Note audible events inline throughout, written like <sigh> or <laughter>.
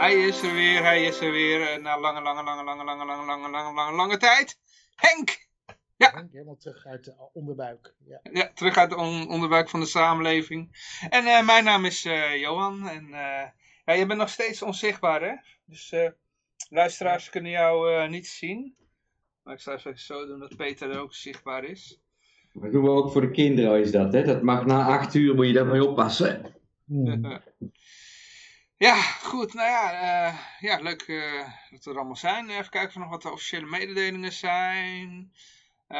hij is er weer, hij is er weer eh, na lange, lange, lange, lange, lange, lange, lange, lange, lange, lange tijd. Henk! Henk, Helemaal terug uit de onderbuik. Ja. Ja, terug uit de on- onderbuik van de samenleving. En eh, mijn naam is eh, Johan en eh, ja, je bent nog steeds onzichtbaar, hè? Dus eh, luisteraars kunnen jou eh, niet zien. Maar ik zal even zo doen dat Peter ook zichtbaar is. Dat doen we ook voor de kinderen is dat, hè? Dat mag na acht uur, moet je daarmee oppassen. Hmm. Ja, goed. Nou ja, eh, ja leuk eh, dat we er allemaal zijn. Even kijken of nog wat de officiële mededelingen zijn. Eh,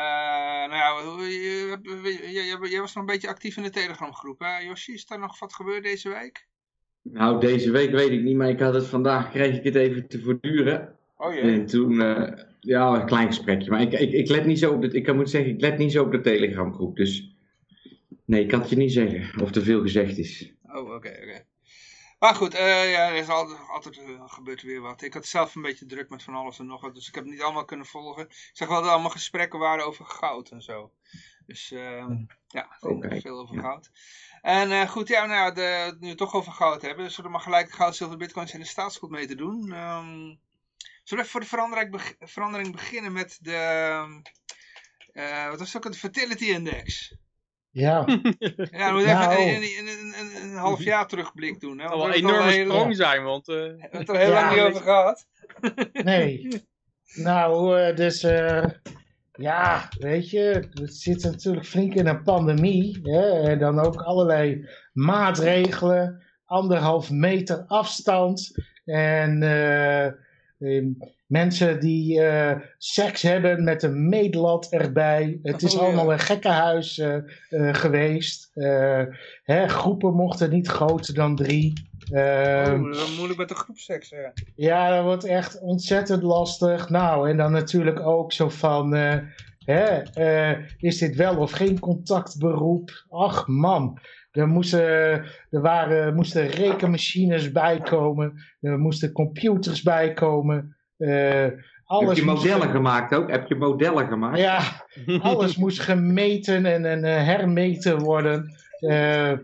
nou ja, hoe- je- je- je- je- jij was nog een beetje actief in de Telegram groep, hè? Yoshi, is daar nog wat gebeurd deze week? Nou, deze week weet ik niet, maar ik had het vandaag, kreeg ik het even te voortduren. Oh En toen, ja, een klein gesprekje. Maar ik, ik, ik let niet zo op, de, ik moet zeggen, ik let niet zo op de Telegram groep. Dus nee, ik kan het je niet zeggen of er veel gezegd is. Oh, oké, oké. Maar goed, eh, ja, er is altijd, altijd eh, gebeurt weer wat. Ik had zelf een beetje druk met van alles en nog wat, dus ik heb het niet allemaal kunnen volgen. Ik zag wel dat er allemaal gesprekken waren over goud en zo. Dus ehm, ja, het ging Oké, veel over ja. goud. En eh, goed, ja, nou ja, de, nu we het toch over goud hebben, dus zullen we maar gelijk goud, zilver, bitcoins en de staatsgoed mee te doen. Ehm, zullen we even voor de verandering, beg- verandering beginnen met de, ehm, eh, wat was het ook, de fertility index. Ja, <laughs> Ja, we moeten Nou. even een, een, een, een, half jaar terugblik doen. Hè? Dat zal wel heel- sprong zijn, want... eh, We hebben het er heel Ja, lang niet over gehad. <laughs> nee. Nou, eh, dus eh, ja, weet je, we zitten natuurlijk flink in een pandemie. Hè? En dan ook allerlei maatregelen, anderhalf meter afstand. En mensen die eh, seks hebben met een meetlat erbij. Het is Oh, ja. allemaal een gekkenhuis eh, eh, geweest. Hè, groepen mochten niet groter dan drie. Ehm, oh, dat moeilijk met de groepseks. Ja. ja, dat wordt echt ontzettend lastig. Nou, en dan natuurlijk ook zo van, hè, is dit wel of geen contactberoep? Ach man, er moesten, er waren, moesten rekenmachines bijkomen, er moesten computers bijkomen. Alles Heb je moest- modellen gemaakt ook? Heb je modellen gemaakt? Ja, alles <laughs> moest gemeten en, en eh, hermeten worden. Eh, eh,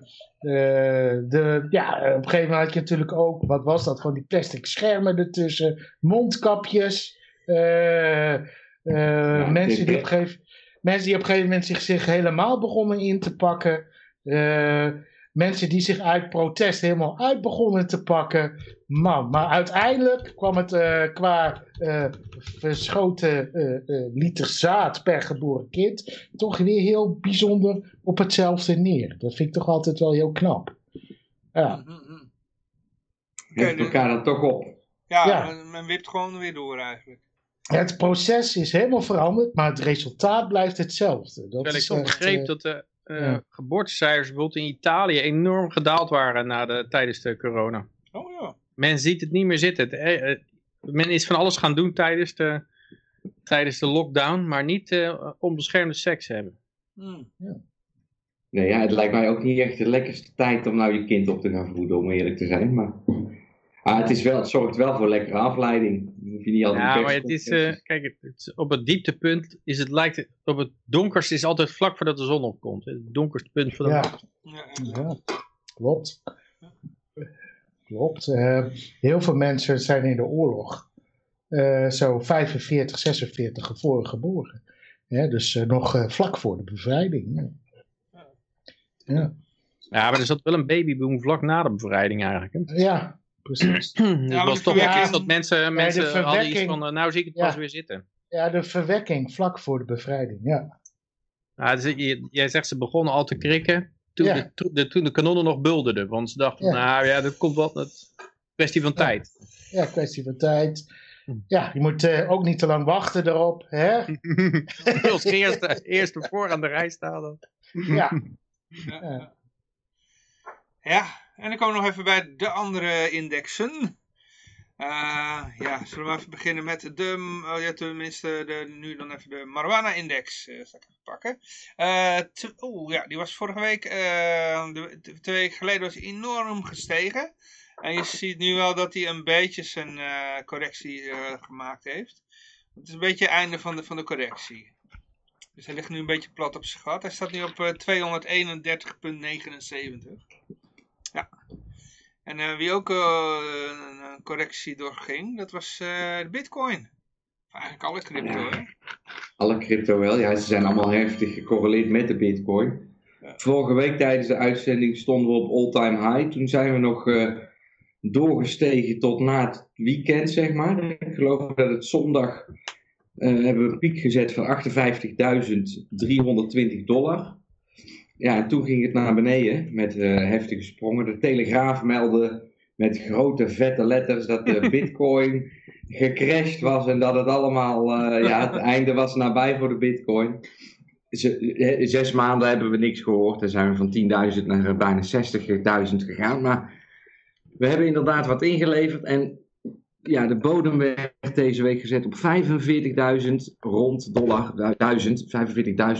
de, ja, op een gegeven moment had je natuurlijk ook, wat was dat, gewoon die plastic schermen ertussen, mondkapjes. eh, eh, mensen, die op een gegeven, mensen die op een gegeven moment zich, zich helemaal begonnen in te pakken. Mensen die zich uit protest helemaal uit begonnen te pakken. Man, maar uiteindelijk kwam het eh, qua eh, verschoten eh, eh, liter zaad per geboren kind toch weer heel bijzonder op hetzelfde neer. Dat vind ik toch altijd wel heel knap. Ja, Mhm, mhm. Heeft Oké, elkaar dan toch op. Ja, Ja. Men, men wipt gewoon weer door eigenlijk. het proces is helemaal veranderd, maar het resultaat blijft hetzelfde. Dat Terwijl ik begreep dat de ja. geboortecijfers bijvoorbeeld in Italië enorm gedaald waren na de, tijdens de corona. Oh ja. Men ziet het niet meer zitten. Het, eh, eh, men is van alles gaan doen tijdens de, tijdens de lockdown, maar niet eh, onbeschermde seks hebben. Hmm. Nee, ja, het lijkt mij ook niet echt de lekkerste tijd om nou je kind op te gaan voeden, om eerlijk te zijn. Maar ah, het, is wel, het zorgt wel voor lekkere afleiding. Dan hoef je niet altijd Ja, maar het is, eh, kijk, het, het- op het dieptepunt is het lijkt, het- op het donkerste is altijd vlak voordat de zon opkomt. hè. Het donkerste punt van de Ja. nacht. Ja, klopt. Klopt. Eh, heel veel mensen zijn in de oorlog eh, zo 45, 46 voor geboren. Hè, dus nog eh, vlak voor de bevrijding. Ja. Ja, Ja, maar er zat wel een babyboom vlak na de bevrijding eigenlijk. Hè. ja precies. <clears throat> het maar was toch iets dat mensen, mensen de hadden iets van, eh, nou zie ik het Ja. pas weer zitten. Ja, de verwekking vlak voor de bevrijding. Ja, Ja, dus je- jij zegt ze begonnen al te krikken toen, Ja. de, to- de, toen de kanonnen nog bulderden. Want ze dachten, Ja. nou ja, dat komt wel, het kwestie van tijd. ja kwestie van tijd. Hm. Ja, je moet eh, ook niet te lang wachten erop. Hè? <laughs> Als eerste, eerste voor aan de rij staan. dan. Ja, ja, Ja. En dan komen we nog even bij de andere indexen. Eh, ja, zullen we even beginnen met de, oh ja, tenminste, de, nu dan even de marijuana-index eh zal ik even pakken. T- Oeh, ja, die was vorige week, twee weken geleden was enorm gestegen. En je ziet nu wel dat hij een beetje zijn correctie gemaakt heeft. Het is een beetje het einde van de, van de correctie. Dus hij ligt nu een beetje plat op zijn gat. Hij staat nu op eh, 231,79. Ja. En eh, wie ook eh, een, correctie doorging, dat was eh, de bitcoin. Of eigenlijk alle crypto, Ja. hè? Alle crypto wel. Ja, ze zijn allemaal heftig gecorreleerd met de bitcoin. Ja. Vorige week tijdens de uitzending stonden we op all-time high. Toen zijn we nog doorgestegen tot na het weekend, zeg maar. Ik geloof dat het zondag hebben we een piek gezet van 58.320 dollar. Ja, en toen ging het naar beneden met eh, heftige sprongen. De Telegraaf meldde met grote vette letters dat de <laughs> bitcoin gecrashed was en dat het allemaal, eh, ja, het <laughs> einde was nabij voor de bitcoin. Eh, zes maanden hebben we niks gehoord. Dan zijn we van 10.000 naar bijna 60.000 gegaan. Maar we hebben inderdaad wat ingeleverd. En ja, de bodem werd deze week gezet op 45.000 rond dollar. du- 1000,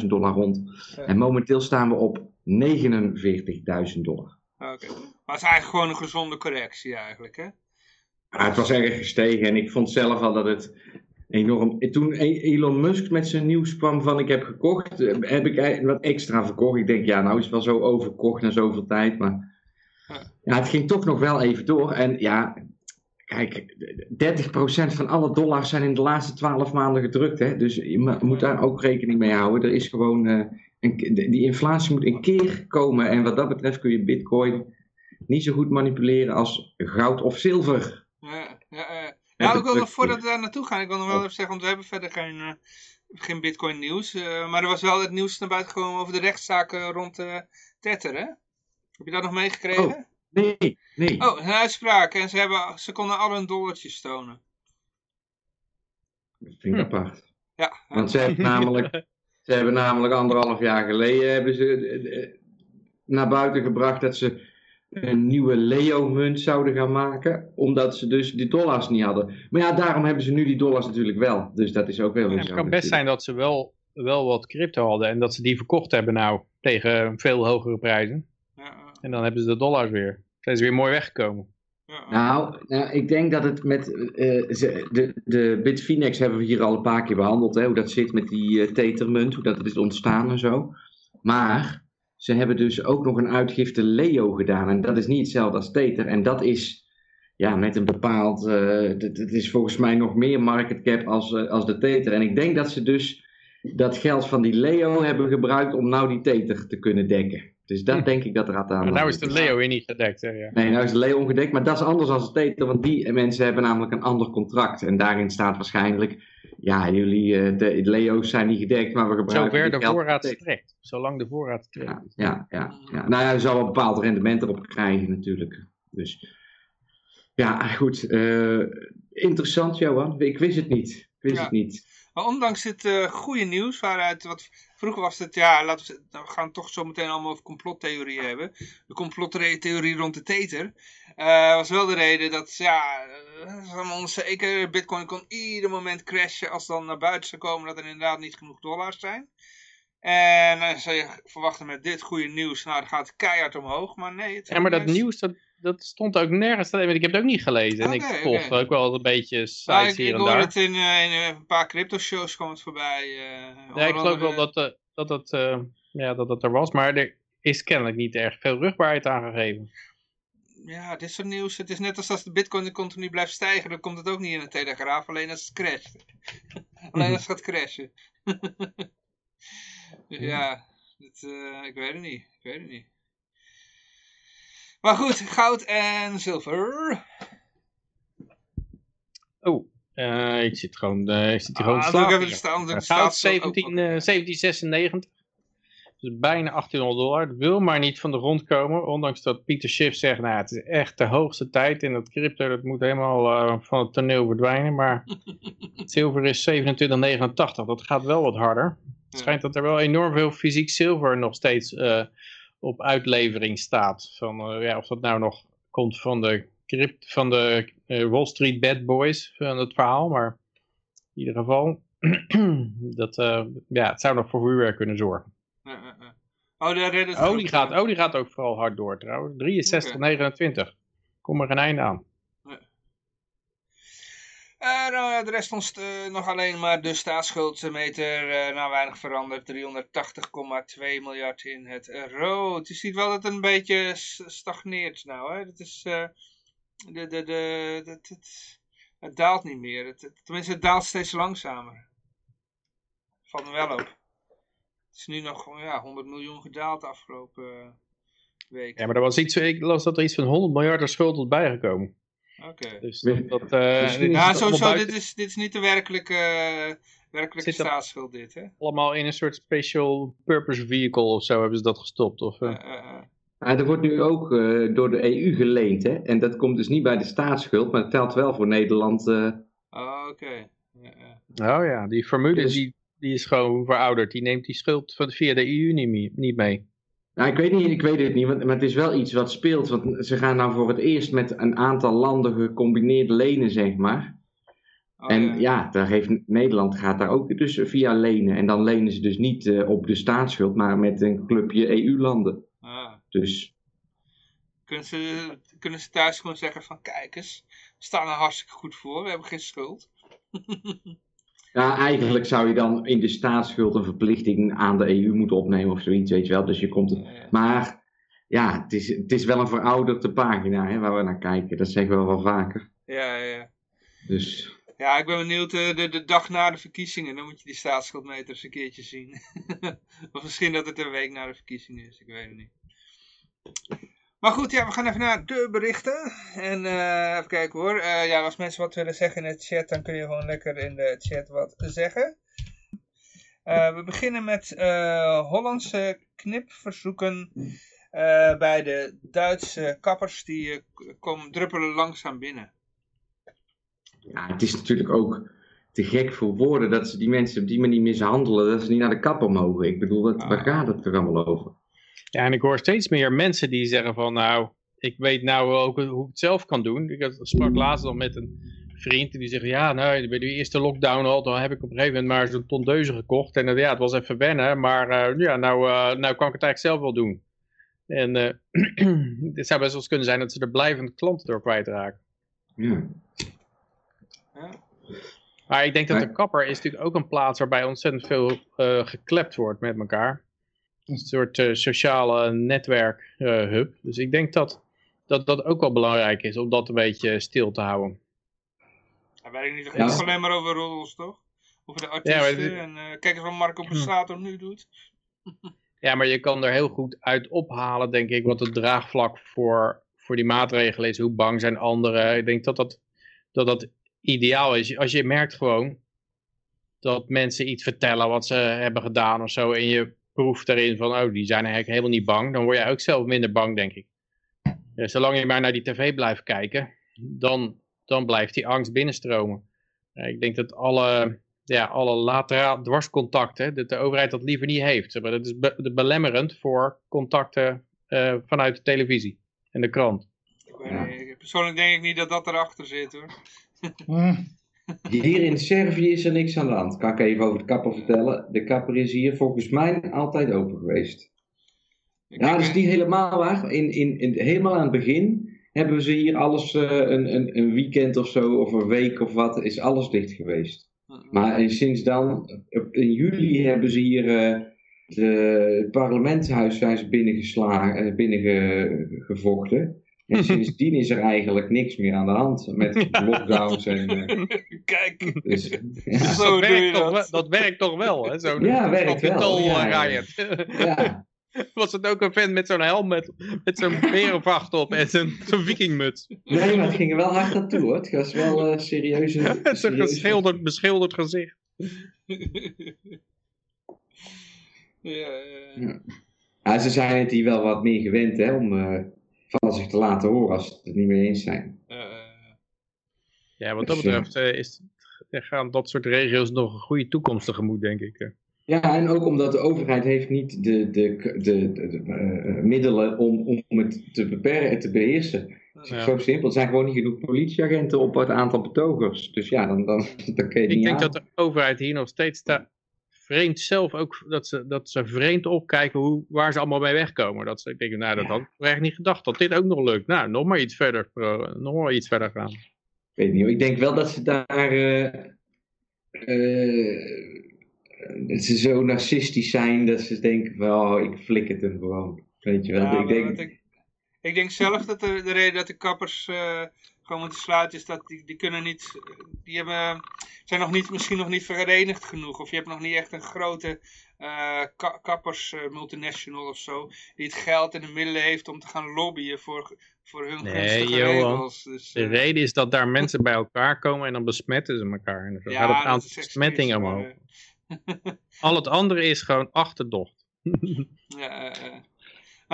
45.000 dollar rond. Ja. En momenteel staan we op 49.000 dollar. Oké. Maar het is eigenlijk gewoon een gezonde correctie eigenlijk, hè? Ah, het was erg gestegen en ik vond zelf al dat het enorm... Toen E- Elon Musk met zijn nieuws kwam van ik heb gekocht, eh, heb ik wat extra verkocht. Ik denk, ja, nou is het wel zo overkocht na zoveel tijd, maar... Ja, het ging toch nog wel even door. En ja, kijk, 30% van alle dollars zijn in de laatste 12 maanden gedrukt. Hè? Dus je mo- moet daar ook rekening mee houden. Er is gewoon... eh, een, die inflatie moet een keer komen. En wat dat betreft kun je bitcoin niet zo goed manipuleren als goud of zilver. Ja, ja. Ja, nou, ik wil nog voordat we daar naartoe gaan, ik wil nog wel Oh. even zeggen, want we hebben verder geen, eh, geen bitcoin nieuws. eh, maar er was wel het nieuws naar buiten gekomen over de rechtszaken rond Tether, hè? Heb je dat nog meegekregen? Nee, nee. Oh, een uitspraak. En ze, hebben, ze konden alle een dollartjes tonen. Dat vind ik apart. Ja, Want ze hebben namelijk, ze hebben namelijk anderhalf jaar geleden hebben ze eh, eh, naar buiten gebracht dat ze een nieuwe Leo-munt zouden gaan maken, omdat ze dus die dollars niet hadden. Maar ja, daarom hebben ze nu die dollars natuurlijk wel. Dus dat is ook wel weer Ja, zo. het kan best zijn dat ze wel, wel wat crypto hadden en dat ze die verkocht hebben nou tegen veel hogere prijzen. En dan hebben ze de dollars weer. Zijn ze weer mooi weggekomen. Nou, nou, ik denk dat het met eh, ze- de, de Bitfinex hebben we hier al een paar keer behandeld, hè, hoe dat zit met die eh Tethermunt, hoe dat is ontstaan en zo. Maar ze hebben dus ook nog een uitgifte Leo gedaan en dat is niet hetzelfde als Tether en dat is ja, met een bepaald, eh, het is volgens mij nog meer market cap als, als de Tether. En ik denk dat ze dus dat geld van die Leo hebben gebruikt om nou die Tether te kunnen dekken. Dus dat Hm. denk ik dat er aan de Maar hand nou is de Leo weer niet gedekt. Hè, ja. Nee, nou is de Leo ongedekt, maar dat is anders dan het Tether, want die mensen hebben namelijk een ander contract. En daarin staat waarschijnlijk, ja, jullie, eh, de, de Leo's zijn niet gedekt, maar we gebruiken Zover de voorraad strekt. Zolang de voorraad strekt. Ja, ja, ja, ja. Nou ja, je zal een bepaald rendement erop krijgen natuurlijk. Dus, ja, goed. eh, interessant, Johan. Ik wist het niet. Ik wist Ja. het niet. Maar ondanks dit eh, goede nieuws, waaruit wat vroeger was het, ja, laten we, nou, we gaan het toch zo meteen allemaal over complottheorieën hebben. De complottheorie rond de Tether. eh, was wel de reden dat, ja, eh, dat is allemaal onzeker. Bitcoin kon ieder moment crashen als dan naar buiten zou komen dat er inderdaad niet genoeg dollars zijn. En dan zou je verwachten met dit goede nieuws, nou, dan gaat het keihard omhoog. Maar nee, het Ja, maar dat nieuws, dat, dat stond ook nergens. Ik heb het ook niet gelezen. En ik Oké, volg ook wel een beetje Nou, sites ik, hier ik en daar. het in, eh, in eh, een paar crypto shows het voorbij. eh, Ja, ik geloof wel dat, dat, eh, ja, dat het er was. Maar er is kennelijk niet erg veel rugbaarheid aangegeven. Ja, dit soort nieuws. Het is net als als de bitcoin continu blijft stijgen, dan komt het ook niet in de telegraaf, alleen als het crasht. <laughs> alleen als het gaat crashen. <laughs> ja, eh, ik weet het niet. Ik weet het niet. Maar goed, goud en zilver. Oh, eh, ik zit gewoon, eh, ik zit hier gewoon Ah, te even staan- Ja, staat Goud zo 17, open. eh, 1796. Dus bijna 1800 dollar. Het wil maar niet van de grond komen. Ondanks dat Pieter Schiff zegt, nou het is echt de hoogste tijd. En dat crypto dat moet helemaal eh, van het toneel verdwijnen. Maar <laughs> zilver is 27,89. Dat gaat wel wat harder. Het schijnt dat er wel enorm veel fysiek zilver nog steeds eh, op uitlevering staat. Van, eh, ja, of dat nou nog komt van de crypt, van de eh, Wall Street Bad Boys van het verhaal. Maar in ieder geval, <clears throat> dat, eh, ja, het zou nog voor vuurwerk kunnen zorgen. Oh, de Oh, die gaat, oh, die gaat ook vooral hard door trouwens. 63, 29. Kom er geen einde aan. Eh, nou de rest van eh, nog alleen maar de staatsschuldmeter, eh nou weinig veranderd, 380,2 miljard in het rood. Je ziet wel dat het een beetje stagneert nou, hè. Dat is, de, de, de, het, het daalt niet meer, het, tenminste het daalt steeds langzamer. Valt me wel op. Het is nu nog ja, 100 miljoen gedaald de afgelopen week. Ja, maar er was iets, ik dat er iets van 100 miljard aan schuld was bijgekomen. Oké. Dus dat, dat, eh, Misschien dit sowieso, buiten- dit is, dit is niet de werkelijke, eh, werkelijke Zit er- staatsschuld dit, hè. allemaal in een soort special purpose vehicle of zo hebben ze dat gestopt. Of, eh, Eh, eh, eh. Ah, er wordt nu ook eh, door de EU geleend, hè? En dat komt dus niet bij de staatsschuld, maar het telt wel voor Nederland. eh, Oh, oké. Ja, ja. Oh ja, die formule Dus- die, die is gewoon verouderd. Die neemt die schuld van, via de EU niet, mee- niet mee. Nou, ik weet, niet, ik weet het niet, want, maar het is wel iets wat speelt. Want ze gaan nou voor het eerst met een aantal landen gecombineerd lenen, zeg maar. Oh, en ja. ja, daar heeft, Nederland gaat daar ook dus via lenen. En dan lenen ze dus niet eh, op de staatsschuld, maar met een clubje EU-landen. Ah. Dus Kunnen, ze, kunnen ze thuis gewoon zeggen van, kijk eens, we staan er hartstikke goed voor, we hebben geen schuld. <laughs> ja, eigenlijk zou je dan in de staatsschuld een verplichting aan de EU moeten opnemen of zoiets, weet je wel. Dus je komt. Maar ja, het is, het is wel een verouderde pagina hè, waar we naar kijken. Dat zeggen we wel vaker. Ja, ja. Dus Ja, ik ben benieuwd, eh, de, de dag na de verkiezingen, dan moet je die staatsschuldmeter eens een keertje zien. <laughs> of misschien dat het een week na de verkiezingen is, ik weet het niet. Maar goed, ja, we gaan even naar de berichten. En eh, even kijken hoor. Eh, ja, als mensen wat willen zeggen in de chat, dan kun je gewoon lekker in de chat wat zeggen. Eh, we beginnen met Hollandse knipverzoeken bij de Duitse kappers. Die komen druppelen langzaam binnen. ja, het is natuurlijk ook te gek voor woorden dat ze die mensen op die manier mishandelen. Dat ze niet naar de kapper mogen. Ik bedoel, dat, waar gaat het er allemaal over? Ja, en ik hoor steeds meer mensen die zeggen van nou, ik weet nou ook hoe ik het zelf kan doen. Ik had- sprak laatst nog met een vriend die zegt ja, nou, bij de eerste lockdown al, dan heb ik op een gegeven moment maar zo'n tondeuze gekocht. En eh, ja, het was even wennen, maar eh, ja, nou, eh, nou kan ik het eigenlijk zelf wel doen. En eh, <clears throat> het zou best wel eens kunnen zijn dat ze er blijvend klanten door kwijtraken. Ja. Ja. Maar ik denk dat de kapper is natuurlijk ook een plaats waarbij ontzettend veel geklept wordt met elkaar. Een soort eh, sociale netwerkhub. dus ik denk dat, dat dat ook wel belangrijk is om dat een beetje stil te houden. Ja, weet ik niet, het Ja. alleen maar over roddels, toch? Over de artiesten dit- en eh, kijk eens wat Marco Borsato nu doet. Ja, maar je kan er heel goed uit ophalen, denk ik, wat het draagvlak voor, voor die maatregelen is. Hoe bang zijn anderen? Ik denk dat dat, dat dat ideaal is. Als je merkt gewoon dat mensen iets vertellen wat ze hebben gedaan of zo. En je proeft erin van, oh, die zijn eigenlijk helemaal niet bang. Dan word je ook zelf minder bang, denk ik. Ja, zolang je maar naar die tv blijft kijken, dan, dan blijft die angst binnenstromen. Ja, ik denk dat alle, ja, alle lateraal dwarscontacten, dat de overheid dat liever niet heeft. Maar Dat is be- de belemmerend voor contacten eh, vanuit de televisie en de krant. Ik weet niet, persoonlijk denk ik niet dat dat erachter zit, hoor. Hier in Servië is er niks aan de hand. Kan ik even over de kapper vertellen. De kapper is hier volgens mij altijd open geweest. Ja, dat is niet helemaal waar. In, in, in, helemaal aan het begin hebben ze hier alles, eh, een, een, een weekend of zo, of een week of wat, is alles dicht geweest. Maar eh, sinds dan, in juli hebben ze hier eh, de, het parlementshuis zijn ze binnengeslagen, binnengevochten. En <laughs> sindsdien is er eigenlijk niks meer aan de hand met lockdowns en... eh, <laughs> Kijk, dus, <laughs> ja, Zo dat, werkt toch, dat. wel- dat werkt toch wel, hè? Zo'n Ja, werkt wel, ja, ja. ja. Was het ook een vent met zo'n helm met, met zo'n berenvacht op en zo'n zo'n vikingmuts. Nee, maar het ging er wel hard naartoe hoor. Het was wel eh serieus. Zo'n geschilderd, beschilderd gezicht. ja, ja. Ja. Ja, ze zijn het hier wel wat meer gewend hè, om eh, van zich te laten horen als ze het niet mee eens zijn. Eh, Ja, wat dat Dus, eh, betreft eh, is, gaan dat soort regio's nog een goede toekomst tegemoet, denk ik. Ja, en ook omdat de overheid heeft niet de, de, de, de, de, middelen om, om het te beperken, te beheersen. Het is Ja. zo simpel. Er zijn gewoon niet genoeg politieagenten op het aantal betogers. Dus ja, dan, dan, <laughs> dan kun je Ik denk aan. dat de overheid hier nog steeds vreemd zelf ook, dat ze, dat ze vreemd opkijken hoe, waar ze allemaal mee wegkomen. Dat ze ik denk, nou dat had ik echt niet gedacht dat dit ook nog lukt. Nou, nog maar iets verder, pro- nog maar iets verder gaan. Ik weet niet. Ik denk wel dat ze daar... eh, eh, dat ze zo narcistisch zijn dat ze denken van, oh, ik flik het hem gewoon. Weet je wel. Ja, ik denk, ik, ik denk zelf dat de, de reden dat de kappers eh, gewoon moeten sluiten is dat die, die kunnen niet, die hebben, zijn nog niet, misschien nog niet verenigd genoeg. Of je hebt nog niet echt een grote ka- kappers eh, multinational of zo, die het geld en de middelen heeft om te gaan lobbyen voor, voor hun Nee, gunstige Johan. regels. Dus, De eh, reden is dat daar mensen bij elkaar komen en dan besmetten ze elkaar. En dan ja, gaat het dat aantal besmettingen omhoog. <laughs> Al het andere is gewoon achterdocht. Ja,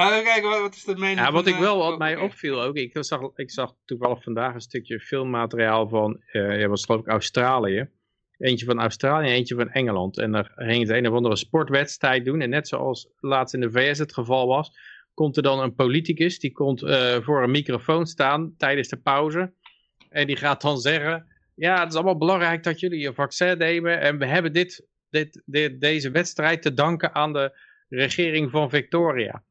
kijken, wat, wat is de mening Ja, wat van, ik wel, eh, wat oh, mij opviel ook, ik zag, ik zag toevallig vandaag een stukje filmmateriaal van, eh ja, was geloof ik Australië. Eentje van Australië en eentje van Engeland. En daar ging het een of andere sportwedstrijd doen. En net zoals laatst in de VS het geval was, komt er dan een politicus, die komt eh, voor een microfoon staan tijdens de pauze. En die gaat dan zeggen, ja, het is allemaal belangrijk dat jullie je vaccin nemen. En we hebben dit, dit, dit, deze wedstrijd te danken aan de regering van Victoria.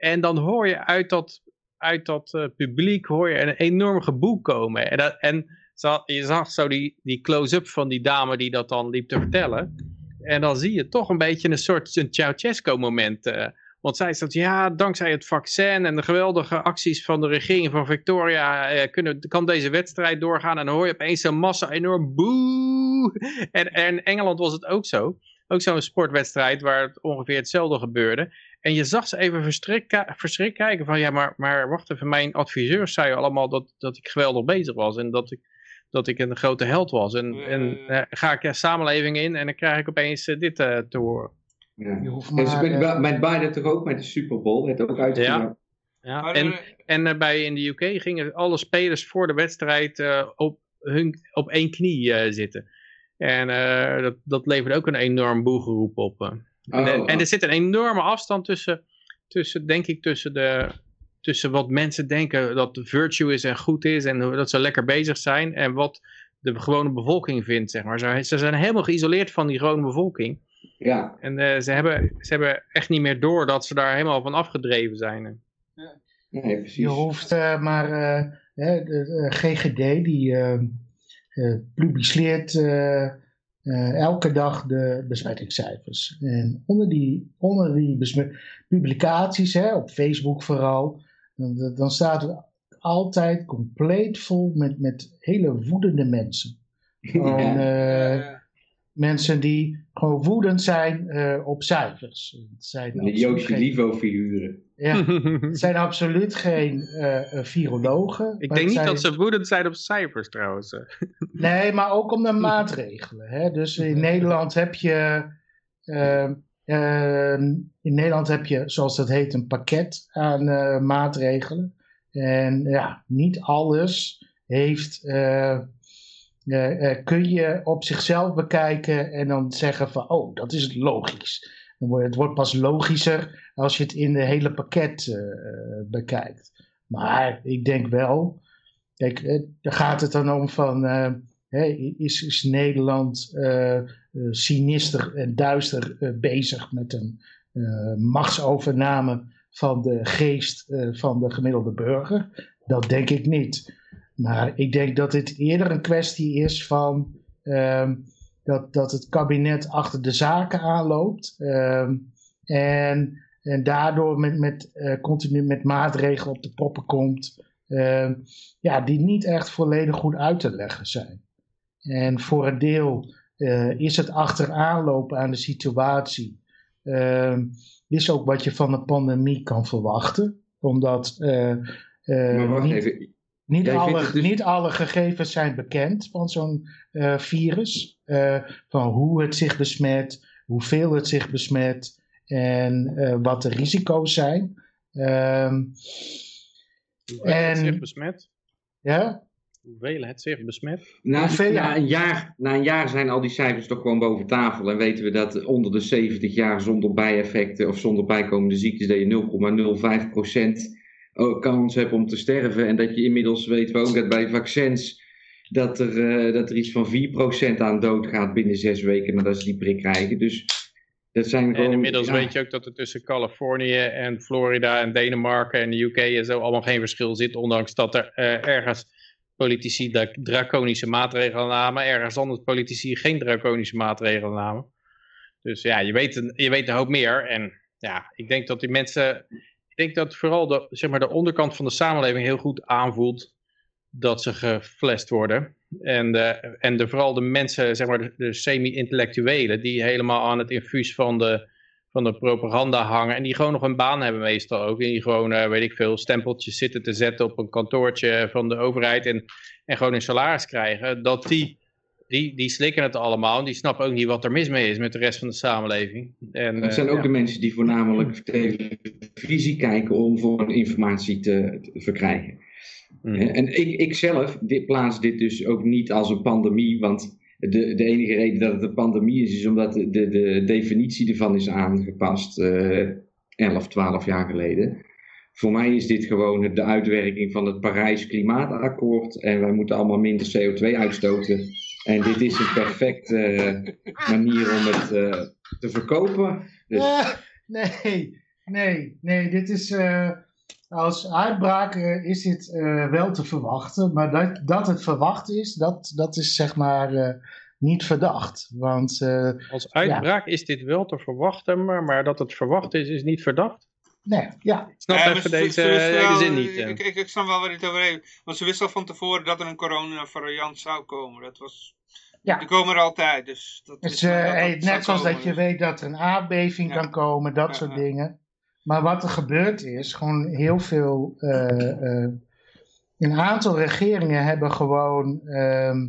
En dan hoor je uit dat, uit dat eh, publiek hoor je een enorm geboek komen. En, dat, en je zag zo die, die close-up van die dame die dat dan liep te vertellen. En dan zie je toch een beetje een soort een Ceausescu moment. eh. want zij zegt, ja, dankzij het vaccin en de geweldige acties van de regering van Victoria eh, kunnen, kan deze wedstrijd doorgaan. En dan hoor je opeens een massa enorm boe. En, en in Engeland was het ook zo. Ook zo'n sportwedstrijd waar het ongeveer hetzelfde gebeurde. En je zag ze even verschrikt, ki- verschrikt kijken van ja, maar, maar wacht even, mijn adviseurs zeiden allemaal dat, dat ik geweldig bezig was en dat ik, dat ik een grote held was. En, en eh, ga ik de samenleving in en dan krijg ik opeens eh, dit eh, te horen. ja. En ze maar, met, eh, met Biden toch ook met de Super Bowl, werd ook uitgebracht. Ja, Maar, en, eh, en eh, bij in de UK gingen alle spelers voor de wedstrijd eh, op, hun, op één knie eh, zitten. En eh, dat, dat leverde ook een enorm boegeroep op. En, Oh, en oh. er zit een enorme afstand tussen, tussen denk ik, tussen, de, tussen wat mensen denken dat virtue is en goed is en dat ze lekker bezig zijn en wat de gewone bevolking vindt, zeg maar. Ze, ze zijn helemaal geïsoleerd van die gewone bevolking. Ja, En eh, ze, hebben, ze hebben echt niet meer door dat ze daar helemaal van afgedreven zijn. nee, precies. Je hoeft eh, maar, eh, hè, de, eh, GGD die eh, eh, publiceert eh, elke dag de besmettingscijfers. En onder die, onder die publicaties, hè, op Facebook vooral, dan, dan staat het altijd compleet vol met, met hele woedende mensen. Gewoon, Ja. eh, mensen die gewoon woedend zijn eh, op cijfers. Het zijn De absoluut Yoshi geen- Livo-figuren. Ja, het <laughs> zijn absoluut geen eh, eh, virologen. ik denk niet dat ze woedend zijn op cijfers trouwens. <laughs> Nee, maar ook om de maatregelen. Hè? Dus in <laughs> Nederland heb je. eh, eh, in Nederland heb je, zoals dat heet, een pakket aan eh, maatregelen. En ja, niet alles heeft. eh, eh, eh, kun je op zichzelf bekijken en dan zeggen van, oh, dat is logisch. Het wordt pas logischer als je het in de hele pakket eh, bekijkt. Maar ik denk wel, kijk, eh, gaat het dan om van, eh, is, is Nederland eh, eh, sinister en duister eh, bezig met een eh, machtsovername van de geest eh, van de gemiddelde burger? Dat denk ik niet. Maar ik denk dat dit eerder een kwestie is van ehm, dat, dat het kabinet achter de zaken aanloopt. ehm, en, en daardoor met, met, eh, continu met maatregelen op de proppen komt. ehm, ja, die niet echt volledig goed uit te leggen zijn. En voor een deel eh, is het achteraan aan de situatie. ehm, is ook wat je van een pandemie kan verwachten. Omdat eh, Maar wacht niet, even. Niet, Jij alle, het dus- niet alle gegevens zijn bekend van zo'n eh, virus. Eh, van hoe het zich besmet, hoeveel het zich besmet en eh, wat de risico's zijn. Ehm, Hoeveel het En- zich besmet? ja? Hoeveel het zich besmet? Na, Hoeveel- na, een jaar, na een jaar zijn al die cijfers toch gewoon boven tafel. En weten we dat onder de 70 jaar zonder bijeffecten of zonder bijkomende ziektes, dat je 0,05% oh, kans hebt om te sterven. En dat je inmiddels weten we ook dat bij vaccins dat er, eh, dat er iets van 4% aan dood gaat binnen zes weken nadat ze die prik krijgen. Dus dat zijn gewoon... En inmiddels ja, weet je ook dat er tussen Californië en Florida en Denemarken en de UK en zo allemaal geen verschil zit. Ondanks dat er eh, ergens politici draconische maatregelen namen, ergens anders politici geen draconische maatregelen namen. Dus ja, je weet, een, je weet een hoop meer. En ja, ik denk dat die mensen, denk dat vooral de, zeg maar, de onderkant van de samenleving heel goed aanvoelt dat ze geflest worden. En, de, en vooral de mensen, zeg maar de, de semi-intellectuelen, die helemaal aan het infuus van de, van de propaganda hangen. En die gewoon nog een baan hebben meestal ook. En die gewoon, eh, weet ik veel, stempeltjes zitten te zetten op een kantoortje van de overheid. En, en gewoon een salaris krijgen. Dat die, die, die slikken het allemaal. En die snappen ook niet wat er mis mee is met de rest van de samenleving. En, Dat zijn eh, ook ja. de mensen die voornamelijk televisie kijken om voor informatie te, te verkrijgen. Mm. Hè, En ik, ik zelf dit, plaats dit dus ook niet als een pandemie, want de, de enige reden dat het een pandemie is, is omdat de, de, de definitie ervan is aangepast eh 11, 12 jaar geleden. Voor mij is dit gewoon de uitwerking van het Parijs Klimaatakkoord en wij moeten allemaal minder CO2 uitstoten. En dit is een perfecte manier om het eh, te verkopen. Dus, Eh, nee, nee, nee. Dit is. eh, als uitbraak eh, is dit eh, wel te verwachten. Maar dat, dat het verwacht is, dat, dat is zeg maar eh, niet verdacht. Want. eh, Als uitbraak is dit wel te verwachten, maar, maar dat het verwacht is, is niet verdacht. Nee, ja. Ik snap Ja, even ze- deze, zin niet. Ik, ik, ik snap wel waar het over heeft. Want ze wisten al van tevoren dat er een coronavariant zou komen. Dat was... Ja. Die komen er altijd, dus... Dat is, eh, dat hey, net zoals komen, dat je weet dat er een aardbeving Ja. kan komen, dat Ja, soort ja. dingen. Maar wat er gebeurd is, gewoon heel veel. eh, eh, een aantal regeringen hebben gewoon. ehm,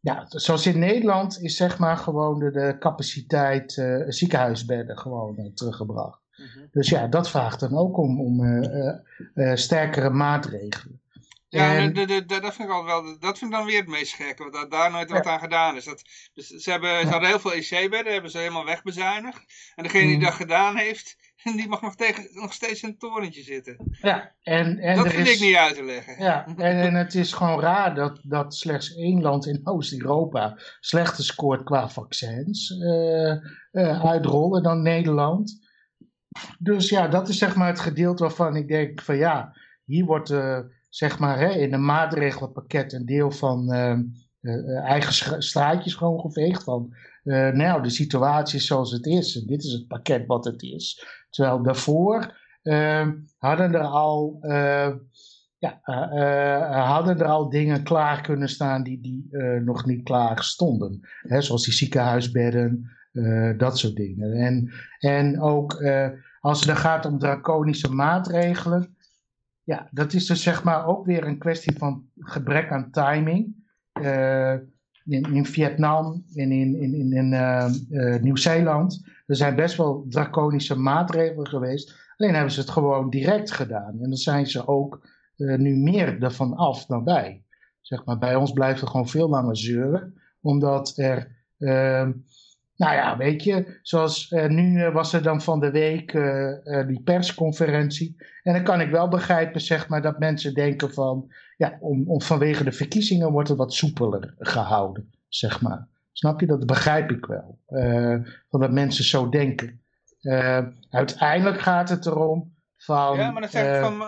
ja, zoals in Nederland is zeg maar gewoon de, de capaciteit eh, ziekenhuisbedden gewoon teruggebracht. Mhm. Dus ja, dat vraagt dan ook om, om eh, eh, eh, sterkere maatregelen. Ja, En- de, de, de- dat vind ik altijd wel, dat vind ik dan weer het meest gekke, want dat daar nooit wat aan gedaan is. Dat, dus ze, hebben, ze hadden heel veel IC-bedden, hebben ze helemaal wegbezuinigd. En degene die Mm. dat gedaan heeft, <laughs> die mag nog, tegen, nog steeds in een torentje zitten. ja, en, en dat vind is, ik niet uit te leggen. Ja, <laughs> en, en het is gewoon raar dat, dat slechts één land in Oost-Europa slechter scoort qua vaccins uitrollen dan Nederland. Dus ja, dat is zeg maar het gedeelte waarvan ik denk van ja, hier wordt eh, zeg maar hè, in een maatregelenpakket een deel van eh, eh, eigen straatjes gewoon geveegd van nou, de situatie is zoals het is dit is het pakket wat het is. Terwijl daarvoor eh, hadden er al ja, hadden er al dingen klaar kunnen staan die, die nog niet klaar stonden. Hè, zoals die ziekenhuisbedden, eh, dat soort dingen. En, en ook eh, als het dan gaat om draconische maatregelen, ja, dat is dus zeg maar ook weer een kwestie van gebrek aan timing. Eh, in, in Vietnam en in, in, in, in Nieuw-Zeeland, er zijn best wel draconische maatregelen geweest. Alleen hebben ze het gewoon direct gedaan. En dan zijn ze ook nu meer ervan af dan wij. Zeg maar, bij ons blijft er gewoon veel langer zeuren. Omdat er, ehm, nou ja, weet je, zoals eh, nu eh, was er dan van de week eh, die persconferentie. En dan kan ik wel begrijpen, zeg maar, dat mensen denken van, ja, om, om vanwege de verkiezingen wordt het wat soepeler gehouden, zeg maar. Snap je? Dat begrijp ik wel. Van dat mensen zo denken. Uiteindelijk gaat het erom van. Ja, maar dan zeg ik van,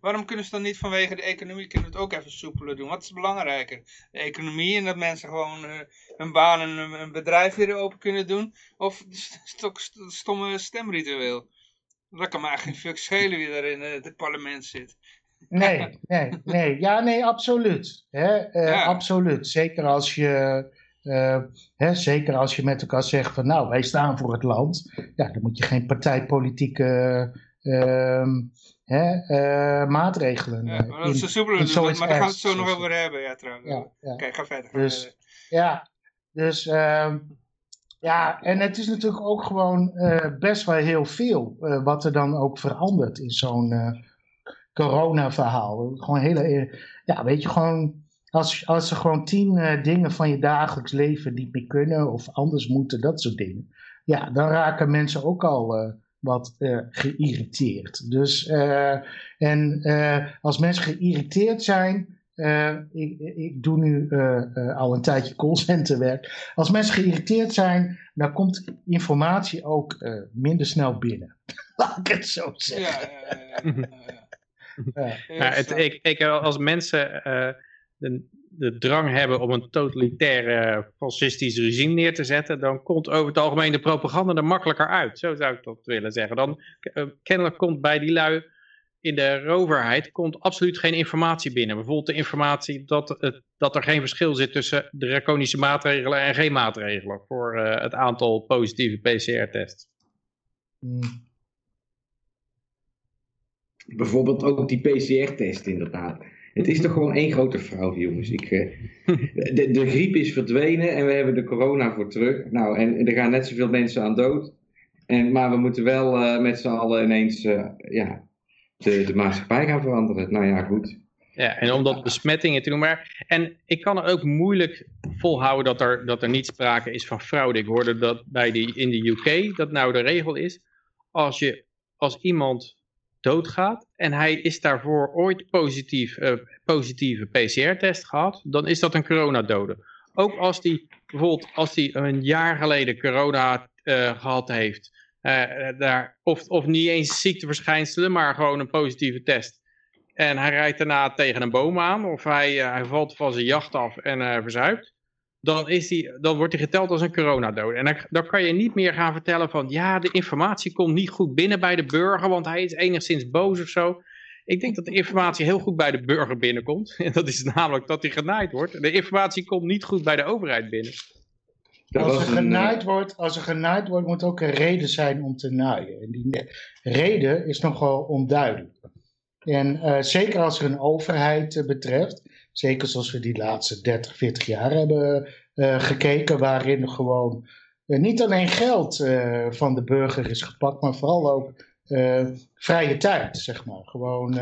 waarom kunnen ze dan niet vanwege de economie kunnen we het ook even soepeler doen? Wat is belangrijker? De economie en dat mensen gewoon eh, hun baan en een, bedrijf weer open kunnen doen? Of <laughs> het st- st- stomme stemritueel? Dat kan me eigenlijk geen fuck schelen wie daar in eh, het parlement zit. Nee, nee, nee. Ja, nee, absoluut. Hè? eh, Ja. Absoluut. Zeker als je. hè, zeker als je met elkaar zegt van nou, wij staan voor het land. Ja, dan moet je geen partijpolitieke ehm, hè, eh, maatregelen. Ja, eh, maar dat is in- zo in maar daar gaan we het zo nog over hebben, ja trouwens. ja, ja. Oké, ga verder. Ga Dus- verder. Ja, dus ehm, ja, en het is natuurlijk ook gewoon eh, best wel heel veel wat er dan ook verandert in zo'n corona-verhaal. Gewoon hele, ja, weet je, gewoon als, als er gewoon tien dingen van je dagelijks leven niet meer kunnen of anders moeten, dat soort dingen. Ja, dan raken mensen ook al wat eh, geïrriteerd. Dus, eh, en eh, als mensen geïrriteerd zijn, eh, ik, ik doe nu eh, eh, al een tijdje callcenterwerk. Als mensen geïrriteerd zijn, dan komt informatie ook eh, minder snel binnen. <laughs> Laat ik het zo zeggen. ja, ja, ja, ja. Ja. Ja, Maar het, ik, ik, als mensen eh, de, de drang hebben om een totalitaire fascistisch regime neer te zetten, dan komt over het algemeen de propaganda er makkelijker uit. Zo zou ik dat willen zeggen. Dan eh, kennelijk komt bij die lui in de overheid komt absoluut geen informatie binnen. Bijvoorbeeld de informatie dat, dat er geen verschil zit tussen de draconische maatregelen en geen maatregelen voor eh, het aantal positieve PCR-tests. Hmm. Bijvoorbeeld ook die PCR-test inderdaad. Het is toch gewoon één grote fout, jongens. Ik, eh, <laughs> de, de griep is verdwenen en we hebben de corona voor terug. Nou, en er gaan net zoveel mensen aan dood. En, maar we moeten wel eh, met z'n allen ineens eh, ja, de, de maatschappij gaan veranderen. Nou ja, goed. Ja, en om dat besmettingen te doen. Maar, en ik kan er ook moeilijk volhouden dat er, dat er niet sprake is van fraude. Ik hoorde dat bij die, in de UK dat nou de regel is. Als, je, als iemand doodgaat en hij is daarvoor ooit positief, eh, positieve PCR-test gehad, dan is dat een coronadode. Ook als die bijvoorbeeld als die een jaar geleden corona eh, gehad heeft, eh, daar, of, of niet eens ziekteverschijnselen, maar gewoon een positieve test. En hij rijdt daarna tegen een boom aan, of hij, hij valt van zijn jacht af en verzuipt. Dan, is die, dan wordt hij geteld als een coronadode. En dan, dan kan je niet meer gaan vertellen van... ja, de informatie komt niet goed binnen bij de burger... want hij is enigszins boos of zo. Ik denk dat de informatie heel goed bij de burger binnenkomt. <laughs> En dat is namelijk dat hij genaaid wordt. De informatie komt niet goed bij de overheid binnen. Dat Als er, eh, genaaid wordt, als er genaaid wordt, moet ook een reden zijn om te naaien. En die reden is nogal onduidelijk. En eh, zeker als er een overheid eh, betreft, zeker zoals we die laatste 30, 40 jaar hebben eh, gekeken, waarin gewoon eh, niet alleen geld eh, van de burger is gepakt, maar vooral ook vrije tijd, zeg maar. Gewoon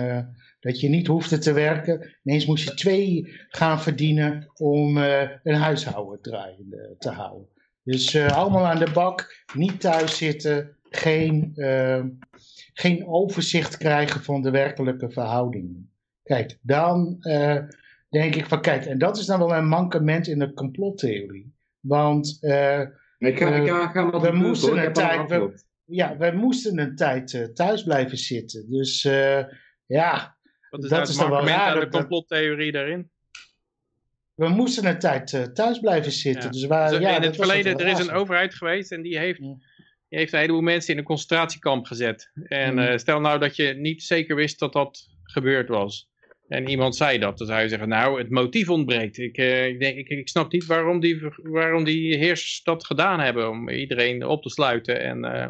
dat je niet hoefde te werken. Ineens moest je twee gaan verdienen om een huishouden draaiende te houden. Dus allemaal aan de bak, niet thuis zitten, geen, geen overzicht krijgen van de werkelijke verhoudingen. Kijk, dan denk ik van kijk, en dat is dan wel een mankement in de complottheorie. Want eh, ik ga, ik ga, ga maar op we moesten een tijd- we- ja, wij moesten een tijd eh, thuis blijven zitten. Dus eh, ja, Wat is Dat nou is dan wel mankement raar aan de complottheorie daarin? we moesten een tijd eh, thuis blijven zitten. Ja. Dus waar, Dus ja, in het verleden, er is een overheid geweest en die heeft, Ja. die heeft een heleboel mensen in een concentratiekamp gezet. En Mm. stel nou dat je niet zeker wist dat dat gebeurd was. En iemand zei dat, dan zou je zeggen, nou, het motief ontbreekt. Ik, eh, ik, denk, ik, ik snap niet waarom die, waarom die heersers dat gedaan hebben, om iedereen op te sluiten en eh,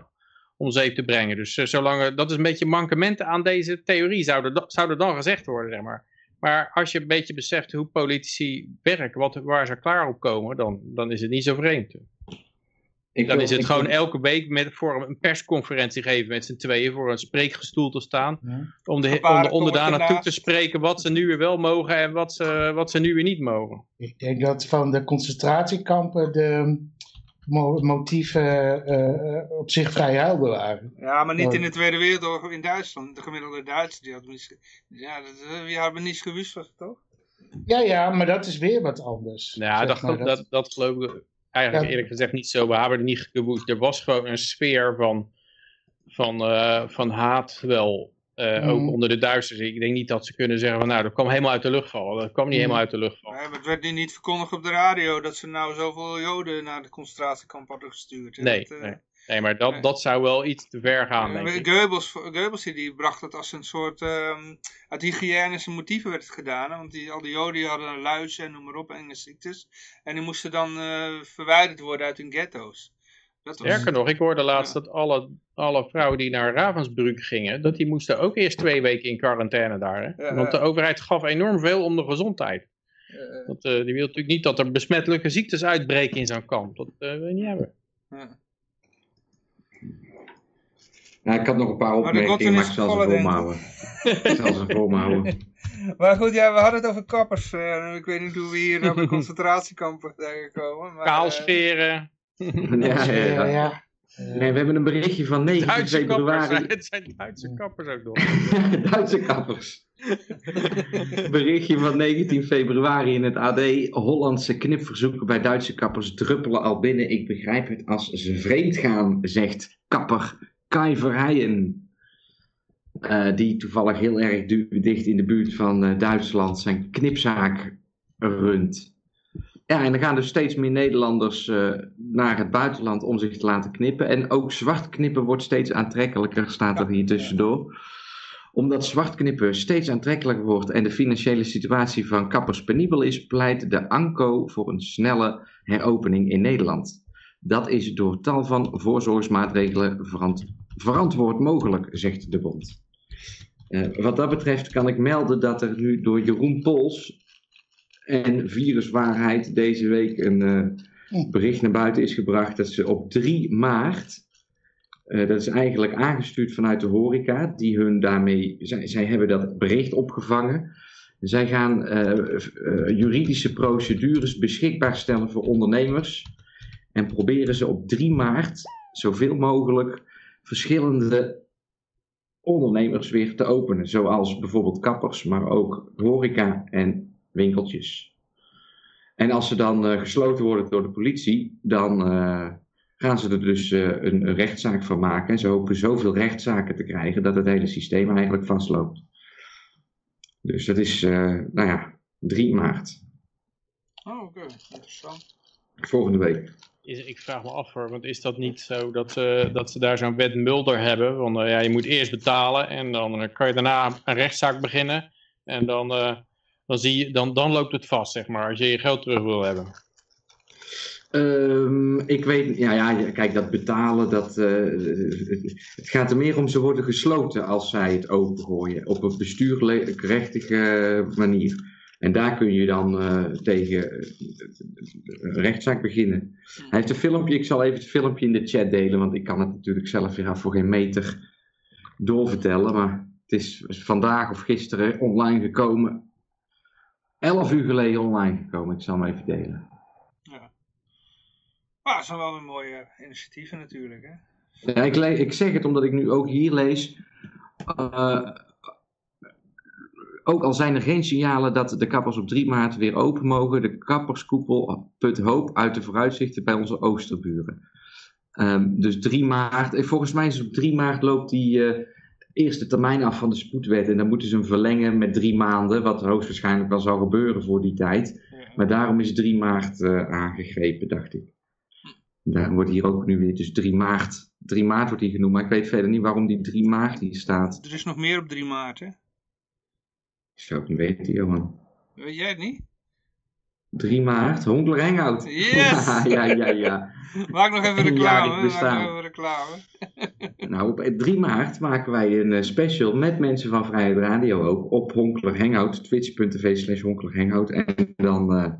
om zeep te brengen. Dus eh, zolang, dat is een beetje mankementen aan deze theorie, zou er, zou er dan gezegd worden, zeg maar. Maar als je een beetje beseft hoe politici werken, wat, waar ze klaar op komen, dan, dan is het niet zo vreemd. Ik Dan wil- is het gewoon wil- elke week met, voor een persconferentie geven met z'n tweeën voor een spreekgestoel te staan. Ja. Om de, om de onderdanen toe te spreken wat ze nu weer wel mogen en wat ze, wat ze nu weer niet mogen. Ik denk dat van de concentratiekampen de mo- motieven eh, eh, op zich vrij helder waren. Ja, maar niet in de Tweede Wereldoorlog in Duitsland. De gemiddelde Duitsers, die hadden niet... Ja, dat, eh, wie hebben niet gewust, was het toch? Ja, ja, maar dat is weer wat anders. Ja, dat, maar. dat, dat, geloof ik eigenlijk Ja. eerlijk gezegd niet zo. We hebben er niet gewoest. Er was gewoon een sfeer van, van, eh, van haat wel. eh, Mhm. Ook onder de Duitsers. Ik denk niet dat ze kunnen zeggen van nou, dat kwam helemaal uit de lucht vallen. Dat kwam niet Mhm. helemaal uit de lucht vallen. Ja, het werd niet verkondigd op de radio dat ze nou zoveel Joden naar de concentratiekamp hadden gestuurd. hè. Nee, Dat, eh, nee. Nee, maar dat, dat zou wel iets te ver gaan, denk Eh, ik. Goebbels, Goebbels die bracht het als een soort, ehm, uit hygiënische motieven werd het gedaan. hè, Want die, al die joden die hadden luizen en noem maar op, enge ziektes. En die moesten dan eh, verwijderd worden uit hun ghetto's. Dat was, Sterker nog, ik hoorde laatst dat alle, alle vrouwen die naar Ravensbrück gingen, dat die moesten ook eerst twee weken in quarantaine daar. Hè? Ja, Want de overheid gaf enorm veel om de gezondheid. eh, die wil natuurlijk niet dat er besmettelijke ziektes uitbreken in zo'n kamp. Dat wil je niet hebben. ja. Nou, ik had nog een paar opmerkingen, maar <laughs> ik zal ze volhouden. Ik zal ze volhouden. Maar goed, ja, we hadden het over kappers. eh, ik weet niet hoe we hier op de <laughs> concentratiekampen zijn gekomen. Maar, Kaal eh. Ja, ja, ja. Nee, we hebben een berichtje van 9 Duitse kappers, februari. <laughs> het zijn Duitse kappers ook nog. Duitse kappers. Berichtje van 19 februari in het AD. Hollandse knipverzoeken bij Duitse kappers druppelen al binnen. Ik begrijp het als ze vreemd gaan, zegt kapper Kai. Eh, die toevallig heel erg dicht in de buurt van eh, Duitsland zijn knipzaak runt. Ja, en er gaan dus steeds meer Nederlanders eh, naar het buitenland om zich te laten knippen. En ook zwart knippen wordt steeds aantrekkelijker, staat er hier tussendoor omdat zwart knippen steeds aantrekkelijker wordt en de financiële situatie van kappers penibel is, pleit de ANCO voor een snelle heropening in Nederland. Dat is door tal van voorzorgsmaatregelen verant- verantwoord mogelijk, zegt de bond. Eh, wat dat betreft kan ik melden dat er nu door Jeroen Pols en Viruswaarheid deze week een eh, bericht naar buiten is gebracht dat ze op 3 maart eh, dat is eigenlijk aangestuurd vanuit de horeca, die hun daarmee, zij, zij hebben dat bericht opgevangen. Zij gaan juridische procedures beschikbaar stellen voor ondernemers en proberen ze op 3 maart zoveel mogelijk verschillende ondernemers weer te openen, zoals bijvoorbeeld kappers, maar ook horeca en winkeltjes. En als ze dan eh, gesloten worden door de politie, dan eh, gaan ze er dus eh, een, een rechtszaak van maken. En ze hopen zoveel rechtszaken te krijgen dat het hele systeem eigenlijk vastloopt. Dus dat is, nou ja, 3 maart, Oh, oké. Interessant. volgende week. Is, ik vraag me af want is dat niet zo dat, ze dat ze daar zo'n wet Mulder hebben? Want eh, ja, je moet eerst betalen en dan eh, kan je daarna een rechtszaak beginnen. En dan, eh, dan, zie je, dan, dan loopt het vast, zeg maar, als je je geld terug wil hebben. Ehm, ik weet, ja, ja, kijk, dat betalen, dat, eh, het gaat er meer om, ze worden gesloten als zij het opengooien. Op een bestuurgerechtige manier. En daar kun je dan eh, tegen eh, een rechtszaak beginnen. Hij heeft een filmpje, ik zal even het filmpje in de chat delen, want ik kan het natuurlijk zelf weer voor geen meter doorvertellen. Maar het is vandaag of gisteren online gekomen. Elf uur geleden online gekomen, ik zal hem even delen. Maar het zijn wel weer mooie initiatieven natuurlijk, hè? Ja, ik, ik zeg het omdat ik nu ook hier lees. eh, ook al zijn er geen signalen dat de kappers op 3 maart weer open mogen, de kapperskoepel put hoop uit de vooruitzichten bij onze oosterburen. Ehm, dus 3 maart, eh, volgens mij is op 3 maart loopt die eh, eerste termijn af van de spoedwet en dan moeten ze hem verlengen met drie maanden, wat hoogstwaarschijnlijk wel zal gebeuren voor die tijd. Maar daarom is 3 maart eh, aangegrepen, dacht ik. Daarom wordt hier ook nu weer, dus 3 maart. 3 maart wordt hier genoemd, maar ik weet verder niet waarom die 3 maart hier staat. Er is nog meer op 3 maart, hè? Ik zou het niet weten, Johan. Weet jij het niet? 3 maart, Honkler Hangout. Yes! Ja, <laughs> ja, ja, ja. Maak nog even reclame. Maak bestaan. nog even reclame. <laughs> Nou, op 3 maart maken wij een eh, special met mensen van Vrijheid Radio ook op Honkler Hangout. Twitch.tv slash Honkler Hangout. En dan eh,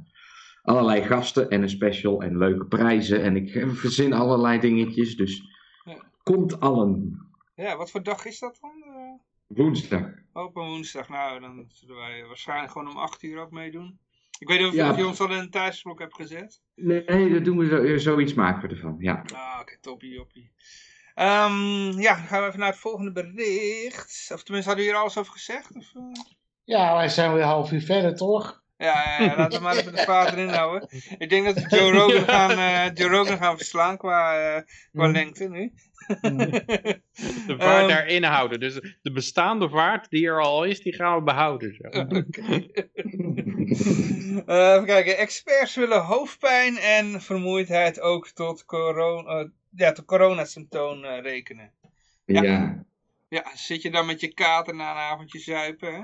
allerlei gasten en een special en leuke prijzen. En ik eh, verzin allerlei dingetjes, dus Ja. komt allen. Ja, wat voor dag is dat dan? Eh, Open woensdag. Nou, dan zullen wij waarschijnlijk gewoon om 8 uur ook meedoen. Ik weet niet of, Ja. je ons al in een thuisblok hebt gezet. Nee, dat doen we zo, eh, zoiets maken we ervan, ja. Ah, oké, toppie, joppie. Ehm, ja, dan gaan we even naar het volgende bericht. Of tenminste, hadden we hier alles over gezegd? Of, eh? Ja, wij zijn weer een half uur verder, toch? Ja, laten we maar even de vaart erin houden. Ik denk dat we Joe <laughs> Rogan gaan, eh, Joe Rogan gaan verslaan qua, eh, qua Mm. lengte nu. De vaart Ehm. daarin houden. Dus de bestaande vaart die er al is, die gaan we behouden. Zo. <laughs> <laughs> Eh, even kijken, experts willen hoofdpijn en vermoeidheid ook tot, corona, ja, tot coronasymptoom eh, rekenen. Ja. Ja. Ja, zit je dan met je kater na een avondje zuipen, hè?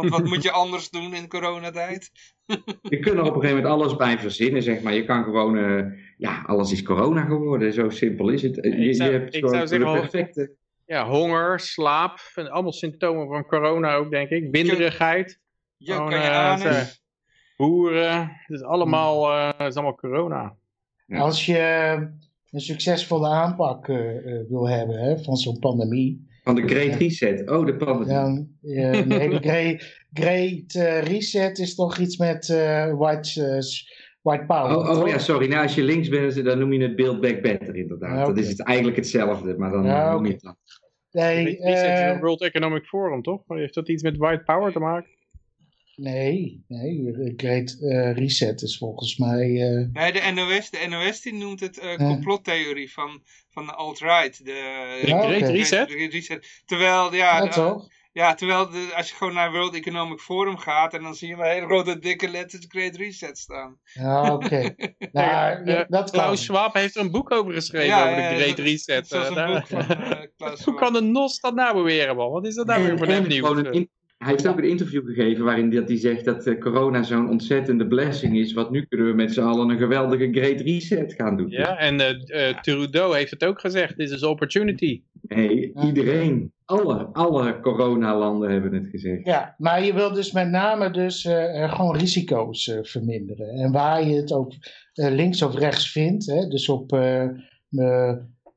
Want wat moet je anders doen in coronatijd? <laughs> Je kunt er op een gegeven moment alles bij verzinnen, zeg maar. Je kan gewoon, eh, ja, alles is corona geworden. Zo simpel is het. Je, Ik zou- je hebt ik gewoon zou zeggen perfecte... Ja, honger, slaap, en allemaal symptomen van corona ook, denk ik. Winderigheid, Je Gewoon, kan je. Het is allemaal, eh, het is allemaal corona. Ja. Als je een succesvolle aanpak eh, wil hebben hè, van zo'n pandemie, Van de Great Reset. Oh, de pandemie. nee, de great, great eh, reset is toch iets met eh, white, eh, White Power. Oh, oh ja, sorry. Nou, als je links bent, dan noem je het Build Back Better inderdaad. Ja, Dat is het, eigenlijk hetzelfde, maar dan Ja, noem je het dan. Nee, eh, het World Economic Forum, toch? Heeft dat iets met white power te maken? Nee, nee, Great eh, Reset is volgens mij... eh, Nee, de NOS, de NOS die noemt het eh, complottheorie van, van de alt-right. De, Ja, Great. Reset? de Great Reset. Terwijl, ja, ja, de- toch? ja, terwijl de, als je gewoon naar World Economic Forum gaat en dan zie je maar hele grote dikke letters Great Reset staan. Ja, oké. <laughs> nou, dat kan. Klaus Schwab heeft er een boek over geschreven, Ja, over de Great Reset. Zoals een daar- boek van Klaus <laughs> Hoe kan de NOS dat nou beweren, man? Wat is dat nou weer voor gewoon een in- hij heeft ook een interview gegeven waarin dat hij zegt dat eh, corona zo'n ontzettende blessing is. Want nu kunnen we met z'n allen een geweldige Great Reset gaan doen. Ja, en eh, eh, Trudeau heeft het ook gezegd. This is opportunity. Hey, iedereen, alle, alle coronalanden hebben het gezegd. Ja, maar je wil dus met name dus gewoon risico's eh, verminderen. En waar je het ook eh, links of rechts vindt, hè, dus op,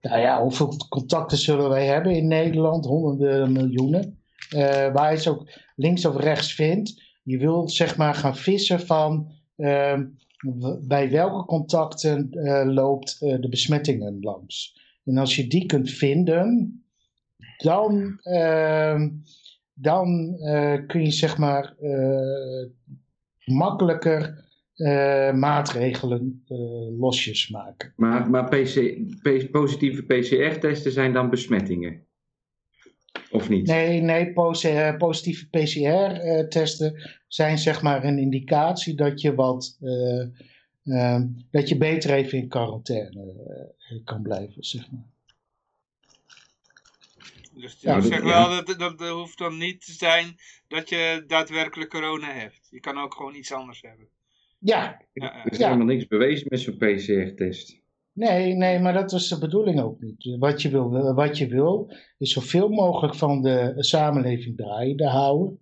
nou ja, hoeveel contacten zullen wij hebben in Nederland? Honderden miljoenen. Eh, waar je het ook links of rechts vindt, je wil zeg maar gaan vissen van ehm, bij welke contacten eh, loopt eh, de besmettingen langs. En als je die kunt vinden, dan, ehm, dan kun je zeg maar makkelijker maatregelen losjes maken. Maar, maar PC, positieve PCR-testen zijn dan besmettingen? Of niet? Nee, nee eh, positieve PCR-testen zijn zeg maar een indicatie dat je wat eh, ehm, dat je beter even in quarantaine eh, kan blijven, zeg maar. Dus Ja, ik dat- zeg wel, dat, dat, dat hoeft dan niet te zijn dat je daadwerkelijk corona hebt. Je kan ook gewoon iets anders hebben. Ja, Ja, ja. Er is Ja. helemaal niks bewezen met zo'n PCR-test. Nee, nee, maar dat was de bedoeling ook niet. Wat je wil, wat je wil is zoveel mogelijk van de samenleving draaiende houden.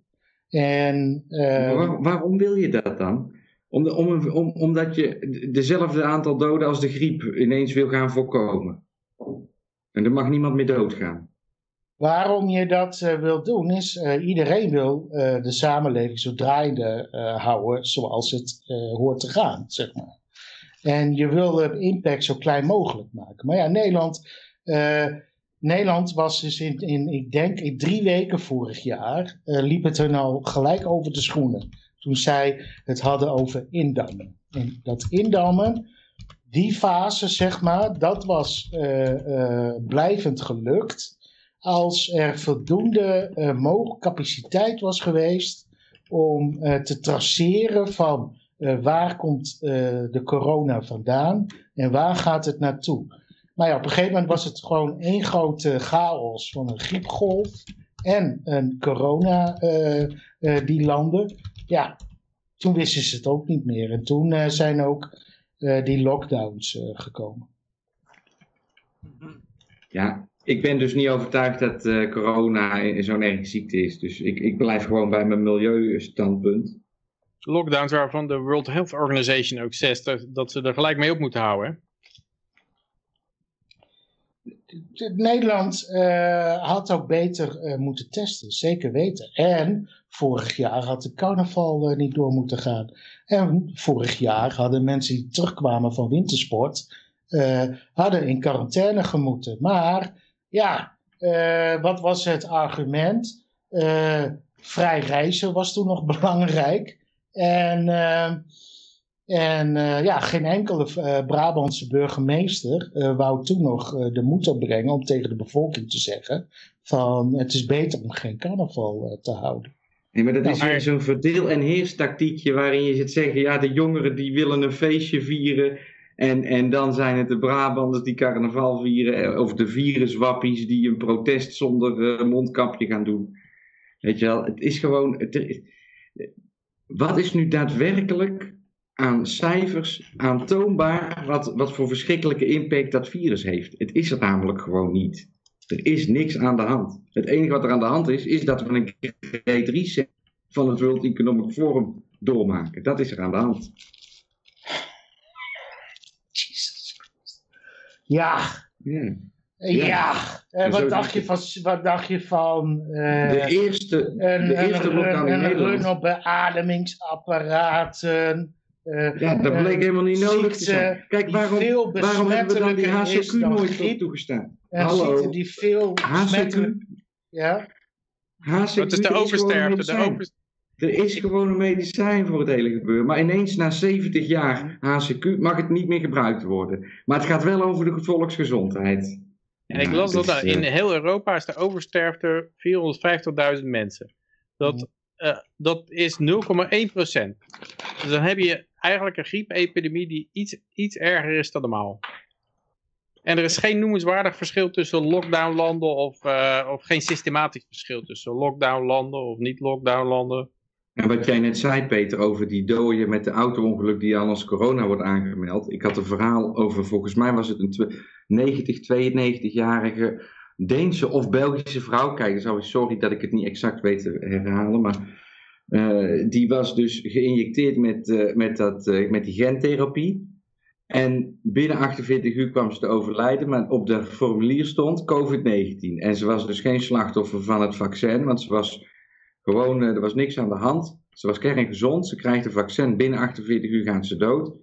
En eh, waar- waarom wil je dat dan? Om de, om, omdat je dezelfde aantal doden als de griep ineens wil gaan voorkomen. En er mag niemand meer doodgaan. waarom je dat eh, wil doen is, eh, iedereen wil de samenleving zo draaiende houden zoals het hoort te gaan, zeg maar. En je wil de impact zo klein mogelijk maken. Maar ja, Nederland, eh, Nederland was dus in, ik denk, in drie weken vorig jaar, eh, liep het er nou gelijk over de schoenen. Toen zij het hadden over indammen. En dat indammen, die fase, zeg maar, dat was eh, blijvend gelukt. Als er voldoende capaciteit was geweest om te traceren van waar komt eh, de corona vandaan en waar gaat het naartoe. Maar ja, op een gegeven moment was het gewoon één grote chaos van een griepgolf en een corona eh, eh, die landen. Ja, toen wisten ze het ook niet meer. En toen eh, zijn ook eh, die lockdowns eh, gekomen. Ja, ik ben dus niet overtuigd dat eh, corona zo'n erg ziekte is. Dus ik, ik blijf gewoon bij mijn milieustandpunt. Lockdowns waarvan de World Health Organization ook zegt dat, ze er gelijk mee op moeten houden. Nederland eh, had ook beter eh, moeten testen, zeker weten. En vorig jaar had de carnaval eh, niet door moeten gaan. En vorig jaar hadden mensen die terugkwamen van wintersport, hadden in quarantaine gemoeten. Maar ja, wat was het argument? Vrij reizen was toen nog <laughs> belangrijk. En, eh, en eh, ja, geen enkele eh, Brabantse burgemeester eh, wou toen nog eh, de moed opbrengen om tegen de bevolking te zeggen van het is beter om geen carnaval eh, te houden. Nee, maar dat is weer zo'n verdeel- en heerstactiekje waarin je zit zeggen, ja, de jongeren die willen een feestje vieren. En, en dan zijn het de Brabanders die carnaval vieren. Of de viruswappies die een protest zonder mondkapje gaan doen. Weet je wel, het is gewoon... Het, is- wat is nu daadwerkelijk aan cijfers aantoonbaar wat, wat voor verschrikkelijke impact dat virus heeft? Het is er namelijk gewoon niet. Er is niks aan de hand. Het enige wat er aan de hand is, is dat we een great reset van het World Economic Forum doormaken. Dat is er aan de hand. Jesus Christ. Ja, Ja. Ja. Ja. Eh, wat, dacht je van, wat dacht je van eh, De eerste, een, de eerste een, lockdown in een, een run op beademingsapparaten? eh, Ja, dat eh, bleek helemaal niet nodig te zijn. Kijk, waarom, veel waarom hebben we dan die HCQ dan nooit griep. op toegestaan? Hallo. ziekte die veel. HCQ? Ja, HCQ Dat is de gewoon een oversterfte. De medicijn. over... Er is gewoon een medicijn voor het hele gebeuren. Maar ineens na 70 jaar HCQ mag het niet meer gebruikt worden. Maar het gaat wel over de volksgezondheid. En ik las dat dus, in eh, heel Europa is de oversterfte 450.000 mensen. Dat, eh, dat is 0,1 procent. Dus dan heb je eigenlijk een griepepidemie die iets, iets erger is dan normaal. En er is geen noemenswaardig verschil tussen lockdownlanden of, eh, of geen systematisch verschil tussen lockdownlanden of niet-lockdownlanden. En wat jij net zei, Peter, over die dooien met de auto-ongeluk die al als corona wordt aangemeld. Ik had een verhaal over, volgens mij was het een twe- 90, 92-jarige Deense of Belgische vrouw. Kijk, zou sorry dat ik het niet exact weet te herhalen, maar eh, die was dus geïnjecteerd met, eh, met, dat, eh, met die gentherapie. En binnen 48 uur kwam ze te overlijden, maar op de formulier stond COVID-19. En ze was dus geen slachtoffer van het vaccin, want ze was gewoon, eh, er was niks aan de hand. Ze was kerngezond, ze krijgt een vaccin, binnen 48 uur gaat ze dood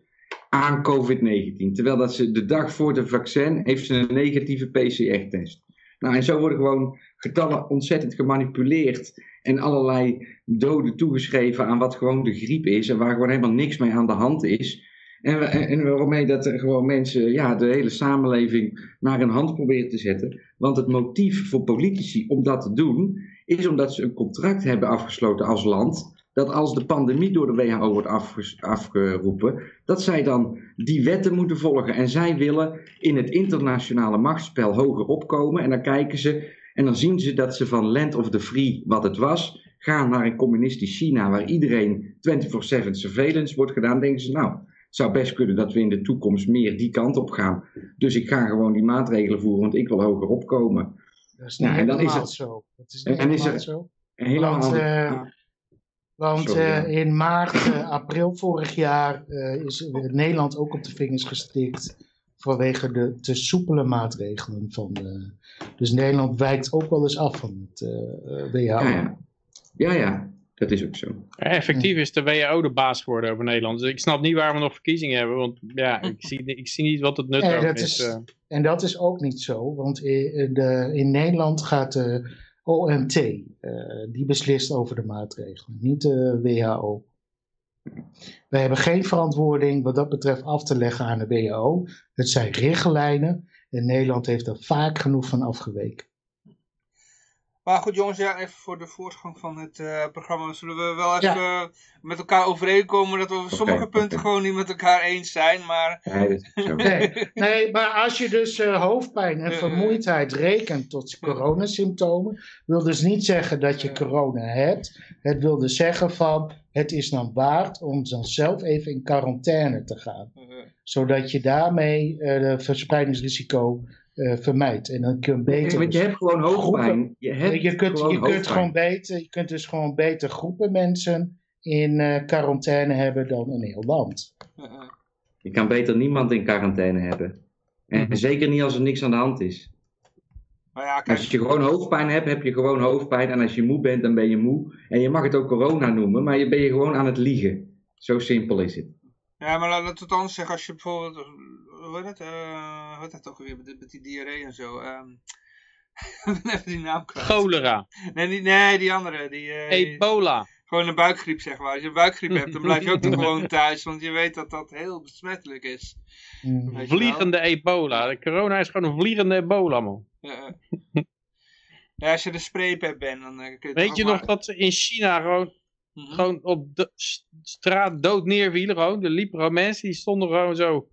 aan COVID-19. Terwijl dat ze de dag voor de vaccin heeft ze een negatieve PCR-test. Nou, en zo worden gewoon getallen ontzettend gemanipuleerd en allerlei doden toegeschreven aan wat gewoon de griep is en waar gewoon helemaal niks mee aan de hand is. En, en waarmee dat er gewoon mensen, ja, de hele samenleving naar een hand proberen te zetten. Want het motief voor politici om dat te doen, is omdat ze een contract hebben afgesloten als land. Dat als de pandemie door de WHO wordt afgeroepen, dat zij dan die wetten moeten volgen. En zij willen in het internationale machtsspel hoger opkomen. En dan kijken ze en dan zien ze dat ze van Land of the Free, wat het was, gaan naar een communistisch China waar iedereen 24/7 surveillance wordt gedaan. Denken ze, nou, het zou best kunnen dat we in de toekomst meer die kant op gaan. Dus ik ga gewoon die maatregelen voeren, want ik wil hoger opkomen. Dat is niet Ja, en dan is het- zo. Dat is niet en is er- zo. En helemaal Want, eh, Want Sorry, eh, in maart, <coughs> eh, april vorig jaar is Nederland ook op de vingers gestikt vanwege de te soepele maatregelen van de, Dus Nederland wijkt ook wel eens af van het WHO. ja, ja. ja, ja, dat is ook zo. Ja, effectief is de WHO de baas geworden over Nederland. Dus ik snap niet waar we nog verkiezingen hebben. Want ja, ik zie, ik zie niet wat het nut dat is. is- eh. En dat is ook niet zo, want in, de, in Nederland gaat de OMT, eh, die beslist over de maatregelen, niet de WHO. Wij hebben geen verantwoording wat dat betreft af te leggen aan de WHO. Het zijn richtlijnen en Nederland heeft er vaak genoeg van afgeweken. Maar goed jongens, ja, even voor de voortgang van het eh, programma zullen we wel even Ja. eh, met elkaar overeenkomen dat we over sommige punten gewoon niet met elkaar eens zijn. Maar Ja, dat is zo. Nee, nee maar als je dus eh, hoofdpijn en Eh. vermoeidheid rekent tot coronasymptomen, wil dus niet zeggen dat je Eh. corona hebt. Het wil dus zeggen van, het is dan waard om dan zelf even in quarantaine te gaan. eh, Zodat je daarmee eh het verspreidingsrisico eh, vermijdt. En dan kun je beter... Want je hebt gewoon hoofdpijn. Je, hebt je kunt, gewoon je kunt gewoon beter, je kunt dus gewoon beter groepen mensen in eh, quarantaine hebben dan een heel land. Je kan beter niemand in quarantaine hebben. En Mhm. zeker niet als er niks aan de hand is. Maar ja, kijk, Als je gewoon hoofdpijn hebt, heb je gewoon hoofdpijn. En als je moe bent, dan ben je moe. En je mag het ook corona noemen, maar je ben je gewoon aan het liegen. Zo simpel is het. ja, maar laten we het anders zeggen als je bijvoorbeeld, hoe heet het, eh, hoe heet het ook weer, met, met die diarree en zo. ehm <laughs> ik ben even die naam kwijt. Cholera, Nee, die, nee, die andere, die, eh, die- ebola. gewoon een buikgriep zeg maar. Als je een buikgriep hebt, dan blijf je ook <laughs> toch gewoon thuis, want je weet dat dat heel besmettelijk is. Mm. Vliegende ebola. De corona is gewoon een vliegende ebola, man. Ja, ja, <laughs> als je de spreepep bent, dan eh, kun je Weet je nog maar- dat ze in China gewoon, Mhm. gewoon op de straat dood neervielen? Gewoon. Er liepen gewoon mensen, die stonden gewoon zo.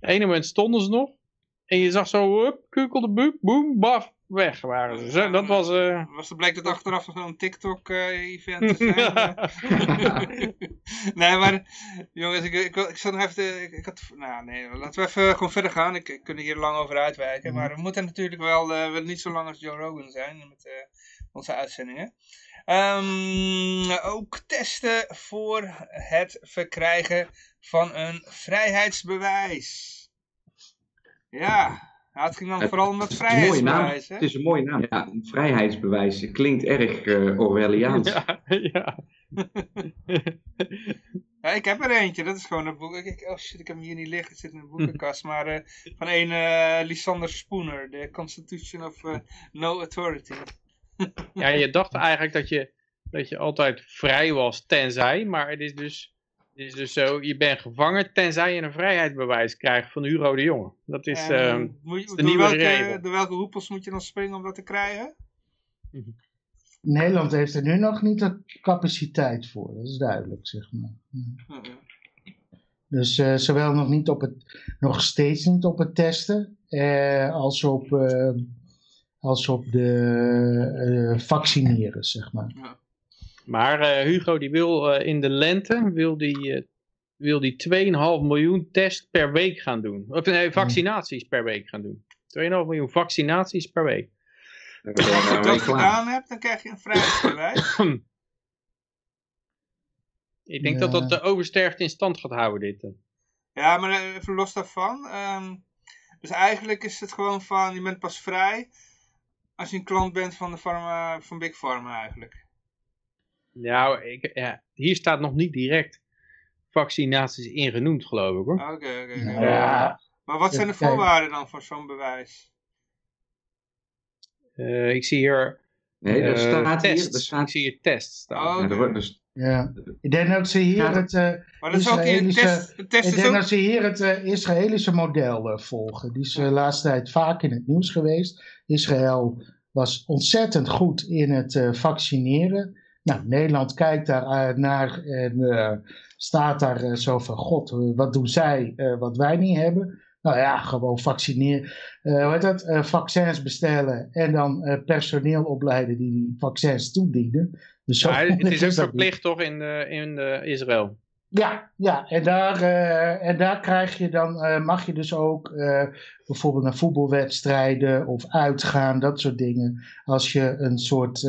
Het ene moment stonden ze nog. En je zag zo, hup, kukelde, boep, boem, baf, weg waren ze. Zo, dat was... eh, Was het bleek dat achteraf zo'n TikTok-event te <laughs> zijn? eh? <laughs> nee, maar jongens, ik, ik, ik zat nog even te, ik, ik had, nou nee, laten we even gewoon verder gaan. Ik, ik kan hier lang over uitwijken, maar we moeten natuurlijk wel, eh, we willen niet zo lang als Joe Rogan zijn met eh, onze uitzendingen. Ehm, ook testen voor het verkrijgen van een vrijheidsbewijs. Ja, nou, het ging dan vooral om dat Het een vrijheidsbewijs. Hè? Het is een mooie naam. Ja, een vrijheidsbewijs. Klinkt erg eh Orwelliaans. ja, <laughs> <laughs> ja. Ik heb er eentje, dat is gewoon een boek. Ik, oh shit, ik heb hem hier niet liggen, het zit in de boekenkast. Maar eh, van een eh Lysander Spooner, The Constitution of No Authority. Ja, je dacht eigenlijk dat je, dat je altijd vrij was tenzij, maar het is dus, het is dus zo, je bent gevangen tenzij je een vrijheidsbewijs krijgt van Hugo de Jonge. Dat is, En, ehm, moet je, de door, nieuwe welke, regel. door welke hoepels moet je dan springen om dat te krijgen? Nederland heeft er nu nog niet de capaciteit voor, dat is duidelijk, zeg maar. Ja. Dus eh, zowel nog, niet op het, nog steeds niet op het testen, eh, als, op, eh, als op de eh, vaccineren, zeg maar. Maar eh, Hugo die wil eh, in de lente wil die, eh, wil die 2,5 miljoen tests per week gaan doen. Of nee, vaccinaties per week gaan doen. 2,5 miljoen vaccinaties per week. Als je dat gedaan hebt, dan krijg je een vrijheidsbewijs. <clears throat> Ik denk Ja. dat dat de oversterfte in stand gaat houden dit. Ja, maar even los daarvan. ehm, dus eigenlijk is het gewoon van, je bent pas vrij als je een klant bent van, de pharma, van Big Pharma eigenlijk. Nou, ik, ja, hier staat nog niet direct vaccinaties ingenoemd geloof ik hoor. Oké, oké, oké. Ja, Maar wat zijn de voorwaarden dan voor zo'n bewijs? Eh, ik zie hier Nee, er eh, staat hier, er staat, Ik zie hier tests staan. Oh, dus, ja. Ik denk dat ze hier Ja. het, eh, Maar dat is ook hier, Israëlische- test, ik denk ook... dat ze hier het eh, Israëlische model eh, volgen. Die is de laatste tijd vaak in het nieuws geweest. Israël was ontzettend goed in het eh, vaccineren. Nou, Nederland kijkt daar naar en eh, staat daar zo van: God, wat doen zij eh, wat wij niet hebben? Nou ja, gewoon vaccineren. eh hoe heet dat? Eh, vaccins bestellen en dan eh, personeel opleiden die die vaccins toedienen. Dus Ja, het is ook verplicht toch in, in Israël. Ja, ja en, daar, eh, en daar krijg je dan, mag je dus ook bijvoorbeeld naar voetbalwedstrijden of uitgaan, dat soort dingen. Als je een soort,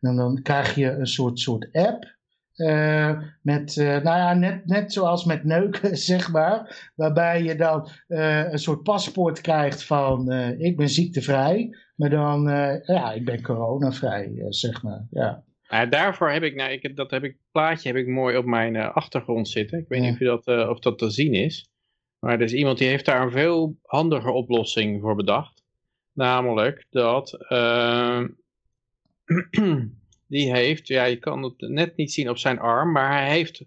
dan, dan krijg je een soort, soort app. Eh, met, eh, nou ja, net, net zoals met neuken, <laughs> zeg maar. Waarbij je dan eh, een soort paspoort krijgt van ik ben ziektevrij. Maar dan, ja, ik ben coronavrij, zeg maar. Ja. Daarvoor heb ik, nou, ik heb, dat heb ik, plaatje heb ik mooi op mijn achtergrond zitten. Ik weet Ja. niet of, je dat, of dat te zien is. Maar er is iemand die heeft daar een veel handiger oplossing voor bedacht. Namelijk dat <clears throat> eh, die heeft, ja je kan het net niet zien op zijn arm, maar hij heeft,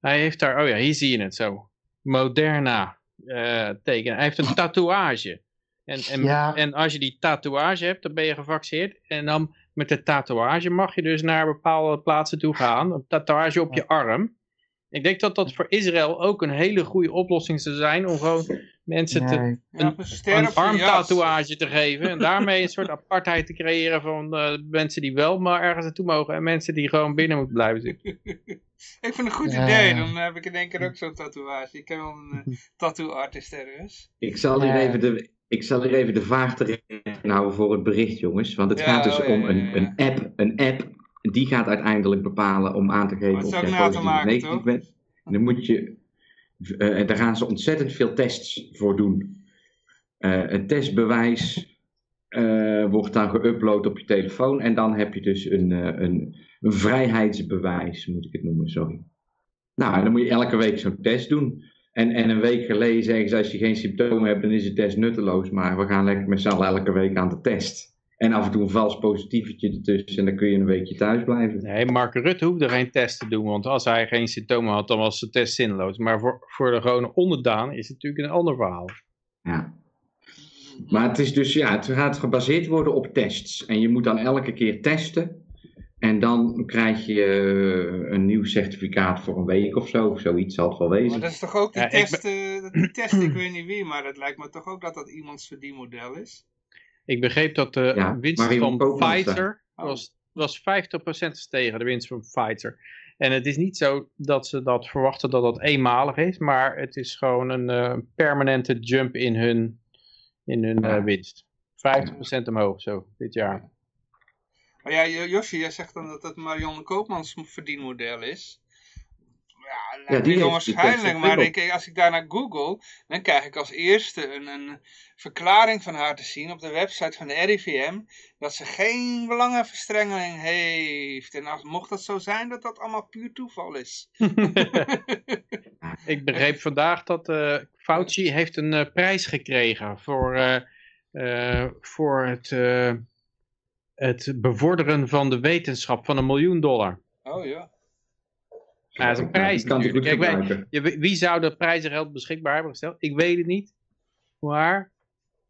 hij heeft daar, oh ja hier zie je het zo, Moderna eh teken. Hij heeft een tatoeage. En, en, Ja. en als je die tatoeage hebt, dan ben je gevaccineerd. En dan met de tatoeage mag je dus naar bepaalde plaatsen toe gaan. Een tatoeage op je arm. Ik denk dat dat voor Israël ook een hele goede oplossing zou zijn om gewoon mensen te, Nee. Ja, een een armtatoeage te geven. En daarmee een soort apartheid te creëren van eh, mensen die wel maar ergens naartoe mogen. En mensen die gewoon binnen moeten blijven zitten. <laughs> Ik vind het een goed Ja. idee, dan heb ik in één keer ook zo'n tatoeage. Ik ken wel een <laughs> ergens. ik, zal hier Ja. even de, ik zal hier even de vaart erin houden voor het bericht, jongens. Want het Ja, gaat dus oh, ja, om ja, een, ja. een app. Een app, die gaat uiteindelijk bepalen om aan te geven of jij te positief of maken, negatief toch? bent. En dan moet je, eh, daar gaan ze ontzettend veel tests voor doen. Eh, het testbewijs eh, wordt dan geüpload op je telefoon. En dan heb je dus een, een, een vrijheidsbewijs, moet ik het noemen, sorry. Nou, en dan moet je elke week zo'n test doen. En, en een week geleden zeggen ze, als je geen symptomen hebt, dan is de test nutteloos. Maar we gaan lekker met z'n allen elke week aan de test. En af en toe een vals positiefje ertussen. En dan kun je een weekje thuis blijven. Nee, Mark Rutte hoefde geen test te doen. Want als hij geen symptomen had, dan was de test zinloos. Maar voor, voor de gewone onderdaan is het natuurlijk een ander verhaal. Ja. Maar het is dus, ja, het gaat gebaseerd worden op tests. En je moet dan elke keer testen. En dan krijg je eh, een nieuw certificaat voor een week of zo. Of zoiets zal het wel Maar wezen. dat is toch ook die Ja, ik test, eh, die test, ik weet niet wie, maar dat lijkt me toch ook dat dat iemands verdienmodel is. Ik begreep dat de Ja, winst van Pfizer Oh. was, was 50% gestegen, de winst van Pfizer. En het is niet zo dat ze dat verwachten dat dat eenmalig is, maar het is gewoon een eh, permanente jump in hun, in hun Ja. eh, winst. 50% omhoog zo, dit jaar. Maar ja, Jo- Josje, jij zegt dan dat dat Marianne Koopmans verdienmodel is. Ja, Ja, die onwaarschijnlijk, maar ik, als ik daarna google, dan krijg ik als eerste een, een verklaring van haar te zien op de website van de RIVM, dat ze geen belangenverstrengeling heeft. En als, mocht dat zo zijn, dat dat allemaal puur toeval is. <laughs> Ik begreep vandaag dat eh Fauci heeft een eh, prijs gekregen voor, eh, eh, voor het, eh, het bevorderen van de wetenschap van een miljoen dollar. Oh ja. Ja, dat is een prijs kan goed natuurlijk. Kijk, wij- gebruiken. je, wie- zou dat prijzengeld beschikbaar hebben gesteld? Ik weet het niet. Maar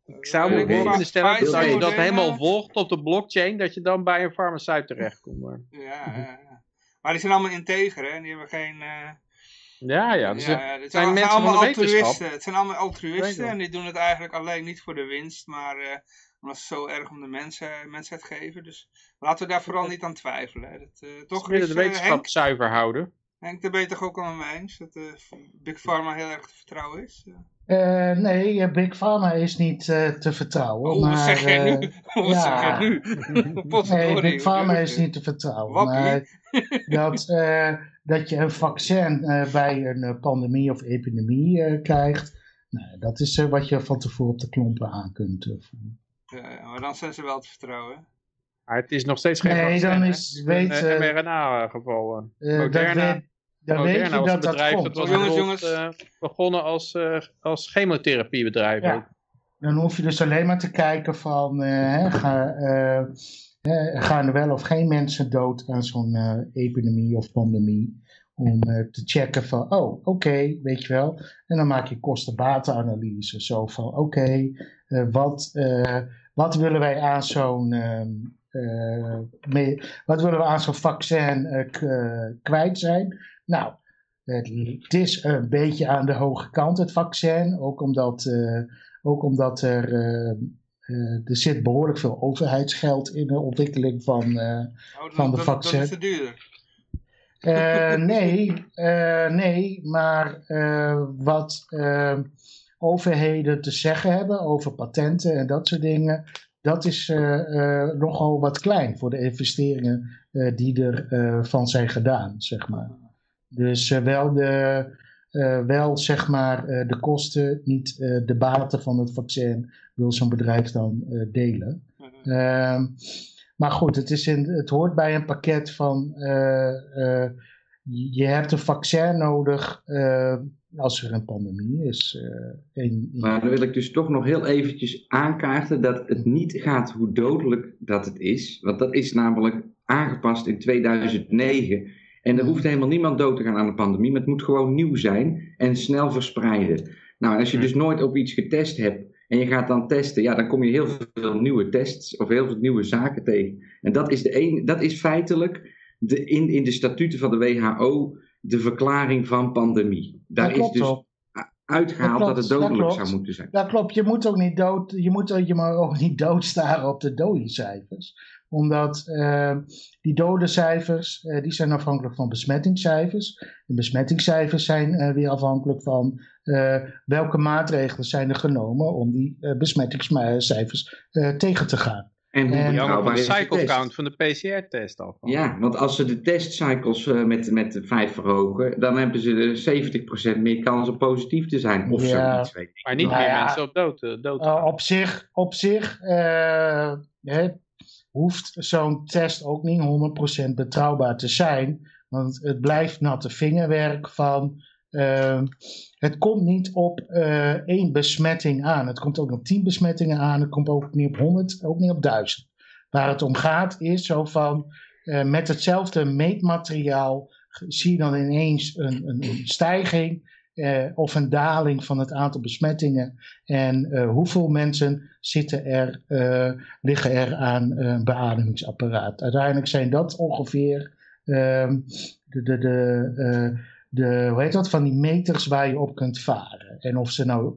ik zou me kunnen stellen dat als je dat helemaal volgt op de blockchain, dat je dan bij een farmaceut terechtkomt. Maar, Ja, ja, ja. Maar die zijn allemaal integer, hè? Die hebben geen... eh, ja, ja. Dus, ja, ja, het zijn allemaal van de wetenschap. altruïsten. Het zijn allemaal altruïsten en die doen het eigenlijk alleen niet voor de winst, maar eh, omdat ze zo erg om de mensen, mensheid geven. Dus laten we daar vooral niet aan twijfelen. hè. Dat, eh, toch is, de wetenschap Henk, zuiver houden. Henk, daar ben je toch ook al mee eens? Dat eh, Big Pharma heel erg te vertrouwen is? Eh, nee, eh, Big Pharma is niet eh, te vertrouwen. Oh, wat maar, zeg jij eh, nu? <laughs> Wat ja. zeg jij nu? <laughs> Nee, Big Pharma is niet te vertrouwen. Maar <laughs> dat, eh, dat je een vaccin eh, bij een eh, pandemie of epidemie eh, krijgt, nou, dat is eh, wat je van tevoren op de klompen aan kunt eh, voeren. Ja, maar dan zijn ze wel te vertrouwen. Maar het is nog steeds geen Nee, vaccin, dan is- Het weet, een eh, mRNA-geval. Moderna- dat weet, dan weet Moderna je was dat een dat bedrijf komt. dat was Jongens, bijvoorbeeld, jongens. eh, begonnen als, eh, als chemotherapiebedrijf. ook. Ja. Dan hoef je dus alleen maar te kijken van, eh, hè, ga, gaan er wel of geen mensen dood aan zo'n eh, epidemie of pandemie. Om te checken van, oh, oké, weet je wel. En dan maak je kosten-batenanalyse. Zo van, oké, eh, wat, eh, wat willen wij aan zo'n... ehm, eh, mee- wat willen we aan zo'n vaccin kwijt zijn? Nou, het, is een beetje aan de hoge kant, het vaccin. Ook omdat, eh, ook omdat er, eh, eh, er zit behoorlijk veel overheidsgeld in de ontwikkeling van. Oh, Van de vaccin. is duurder. eh, nee, nee, maar wat overheden te zeggen hebben over patenten en dat soort dingen, dat is nogal wat klein voor de investeringen die er eh, van zijn gedaan, zeg maar. Dus eh, wel, de, eh, wel zeg maar eh, de kosten, niet eh, de baten van het vaccin wil zo'n bedrijf dan eh, delen. Ehm, maar goed, het, is in, het hoort bij een pakket van eh, eh, je hebt een vaccin nodig eh, als er een pandemie is. eh, in, in- Maar dan wil ik dus toch nog heel eventjes aankaarten dat het niet gaat hoe dodelijk dat het is. Want dat is namelijk aangepast in 2009. En er hoeft helemaal niemand dood te gaan aan de pandemie, maar het moet gewoon nieuw zijn en snel verspreiden. Nou, en als je dus nooit op iets getest hebt en je gaat dan testen, ja, dan kom je heel veel nieuwe tests of heel veel nieuwe zaken tegen. En dat is, de een, dat is feitelijk de, in, in de statuten van de WHO de verklaring van pandemie. Daar Dat is dus uitgehaald Dat dat, het dat dodelijk zou moeten zijn. Dat klopt, je moet ook niet dood, je moet ook, je mag ook niet doodstaren op de dodencijfers. Omdat eh, die dodencijfers, eh, die zijn afhankelijk van besmettingscijfers. De besmettingscijfers zijn eh, weer afhankelijk van eh, welke maatregelen zijn er genomen om die eh, besmettingscijfers eh, tegen te gaan. En hoe betrouwbaar van de is de cycle test? count van de PCR-test al. Ja, want als ze de testcycles eh, met, met vijf verhogen, dan hebben ze de 70% meer kans om positief te zijn. Of Ja. zoiets, weet ik. Maar niet Nou meer ja. mensen op dood, dood Uh, op zich, op zich eh, hè, hoeft zo'n test ook niet 100% betrouwbaar te zijn. Want het blijft natte vingerwerk van. eh, het komt niet op eh, één besmetting aan. Het komt ook op 10 besmettingen aan. Het komt ook niet op 100, ook niet op 1000. Waar het om gaat is zo van. eh, met hetzelfde meetmateriaal zie je dan ineens een, een, een stijging. Eh, of een daling van het aantal besmettingen. En eh, hoeveel mensen zitten er, eh, liggen er aan een beademingsapparaat? Uiteindelijk zijn dat ongeveer ehm, de, de, eh, de, hoe heet dat, van die meters waar je op kunt varen. En of ze nou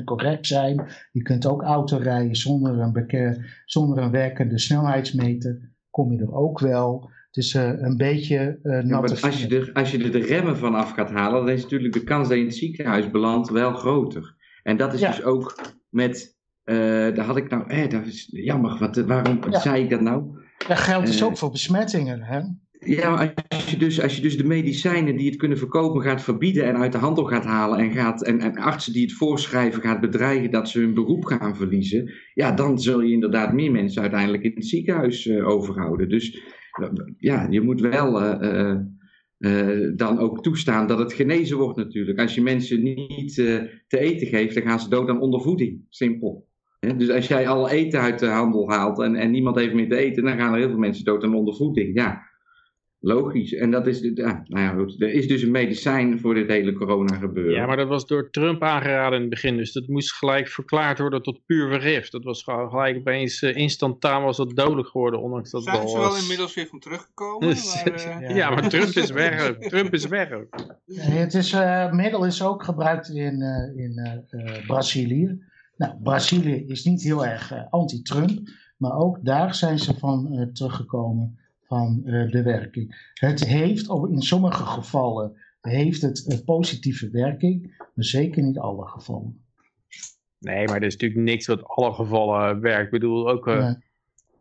100% correct zijn. Je kunt ook auto rijden zonder een, zonder een werkende snelheidsmeter. Kom je er ook wel. Het is eh, een beetje eh Ja, natte maar als je, er, als je er de remmen van af gaat halen, dan is natuurlijk de kans dat je in het ziekenhuis belandt wel groter. En dat is Ja. dus ook met, eh daar had ik nou, eh, dat is jammer, wat, waarom Ja. zei ik dat nou? Dat geldt dus ook voor besmettingen. Hè? ja, als je, dus, als je dus de medicijnen die het kunnen verkopen gaat verbieden en uit de handel gaat halen en, gaat, en, en artsen die het voorschrijven gaat bedreigen dat ze hun beroep gaan verliezen, ja, dan zul je inderdaad meer mensen uiteindelijk in het ziekenhuis overhouden. Dus ja, je moet wel eh, eh, eh, dan ook toestaan dat het genezen wordt natuurlijk. Als je mensen niet te eten geeft, dan gaan ze dood aan ondervoeding. Simpel. Dus als jij al eten uit de handel haalt en, en niemand heeft meer te eten, dan gaan er heel veel mensen dood aan ondervoeding. Ja, logisch. En dat is, de- ja, nou ja, goed. Er is dus een medicijn voor dit hele corona gebeuren. Ja, maar dat was door Trump aangeraden in het begin. Dus dat moest gelijk verklaard worden tot puur vergif. Dat was gelijk opeens uh, instantaan was dat dodelijk geworden. Ondanks dat Zijn wel ze wel was- inmiddels weer van teruggekomen? Dus, <laughs> maar, eh, ja. maar Trump is weg. Trump is weg Het is, eh, middel is ook gebruikt in, eh, in Brazilië. Nou, Brazilië is niet heel erg anti-Trump, maar ook daar zijn ze van eh, teruggekomen van eh, de werking. Het heeft in sommige gevallen heeft het een positieve werking, maar zeker niet alle gevallen. Nee, maar er is natuurlijk niks wat alle gevallen werkt. Ik bedoel, ook eh, Nee.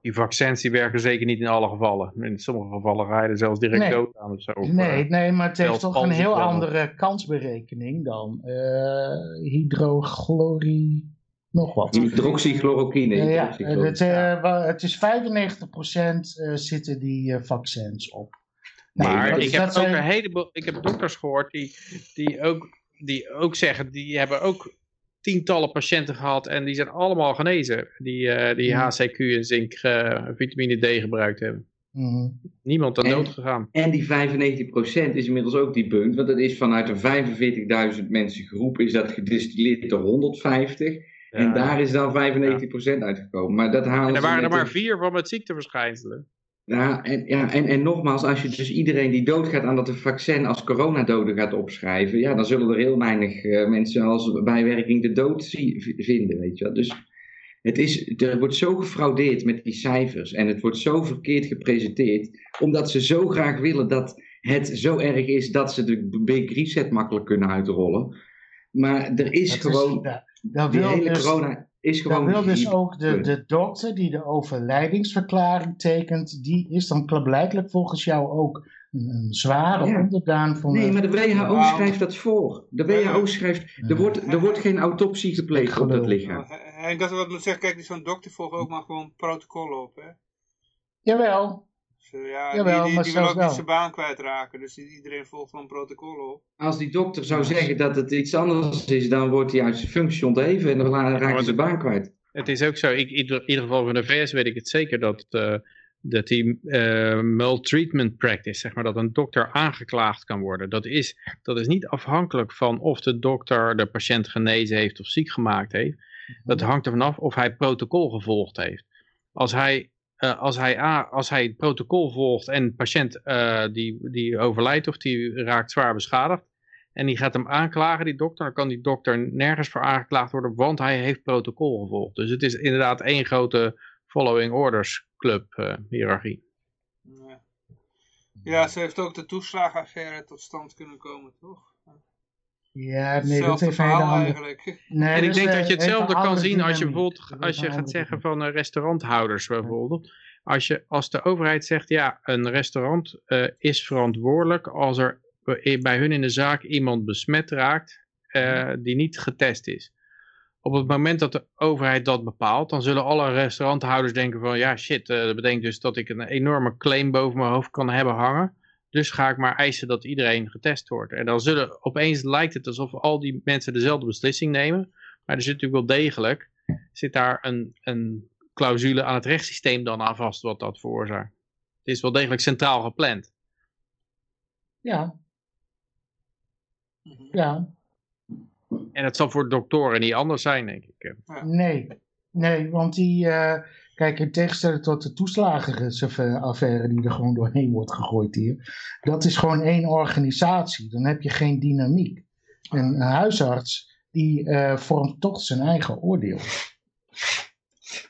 die vaccins die werken zeker niet in alle gevallen. In sommige gevallen ga je er zelfs direct Nee. dood aan of zo. Nee, eh, nee, maar het heeft toch een heel andere kansberekening dan eh hydrochlorie nog wat. Hydroxychloroquine. Ja, ja, hydroxychloroquine. het, eh, het is 95% eh, zitten die eh, vaccins op. Maar ik heb ook zijn- een heleboel, ik heb dokters gehoord die, die, ook, die ook zeggen, die hebben ook tientallen patiënten gehad en die zijn allemaal genezen. Die, eh, die. HCQ en zink, eh, vitamine D gebruikt hebben. Mhm. Niemand aan dood gegaan. En die 95% is inmiddels ook die punt, want dat is vanuit een 45.000 mensen groep is dat gedistilleerd tot 150. En daar is dan 95% uitgekomen. Maar dat halen En er waren er maar vier van met ziekteverschijnselen. Ja, en, ja en, en nogmaals, als je dus iedereen die doodgaat aan dat een vaccin als coronadoden gaat opschrijven, ja, dan zullen er heel weinig eh, mensen als bijwerking de dood vinden, weet je wel. Dus het is, er wordt zo gefraudeerd met die cijfers en het wordt zo verkeerd gepresenteerd, omdat ze zo graag willen dat het zo erg is dat ze de big reset makkelijk kunnen uitrollen. Maar er is Dat gewoon, dat die wil hele dus, corona is dat gewoon... wil dus ook de, de dokter die de overlijdingsverklaring tekent, die is dan klaarblijkelijk volgens jou ook een, zware Ja. onderdaan van Nee, de- maar de WHO schrijft dat voor. De WHO schrijft, er wordt, er wordt geen autopsie gepleegd op dat lichaam. En dat wat moet zeggen, kijk, die zo'n dokter volgt ook maar gewoon protocollen op, hè. Jawel, Dus, ja, Jawel, die, die, maar die wil zelfs ook niet wel. zijn baan kwijtraken, dus iedereen volgt gewoon protocollen op. Als die dokter zou zeggen dat het iets anders is, dan wordt hij uit zijn functie ontheven en dan raakt hij zijn baan kwijt. Het is ook zo, ik, in ieder in ieder geval van de VS weet ik het zeker, dat, eh, dat die eh, maltreatment practice, zeg maar, dat een dokter aangeklaagd kan worden. Dat is, dat is niet afhankelijk van of de dokter de patiënt genezen heeft of ziek gemaakt heeft. Dat hangt ervan af of hij protocol gevolgd heeft. Als hij, eh, als hij, als hij het protocol volgt en de patiënt eh, die, die overlijdt of die raakt zwaar beschadigd, en die gaat hem aanklagen, die dokter, dan kan die dokter nergens voor aangeklaagd worden, want hij heeft protocol gevolgd. Dus het is inderdaad één grote following orders club eh, hiërarchie. Ja. ja, ze heeft ook de toeslagenaffaire tot stand kunnen komen, toch? Ja, nee, dat heeft verhaal andere... eigenlijk. <laughs> Nee, en ik dus, denk eh, dat je heeft een hetzelfde kan zien als je bijvoorbeeld, als je gaat zeggen van eh, restauranthouders bijvoorbeeld. Als, je, als de overheid zegt, ja, een restaurant eh, is verantwoordelijk als er bij- bij hun in de zaak iemand besmet raakt eh, die niet getest is. Op het moment dat de overheid dat bepaalt, dan zullen alle restauranthouders denken van, ja shit, eh, dat betekent dus dat ik een enorme claim boven mijn hoofd kan hebben hangen. Dus ga ik maar eisen dat iedereen getest wordt. En dan zullen opeens lijkt het alsof al die mensen dezelfde beslissing nemen. Maar er zit natuurlijk wel degelijk, zit daar een, een clausule aan het rechtssysteem dan aan vast wat dat veroorzaakt. Het is wel degelijk centraal gepland. Ja, ja, En dat zal voor doktoren niet anders zijn, denk ik. nee. Nee, want die... eh, kijk, in tegenstelling tot de toeslagenaffaire die er gewoon doorheen wordt gegooid hier. Dat is gewoon één organisatie. Dan heb je geen dynamiek. En een huisarts, die eh, vormt toch zijn eigen oordeel.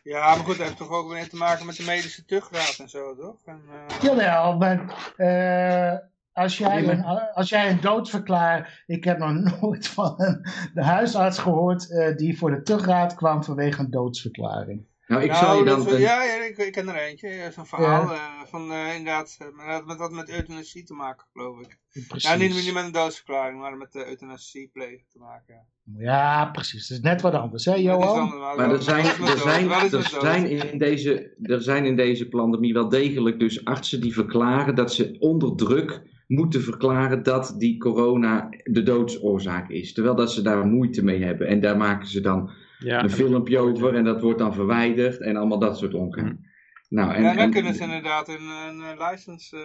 Ja, maar goed, dat heeft toch ook weer te maken met de medische tuchtraad en zo, toch? En, eh, Jawel, maar eh, als, jij een, als jij een dood verklaart. Ik heb nog <laughs> nooit van een, de huisarts gehoord eh, die voor de tuchtraad kwam vanwege een doodsverklaring. Nou, ik nou, zal je dan... ja, ja ik, ik ken er eentje. Zo'n verhaal eh, van eh, inderdaad, eh, dat met, wat met euthanasie te maken, geloof ik. Precies. Ja, niet, niet met een doodsverklaring, maar met de euthanasie plegen te maken. ja. Precies. Dat is net wat anders, hè Johan? dan- Maar er zijn, er zijn, er zijn, in, deze, er zijn in deze pandemie wel degelijk dus artsen die verklaren dat ze onder druk moeten verklaren dat die corona de doodsoorzaak is. Terwijl dat ze daar moeite mee hebben. En daar maken ze dan Ja, een filmpje over en dat wordt dan verwijderd en allemaal dat soort ongein. Nou, en, ja, dan en- kunnen ze inderdaad een, een license...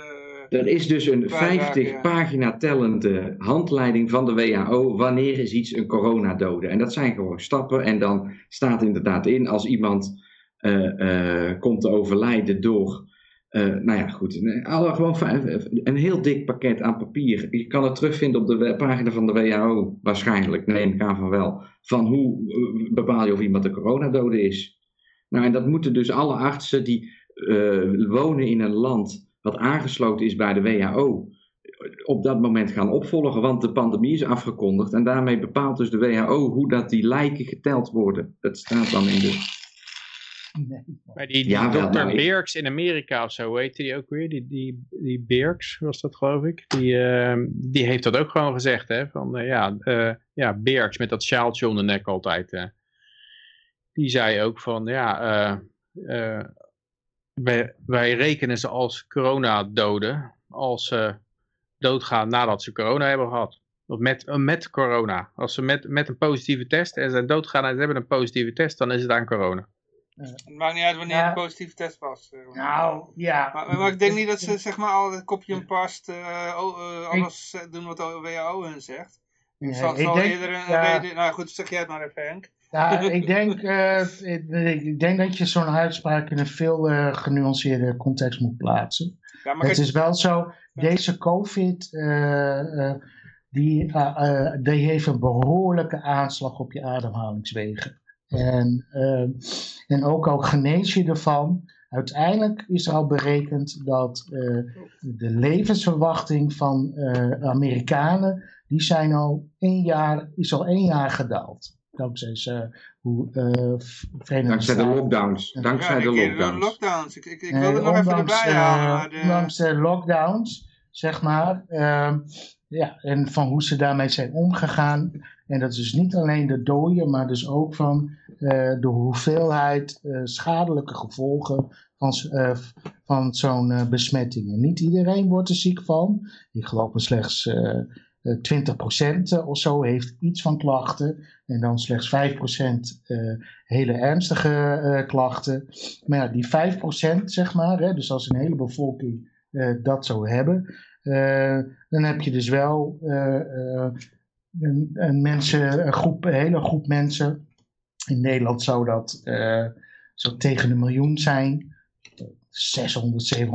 eh, er is dus een Kwijtraken, 50 ja. pagina tellende handleiding van de WHO. Wanneer is iets een coronadode? En dat zijn gewoon stappen. En dan staat inderdaad in als iemand eh, eh, komt te overlijden door. Eh, nou ja, goed. Alle, gewoon vijf- een heel dik pakket aan papier. Je kan het terugvinden op de pagina van de WHO. Waarschijnlijk, neem ik aan van wel. Van hoe eh, bepaal je of iemand een coronadode is? Nou, en dat moeten dus alle artsen die eh, wonen in een land wat aangesloten is bij de WHO, op dat moment gaan opvolgen, want de pandemie is afgekondigd en daarmee bepaalt dus de WHO hoe dat die lijken geteld worden. Dat staat dan in de... <laughs> Nee. Maar die, die Ja, dokter nou, Birks in Amerika of zo, heette die ook weer? Die, die, die Birks was dat geloof ik. Die, ehm, die heeft dat ook gewoon gezegd. Hè? Van, eh, ja, eh, ja, Birks met dat sjaaltje om de nek altijd. eh. Die zei ook van, ja, eh, eh, wij, wij rekenen ze als coronadoden als ze doodgaan nadat ze corona hebben gehad. Of met, met corona. Als ze met, met een positieve test en ze zijn doodgaan en ze hebben een positieve test, dan is het aan corona. Het maakt niet uit wanneer Ja. een positieve test was. eh. Nou, ja. Maar, maar ik denk niet dat ze zeg maar al het kopje en past eh, alles doen wat de WHO hun zegt. Nee, zal, denk- eerder een ja. reden... Nou goed, zeg jij het maar even Henk. Ja, ik denk, ik, denk dat je zo'n uitspraak in een veel eh, genuanceerde context moet plaatsen. Ja, maar Het kijk, is wel zo, deze COVID, die, die heeft een behoorlijke aanslag op je ademhalingswegen. En, eh, en ook al genees je ervan, uiteindelijk is er al berekend dat eh, de levensverwachting van eh, Amerikanen, die zijn al één jaar, is al één jaar gedaald. Dankzij hoe eh, Verenigde Dankzij de lockdowns. Dankzij ja, de ik- lockdowns. lockdowns. Ik, ik, ik Nee, wilde nog even ondanks, erbij eh, halen. De, Ondanks de lockdowns, zeg maar. ehm, ja, en van hoe ze daarmee zijn omgegaan. En dat is dus niet alleen de doden, maar dus ook van de hoeveelheid eh, schadelijke gevolgen van, eh, van zo'n eh, besmetting. En niet iedereen wordt er ziek van. Ik geloof maar slechts eh, eh, 20% of zo heeft iets van klachten. En dan slechts 5% eh, hele ernstige eh, klachten. Maar ja, die 5% zeg maar, hè, dus als een hele bevolking eh, dat zou hebben, eh, dan heb je dus wel eh, eh, een, een, mensen, groep, een hele groep mensen. In Nederland zou dat eh, zo tegen een miljoen zijn. 600, 700.000,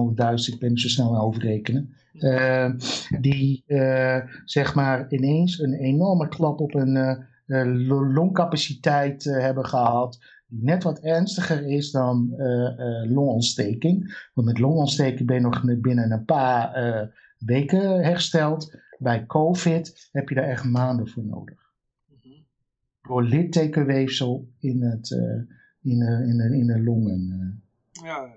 ik ben niet zo snel overrekenen. Eh, die eh, zeg maar ineens een enorme klap op hun lo- longcapaciteit hebben gehad die net wat ernstiger is dan longontsteking. Want met longontsteking ben je nog binnen een paar weken hersteld. Bij COVID heb je daar echt maanden voor nodig. Door littekenweefsel in, het, eh, in, de, in, de, in de longen. eh. ja.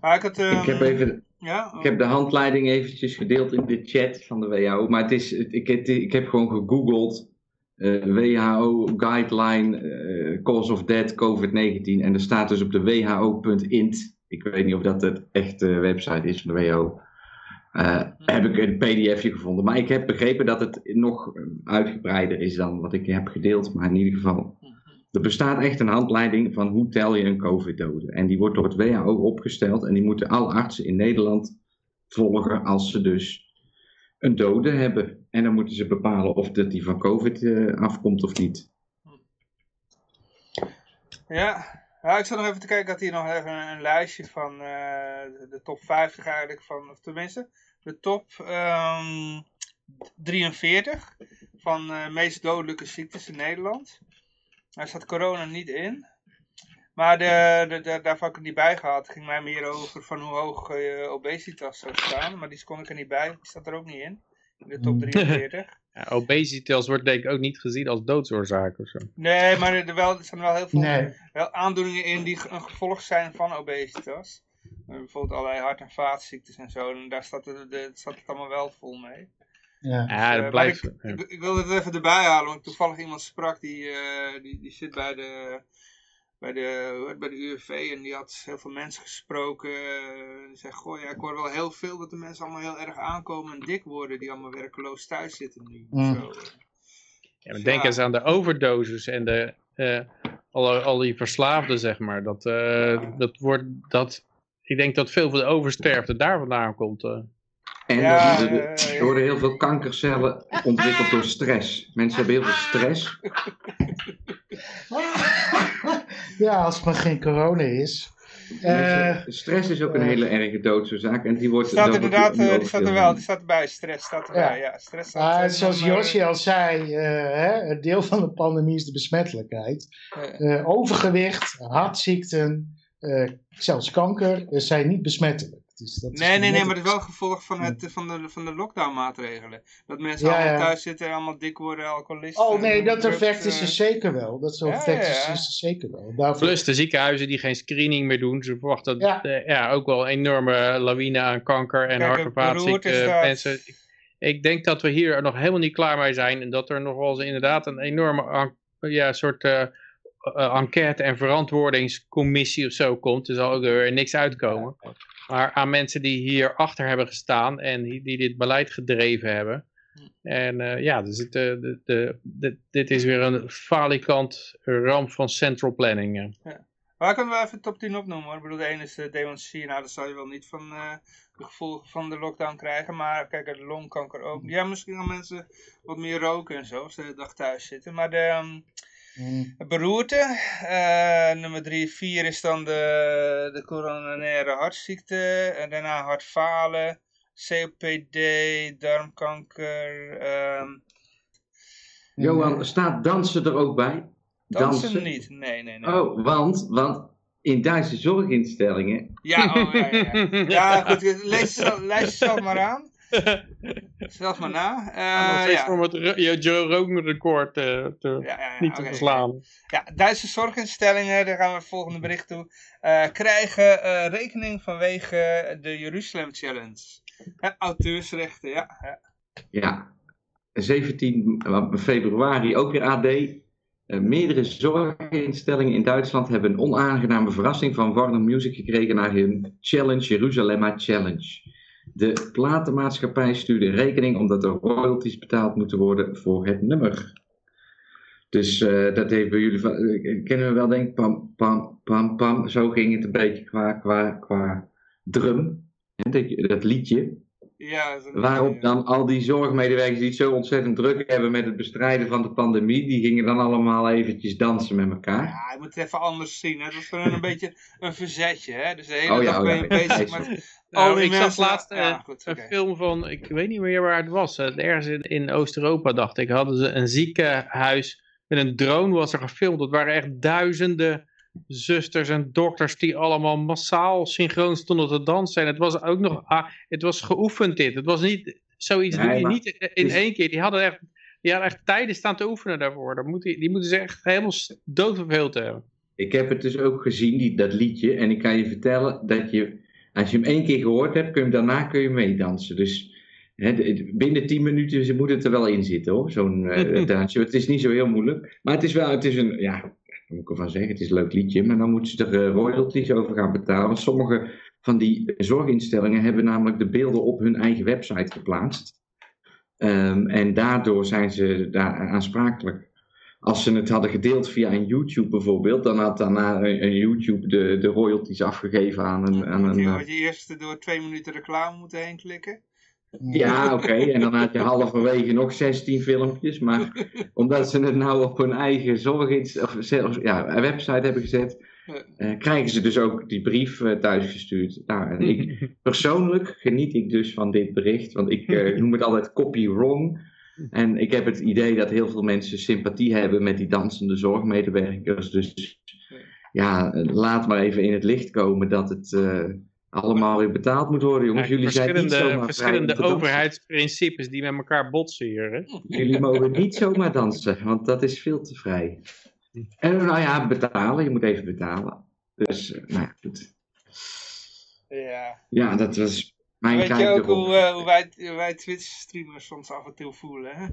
Maar ik had... Ik heb, even, Ja? ik heb de handleiding eventjes gedeeld in de chat van de WHO. Maar het is, het- ik, heb, ik heb gewoon gegoogeld. eh, WHO guideline eh, cause of death COVID-19. En er staat dus op de WHO.int. Ik weet niet of dat het echte website is van de WHO. Eh, heb ik een pdfje gevonden. Maar ik heb begrepen dat het nog uitgebreider is dan wat ik heb gedeeld. Maar in ieder geval, er bestaat echt een handleiding van hoe tel je een COVID-dode. En die wordt door het WHO opgesteld. En die moeten alle artsen in Nederland volgen als ze dus een dode hebben. En dan moeten ze bepalen of dat die van COVID eh, afkomt of niet. Ja. ja, ik zat nog even te kijken. Ik had hier nog even een, lijstje van eh, de, de top 50 eigenlijk. Van, of tenminste, de top ehm, 43 van eh meest dodelijke ziektes in Nederland. Daar staat corona niet in. Maar de, de, de, daarvan heb ik het niet bij gehad. Het ging mij meer over van hoe hoog eh, obesitas zou staan. Maar die kon ik er niet bij. Die staat er ook niet in. In de top <laughs> 43. Ja, obesitas wordt denk ik ook niet gezien als doodsoorzaak of zo. Nee, maar er, wel, er zijn wel heel veel Nee. wel aandoeningen in die een gevolg zijn van obesitas. Eh, bijvoorbeeld allerlei hart- en vaatziektes en zo. En daar staat, het, de, staat het allemaal wel vol mee. Ja. Ja, Eh, dat maar blijft... ik, ja. ik, ik wilde het even erbij halen, want toevallig iemand sprak die, eh, die, die zit bij de, bij, de, hoe heet het, bij de UWV en die had heel veel mensen gesproken. eh, die zei, goh, ja, ik hoor wel heel veel dat de mensen allemaal heel erg aankomen en dik worden, die allemaal werkeloos thuis zitten nu. Mm. Zo. Ja, maar denk eens aan de overdoses en de, eh, al, al die verslaafden, zeg maar. Dat, eh, dat wordt, dat, ik denk dat veel van de oversterfte daar vandaan komt. eh. En Ja, er, er worden heel veel kankercellen ontwikkeld door stress. Mensen hebben heel veel stress. ja, als het maar geen corona is. Eh, Mensen- stress is ook een hele erge doodsoorzaak. En die wordt Die staat inderdaad, eh, ook die staat er wel, die staat erbij, stress staat erbij, ja. stress staat maar zoals Josje al zei, eh, hè, een deel van de pandemie is de besmettelijkheid. eh, Eh, overgewicht, hartziekten, eh, zelfs kanker eh, zijn niet besmettelijk. Dus dat is Nee, nee, nee, maar het is wel een gevolg van, het, van, de, van de lockdown maatregelen. Dat mensen Ja, allemaal ja. thuis zitten en allemaal dik worden, alcoholisten. Oh nee, dat drugs, effect is eh, er zeker wel. Dat Ja, effect ja, is, ja. is er zeker wel. Daarvoor, Plus de ziekenhuizen die geen screening meer doen. Ze verwachten Ja. ja. ja, ook wel een enorme lawine aan kanker en hart- en vaatziekten. dat- Mensen, ik, denk dat we hier nog helemaal niet klaar mee zijn. En dat er nog wel eens inderdaad een enorme en- ja, soort eh, eh, enquête- en verantwoordingscommissie of zo komt. Er zal ook weer niks uitkomen. Maar aan mensen die hier achter hebben gestaan en die, die dit beleid gedreven hebben. En eh, ja, dus het, eh, de, de, de- dit is weer een falikant ramp van central planning. eh. Maar kunnen we even top 10 opnoemen hoor. Ik bedoel, de ene is de dementie. Nou, dat zou je wel niet van eh, de gevolgen van de lockdown krijgen. Maar kijk, de longkanker ook. Ja, misschien gaan mensen wat meer roken en zo. Als ze de dag thuis zitten. Maar de ehm, Mm. beroerte. eh, nummer 3, 4 is dan de, de coronaire hartziekte. En daarna hartfalen. COPD, darmkanker. ehm Johan, staat dansen er ook bij? dansen niet. Nee, nee, nee. Oh, want, want in Duitse zorginstellingen Ja, oh, ja, ja, <laughs> ja. Goed, lees, lees het zelf maar aan. <laughs> Zelf maar na. Eh, steeds ja. om het Joe Rogan record eh, te, Ja, ja, ja, niet te oké. verslaan. Ja, Duitse zorginstellingen, daar gaan we het volgende bericht toe, eh, krijgen eh, rekening vanwege de Jeruzalem Challenge. Auteursrechten, ja. ja. Ja, 17 februari ook weer AD. Eh, meerdere zorginstellingen in Duitsland hebben een onaangename verrassing van Warner Music gekregen naar hun Challenge, Jeruzalemma Challenge. De platenmaatschappij stuurde rekening omdat er royalties betaald moeten worden voor het nummer. Dus eh, dat heeft bij jullie, van- eh, kennen we wel denk ik, pam, pam, pam, pam. Zo ging het een beetje qua, qua, qua drum, hè, dat, je- dat liedje. ja dat is Waarop dan al die zorgmedewerkers die het zo ontzettend druk hebben met het bestrijden van de pandemie, die gingen dan allemaal eventjes dansen met elkaar. Ja, je moet het even anders zien. Hè. Het was voor een <laughs> beetje een verzetje. Hè. Dus de hele Oh ja, dag oh ben je ja, bezig met Nou, ik zag laatst eh, ja, goed, een film van, ik weet niet meer waar het was. eh, Ergens in, in Oost-Europa dacht ik, hadden ze een ziekenhuis met een drone was er gefilmd. Dat waren echt duizenden zusters en dokters die allemaal massaal synchroon stonden te dansen. En het was ook nog, ah, het was geoefend dit. Het was niet zoiets, Nee, doe je maar niet in één keer. Die hadden echt, die hadden echt tijden staan te oefenen daarvoor. Dat moet, die, die moeten ze echt helemaal doodverveeld hebben. Ik heb het dus ook gezien, die, dat liedje, en ik kan je vertellen dat je, als je hem één keer gehoord hebt, kun je hem, daarna kun je meedansen. Dus hè, binnen 10 minuten ze moet het er wel in zitten hoor, zo'n eh, <laughs> dansje. Het is niet zo heel moeilijk, maar het is wel, het is een, ja, wat moet ik ervan zeggen, het is een leuk liedje, maar dan moeten ze er eh, royalties over gaan betalen. Want sommige van die zorginstellingen hebben namelijk de beelden op hun eigen website geplaatst. Ehm, en daardoor zijn ze daar aansprakelijk. Als ze het hadden gedeeld via een YouTube bijvoorbeeld, dan had daarna een, een YouTube de, de royalties afgegeven aan een. Aan een je, eh, je eerst door twee minuten reclame moeten heen klikken? ja, oké. En dan had je halverwege nog 16 filmpjes. Maar <laughs> omdat ze het nou op hun eigen zorg of zelfs, ja, website hebben gezet, eh, krijgen ze dus ook die brief eh, thuisgestuurd. Nou, en ik, <laughs> persoonlijk geniet ik dus van dit bericht, want ik eh, <laughs> noem het altijd copy wrong. En ik heb het idee dat heel veel mensen sympathie hebben met die dansende zorgmedewerkers. Dus ja, laat maar even in het licht komen dat het, eh, allemaal weer betaald moet worden, jongens. Ja, Jullie zijn niet verschillende zomaar overheidsprincipes die met elkaar botsen hier. Hè? Jullie mogen niet zomaar dansen, want dat is veel te vrij. En nou ja, betalen. Je moet even betalen. Dus, eh, nou ja, goed. Ja. Ja, dat was mijn Weet je ook hoe, eh, hoe wij, Twitch-streamers soms af en toe voelen, hè?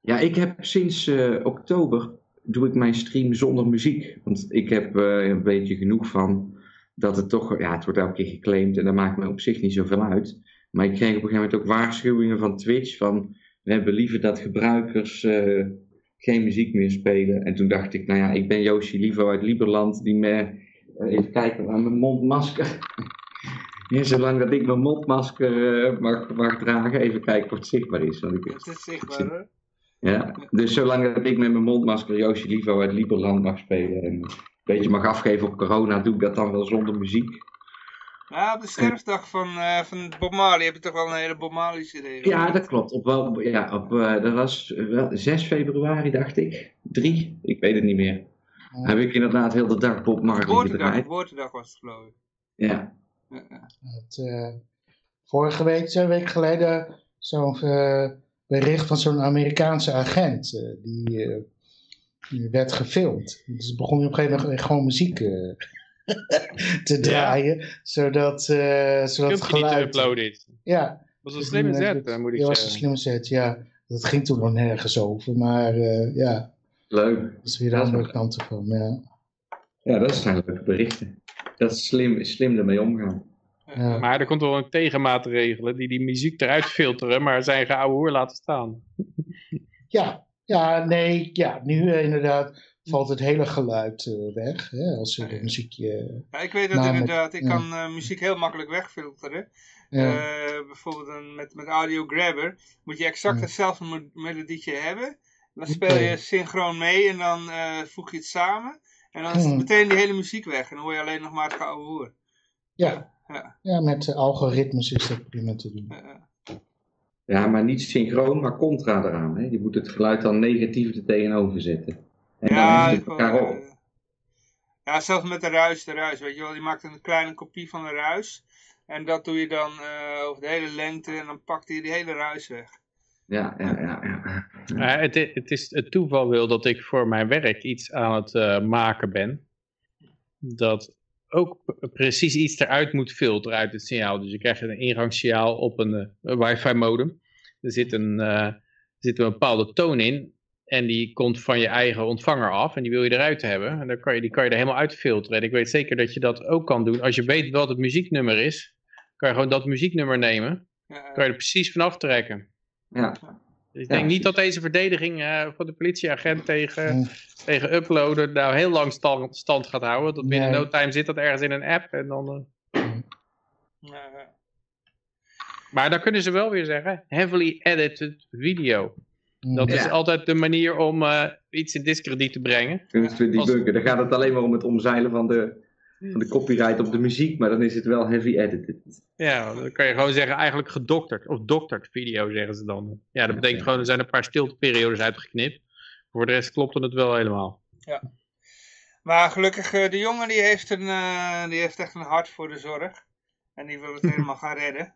Ja, ik heb sinds eh, oktober doe ik mijn stream zonder muziek. Want ik heb eh, een beetje genoeg van dat het toch, ja, het wordt elke keer geclaimd en dat maakt me op zich niet zoveel uit. Maar ik kreeg op een gegeven moment ook waarschuwingen van Twitch van we hebben liever dat gebruikers geen muziek meer spelen. En toen dacht ik, nou ja, ik ben Yoshi Livo uit Lieberland die me, even kijken aan mijn mondmasker. Ja, zolang dat ik mijn mondmasker eh, mag, mag dragen, even kijken of het zichtbaar is. Want ik, Het is zichtbaar, hè? ja, dus zolang dat ik met mijn mondmasker Joosje Livo uit Lieberland mag spelen en een beetje mag afgeven op corona, doe ik dat dan wel zonder muziek. Nou, op de sterfdag van, eh, van Bob Marley heb je toch wel een hele Bob Marley CD. Ja, dat klopt. Op, wel, ja, op, eh, dat was wel 6 februari, dacht ik. 3, ik weet het niet meer. Heb ik inderdaad heel de dag Bob Marley gedraaid. geboortedag was het geloof ik. Ja, Ja, ja. Het, eh, vorige week, twee weken geleden, zo'n eh, bericht van zo'n Amerikaanse agent. eh, die, eh, die werd gefilmd. Dus begon hij op een gegeven moment gewoon muziek eh, <laughs> te draaien. Zodat, eh zodat het geluid... uploaden is. Ja, Dat was een slimme zet, moet ik dat was een zeggen. slimme zet, ja. Dat ging toen nog nergens over. Maar eh, ja, leuk. dat is weer de andere kant ervan. Ja. Ja, dat zijn leuke berichten. Dat is slim, slim ermee omgaan. Ja. Maar er komt wel een tegenmaatregelen die die muziek eruit filteren, maar zijn geouwe hoer laten staan. <laughs> Ja, ja, nee, ja, nu eh, inderdaad valt het hele geluid eh, weg. Hè, als er een muziekje... Ja, ik weet dat Namelijk, inderdaad. Ik ja. kan eh, muziek heel makkelijk wegfilteren. ja. Eh, bijvoorbeeld een, met, met Audio Grabber moet je exact Ja. hetzelfde melodietje hebben. Dan speel je synchroon mee en dan eh, voeg je het samen. En dan is Hmm. meteen die hele muziek weg. En dan hoor je alleen nog maar het geouwe hoer. ja. Ja. ja, met eh, algoritmes is dat prima te doen. Ja, maar niet synchroon, maar contra eraan. Hè? Je moet het geluid dan negatief er tegenover zetten. En ja, dan is het gewoon, elkaar op. eh, ja, zelfs met de ruis, de ruis, weet je wel. Je maakt een kleine kopie van de ruis. En dat doe je dan eh, over de hele lengte en dan pakt hij die hele ruis weg. Ja, ja, ja. ja. Het, het, is, het toeval wil dat ik voor mijn werk iets aan het eh, maken ben. Dat ook precies iets eruit moet filteren uit het signaal. Dus je krijgt een ingangssignaal op een, eh, een wifi modem. Er zit een, eh, er zit een bepaalde toon in. En die komt van je eigen ontvanger af. En die wil je eruit hebben. En dan kan je, die kan je er helemaal uitfilteren. En ik weet zeker dat je dat ook kan doen. Als je weet wat het muzieknummer is. Kan je gewoon dat muzieknummer nemen. Kan je er precies vanaf trekken. Ja. Dus ik Ja, denk niet dat deze verdediging eh, van de politieagent tegen, Mm. tegen uploaden nou heel lang stand, stand gaat houden. Dat binnen Nee. no time zit dat ergens in een app. En dan, eh. Maar dan kunnen ze wel weer zeggen, heavily edited video. Dat is altijd de manier om eh, iets in discrediet te brengen. Kunst we Als- debuggen. Dan gaat het alleen maar om het omzeilen van de, van de copyright op de muziek, maar dan is het wel heavy edited. Ja, dan kan je gewoon zeggen eigenlijk gedokterd. Of dokterd video zeggen ze dan. Ja, dat betekent gewoon er zijn een paar stilteperiodes uitgeknipt. Voor de rest klopt het wel helemaal. Maar gelukkig, eh, de jongen die heeft, een, eh, die heeft echt een hart voor de zorg. En die wil het helemaal gaan redden.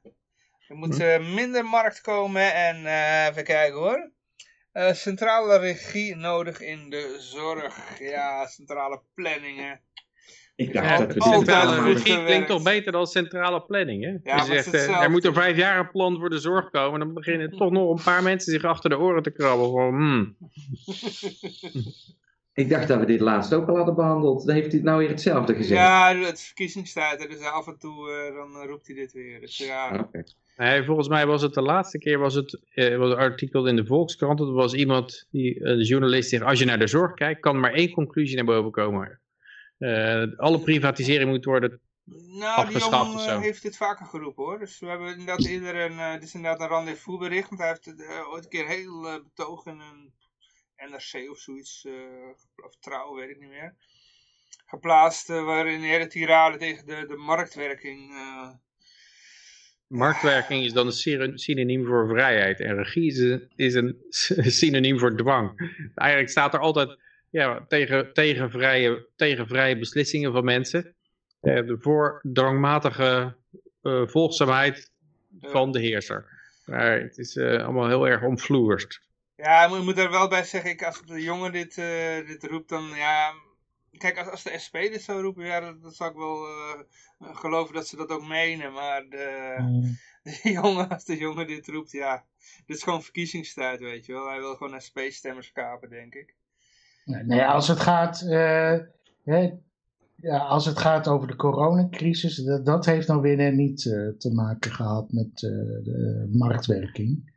Er moet eh, minder markt komen en eh, even kijken hoor. Eh, centrale regie nodig in de zorg. Ja, centrale planningen. Ik dacht Ja, dat we Centrale allemaal... regie klinkt toch beter dan centrale planning, hè? is zegt, eh, hetzelfde. er moet een vijf jaar plan voor de zorg komen. En dan beginnen toch nog een paar mensen zich achter de oren te krabben. Van, hmm. <laughs> Ik dacht dat we dit laatst ook al hadden behandeld. Dan heeft hij het nou weer hetzelfde gezegd. Ja, het is verkiezingstijd, dus af en toe eh, dan roept hij dit weer. Dus ja, Oké. Nee, volgens mij was het de laatste keer was het, eh, was een artikel in de Volkskrant. Dat was iemand, die, de journalist zegt, als je naar de zorg kijkt, kan maar één conclusie naar boven komen. Eh, alle privatisering moet worden Nou, die jongen eh, heeft dit vaker geroepen hoor. Dus we hebben inderdaad eerder een, eh, dit is inderdaad een rendezvous bericht. Want hij heeft het ooit een keer heel eh, betoog in een NRC of zoiets, of trouw, weet ik niet meer. Geplaatst waarin een hele tirade tegen de, de marktwerking. Marktwerking is dan een syno- synoniem voor vrijheid. En regie is een, is een synoniem voor dwang. Eigenlijk staat er altijd ja, tegen, tegen, vrije, tegen vrije beslissingen van mensen. eh, de voor dwangmatige eh, volgzaamheid van de heerser. Maar het is eh, allemaal heel erg omvloerst. Ja, ik moet, moet er wel bij zeggen, ik, als de jongen dit, eh, dit roept, dan ja... Kijk, als, als de SP dit zou roepen, ja, dat, dat zou ik wel eh, geloven dat ze dat ook menen. Maar de, Mm. <laughs> de jongen, als de jongen dit roept, ja... Dit is gewoon verkiezingstijd, weet je wel. Hij wil gewoon SP-stemmers kapen, denk ik. Nee, nee, als het gaat, eh, hè, ja, als het gaat over de coronacrisis, dat, dat heeft dan weer niet eh, te maken gehad met eh, de marktwerking.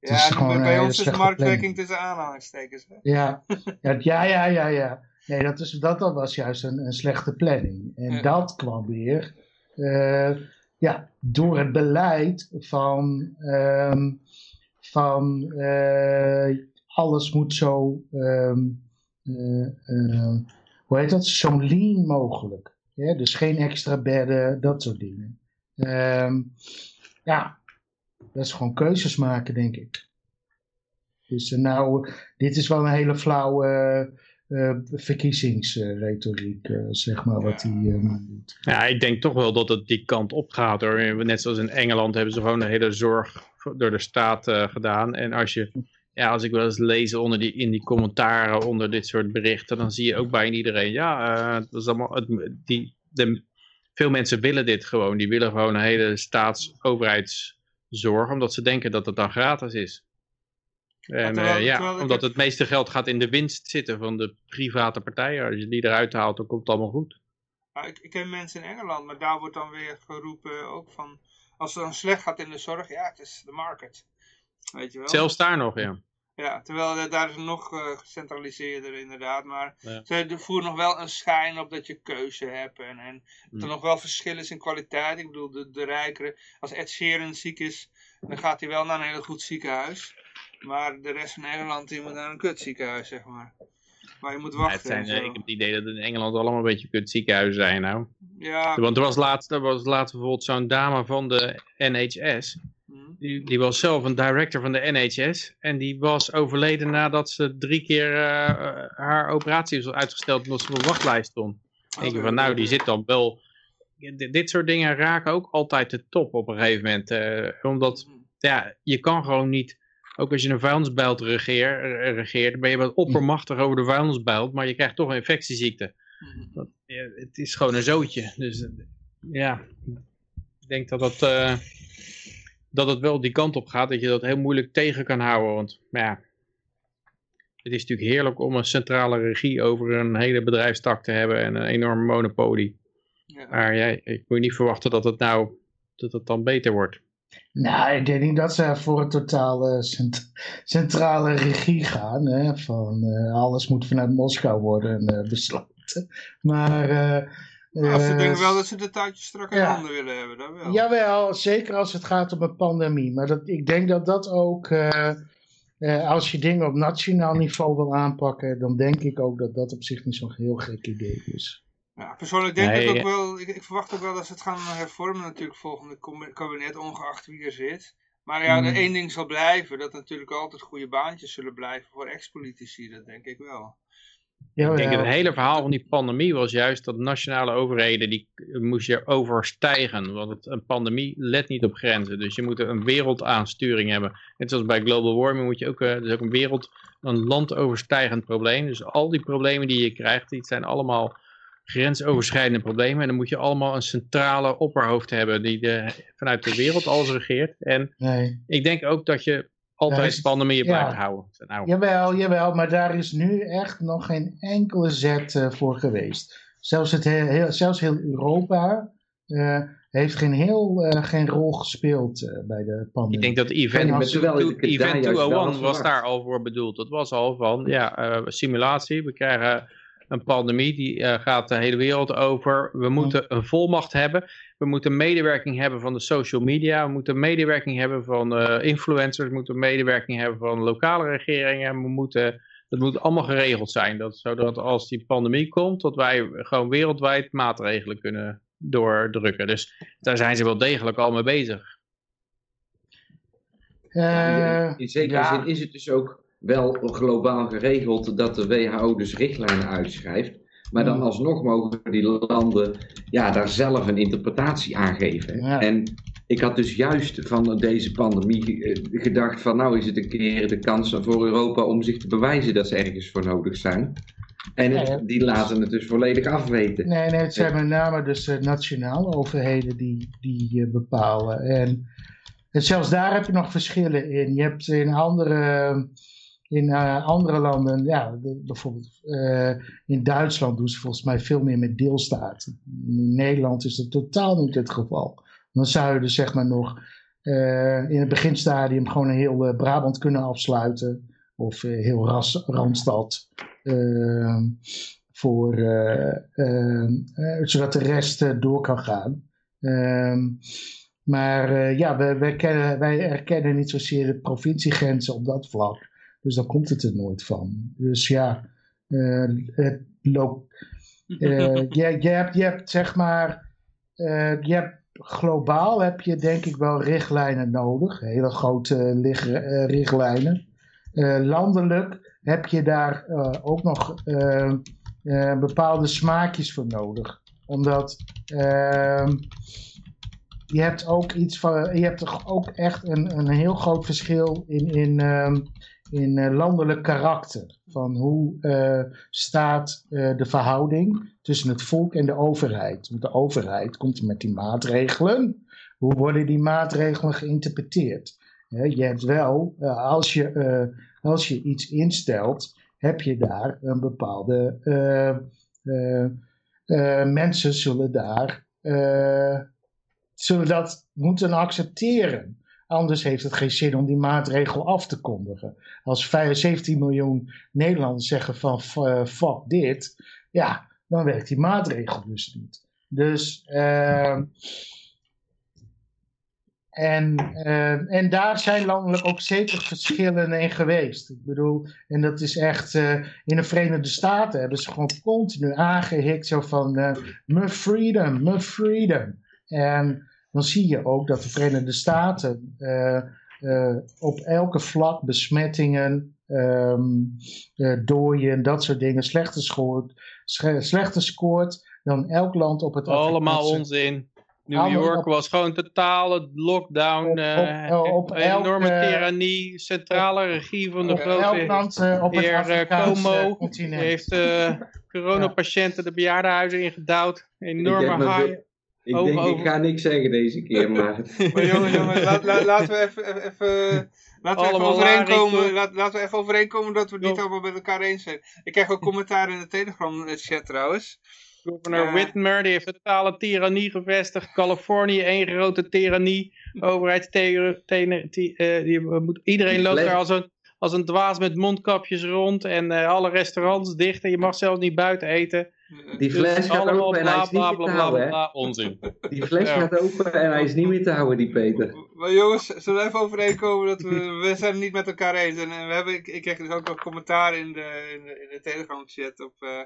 Het Ja, is gewoon bij, ons is marktwerking tussen aanhalingstekens. Hè? Ja, ja, ja, ja, ja. ja. Nee, dat, is, dat, dat was juist een, een slechte planning. En Ja. dat kwam weer ja, door het beleid van, ehm, van alles moet zo, ehm, eh, eh, hoe heet dat, zo lean mogelijk. Ja, dus geen extra bedden, dat soort dingen. Ehm, ja, dat is gewoon keuzes maken, denk ik. Dus eh, nou, dit is wel een hele flauwe eh, verkiezingsretoriek, eh, zeg maar, wat hij eh, doet. Ja, ik denk toch wel dat het die kant op gaat. Hoor. Net zoals in Engeland hebben ze gewoon de hele zorg door de staat eh, gedaan. En als je, ja, als ik wel eens lees onder die, in die commentaren onder dit soort berichten, dan zie je ook bijna iedereen, ja, dat is allemaal, het, die, de, veel mensen willen dit gewoon. Die willen gewoon een hele staats-overheidszorg, omdat ze denken dat het dan gratis is. En eh, ja, ik omdat het- het meeste geld gaat in de winst zitten van de private partijen. Als je die eruit haalt, dan komt het allemaal goed. Maar ik, ik ken mensen in Engeland, maar daar wordt dan weer geroepen ook van... Als het dan slecht gaat in de zorg, ja, het is de market. Weet je wel? Zelfs daar nog, ja. Ja, terwijl eh, daar is het nog eh, gecentraliseerder inderdaad. Maar Ja. ze voeren nog wel een schijn op dat je keuze hebt. En, en dat er Hm. nog wel verschil is in kwaliteit. Ik bedoel, de, de rijkere... Als Ed Sheeran ziek is, dan gaat hij wel naar een heel goed ziekenhuis. Maar de rest van Nederland, die moet naar een kut ziekenhuis, zeg maar. Maar je moet Ja, wachten. het zijn, eh, ik heb het idee dat het in Engeland allemaal een beetje kut ziekenhuizen zijn nou. Ja, Want er was laatst, er was laatst bijvoorbeeld zo'n dame van de NHS. Hm. Die, die was zelf een director van de NHS. En die was overleden nadat ze drie keer eh, eh, haar operatie was uitgesteld omdat ze op een wachtlijst stond. Dan denk je van nou, die zit dan wel... Dit, dit soort dingen raken ook altijd de top op een gegeven moment. eh, omdat Hm. ja, je kan gewoon niet... Ook als je een vuilnisbelt regeer, regeert, dan ben je wat oppermachtig over de vuilnisbelt, maar je krijgt toch een infectieziekte. Hm. Dat, ja, het is gewoon een zootje. Dus ja, ik denk dat dat, dat het wel die kant op gaat, dat je dat heel moeilijk tegen kan houden. Want ja, het is natuurlijk heerlijk om een centrale regie over een hele bedrijfstak te hebben en een enorme monopolie. Ja. Maar ja, ik moet niet verwachten dat het nou, dat het dan beter wordt. Nou, ik denk niet dat ze voor een totale cent- centrale regie gaan. Hè, van eh, alles moet vanuit Moskou worden eh, besloten. Maar. eh, Maar ze eh, denken wel dat ze de touwtjes strak in ja. handen willen hebben, dat wel. Jawel, zeker als het gaat om een pandemie. Maar dat, ik denk dat dat ook, eh, eh, als je dingen op nationaal niveau wil aanpakken, dan denk ik ook dat dat op zich niet zo'n heel gek idee is. Ja, persoonlijk denk ik ook wel, ik, ik verwacht ook wel dat ze het gaan hervormen natuurlijk volgende kabinet, ongeacht wie er zit. Maar ja, Mm. er één ding zal blijven, dat natuurlijk altijd goede baantjes zullen blijven voor ex-politici, dat denk ik wel. Jawel. Ik denk het hele verhaal van die pandemie was juist dat nationale overheden, die moest je overstijgen. Want het, een pandemie let niet op grenzen. Dus je moet een wereldaansturing hebben. Net zoals bij global warming moet je ook, eh, dus ook een wereld, een landoverstijgend probleem. Dus al die problemen die je krijgt, die zijn allemaal grensoverschrijdende problemen. En dan moet je allemaal een centrale opperhoofd hebben die de, vanuit de wereld alles regeert. En Nee. ik denk ook dat je Altijd is- pandemieën ja. blijft houden. Nou, Jawel, jawel, maar daar is nu echt nog geen enkele zet eh, voor geweest. Zelfs, het heel, heel- zelfs heel Europa eh, heeft geen, heel, eh, geen rol gespeeld eh, bij de pandemie. Ik denk dat Event, event juist wel 201 had was daar al voor bedoeld. Dat was al van, ja, eh, simulatie. We krijgen een pandemie, die eh, gaat de hele wereld over. We moeten een volmacht hebben. We moeten medewerking hebben van de social media. We moeten medewerking hebben van eh, influencers. We moeten medewerking hebben van lokale regeringen. We moeten, dat moet allemaal geregeld zijn. Dat, zodat als die pandemie komt, dat wij gewoon wereldwijd maatregelen kunnen doordrukken. Dus daar zijn ze wel degelijk al mee bezig. Eh, in zekere ja. zin is het dus ook wel globaal geregeld dat de WHO dus richtlijnen uitschrijft. Maar dan Hmm. alsnog mogen die landen ja, daar zelf een interpretatie aan geven. Ja. En ik had dus juist van deze pandemie eh, gedacht van nou is het een keer de kans voor Europa om zich te bewijzen dat ze ergens voor nodig zijn. En het- die laten het dus volledig afweten. Nee, nee, het zijn met name dus eh, nationale overheden die, die eh, bepalen. En, en zelfs daar heb je nog verschillen in. Je hebt in andere, in, eh, andere landen, ja, bijvoorbeeld eh, in Duitsland doen ze volgens mij veel meer met deelstaten. In Nederland is dat totaal niet het geval. Dan zou je dus zeg maar nog eh, in het beginstadium gewoon een heel Brabant kunnen afsluiten. Of heel Ras, Randstad. voor, zodat de rest door kan gaan. Ehm, maar ja, kennen, wij erkennen niet zozeer de provinciegrenzen op dat vlak. Dus dan komt het er nooit van. Dus ja, eh, het loopt. eh, <laughs> je, je, hebt, je hebt zeg maar. eh, je hebt, globaal heb je denk ik wel richtlijnen nodig. Hele grote richtlijnen. Landelijk heb je daar ook nog bepaalde smaakjes voor nodig. Omdat ehm, je hebt ook iets van. Je hebt toch ook echt een, een heel groot verschil in, in, ehm, in eh, landelijk karakter. Van hoe eh, staat eh, de verhouding tussen het volk en de overheid. Want de overheid komt met die maatregelen. Hoe worden die maatregelen geïnterpreteerd? Je hebt wel, als, je, als je iets instelt, heb je daar een bepaalde. mensen zullen daar. zullen dat moeten accepteren. Anders heeft het geen zin om die maatregel af te kondigen. Als 17 miljoen Nederlanders zeggen van eh, fuck dit, ja, dan werkt die maatregel dus niet. Dus, ehm, en, eh, en daar zijn landelijk ook zeker verschillen in geweest. Ik bedoel, en dat is echt, eh, in de Verenigde Staten hebben ze gewoon continu aangehikt zo van, eh me freedom, me freedom. En dan zie je ook dat de Verenigde Staten eh, eh, op elke vlak besmettingen, ehm eh, dooien en dat soort dingen slechter scoort, slechter scoort dan elk land op het Allemaal Afrikaanse- onzin. New Allemaal York op- was gewoon totale lockdown. Op- eh, op- enorme tyrannie. Centrale regie van de op elk grote land op het heer Afrikaanse Como. continent. Heeft eh, <laughs> coronapatiënten de bejaardenhuizen ingedouwd. Enorme heb me haai. be- Ik Over- denk, ik ga niks zeggen deze keer, <laughs> maar... Maar jongens, jongens laat, laat- laten we even, even, laten we even overeenkomen, laat, laten we even overeenkomen dat we het niet allemaal met elkaar eens zijn. Ik krijg ook commentaar in de Telegram chat trouwens. Governor Ja. Whitmer die heeft totale tirannie gevestigd. Californië één grote tirannie. Die moet, iedereen loopt daar als een, als een dwaas met mondkapjes rond. En eh, alle restaurants dicht. En je mag zelfs niet buiten eten. Die Dus fles gaat open en hij is niet bla meer bla te houden. Onzin. Die fles Ja. gaat open en hij is niet meer te houden, die Peter. Maar jongens, zullen we even overeenkomen dat we, we zijn het niet met elkaar eens. En we hebben, ik, ik kreeg dus ook nog commentaar in de, in de, in de Telegram chat op, eh,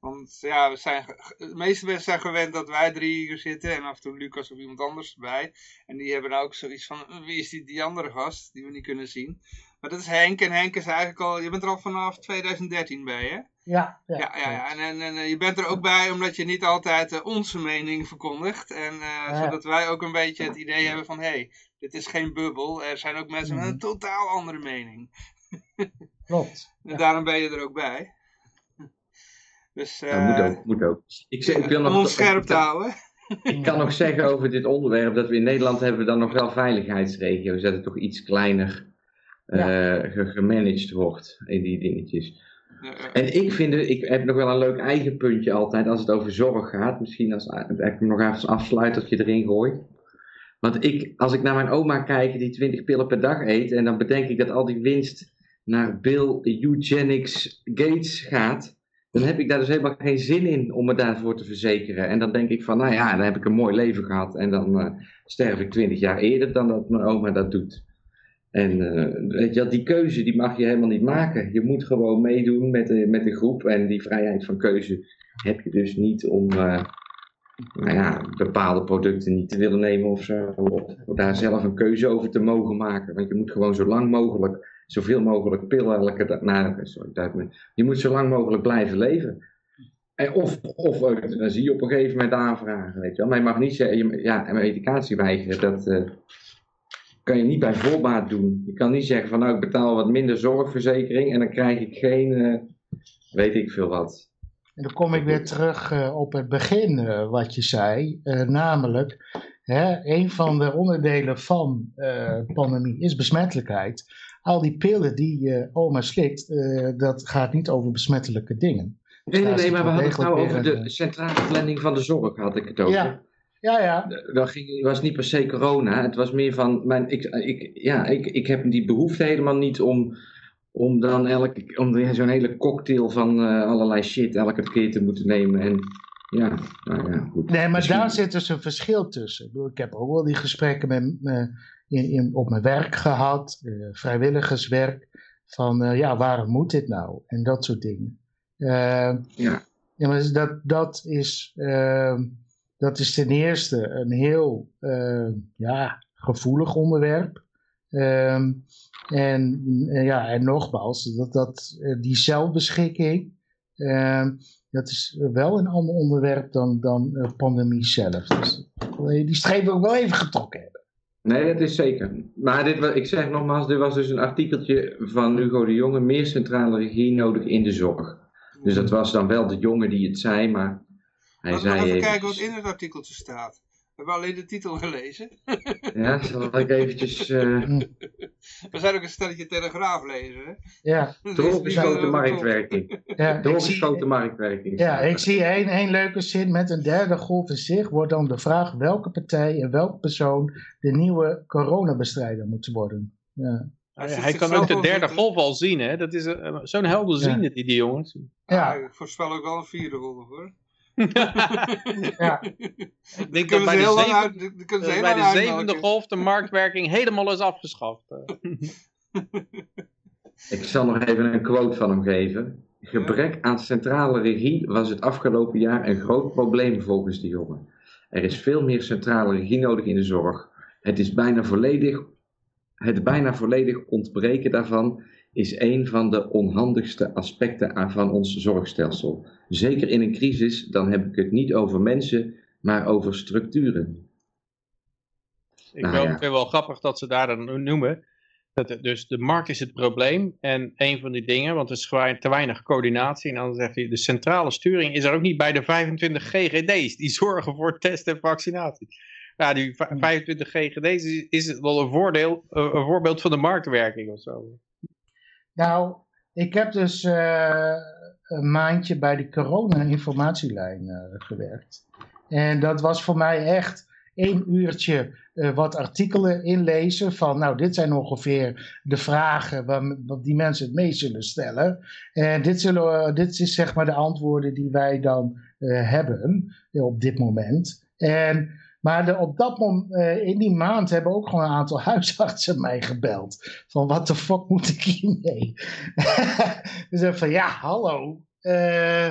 want ja, we zijn, de meeste mensen zijn gewend dat wij drie hier zitten en af en toe Lucas of iemand anders erbij. En die hebben nou ook zoiets van, eh, wie is die, die andere gast die we niet kunnen zien. Maar dat is Henk en Henk is eigenlijk al, je bent er al vanaf 2013 bij hè? Ja, ja, Ja, ja, ja. En, en, en eh, je bent er ook bij omdat je niet altijd eh, onze mening verkondigt. En eh, Ja. zodat wij ook een beetje het idee hebben van, hé, hey, dit is geen bubbel. Er zijn ook mensen met een Mhm. totaal andere mening. <laughs> klopt. En daarom ben je er ook bij. Dus, eh Dat moet ook, moet ook. Ik, zeg, ik wil om nog, ons scherp te houden. Ik kan nog zeggen over dit onderwerp dat we in Nederland hebben dan nog wel veiligheidsregio's, dat het toch iets kleiner eh, ge- gemanaged wordt in die dingetjes. En ik vind, ik heb nog wel een leuk eigen puntje altijd als het over zorg gaat. Misschien als ik hem nog even afsluitertje erin gooi. Want ik, als ik naar mijn oma kijk die 20 pillen per dag eet en dan bedenk ik dat al die winst naar Bill Eugenics Gates gaat. Dan heb ik daar dus helemaal geen zin in om me daarvoor te verzekeren. En dan denk ik van, nou ja, dan heb ik een mooi leven gehad. En dan eh, sterf ik 20 jaar eerder dan dat mijn oma dat doet. En eh, weet je, die keuze die mag je helemaal niet maken. Je moet gewoon meedoen met de, met de groep. En die vrijheid van keuze heb je dus niet om eh, nou ja, bepaalde producten niet te willen nemen of zo. Daar zelf een keuze over te mogen maken. Want je moet gewoon zo lang mogelijk, zoveel mogelijk pillen elke dag. Nou, sorry. Je moet zo lang mogelijk blijven leven. En Of, of euthanasie op een gegeven moment aanvragen, weet je wel. Maar je mag niet zeggen, je- ja, medicatie weigeren, dat eh, kan je niet bij voorbaat doen. Je kan niet zeggen van nou, ik betaal wat minder zorgverzekering en dan krijg ik geen, eh, weet ik veel wat. En dan kom ik weer terug eh, op het begin eh, wat je zei. namelijk, hè, een van de onderdelen van pandemie is besmettelijkheid. Al die pillen die je oma slikt, dat gaat niet over besmettelijke dingen. Nee, nee, nee, zit maar we hadden het nou over de centrale planning van de zorg, had ik het over. Ja. Ja, ja. Dat ging, was niet per se corona. Het was meer van, mijn, ik, ik, ja, ik, ik heb die behoefte helemaal niet om, om dan elke, om zo'n hele cocktail van eh, allerlei shit elke keer te moeten nemen. En ja, nou ja, goed. Nee, maar Misschien- daar zit dus een verschil tussen. Ik, bedoel, ik heb ook wel die gesprekken met, eh, in, in, op mijn werk gehad, eh, vrijwilligerswerk, van eh, ja, waarom moet dit nou? En dat soort dingen. Ja. ja, maar dat, dat, is, dat is ten eerste een heel eh, ja, gevoelig onderwerp. Ehm, en, eh, ja, en nogmaals, dat, dat, eh, die zelfbeschikking, ehm, dat is wel een ander onderwerp dan, dan eh, pandemie zelf. Dus je die streep ook wel even getrokken hebben. Nee, dat is zeker. Maar dit, ik zeg nogmaals, dit was dus een artikeltje van Hugo de Jonge, meer centrale regie nodig in de zorg. Dus dat was dan wel de jongen die het zei, maar hij Laten we zei... even kijken wat in het artikeltje staat. We hebben alleen de titel gelezen. Ja, zal ik eventjes... <laughs> eh We zijn ook een stelletje telegraaflezer. Hè? Ja, <laughs> Dus <laughs> doorgeschoten marktwerking. ja, Doorgeschoten marktwerking. ja, ik zie één, één leuke zin. Met een derde golf in zich wordt dan de vraag welke partij en welke persoon de nieuwe coronabestrijder moet worden. Ja, Hij Hij, zit hij kan ook de derde golf al zien, hè. Dat is eh, zo'n helderziende, die, die jongens. ja, Ah, ik voorspel ook wel een vierde golf hoor. <laughs> ja. Ik denk Die dat kunnen bij ze de, zeven- uit, dat bij lang de zevende golf de marktwerking helemaal is afgeschaft. eh. <laughs> Ik zal nog even een quote van hem geven. Gebrek aan centrale regie was het afgelopen jaar een groot probleem volgens de jongen. Er is veel meer centrale regie nodig in de zorg. Het is bijna volledig, het bijna volledig ontbreken daarvan is een van de onhandigste aspecten van ons zorgstelsel. Zeker in een crisis, dan heb ik het niet over mensen, maar over structuren. Ik Nou vind het wel grappig dat ze daar dan noemen. Dat dus de markt is het probleem. En een van die dingen, want er is te weinig coördinatie. En dan zegt hij, de centrale sturing is er ook niet bij de 25 GGD's. Die <laughs> zorgen voor test en vaccinatie. Ja, die va- 25 GGD's is, wel een, voordeel, eh, een voorbeeld van de marktwerking of zo. Nou, ik heb dus eh, een maandje bij die corona-informatielijn eh, gewerkt. En dat was voor mij echt één uurtje eh, wat artikelen inlezen van, nou, dit zijn ongeveer de vragen waar, wat die mensen het meest zullen stellen. En dit, zullen, dit is zeg maar de antwoorden die wij dan hebben op dit moment. En maar de, op dat moment, eh, in die maand hebben ook gewoon een aantal <laughs> huisartsen mij gebeld. Van wat de fuck moet ik hiermee? <laughs> dus ik van ja, hallo. Eh,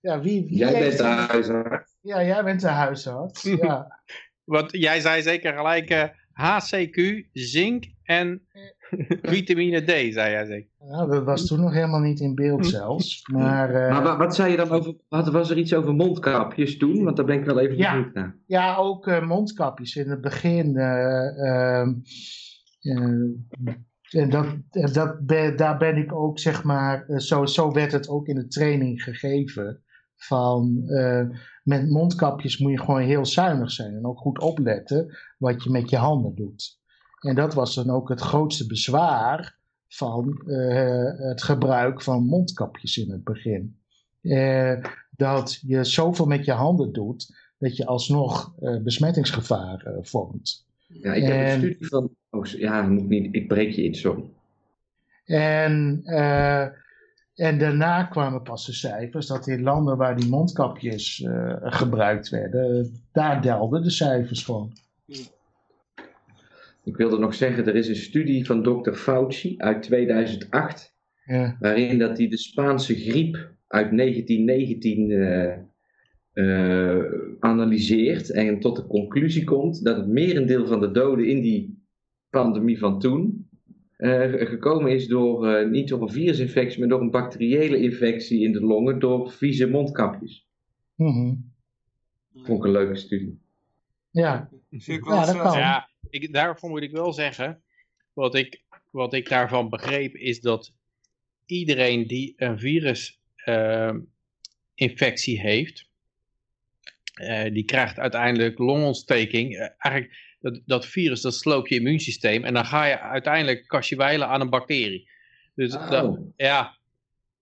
ja, wie, wie Jij bent de huisarts. Ja, jij bent de huisarts. <laughs> ja. Want jij zei zeker gelijk eh, HCQ, zink en vitamine D, zei jij zeker. Nou, dat was toen nog helemaal niet in beeld zelfs. Maar, eh, Maar wa- wat zei je dan over, wat, was er iets over mondkapjes toen? Want daar ben ik wel even Ja. benieuwd naar. Ja, ook eh, mondkapjes in het begin. eh, ehm, eh, en dat, dat daar ben ik ook, zeg maar, zo, zo werd het ook in de training gegeven. Van eh, met mondkapjes moet je gewoon heel zuinig zijn en ook goed opletten wat je met je handen doet. En dat was dan ook het grootste bezwaar van eh, het gebruik van mondkapjes in het begin. Eh, dat je zoveel met je handen doet dat je alsnog eh, besmettingsgevaar vormt. Ja, ik heb En- een studie van... Oh, ja, moet niet, ik breek je iets, sorry. En, eh, en daarna kwamen pas de cijfers dat in landen waar die mondkapjes eh, gebruikt werden, daar delden de cijfers van. Ik wilde nog zeggen, er is een studie van Dr. Fauci uit 2008, Ja, waarin dat hij de Spaanse griep uit 1919 eh, eh, analyseert en tot de conclusie komt dat het merendeel van de doden in die pandemie van toen eh, gekomen is door, eh, niet door een virusinfectie, maar door een bacteriële infectie in de longen door vieze mondkapjes. Mhm. Vond ik een leuke studie. Ja, Ja, dat kan. Ja, ik, daarvoor moet ik wel zeggen, wat ik, wat ik daarvan begreep is dat iedereen die een virusinfectie heeft, eh, die krijgt uiteindelijk longontsteking. Eh, eigenlijk, dat, dat virus dat sloopt je immuunsysteem en dan ga je uiteindelijk kastje aan een bacterie. Dus Oh. dat, ja,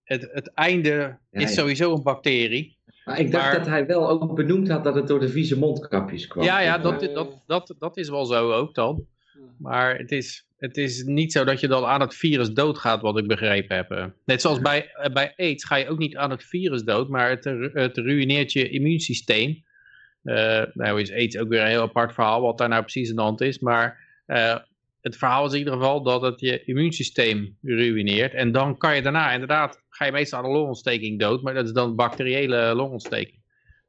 het, het einde Ja, is sowieso een bacterie. Maar ik dacht Maar- dat hij wel ook benoemd had dat het door de vieze mondkapjes kwam. Ja, ja, dat- dat, dat, dat, dat is wel zo ook dan. Maar het is, het is niet zo dat je dan aan het virus doodgaat, wat ik begrepen heb. eh. Net zoals bij, eh, bij AIDS ga je ook niet aan het virus dood, maar het, het ruïneert je immuunsysteem. Eh, nou is AIDS ook weer een heel apart verhaal, wat daar nou precies aan de hand is. Maar eh, het verhaal is in ieder geval dat het je immuunsysteem ruïneert. En dan kan je daarna inderdaad, ga je meestal aan een longontsteking dood, maar dat is dan bacteriële longontsteking.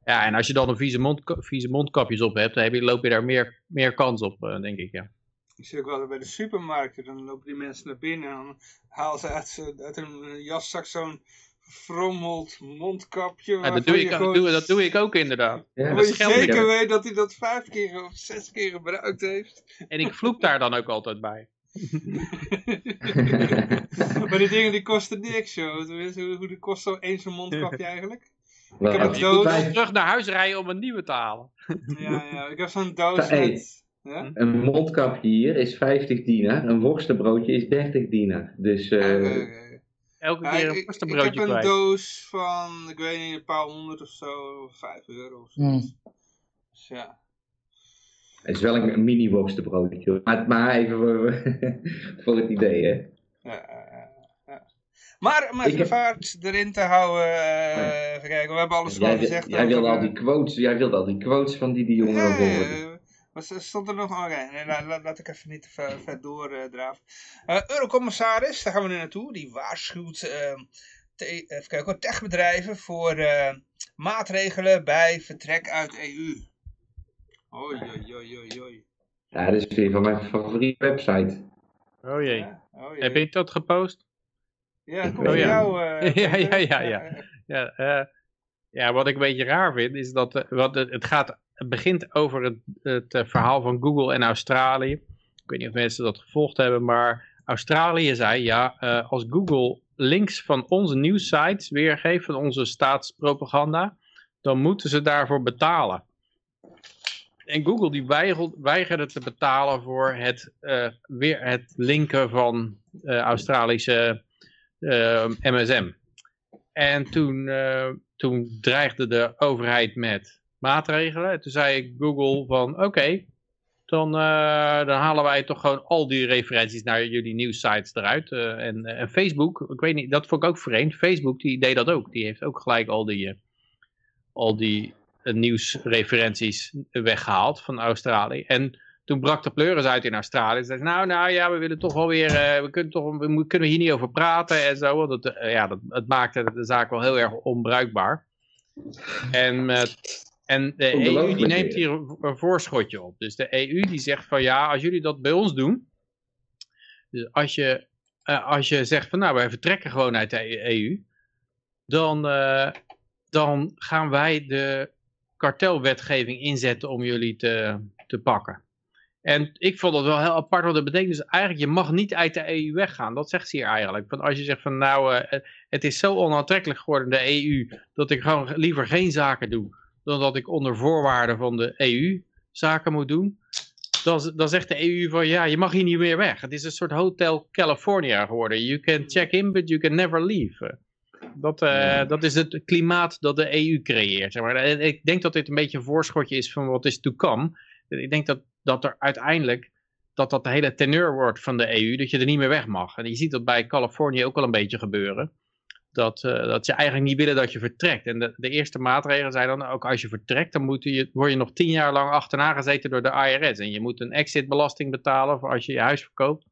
Ja, en als je dan een vieze, mond, vieze mondkapjes op hebt, dan heb je, loop je daar meer, meer kans op, eh, denk ik. Ja. Ik zie ook wel bij de supermarkten, dan lopen die mensen naar binnen en dan halen ze uit, uit hun jaszak zo'n verfrommeld mondkapje. Ja, dat, doe je ik, gewoon- doe, dat doe ik ook inderdaad. Ja, dat je zeker weet dat hij dat vijf keer of zes keer gebruikt heeft. En ik vloek daar dan ook altijd bij. <laughs> maar die dingen die kosten niks, joh. Hoe, hoe die kost zo één zo'n mondkapje eigenlijk? Wel, Ik heb een je doos. Terug naar huis rijden om een nieuwe te halen. Ja, ja. Ik heb zo'n doos met... Ja? Een mondkapje hier is 50 dinar, een worstenbroodje is 30 dinar. Dus eh, oké. Elke keer ik, een ik, ik worstenbroodje heb een kwijt. doos van, ik weet niet, een paar honderd of zo, of vijf euro of zo. Hmm. Dus ja. Het is wel een, een mini worstenbroodje. Maar, maar even voor, <laughs> voor het idee, hè. Ja. Maar Ik heb- vaart erin te houden, eh, Ja. even kijken, we hebben alles Jij, gezegd. jij wilde al die quotes, jij wilde al die quotes van die, die jongeren Ja, horen. Maar stond er nog... Oké, nee, la- la- laat ik even niet te ver, doordraven. Eh Eurocommissaris, daar gaan we nu naartoe. Die waarschuwt eh, te- even kijken, techbedrijven voor eh, maatregelen bij vertrek uit EU. Oei, oei, oei, oei. Ja, dat is weer van mijn favoriete website. Oh jee. Ja, oh, jee. Heb je dat gepost? Ja, Ik kom weet voor het. jou. eh, <laughs> Ja, Peter. ja, ja, ja. Ja, eh, ja, wat ik een beetje raar vind, is dat eh, wat het, het, gaat, het begint over het, het verhaal van Google en Australië. Ik weet niet of mensen dat gevolgd hebben, maar Australië zei, ja, eh, als Google links van onze nieuwsites weergeeft, van onze staatspropaganda, dan moeten ze daarvoor betalen. En Google die weigerde te betalen voor het, eh, weer het linken van eh, Australische eh, MSM. En toen, eh, toen dreigde de overheid met maatregelen. En toen zei Google van oké, dan, eh, dan halen wij toch gewoon al die referenties naar jullie nieuwsites eruit. Eh, en, en Facebook, ik weet niet, dat vond ik ook vreemd. Facebook die deed dat ook. Die heeft ook gelijk al die, eh, al die eh, nieuwsreferenties weggehaald van Australië. En toen brak de pleuris uit in Australië. Ze zeiden, nou, nou ja, we willen toch wel weer, eh, we kunnen, toch, we kunnen hier niet over praten en zo. Want het, eh, ja, dat, het maakte de zaak wel heel erg onbruikbaar. En, met, en de EU die neemt hier een, voorschotje op. Dus de EU die zegt van ja, als jullie dat bij ons doen. Dus als je, eh, als je zegt van nou, wij vertrekken gewoon uit de EU. Dan, eh, dan gaan wij de kartelwetgeving inzetten om jullie te, te pakken. En ik vond dat wel heel apart, want dat betekent dus eigenlijk, je mag niet uit de EU weggaan. Dat zegt ze hier eigenlijk. Want als je zegt van nou, eh, het is zo onaantrekkelijk geworden, de EU, dat ik gewoon liever geen zaken doe, dan dat ik onder voorwaarden van de EU zaken moet doen. Dan, dan zegt de EU van ja, je mag hier niet meer weg. Het is een soort Hotel California geworden. You can check in, but you can never leave. Dat, eh, dat is het klimaat dat de EU creëert. Zeg maar. En ik denk dat dit een beetje een voorschotje is van wat is to come. Ik denk dat, dat er uiteindelijk dat dat de hele teneur wordt van de EU, dat je er niet meer weg mag. En je ziet dat bij Californië ook al een beetje gebeuren. Dat, eh, dat ze eigenlijk niet willen dat je vertrekt. En de, de eerste maatregelen zijn dan ook als je vertrekt, dan moet je, word je nog tien jaar lang achterna gezeten door de IRS. En je moet een exitbelasting betalen voor als je je huis verkoopt.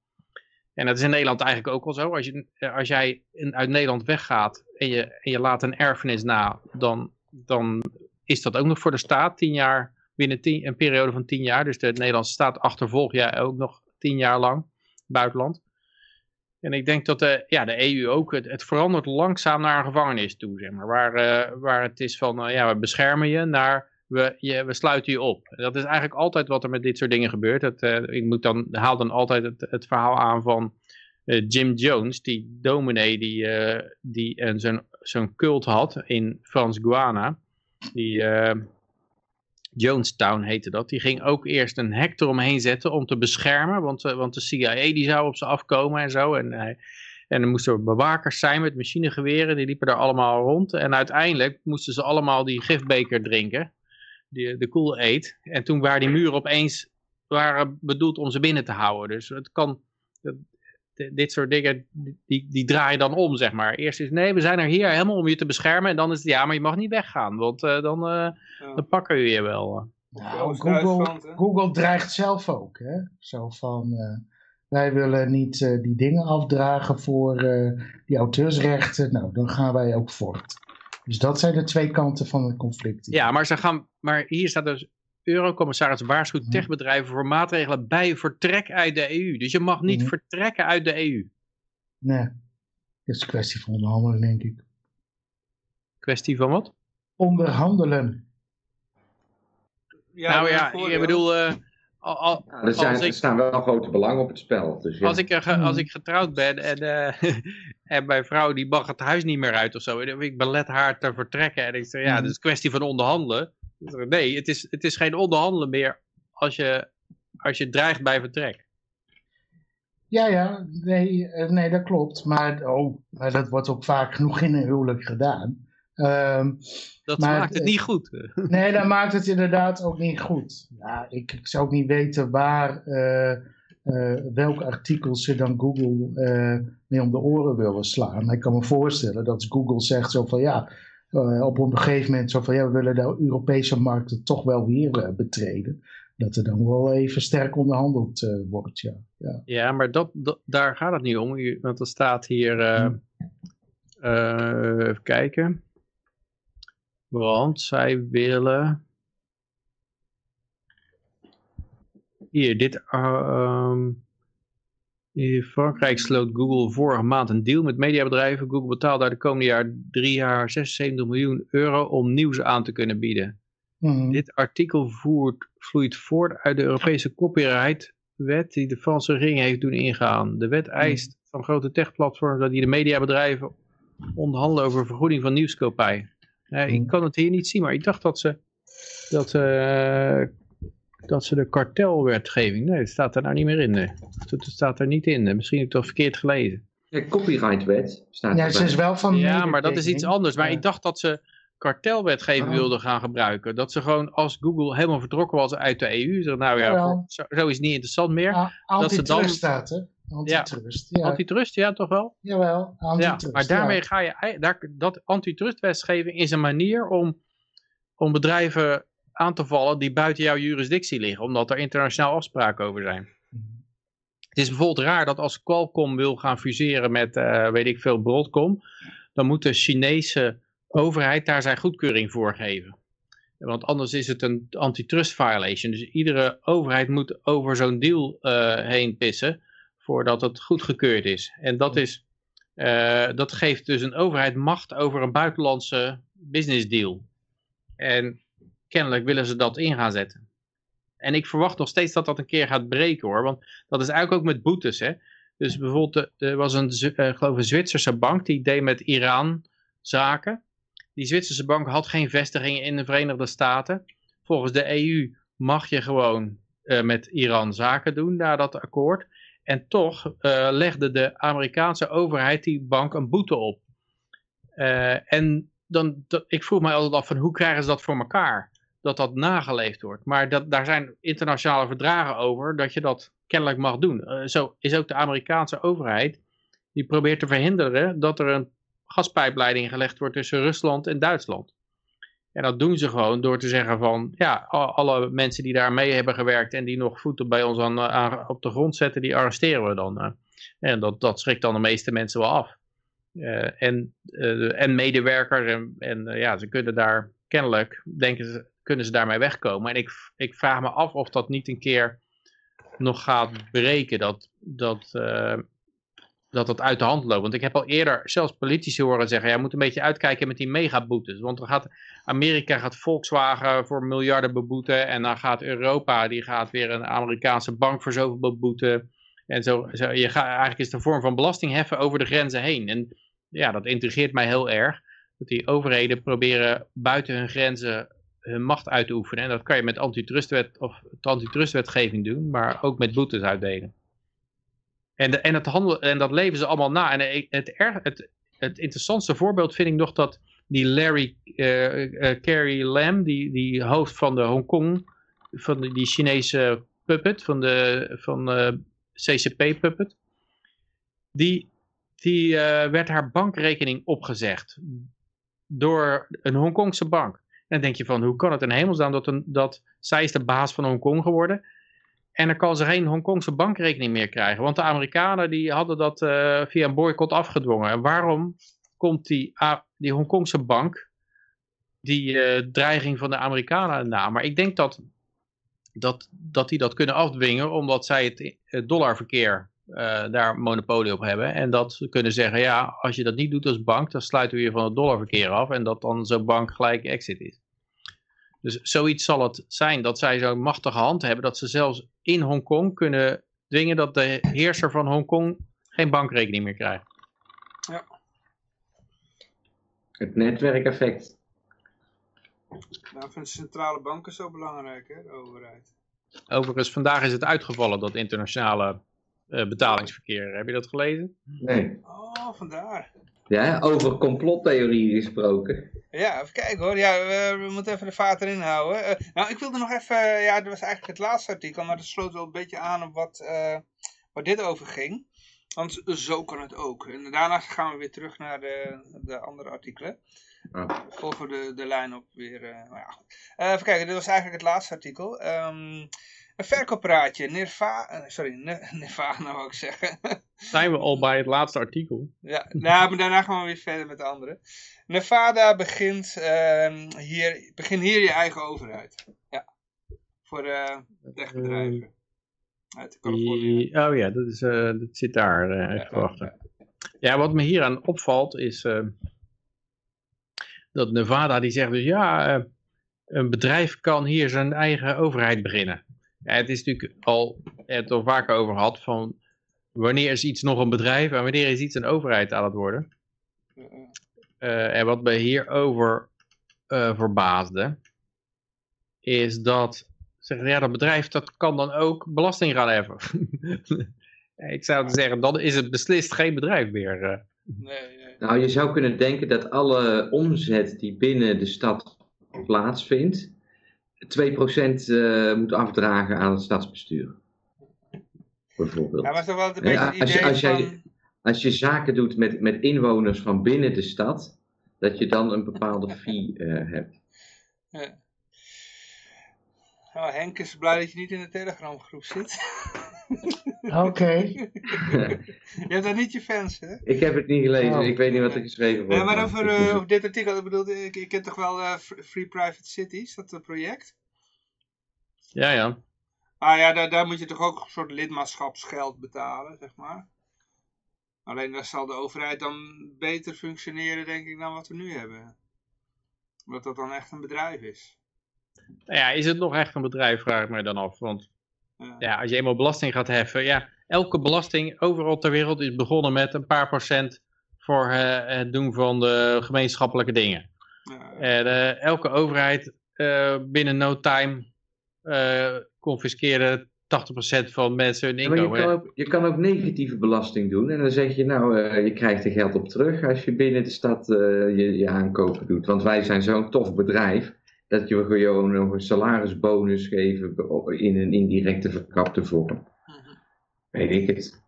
En dat is in Nederland eigenlijk ook al zo. Als, je, eh, als jij uit Nederland weggaat en je, en je laat een erfenis na, dan, dan is dat ook nog voor de staat tien jaar, binnen tien, een periode van tien jaar. Dus de Nederlandse staat achtervolgt jij ook nog tien jaar lang, buitenland. En ik denk dat de, ja, de EU ook, het, het verandert langzaam naar een gevangenis toe, zeg maar. Waar, eh, waar het is van, eh, ja, we beschermen je naar, we, we sluiten je op. Dat is eigenlijk altijd wat er met dit soort dingen gebeurt. Eh, ik moet dan, haal dan altijd het, het verhaal aan van eh, Jim Jones, die dominee die, eh, die zo'n cult had in Frans Guana. Die Jonestown heette dat. Die ging ook eerst een hek eromheen zetten om te beschermen. Want, want de CIA die zou op ze afkomen en zo. En, en er moesten bewakers zijn met machinegeweren. Die liepen daar allemaal rond. En uiteindelijk moesten ze allemaal die gifbeker drinken. Die, de Kool-Aid. En toen waren die muren opeens waren bedoeld om ze binnen te houden. Dus het kan... dat- dit soort dingen, die, die draaien dan om, zeg maar. Eerst is, nee, we zijn er hier helemaal om je te beschermen. En dan is het, ja, maar je mag niet weggaan. Want eh, dan, eh, Ja. dan pakken we je wel. Nou, Google? Google dreigt zelf ook. Hè? Zo van, eh, wij willen niet eh, die dingen afdragen voor eh, die auteursrechten. Nou, dan gaan wij ook voort. Dus dat zijn de twee kanten van het conflict. Ja, maar, ze gaan, maar hier staat dus... Eurocommissaris waarschuwt techbedrijven voor maatregelen bij vertrek uit de EU. Dus je mag niet Mhm. vertrekken uit de EU. Nee, dat is een kwestie van onderhandelen, denk ik. Kwestie van wat? Onderhandelen. Ja, nou ja, ik bedoel... eh, al, al- Ja, er, zijn, als er staan wel grote belangen op het spel. Dus ja. Als ik, ge- Hmm. als ik getrouwd ben en, eh, <laughs> en mijn vrouw die mag het huis niet meer uit of zo. En ik belet haar te vertrekken. En ik zeg, ja, Hmm. het is een kwestie van onderhandelen. Nee, het is, het is geen onderhandelen meer als je, als je dreigt bij vertrek. Ja, ja, nee, eh, nee, dat klopt. Maar, oh, maar dat wordt ook vaak genoeg in een huwelijk gedaan. Ehm, Dat Maar maakt het niet goed. <laughs> nee, dat maakt het inderdaad ook niet goed. Ja, ik, ik zou ook niet weten waar, eh, eh, welke artikels ze dan Google eh, mee om de oren willen slaan. Maar ik kan me voorstellen dat Google zegt zo van ja, op een gegeven moment zo van ja, we willen de Europese markten toch wel weer betreden. Dat er dan wel even sterk onderhandeld wordt, ja. ja. Ja, maar dat, dat- daar gaat het niet om. Want er staat hier... eh, even kijken. Want zij willen... Hier, dit... eh, ehm, in Frankrijk sloot Google vorige maand een deal met mediabedrijven. Google betaalt daar de komende jaar drie jaar 76 miljoen euro om nieuws aan te kunnen bieden. Mhm. Dit artikel voert, vloeit voort uit de Europese copyrightwet die de Franse regering heeft doen ingaan. De wet eist van grote techplatforms dat die de mediabedrijven onderhandelen over vergoeding van nieuwskopij. Ik Hmm. kan het hier niet zien, maar ik dacht dat ze, dat, eh, dat ze de kartelwetgeving, nee, het staat er nou niet meer in. Nee. Het staat er niet in. Misschien heb ik het toch verkeerd gelezen. Ja, copyrightwet staat Ja, ze is wel van Ja, maar dat is iets anders. Maar Ja. ik dacht dat ze kartelwetgeving Oh. wilden gaan gebruiken. Dat ze gewoon als Google helemaal vertrokken was uit de EU. Zeggen, nou ja, zo, zo is het niet interessant meer. Ah, dat ze dan- staat er. Antitrust, ja. Antitrust, ja toch wel? Jawel, Ja, antitrust. maar daarmee ga je, daar, dat antitrustwetgeving is een manier om, om bedrijven aan te vallen die buiten jouw jurisdictie liggen. Omdat er internationaal afspraken over zijn. Het is bijvoorbeeld raar dat als Qualcomm wil gaan fuseren met, eh, weet ik veel, Broadcom, dan moet de Chinese overheid daar zijn goedkeuring voor geven. Want anders is het een antitrust violation. Dus iedere overheid moet over zo'n deal eh, heen pissen voordat het goedgekeurd is. En dat, is, eh, dat geeft dus een overheid macht over een buitenlandse business deal. En kennelijk willen ze dat in gaan zetten. En ik verwacht nog steeds dat dat een keer gaat breken hoor. Want dat is eigenlijk ook met boetes. Hè? Dus bijvoorbeeld, eh, er was een, eh, geloof een Zwitserse bank die deed met Iran zaken. Die Zwitserse bank had geen vestigingen in de Verenigde Staten. Volgens de EU mag je gewoon met Iran zaken doen na dat akkoord. En toch eh, legde de Amerikaanse overheid die bank een boete op. Eh, en dan, ik vroeg mij altijd af van hoe krijgen ze dat voor elkaar? Dat dat nageleefd wordt. Maar dat, daar zijn internationale verdragen over dat je dat kennelijk mag doen. Eh, zo is ook de Amerikaanse overheid. Die probeert te verhinderen dat er een gaspijpleiding gelegd wordt tussen Rusland en Duitsland. En dat doen ze gewoon door te zeggen van, ja, alle mensen die daar mee hebben gewerkt en die nog voeten bij ons aan, aan- op de grond zetten, die arresteren we dan. eh. En dat, dat schrikt dan de meeste mensen wel af. Eh, en, eh, en medewerkers en, en eh, ja, ze kunnen daar kennelijk, denken ze, kunnen ze daarmee wegkomen. En ik, ik vraag me af of dat niet een keer nog gaat breken, dat, dat, eh, dat dat uit de hand loopt. Want ik heb al eerder zelfs politici horen zeggen, ja, je moet een beetje uitkijken met die megaboetes. Want dan gaat Amerika gaat Volkswagen voor miljarden beboeten en dan gaat Europa, die gaat weer een Amerikaanse bank voor zoveel beboeten. En zo, zo je gaat, eigenlijk is het een vorm van belastingheffen over de grenzen heen. En ja, dat intrigeert mij heel erg. Dat die overheden proberen buiten hun grenzen hun macht uit te oefenen. En dat kan je met antitrustwet of antitrustwetgeving doen, maar ook met boetes uitdelen. En, en, het en dat leven ze allemaal na. En het, het, het, interessantste voorbeeld vind ik nog dat die Larry uh, Carey Lam, die, die hoofd van de Hongkong, van die Chinese puppet, van de van, uh, CCP puppet, die, die werd haar bankrekening opgezegd door een Hongkongse bank. En dan denk je van, hoe kan het in hemelsnaam dat, een, dat zij is de baas van Hongkong geworden en dan kan ze geen Hongkongse bankrekening meer krijgen. Want de Amerikanen die hadden dat uh, via een boycott afgedwongen. En waarom komt die, Hongkongse bank die uh, dreiging van de Amerikanen na? Maar ik denk dat, dat, dat die dat kunnen afdwingen omdat zij het, het dollarverkeer daar monopolie op hebben. En dat ze kunnen zeggen, ja, als je dat niet doet als bank, dan sluiten we je van het dollarverkeer af. En dat dan zo'n bank gelijk exit is. Dus zoiets zal het zijn dat zij zo'n machtige hand hebben dat ze zelfs in Hongkong kunnen dwingen dat de heerser van Hongkong geen bankrekening meer krijgt. Ja. Het netwerkeffect. Nou, vindt centrale banken zo belangrijk, hè, de overheid. Overigens, vandaag is het uitgevallen, dat internationale uh, betalingsverkeer. Heb je dat gelezen? Nee. Oh, vandaar. Ja, over complottheorie gesproken. Ja, even kijken hoor. Ja, we, we moeten even de vaart erin houden. Uh, nou, ik wilde nog even... Uh, ja, dat was eigenlijk het laatste artikel, maar dat sloot wel een beetje aan op wat, uh, wat dit over ging. Want zo kan het ook. En daarna gaan we weer terug naar de, de andere artikelen. Oh. Volgen we de, de lijn op weer. maar ja, goed. even kijken, dit was eigenlijk het laatste artikel. Um, een verkooppraatje. Nirvana, sorry, <laughs> Nirvana wou ik zeggen. <laughs> Zijn we al bij het laatste artikel? Ja, nou, maar daarna gaan we weer verder met de andere. Nevada begint, uh, hier, begin hier je eigen overheid. Ja, voor uh, techbedrijven. Uit Californië. Oh ja, dat, is, uh, dat zit daar uh. Ja. ja, wat me hier aan opvalt is dat Nevada die zegt dus ja, een bedrijf kan hier zijn eigen overheid beginnen. Ja, het is natuurlijk al het al vaker over gehad van wanneer is iets nog een bedrijf en wanneer is iets een overheid aan het worden. Uh, en wat me hierover uh, verbaasde, is dat, zeg, ja, dat bedrijf dat kan dan ook belasting gaan heffen. <laughs> Ik zou zeggen, dan is het beslist geen bedrijf meer. Uh. Nee, nee. Nou, je zou kunnen denken dat alle omzet die binnen de stad plaatsvindt, 2% uh, moet afdragen aan het stadsbestuur. Bijvoorbeeld. Ja, maar wel Ja, als, je, idee als, jij, als je zaken doet met, met inwoners van binnen de stad, dat je dan een bepaalde fee eh, hebt. Ja. Nou, Henk is blij dat je niet in de Telegram groep zit. Oké. <laughs> je hebt daar niet je fans, hè? Ik heb het niet gelezen, Oh. ik weet niet wat er geschreven wordt. Ja, maar over, eh, over dit artikel, ik bedoel, ik, ik ken toch wel eh, Free Private Cities, dat project? Ja, ja. Ah ja, daar, daar moet je toch ook een soort lidmaatschapsgeld betalen, zeg maar. Alleen daar zal de overheid dan beter functioneren, denk ik, dan wat we nu hebben. Omdat dat dan echt een bedrijf is. Nou ja, is het nog echt een bedrijf, vraag ik mij dan af. Want Ja. ja, als je eenmaal belasting gaat heffen, ja, elke belasting overal ter wereld is begonnen met een paar procent voor eh, het doen van de gemeenschappelijke dingen. Ja. En eh, elke overheid eh, binnen no time eh confiskeerde 80% van mensen hun Ja, maar je, inkomen. kan ook, je kan ook negatieve belasting doen. En dan zeg je, nou, eh, je krijgt er geld op terug als je binnen de stad eh, je, je aankopen doet. Want wij zijn zo'n tof bedrijf dat je gewoon nog een salarisbonus geven in een indirecte verkapte vorm. Mhm. Weet ik het.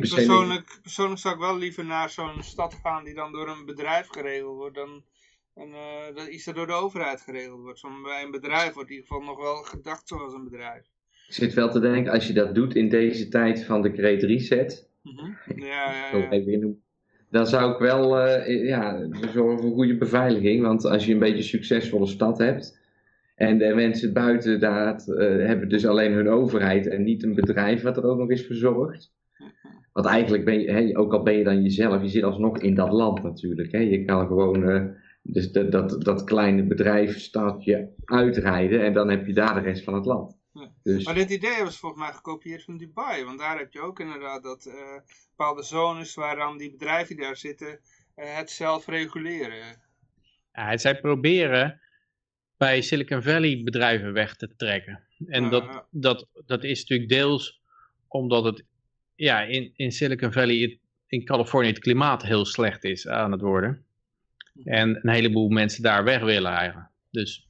Persoonlijk, persoonlijk zou ik wel liever naar zo'n stad gaan die dan door een bedrijf geregeld wordt dan en, eh, dat iets er door de overheid geregeld wordt. Zo'n bij een bedrijf wordt in ieder geval nog wel gedacht zoals een bedrijf. Ik zit wel te denken, als je dat doet in deze tijd van de Great Reset, Mhm. Ja, ja, dat ja. even dan zou ik wel eh, ja, zorgen voor goede beveiliging. Want als je een beetje een succesvolle stad hebt en de mensen buiten daar eh, hebben dus alleen hun overheid en niet een bedrijf wat er ook nog is verzorgd. Want eigenlijk ben je, hè, ook al ben je dan jezelf, je zit alsnog in dat land natuurlijk. Hè. Je kan gewoon eh, dus dat, dat, dat kleine bedrijf stadje uitrijden en dan heb je daar de rest van het land. Ja. Dus, Maar dit idee was volgens mij gekopieerd van Dubai. Want daar heb je ook inderdaad dat bepaalde zones waar dan die bedrijven die daar zitten eh, het zelf reguleren. Ja, zij proberen bij Silicon Valley bedrijven weg te trekken. En dat, dat, dat is natuurlijk deels omdat het ja, in, in Silicon Valley, het- in Californië, het klimaat heel slecht is aan het worden. En een heleboel mensen daar weg willen eigenlijk. Dus,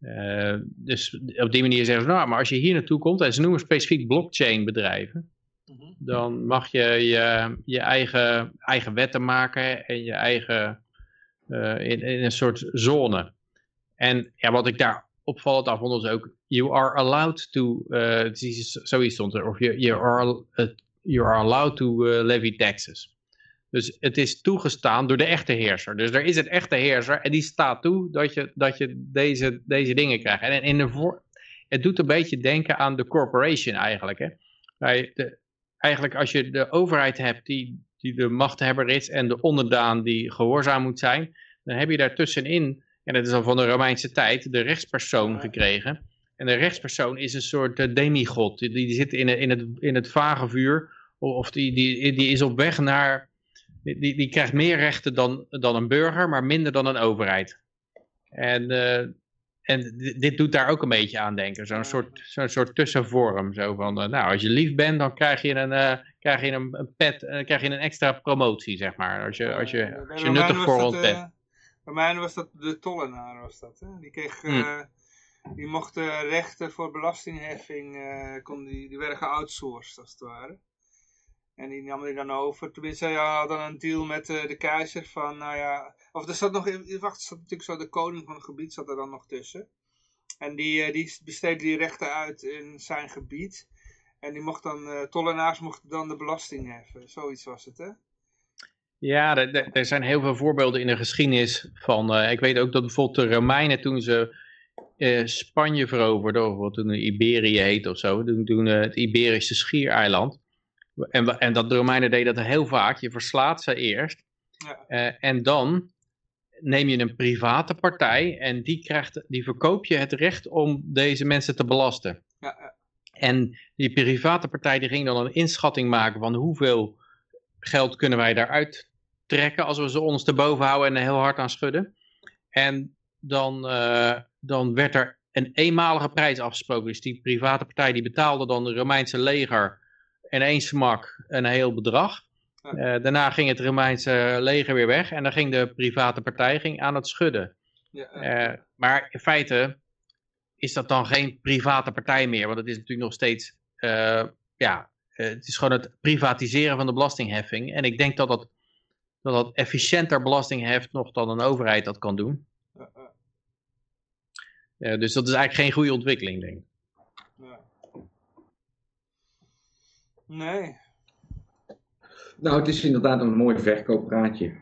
eh, dus op die manier zeggen ze, nou, maar als je hier naartoe komt, en ze noemen specifiek blockchain bedrijven. Dan mag je je, je eigen, eigen wetten maken en je eigen eh, in, een soort zone. En ja, wat ik daar opvallend aan vond was ook, you are allowed to, is- zoiets stond er, of you, you, are, you are allowed to eh, levy taxes. Dus het is toegestaan door de echte heerser. Dus er is een echte heerser en die staat toe dat je, dat je deze, deze dingen krijgt. En in de voor, het doet een beetje denken aan de corporation eigenlijk. Hè? Bij de, eigenlijk als je de overheid hebt die, die de machthebber is en de onderdaan die gehoorzaam moet zijn, dan heb je daartussenin, en dat is al van de Romeinse tijd, de rechtspersoon gekregen. En de rechtspersoon is een soort eh, demigod. Die, die zit in, het- in, het, in het vage vuur, of die, die, die is op weg naar, die, die, die krijgt meer rechten dan, dan een burger, maar minder dan een overheid. En, eh, en di- dit doet daar ook een beetje aan denken. Zo'n soort, zo'n soort tussenvorm. Zo van, eh, nou, als je lief bent, dan krijg je een, eh, krijg je een, een pet, eh, krijg je een extra promotie, zeg maar. Als je, als je, als je nuttig voor ons bent. Bij mij was dat de tollenaar, was dat. Hè? Die kreeg, Hmm. eh, die mochten rechten voor belastingheffing, kon die, die werden geoutsourced als het ware. En die nam die dan over. Tenminste, ja, had dan een deal met eh, de keizer van, nou ja... Of er zat nog, wacht, zat natuurlijk zo de koning van het gebied zat er dan nog tussen. En die, eh, die besteedde die rechten uit in zijn gebied. En die mocht dan, eh, tollenaars mochten dan de belasting heffen. Zoiets was het, hè? Ja, er- er zijn heel veel voorbeelden in de geschiedenis van. ik weet ook dat bijvoorbeeld de Romeinen toen ze Spanje veroverden, of wat toen Iberië heet of zo, toen, toen het Iberische schiereiland. En, en dat de Romeinen deden dat heel vaak. Je verslaat ze eerst. Ja. eh, en dan neem je een private partij en die, krijgt, die verkoop je het recht om deze mensen te belasten. Ja, ja. En die private partij die ging dan een inschatting maken van hoeveel geld kunnen wij daaruit trekken als we ze ons te boven houden en er heel hard aan schudden. En dan, eh, dan werd er een eenmalige prijs afgesproken. Dus die private partij die betaalde dan de Romeinse leger in één smak een heel bedrag. Eh, daarna ging het Romeinse leger weer weg en dan ging de private partij ging aan het schudden. Ja. Eh, maar in feite is dat dan geen private partij meer. Want het is natuurlijk nog steeds, eh, ja, het is gewoon het privatiseren van de belastingheffing. En ik denk dat dat, dat, dat efficiënter belasting heft nog dan een overheid dat kan doen. Dus dat is eigenlijk geen goede ontwikkeling, denk ik. Nee. nou, het is inderdaad een mooi verkooppraatje.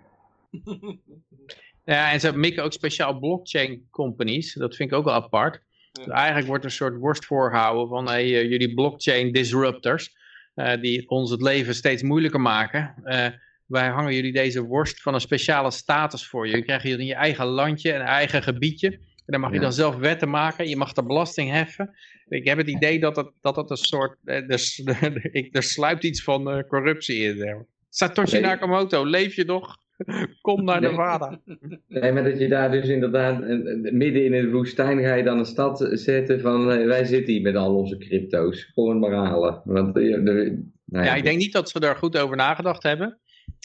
Ja, en ze mikken ook speciaal blockchain companies. Dat vind ik ook wel apart. Ja. Dus eigenlijk wordt er een soort worst voorgehouden van hey, eh, jullie blockchain disruptors. eh, die ons het leven steeds moeilijker maken. Eh, wij hangen jullie deze worst van een speciale status voor je. Je krijgt hier in je eigen landje, een eigen gebiedje. En dan mag je dan zelf wetten maken. Je mag de belasting heffen. Ik heb het idee dat dat het een soort... eh, Er, s- <laughs> ik- er sluipt iets van eh, corruptie in. maar. Satoshi Nee. Nakamoto, leef je nog? <laughs> Kom naar Nee. Nevada. Nee, maar dat je daar dus inderdaad eh, eh, midden in de woestijn ga je dan een stad zetten van eh, wij zitten hier met al onze crypto's. Gewoon maar halen. Want, eh, de, nou Ja, ik denk niet dat ze daar goed over nagedacht hebben.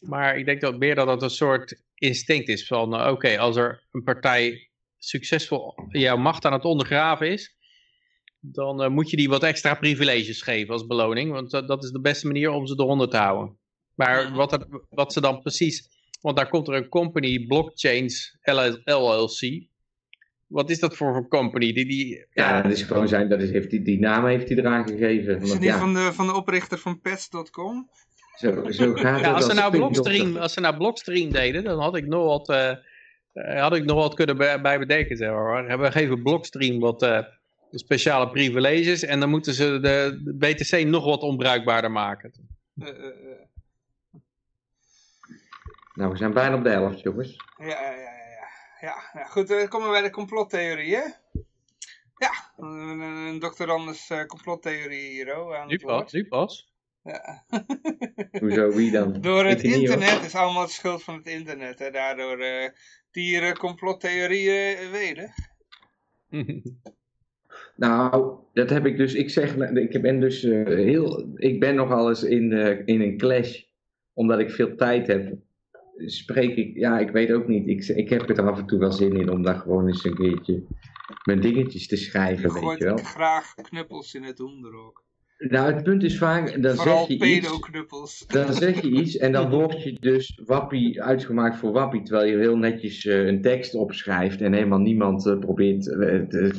Maar ik denk dat meer dat het een soort instinct is van... eh, oké, als er een partij succesvol jouw macht aan het ondergraven is... dan eh, moet je die wat extra privileges geven als beloning. Want dat, dat is de beste manier om ze eronder te houden. Maar wat, er, wat ze dan precies... Want daar komt er een company, Blockchains LLC. Wat is dat voor een company? Die, die, Ja, dat is gewoon zijn, dat is, heeft die, die naam heeft hij eraan gegeven. Is het niet ja, van, de, van de oprichter van pets.com? zo, zo gaat Ja, het. als ze, nou. Blockstream, als ze nou Blockstream deden, dan had ik nog wat, eh, had ik nog wat kunnen bij, bij bedenken. Zeg maar. We geven Blockstream wat eh, speciale privileges en dan moeten ze de, de BTC nog wat onbruikbaarder maken. Eh, eh, eh. Nou, we zijn bijna op de helft, jongens. Ja, ja, ja, ja. ja. Ja, nou goed, dan komen we bij de complottheorie, hè? Ja, een, een, een dokter Anders eh, complottheorie hier, oh, aan Nu pas, nu pas. Ja. Hoezo, wie dan? <laughs> Door het hoor. internet is allemaal de schuld van het internet. Hè? Daardoor eh die eh, complottheorieën uh, weder. Nou, dat heb ik dus. Ik zeg, ik ben dus eh, heel. Ik ben nogal eens in, eh, in een clash, omdat ik veel tijd heb. Spreek ik, ja, ik weet ook niet. Ik, ik heb er af en toe wel zin in om daar gewoon eens een keertje mijn dingetjes te Je schrijven, weet gooit je wel. graag knuppels in het hoenderhok. Nou, het punt is vaak, dan Vooral zeg je iets. Dan zeg je iets en dan <laughs> word je dus wappie uitgemaakt voor wappie, terwijl je heel netjes eh, een tekst opschrijft en helemaal niemand eh, probeert eh,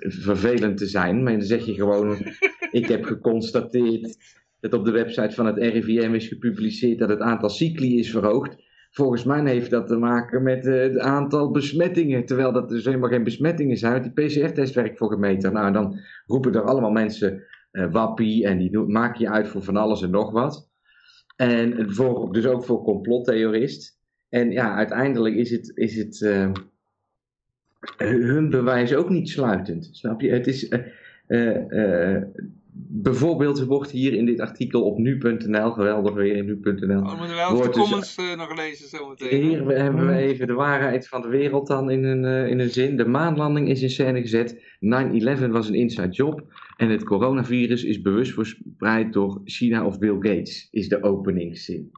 vervelend te zijn. Maar dan zeg je gewoon, <laughs> ik heb geconstateerd dat op de website van het RIVM is gepubliceerd dat het aantal cycli is verhoogd. Volgens mij heeft dat te maken met eh, het aantal besmettingen, terwijl dat dus helemaal geen besmettingen zijn. want Die PCR-test werkt voor gemeten. Nou, dan roepen er allemaal mensen eh, wappie en die maken je uit voor van alles en nog wat. En voor, dus ook voor complottheorist. En ja, uiteindelijk is het, is het eh, hun bewijs ook niet sluitend. Snap je? Het is. Bijvoorbeeld, er wordt hier in dit artikel op nu.nl, geweldig weer in nu.nl. Oh, we moeten wel eens de Wordt dus- comments eh, nog lezen zometeen. hè? Hier hebben we even de waarheid van de wereld dan in een, eh, in een zin. De maanlanding is in scène gezet. 9-11 was een inside job. En het coronavirus is bewust verspreid door China of Bill Gates, is de openingszin.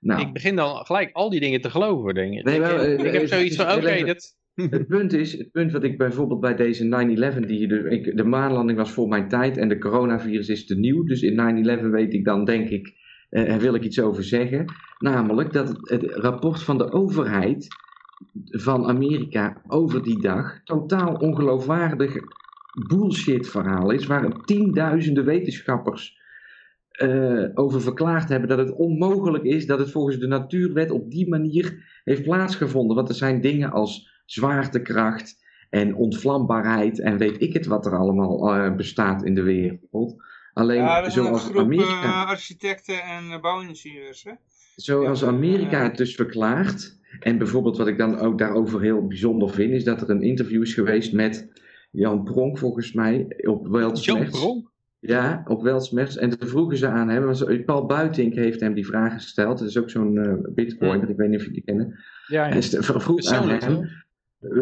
Nou, Ik begin dan gelijk al die dingen te geloven, denk ik. Nee, maar, ik, eh, ik heb zoiets van, oké, dat... het punt is, het punt wat ik bijvoorbeeld bij deze 9-11, die de, ik, de maanlanding was voor mijn tijd en de coronavirus is te nieuw. Dus in 9-11 weet ik dan, denk ik, eh, wil ik iets over zeggen. Namelijk dat het, het rapport van de overheid van Amerika over die dag totaal ongeloofwaardig bullshit verhaal is, waar tienduizenden wetenschappers eh, over verklaard hebben dat het onmogelijk is dat het volgens de natuurwet op die manier heeft plaatsgevonden. Want er zijn dingen als zwaartekracht en ontvlambaarheid en weet ik het wat er allemaal eh, bestaat in de wereld. Alleen Ja, dat is een zoals groep Amerika, eh, architecten en eh, bouwingenieurs. Hè? zoals Amerika het dus verklaart. En bijvoorbeeld wat ik dan ook daarover heel bijzonder vind, is dat er een interview is geweest met Jan Pronk volgens mij op Jan Weltsmerts. Bronk? Ja, op Weltsmerts. En toen vroegen ze aan hem, was, Paul Buitink heeft hem die vraag gesteld. Dat is ook zo'n eh bitcoin, ik weet niet of jullie die kennen. Ja, ja. En vroeg aan hem.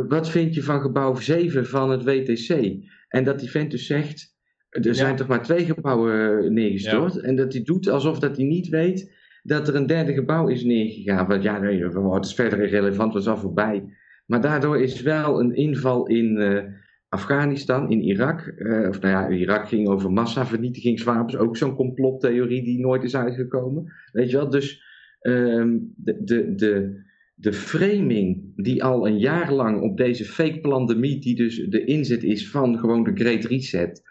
Wat vind je van gebouw 7 van het WTC? En dat die vent dus zegt, er zijn toch maar twee gebouwen eh, neergestort. En dat hij doet alsof dat hij niet weet dat er een derde gebouw is neergegaan. Want ja, nee, het is verder irrelevant, was al voorbij. Maar daardoor is wel een inval in eh, Afghanistan, in Irak. eh, of nou ja, Irak ging over massavernietigingswapens. Ook zo'n complottheorie die nooit is uitgekomen. Weet je wel? Dus ehm, de, de, de, de framing die al een jaar lang op deze fake pandemie, die dus de inzet is van gewoon de Great Reset.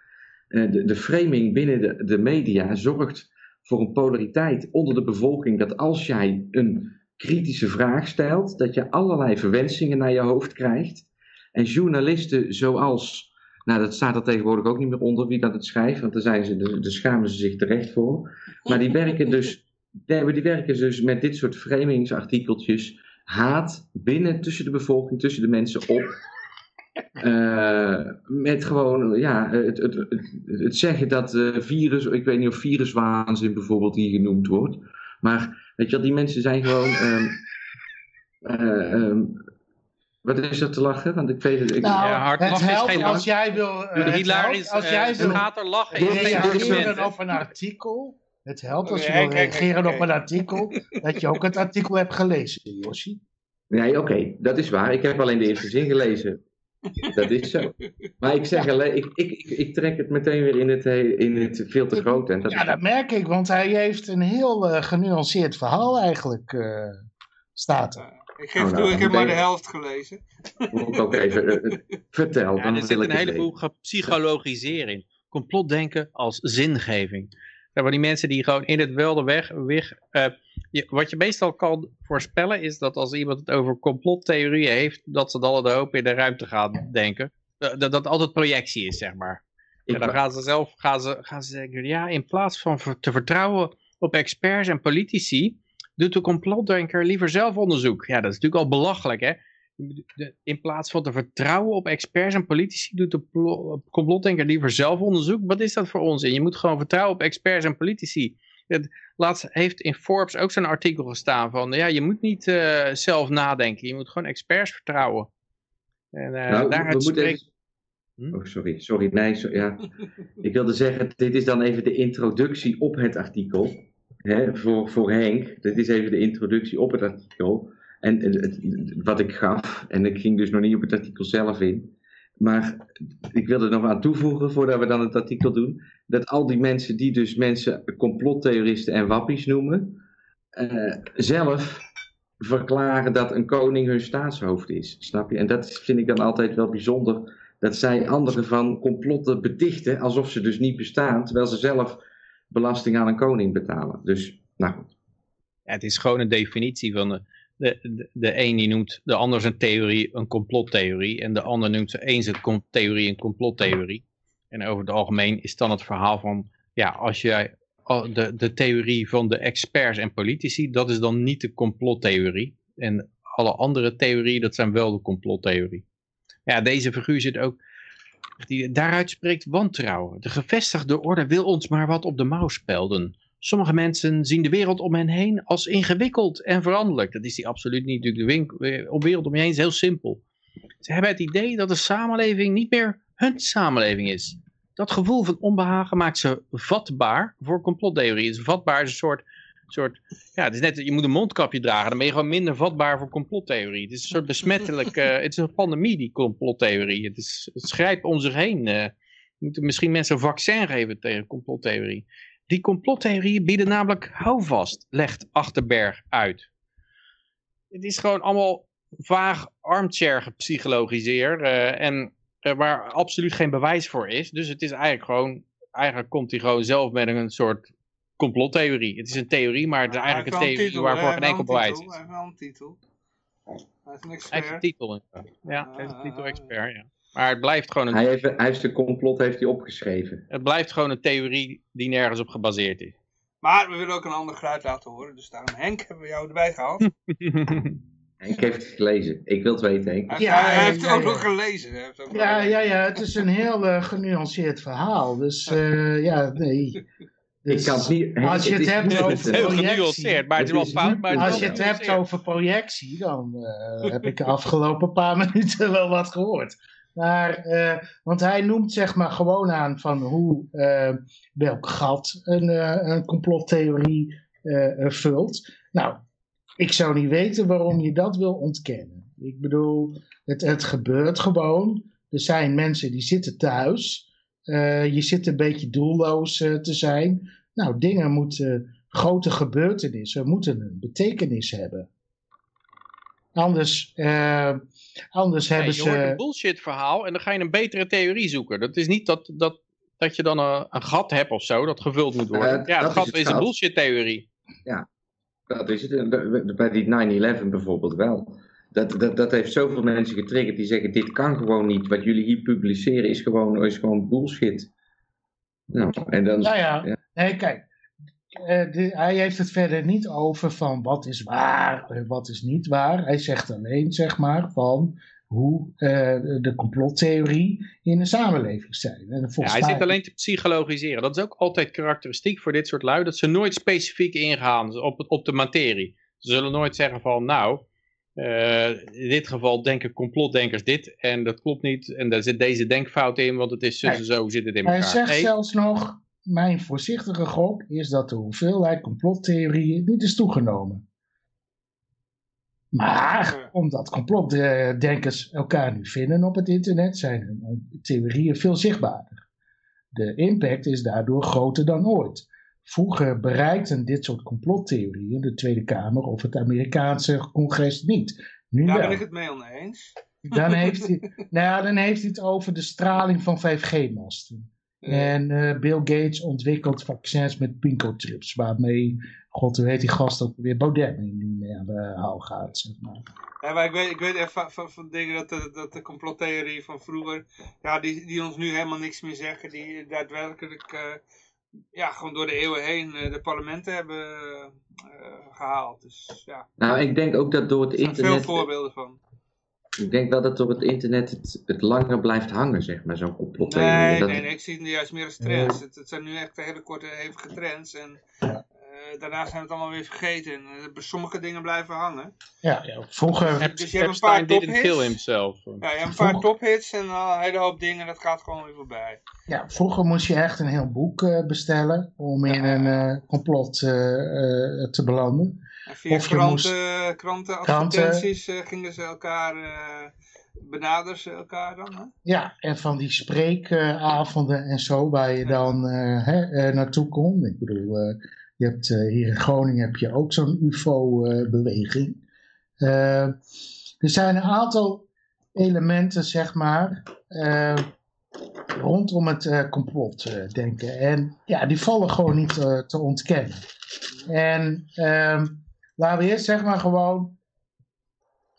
eh, de, de framing binnen de, de media zorgt voor een polariteit onder de bevolking. Dat als jij een kritische vraag stelt, dat je allerlei verwensingen naar je hoofd krijgt. En journalisten zoals, nou dat staat er tegenwoordig ook niet meer onder wie dat het schrijft, want daar, zijn ze, daar schamen ze zich terecht voor. Maar die werken dus, die werken dus met dit soort framingsartikeltjes haat binnen tussen de bevolking, tussen de mensen op. <laughs> Eh, met gewoon, ja, het, het, het, het zeggen dat eh, virus, ik weet niet of viruswaanzin bijvoorbeeld hier genoemd wordt. Maar weet je wel, die mensen zijn gewoon. <laughs> ehm, eh, ehm, wat is er te lachen? Want ik weet het. Ik, Nou, Ja, hard het lachen is geen als jij wil... eh, Doe de het Hitler helpt is, als jij wil gaat er lachen. is geen hè? op een artikel. Het helpt als je wil reageren op een artikel, dat je ook het artikel hebt gelezen, Yoshi. Nee, oké, dat is waar. Ik heb alleen de eerste zin gelezen. Dat is zo. Maar ik zeg alleen, ik, ik, ik, ik trek het meteen weer in het, he- in het veel te groot. En dat Ja, dat merk ik, want hij heeft een heel eh, genuanceerd verhaal eigenlijk, eh, staat er. Ik geef Oh, nou, toe, ik heb maar de helft gelezen. moet ik ook even eh, eh, vertel. Ja, dan er zit een heleboel gepsychologisering. Complotdenken als zingeving. Maar die mensen die gewoon in het wilde weg... weg eh, je- wat je meestal kan voorspellen is dat als iemand het over complottheorieën heeft... dat ze dan de hoop in de ruimte gaan denken. Dat dat altijd projectie is, zeg maar. En dan gaan ze zelf gaan ze, gaan ze zeggen, ja, in plaats van te vertrouwen op experts en politici, doet de complotdenker liever zelf onderzoek. Ja, dat is natuurlijk al belachelijk, hè. In plaats van te vertrouwen op experts en politici, doet de plo- complotdenker liever zelf onderzoek. Wat is dat voor onzin? Je moet gewoon vertrouwen op experts en politici. Het, laatst heeft in Forbes ook zo'n artikel gestaan van, ja, je moet niet eh, zelf nadenken. Je moet gewoon experts vertrouwen. En eh, Nou, daaruit spreekt... even- Hm? Oh, sorry, sorry. Nee, so- ja. <laughs> Ik wilde zeggen, dit is dan even de introductie op het artikel. Hè, voor, voor Henk. Dit is even de introductie op het artikel. En het, wat ik gaf. En ik ging dus nog niet op het artikel zelf in. Maar ik wilde er nog aan toevoegen, voordat we dan het artikel doen. Dat al die mensen die dus mensen complottheoristen en wappies noemen. eh, zelf verklaren dat een koning hun staatshoofd is. Snap je? En dat vind ik dan altijd wel bijzonder dat zij anderen van complotten betichten alsof ze dus niet bestaan, terwijl ze zelf belasting aan een koning betalen. Dus, nou goed. Ja, het is gewoon een definitie van de, de, de, een die noemt de ander zijn theorie een complottheorie en de ander noemt eens een com- theorie een complottheorie. En over het algemeen is dan het verhaal van, ja, als jij de, de theorie van de experts en politici, dat is dan niet de complottheorie. En alle andere theorieën, dat zijn wel de complottheorie. Ja, deze figuur zit ook, die daaruit spreekt wantrouwen. De gevestigde orde wil ons maar wat op de mouw spelden. Sommige mensen zien de wereld om hen heen als ingewikkeld en veranderlijk. Dat is die absoluut niet. Natuurlijk, de de wereld om je heen is heel simpel. Ze hebben het idee dat de samenleving niet meer hun samenleving is. Dat gevoel van onbehagen maakt ze vatbaar voor complottheorie. Het is vatbaar is een soort, soort ja, het is net, je moet een mondkapje dragen, dan ben je gewoon minder vatbaar voor complottheorie. Het is een soort besmettelijk, <laughs> eh, het is een pandemie, die complottheorie. Het, is, het schrijft om zich heen. eh. we moeten misschien mensen een vaccin geven tegen complottheorie. Die complottheorieën bieden namelijk houvast, legt Achterberg uit. Het is gewoon allemaal vaag armchair gepsychologiseerd eh, en eh, waar absoluut geen bewijs voor is. Dus het is eigenlijk gewoon, eigenlijk komt hij gewoon zelf met een soort complottheorie. Het is een theorie, maar het is eigenlijk een wel theorie titel, waarvoor geen enkel wel bewijs is. Hij heeft een titel. Hij is een Hij heeft expert. een titel. Ja, hij heeft een titel Ah. expert, ja. Maar het blijft gewoon een, Hij heeft, hij heeft de complot heeft hij opgeschreven. het blijft gewoon een theorie die nergens op gebaseerd is. Maar we willen ook een ander geluid laten horen. Dus daarom Henk hebben we jou erbij gehaald. <laughs> Henk heeft het gelezen. Ik wil het weten, Henk. Hij, Ja, hij heeft ja, ook nog gelezen. Hij heeft ook nog Ja, gelezen. ja, ja, het is een heel eh, genuanceerd verhaal. Dus eh, ja, nee. Dus, ik kan het niet... als je het het is hebt <laughs> over Heel projectie. genuanceerd, maar het is wel Het fout. Maar het Als je het hebt over projectie, dan eh, heb ik de afgelopen paar <laughs> minuten wel wat gehoord. Maar, eh, want hij noemt zeg maar gewoon aan van hoe, eh, welk gat een, eh, een complottheorie vult. Nou, ik zou niet weten waarom je dat wil ontkennen. Ik bedoel, het, het gebeurt gewoon. Er zijn mensen die zitten thuis. Je zit een beetje doelloos te zijn. Nou, dingen moeten, grote gebeurtenissen moeten een betekenis hebben. Anders, anders Nee, hebben je hoort een ze... bullshit verhaal en dan ga je een betere theorie zoeken. Dat is niet dat, dat, dat je dan een, een gat hebt of zo, dat gevuld moet worden. Eh, ja, dat is gat het is, een bullshit theorie. Dat is het. Bij- Bij die 9-11 bijvoorbeeld wel. Dat, dat, dat heeft zoveel mensen getriggerd die zeggen: dit kan gewoon niet. Wat jullie hier publiceren is gewoon, is gewoon bullshit. Nou, en dan. Nou ja, Ja. nee, kijk. Eh, de- hij heeft het verder niet over van wat is waar en wat is niet waar. Hij zegt alleen, zeg maar, van hoe eh, de complottheorie in de samenleving zijn. En Ja, hij mij- zit alleen te psychologiseren. Dat is ook altijd karakteristiek voor dit soort lui, dat ze nooit specifiek ingaan op, op de materie. Ze zullen nooit zeggen van, nou, eh, in dit geval denken complotdenkers dit en dat klopt niet. En daar zit deze denkfout in, want het is zo, Nee. zo zit het in Hij elkaar. zegt Nee, zelfs nog, mijn voorzichtige gok is dat de hoeveelheid complottheorieën niet is toegenomen. Maar, omdat complotdenkers elkaar nu vinden op het internet, zijn hun theorieën veel zichtbaarder. De impact is daardoor groter dan ooit. Vroeger bereikten dit soort complottheorieën de Tweede Kamer of het Amerikaanse congres niet. Nu Daar wel. ben ik het mee oneens. Dan heeft, <laughs> hij, nou ja, dan heeft hij het over de straling van 5G-masten. Eh, En eh, Bill Gates ontwikkelt vaccins met pinkotrips, waarmee, god, hoe heet die gast ook weer, Baudet niet meer aan de haal gaat, zeg maar. Ja, maar ik weet, ik weet echt van, van, van dingen dat de, dat de complottheorie van vroeger, ja, die, die ons nu helemaal niks meer zeggen, die daadwerkelijk, eh, ja, gewoon door de eeuwen heen de parlementen hebben eh, gehaald. Dus ja, Nou, ik denk ook dat door het er zijn veel internet... voorbeelden van. Ik denk wel dat door het internet het, het langer blijft hangen, zeg maar, zo'n complottheorie. Nee, Dat- nee, nee, ik zie het nu juist meer als trends. Het, het zijn nu echt hele korte, hevige trends. En Ja. eh, daarna zijn we het allemaal weer vergeten. En eh, sommige dingen blijven hangen. Ja, ja, vroeger, Ep- Dus je hebt een paar Epstein didn't tophits. kill himself. Ja, je hebt een paar Vroeg- tophits en al een hele hoop dingen. Dat gaat gewoon weer voorbij. ja, vroeger moest je echt een heel boek eh, bestellen om in een eh, complot eh, eh, te belanden. En via Of kranten, kranten, Kranten. advertenties eh, gingen ze elkaar, eh benaderen ze elkaar dan. Hè? Ja, en van die spreekavonden en zo, waar je dan eh, hè, eh, naartoe kon. Ik bedoel, eh, je hebt, eh, hier in Groningen heb je ook zo'n UFO-beweging. Eh, er zijn een aantal elementen, zeg maar, eh, rondom het eh, complot eh, denken. En ja, die vallen gewoon niet eh, te ontkennen. En ehm, laten we eerst zeg maar gewoon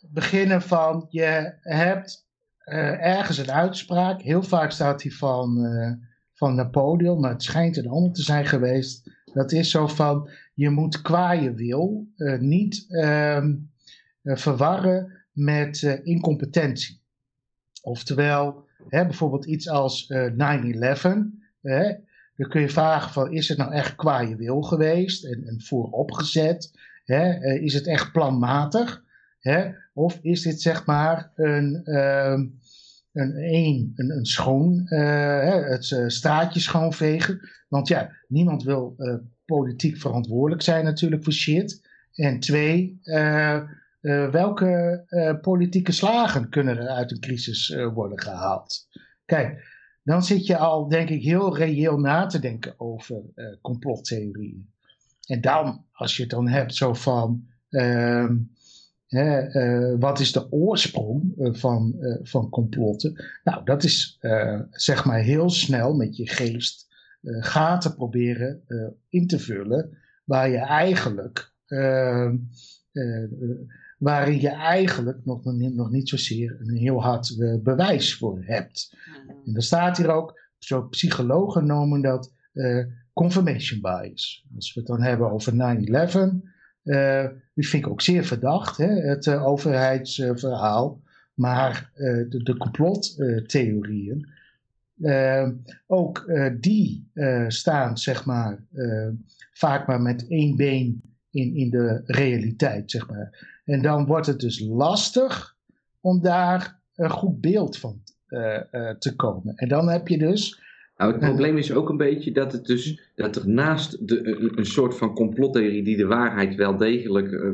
beginnen van, je hebt eh, ergens een uitspraak. Heel vaak staat die van, eh, van Napoleon, maar het schijnt een ander te zijn geweest. Dat is zo van, je moet qua je wil eh, niet ehm, eh, verwarren met incompetentie. Oftewel, hè, bijvoorbeeld iets als eh 9-11. Hè, dan kun je vragen van, is het nou echt qua je wil geweest en, en vooropgezet? Hè? Eh, is het echt planmatig? Hè? Of is dit zeg maar een, ehm, een, een, schoon, eh, het eh, straatje schoonvegen? Want ja, niemand wil politiek verantwoordelijk zijn natuurlijk voor shit. En twee, welke politieke slagen kunnen er uit een crisis worden gehaald? Kijk, dan zit je al denk ik heel reëel na te denken over complottheorieën. En dan, als je het dan hebt zo van, ehm, hè, eh, wat is de oorsprong eh, van, eh, van complotten? Nou, dat is zeg maar heel snel met je geest gaten proberen in te vullen, waar je eigenlijk, ehm, eh, eh, waarin je eigenlijk nog, nog, niet, zozeer een heel hard bewijs voor hebt. En dan staat hier ook, zo psychologen noemen dat confirmation bias. Als we het dan hebben over 9-11, eh, die vind ik ook zeer verdacht, hè, het eh, overheidsverhaal. maar eh, de, de complottheorieën, ook die staan zeg maar vaak maar met één been in, in de realiteit, zeg maar. En dan wordt het dus lastig om daar een goed beeld van te komen. En dan heb je dus Nou, het probleem is ook een beetje dat, het dus, dat er naast de, een, een soort van complottheorie die de waarheid wel degelijk eh,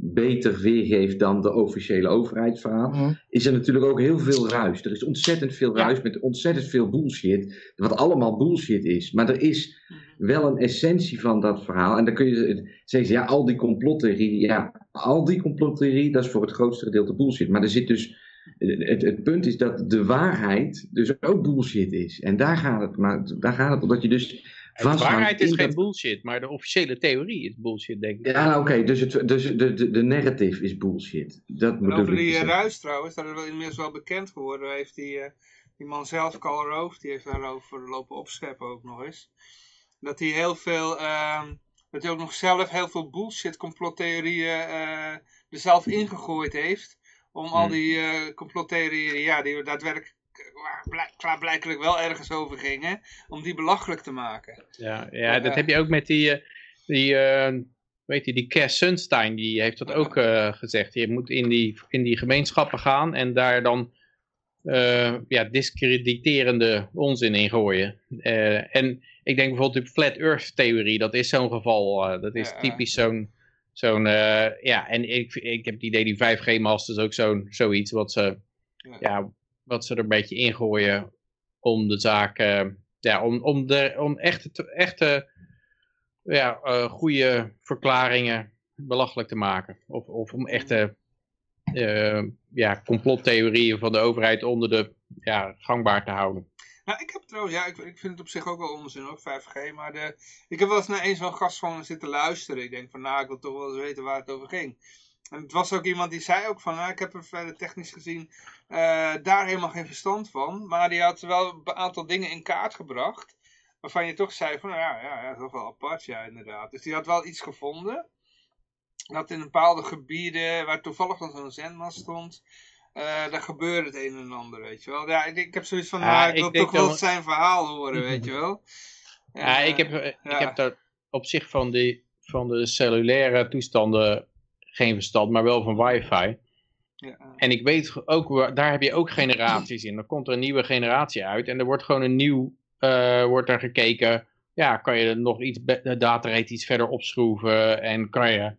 beter weergeeft dan de officiële overheidsverhaal, is er natuurlijk ook heel veel ruis. Er is ontzettend veel ruis met ontzettend veel bullshit, wat allemaal bullshit is. Maar er is wel een essentie van dat verhaal. En dan kun je zeggen, ja, al die complottheorie, ja, al die complottheorie, dat is voor het grootste gedeelte bullshit. Maar er zit dus het, het punt is dat de waarheid dus ook bullshit is. En daar gaat het, maar daar gaat het om dat je dus De waarheid is geen dat- bullshit, maar de officiële theorie is bullshit, denk ik. Ja, nou, oké, dus, het, dus de, de, de narrative is bullshit. Dat En bedoel over ik die eh, zeggen. ruis trouwens, dat is wel inmiddels wel bekend geworden. Heeft die, eh, die man zelf, Carl Rove, die heeft daarover lopen opscheppen ook nog eens. Dat hij heel veel, ehm, dat hij ook nog zelf heel veel bullshit complottheorieën eh, er zelf ingegooid heeft. Om al Hmm. die eh complottheorieën, ja, die daadwerkelijk blijk- klaarblijkelijk wel ergens over gingen, om die belachelijk te maken. Ja, ja dat heb je ook met die, eh, die eh, weet je, die Cass Sunstein, die heeft dat ook eh, gezegd. Je moet in die, in die gemeenschappen gaan en daar dan eh, ja, discrediterende onzin in gooien. Eh, en ik denk bijvoorbeeld de Flat Earth theorie, dat is zo'n geval. eh, dat is typisch zo'n, zo'n eh, ja, en ik, ik heb het idee die 5G-masters ook zo'n, zoiets wat ze, Ja. ja, wat ze er een beetje ingooien om de zaak, eh, ja, om, om, de, om echte, echte ja, eh, goede verklaringen belachelijk te maken. Of, of om echte eh, ja, complottheorieën van de overheid onder de ja, gangbaar te houden. Ja, ik heb trouwens, ja, ik, vind het op zich ook wel onzin hoor, 5G. Maar de, ik heb wel eens naar een zo'n gast van zitten luisteren. Ik denk van, nou, ik wil toch wel eens weten waar het over ging. En het was ook iemand die zei ook van, nou, ik heb er verder technisch gezien eh, daar helemaal geen verstand van. Maar die had wel een aantal dingen in kaart gebracht. Waarvan je toch zei van, nou ja, ja, ja toch wel apart, ja, inderdaad. Dus die had wel iets gevonden. Dat in bepaalde gebieden, waar toevallig dan zo'n zendmast stond, eh, daar gebeurde het een en ander, weet je wel. Ja, ik, ik heb zoiets van, Ja, nou, ik ik wil toch wel zijn verhaal horen, weet je wel. <laughs> Ja, ik eh, heb, ik ja. heb daar op zich van, die, van de cellulaire toestanden geen verstand, maar wel van wifi. ja, En ik weet ook, daar heb je ook generaties in. Dan komt er een nieuwe generatie uit en er wordt gewoon een nieuw, eh, wordt er gekeken, ja, kan je nog iets, de datarate iets verder opschroeven en kan je,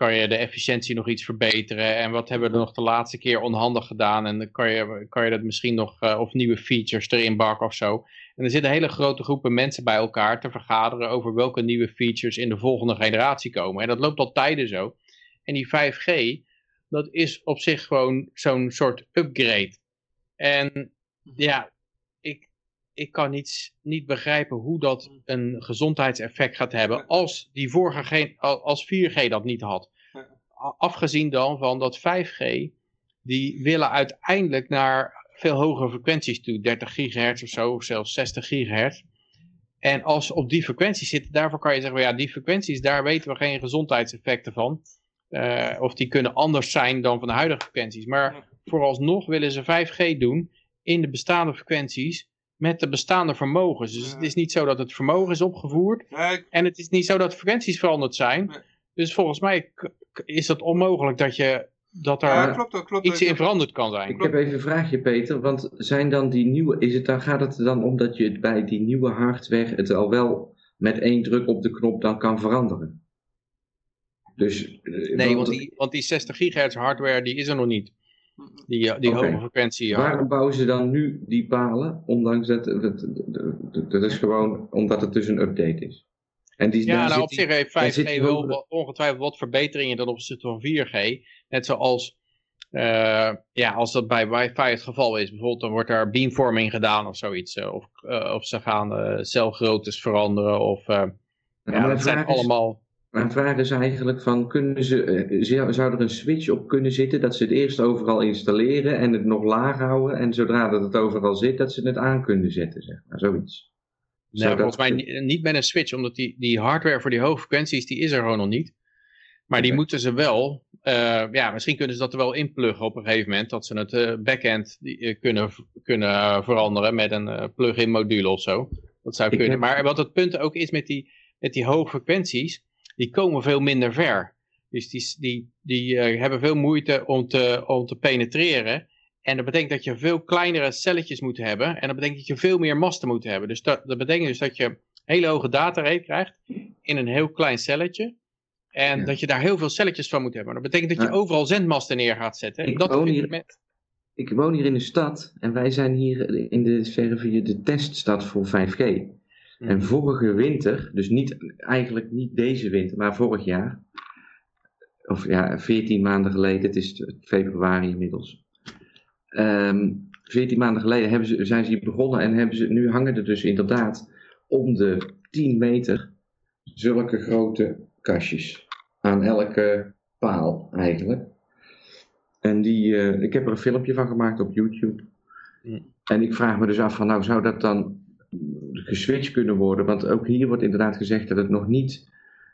kan je de efficiëntie nog iets verbeteren en wat hebben we nog de laatste keer onhandig gedaan en kan je, kan je dat misschien nog, eh, of nieuwe features erin bakken of zo. En er zitten hele grote groepen mensen bij elkaar te vergaderen over welke nieuwe features in de volgende generatie komen. En dat loopt al tijden zo. En die 5G, dat is op zich gewoon zo'n soort upgrade. En ja, ik kan niet, niet begrijpen hoe dat een gezondheidseffect gaat hebben als, die vorige als 4G dat niet had. Afgezien dan van dat 5G, die willen uiteindelijk naar veel hogere frequenties toe, 30 gigahertz of zo, of zelfs 60 gigahertz. En als ze op die frequenties zitten, daarvoor kan je zeggen, ja, die frequenties, daar weten we geen gezondheidseffecten van. Eh, of die kunnen anders zijn dan van de huidige frequenties. Maar vooralsnog willen ze 5G doen in de bestaande frequenties met de bestaande vermogens. Dus Ja. het is niet zo dat het vermogen is opgevoerd Ja, ik- en het is niet zo dat de frequenties veranderd zijn. Nee. Dus volgens mij is het onmogelijk dat, je, dat er ja, klopt iets in veranderd kan zijn. Ik heb even een vraagje, Peter. Want zijn dan die nieuwe, is het dan, gaat het er dan om dat je het bij die nieuwe hardware het al wel met één druk op de knop dan kan veranderen? Dus, eh, Nee, want die, want die 60 gigahertz hardware die is er nog niet. Die, eh, die hoge frequentie hardware. Waarom bouwen ze dan nu die palen? Ondanks dat, dat, is gewoon omdat het dus een update is. En die, Ja, nou op zich heeft daar 5G zit die wel ongetwijfeld wat verbeteringen ten opzichte van 4G. Net zoals eh, ja, als dat bij wifi het geval is. Bijvoorbeeld dan wordt daar beamforming gedaan of zoiets. eh, Of, of ze gaan eh, celgroottes veranderen. Of, ja, dat zijn allemaal... Mijn vraag is eigenlijk van, kunnen ze, eh, zou er een switch op kunnen zitten dat ze het eerst overal installeren en het nog laag houden en zodra dat het overal zit, dat ze het aan kunnen zetten, zeg maar, zoiets. Nee, Zou dat- volgens mij niet, niet met een switch. Omdat die, die hardware voor die hoge frequenties, die is er gewoon nog niet. Maar die moeten ze wel... eh, ja, misschien kunnen ze dat er wel inpluggen op een gegeven moment. Dat ze het eh, backend die, kunnen, kunnen veranderen met een plug-in module of zo. Dat zou kunnen. heb- Maar wat het punt ook is met die, met die hoge frequenties, die komen veel minder ver. Dus die, die, die eh, hebben veel moeite om te, om te penetreren. En dat betekent dat je veel kleinere celletjes moet hebben. En dat betekent dat je veel meer masten moet hebben. Dus dat, dat betekent dus dat je hele hoge datarate krijgt in een heel klein celletje. En Ja. dat je daar heel veel celletjes van moet hebben. Dat betekent dat je Ja. overal zendmasten neer gaat zetten. Ik dat woon hier- ik met- Ik woon hier in de stad en wij zijn hier in de Servië de teststad voor 5G. Mhm. En vorige winter, dus niet, eigenlijk niet deze winter, maar vorig jaar, of ja, 14 maanden geleden, het is februari inmiddels. Ehm 14 maanden geleden hebben ze, zijn ze hier begonnen en hebben ze, nu hangen er dus inderdaad om de 10 meter zulke grote kastjes. Aan elke paal eigenlijk. En die, eh, ik heb er een filmpje van gemaakt op YouTube. Mm. En ik vraag me dus af van, nou zou dat dan geswitcht kunnen worden? Want ook hier wordt inderdaad gezegd dat het nog niet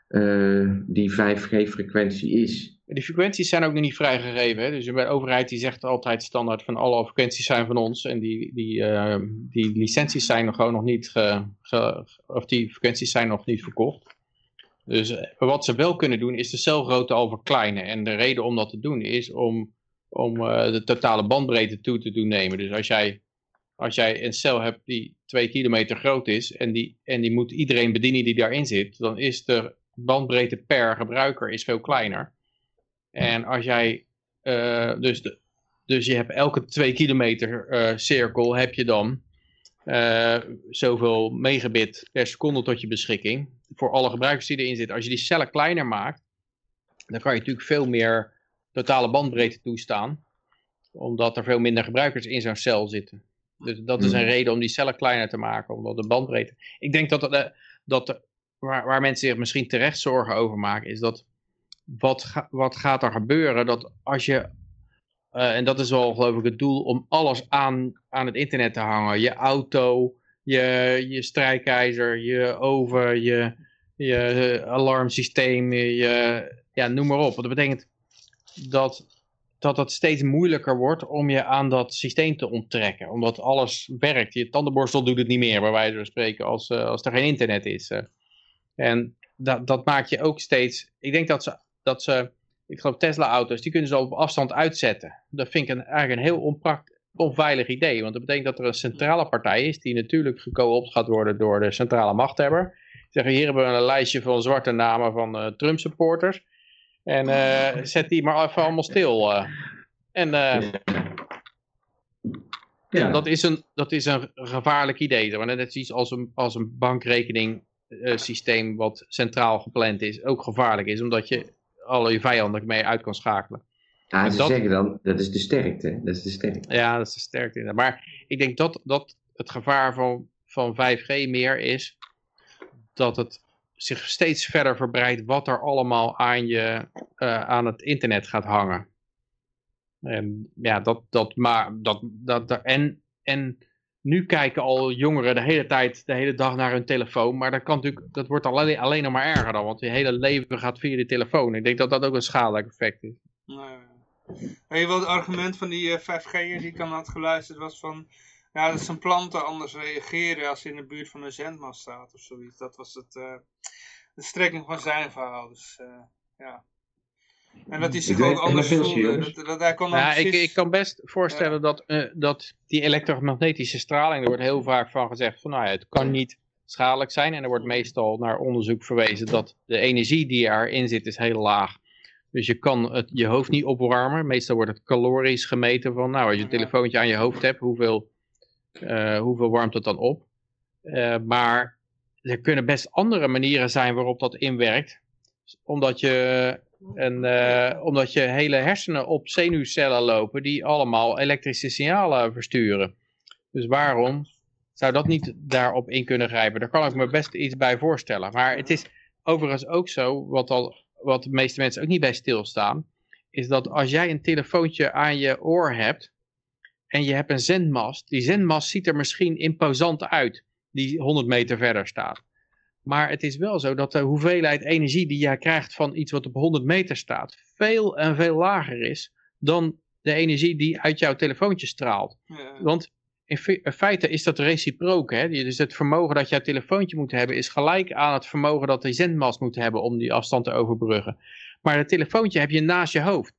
eh, die 5G-frequentie is. Die frequenties zijn ook nog niet vrijgegeven. Hè? Dus de overheid die zegt altijd standaard van alle frequenties zijn van ons. En die, die, eh, die licenties zijn nog gewoon nog niet, ge, of die frequenties zijn nog niet verkocht. Dus eh, wat ze wel kunnen doen is de celgrootte al verkleinen. En de reden om dat te doen is om, om eh, de totale bandbreedte toe te doen nemen. Dus als jij, als jij een cel hebt die 2 kilometer groot is en die, en die moet iedereen bedienen die daarin zit, dan is de bandbreedte per gebruiker is veel kleiner. En als jij, eh, dus, de, dus je hebt elke 2 kilometer eh, cirkel heb je dan eh, zoveel megabit per seconde tot je beschikking. Voor alle gebruikers die erin zitten. Als je die cellen kleiner maakt, dan kan je natuurlijk veel meer totale bandbreedte toestaan. Omdat er veel minder gebruikers in zo'n cel zitten. Dus dat is een Hmm. reden om die cellen kleiner te maken, omdat de bandbreedte... Ik denk dat, de, dat de, waar, waar mensen zich misschien terecht zorgen over maken, is dat wat, ga- wat gaat er gebeuren dat als je... eh, en dat is wel geloof ik het doel om alles aan, aan het internet te hangen. Je auto, je, je strijkijzer, je oven, je, je eh, alarmsysteem, je, ja, noem maar op. Want dat betekent dat, dat het steeds moeilijker wordt om je aan dat systeem te onttrekken. Omdat alles werkt. Je tandenborstel doet het niet meer, bij wijze van spreken, als, eh, als er geen internet is. eh. En dat, dat maakt je ook steeds... Ik denk dat ze, dat ze ik geloof Tesla-auto's, die kunnen ze op afstand uitzetten. Dat vind ik een, eigenlijk een heel onpract, onveilig idee. Want dat betekent dat er een centrale partij is, die natuurlijk gekoopt gaat worden door de centrale machthebber. Zeggen, hier hebben we een lijstje van zwarte namen van eh, Trump-supporters. En eh, zet die maar even allemaal stil. eh. En eh, Ja, dat, is een, dat is een gevaarlijk idee. Want net iets als een, als een bankrekening eh, systeem wat centraal gepland is, ook gevaarlijk is. Omdat je alle je vijanden mee uit kan schakelen. Ah, ze dat- zeggen dan, dat is de sterkte. Dat is de sterkte. Ja, dat is de sterkte inderdaad. Maar ik denk dat, dat het gevaar van, van 5G meer is dat het zich steeds verder verbreidt wat er allemaal aan, je, eh, aan het internet gaat hangen. En ja, dat, dat, maar, dat, dat, en, en nu kijken al jongeren de hele tijd, de hele dag naar hun telefoon, maar dat, kan natuurlijk, dat wordt alleen, alleen nog maar erger dan, want je hele leven gaat via de telefoon. Ik denk dat dat ook een schadelijk effect is. Nee. Weet je wel, het argument van die eh, 5G'er die ik dan had geluisterd was van... Ja, dat zijn planten anders reageren als je in de buurt van een zendmast staat of zoiets. Dat was het, eh, de strekking van zijn verhaal. Dus eh, ja. En dat hij zich ook anders voelde. Dat, dat hij kon dan Ja, ik, precies- ik kan best voorstellen dat, eh, dat die elektromagnetische straling, er wordt heel vaak van gezegd van nou ja, het kan niet schadelijk zijn. En er wordt meestal naar onderzoek verwezen dat de energie die erin zit is heel laag. Dus je kan het, je hoofd niet opwarmen. Meestal wordt het calorisch gemeten van nou als je een telefoontje aan je hoofd hebt, hoeveel, eh, hoeveel warmt het dan op. Eh, maar er kunnen best andere manieren zijn waarop dat inwerkt. Omdat je en eh, omdat je hele hersenen op zenuwcellen lopen die allemaal elektrische signalen versturen. Dus waarom zou dat niet daarop in kunnen grijpen? Daar kan ik me best iets bij voorstellen. Maar het is overigens ook zo, wat, al, wat de meeste mensen ook niet bij stilstaan, is dat als jij een telefoontje aan je oor hebt en je hebt een zendmast, die zendmast ziet er misschien imposant uit, die 100 meter verder staat. Maar het is wel zo dat de hoeveelheid energie die jij krijgt van iets wat op 100 meter staat, veel en veel lager is dan de energie die uit jouw telefoontje straalt. Ja. Want in fe- in feite is dat reciprook. Hè? Dus het vermogen dat jouw telefoontje moet hebben is gelijk aan het vermogen dat de zendmast moet hebben om die afstand te overbruggen. Maar het telefoontje heb je naast je hoofd.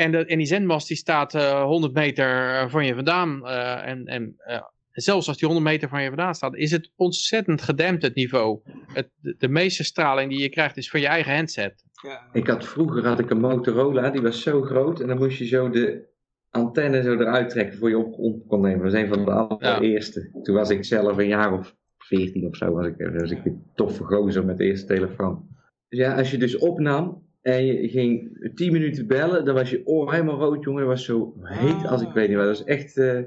En, de, en die zendmast die staat eh 100 meter eh, van je vandaan. eh, en en eh, zelfs als die 100 meter van je vandaan staat, is het ontzettend gedempt het niveau. Het, de, de meeste straling die je krijgt is van je eigen handset. Ja. Ik had vroeger had ik een Motorola, die was zo groot. En dan moest je zo de antenne zo eruit trekken voor je op op kon nemen. Dat was een van de allereerste. Toen was ik zelf een jaar of 14 of zo. Was ik, was ik een toffe gozer met de eerste telefoon. Dus ja, als je dus opnam en je ging 10 minuten bellen, dan was je oor helemaal rood, jongen. Dat was zo heet als ik weet niet wat. Dat was echt... eh,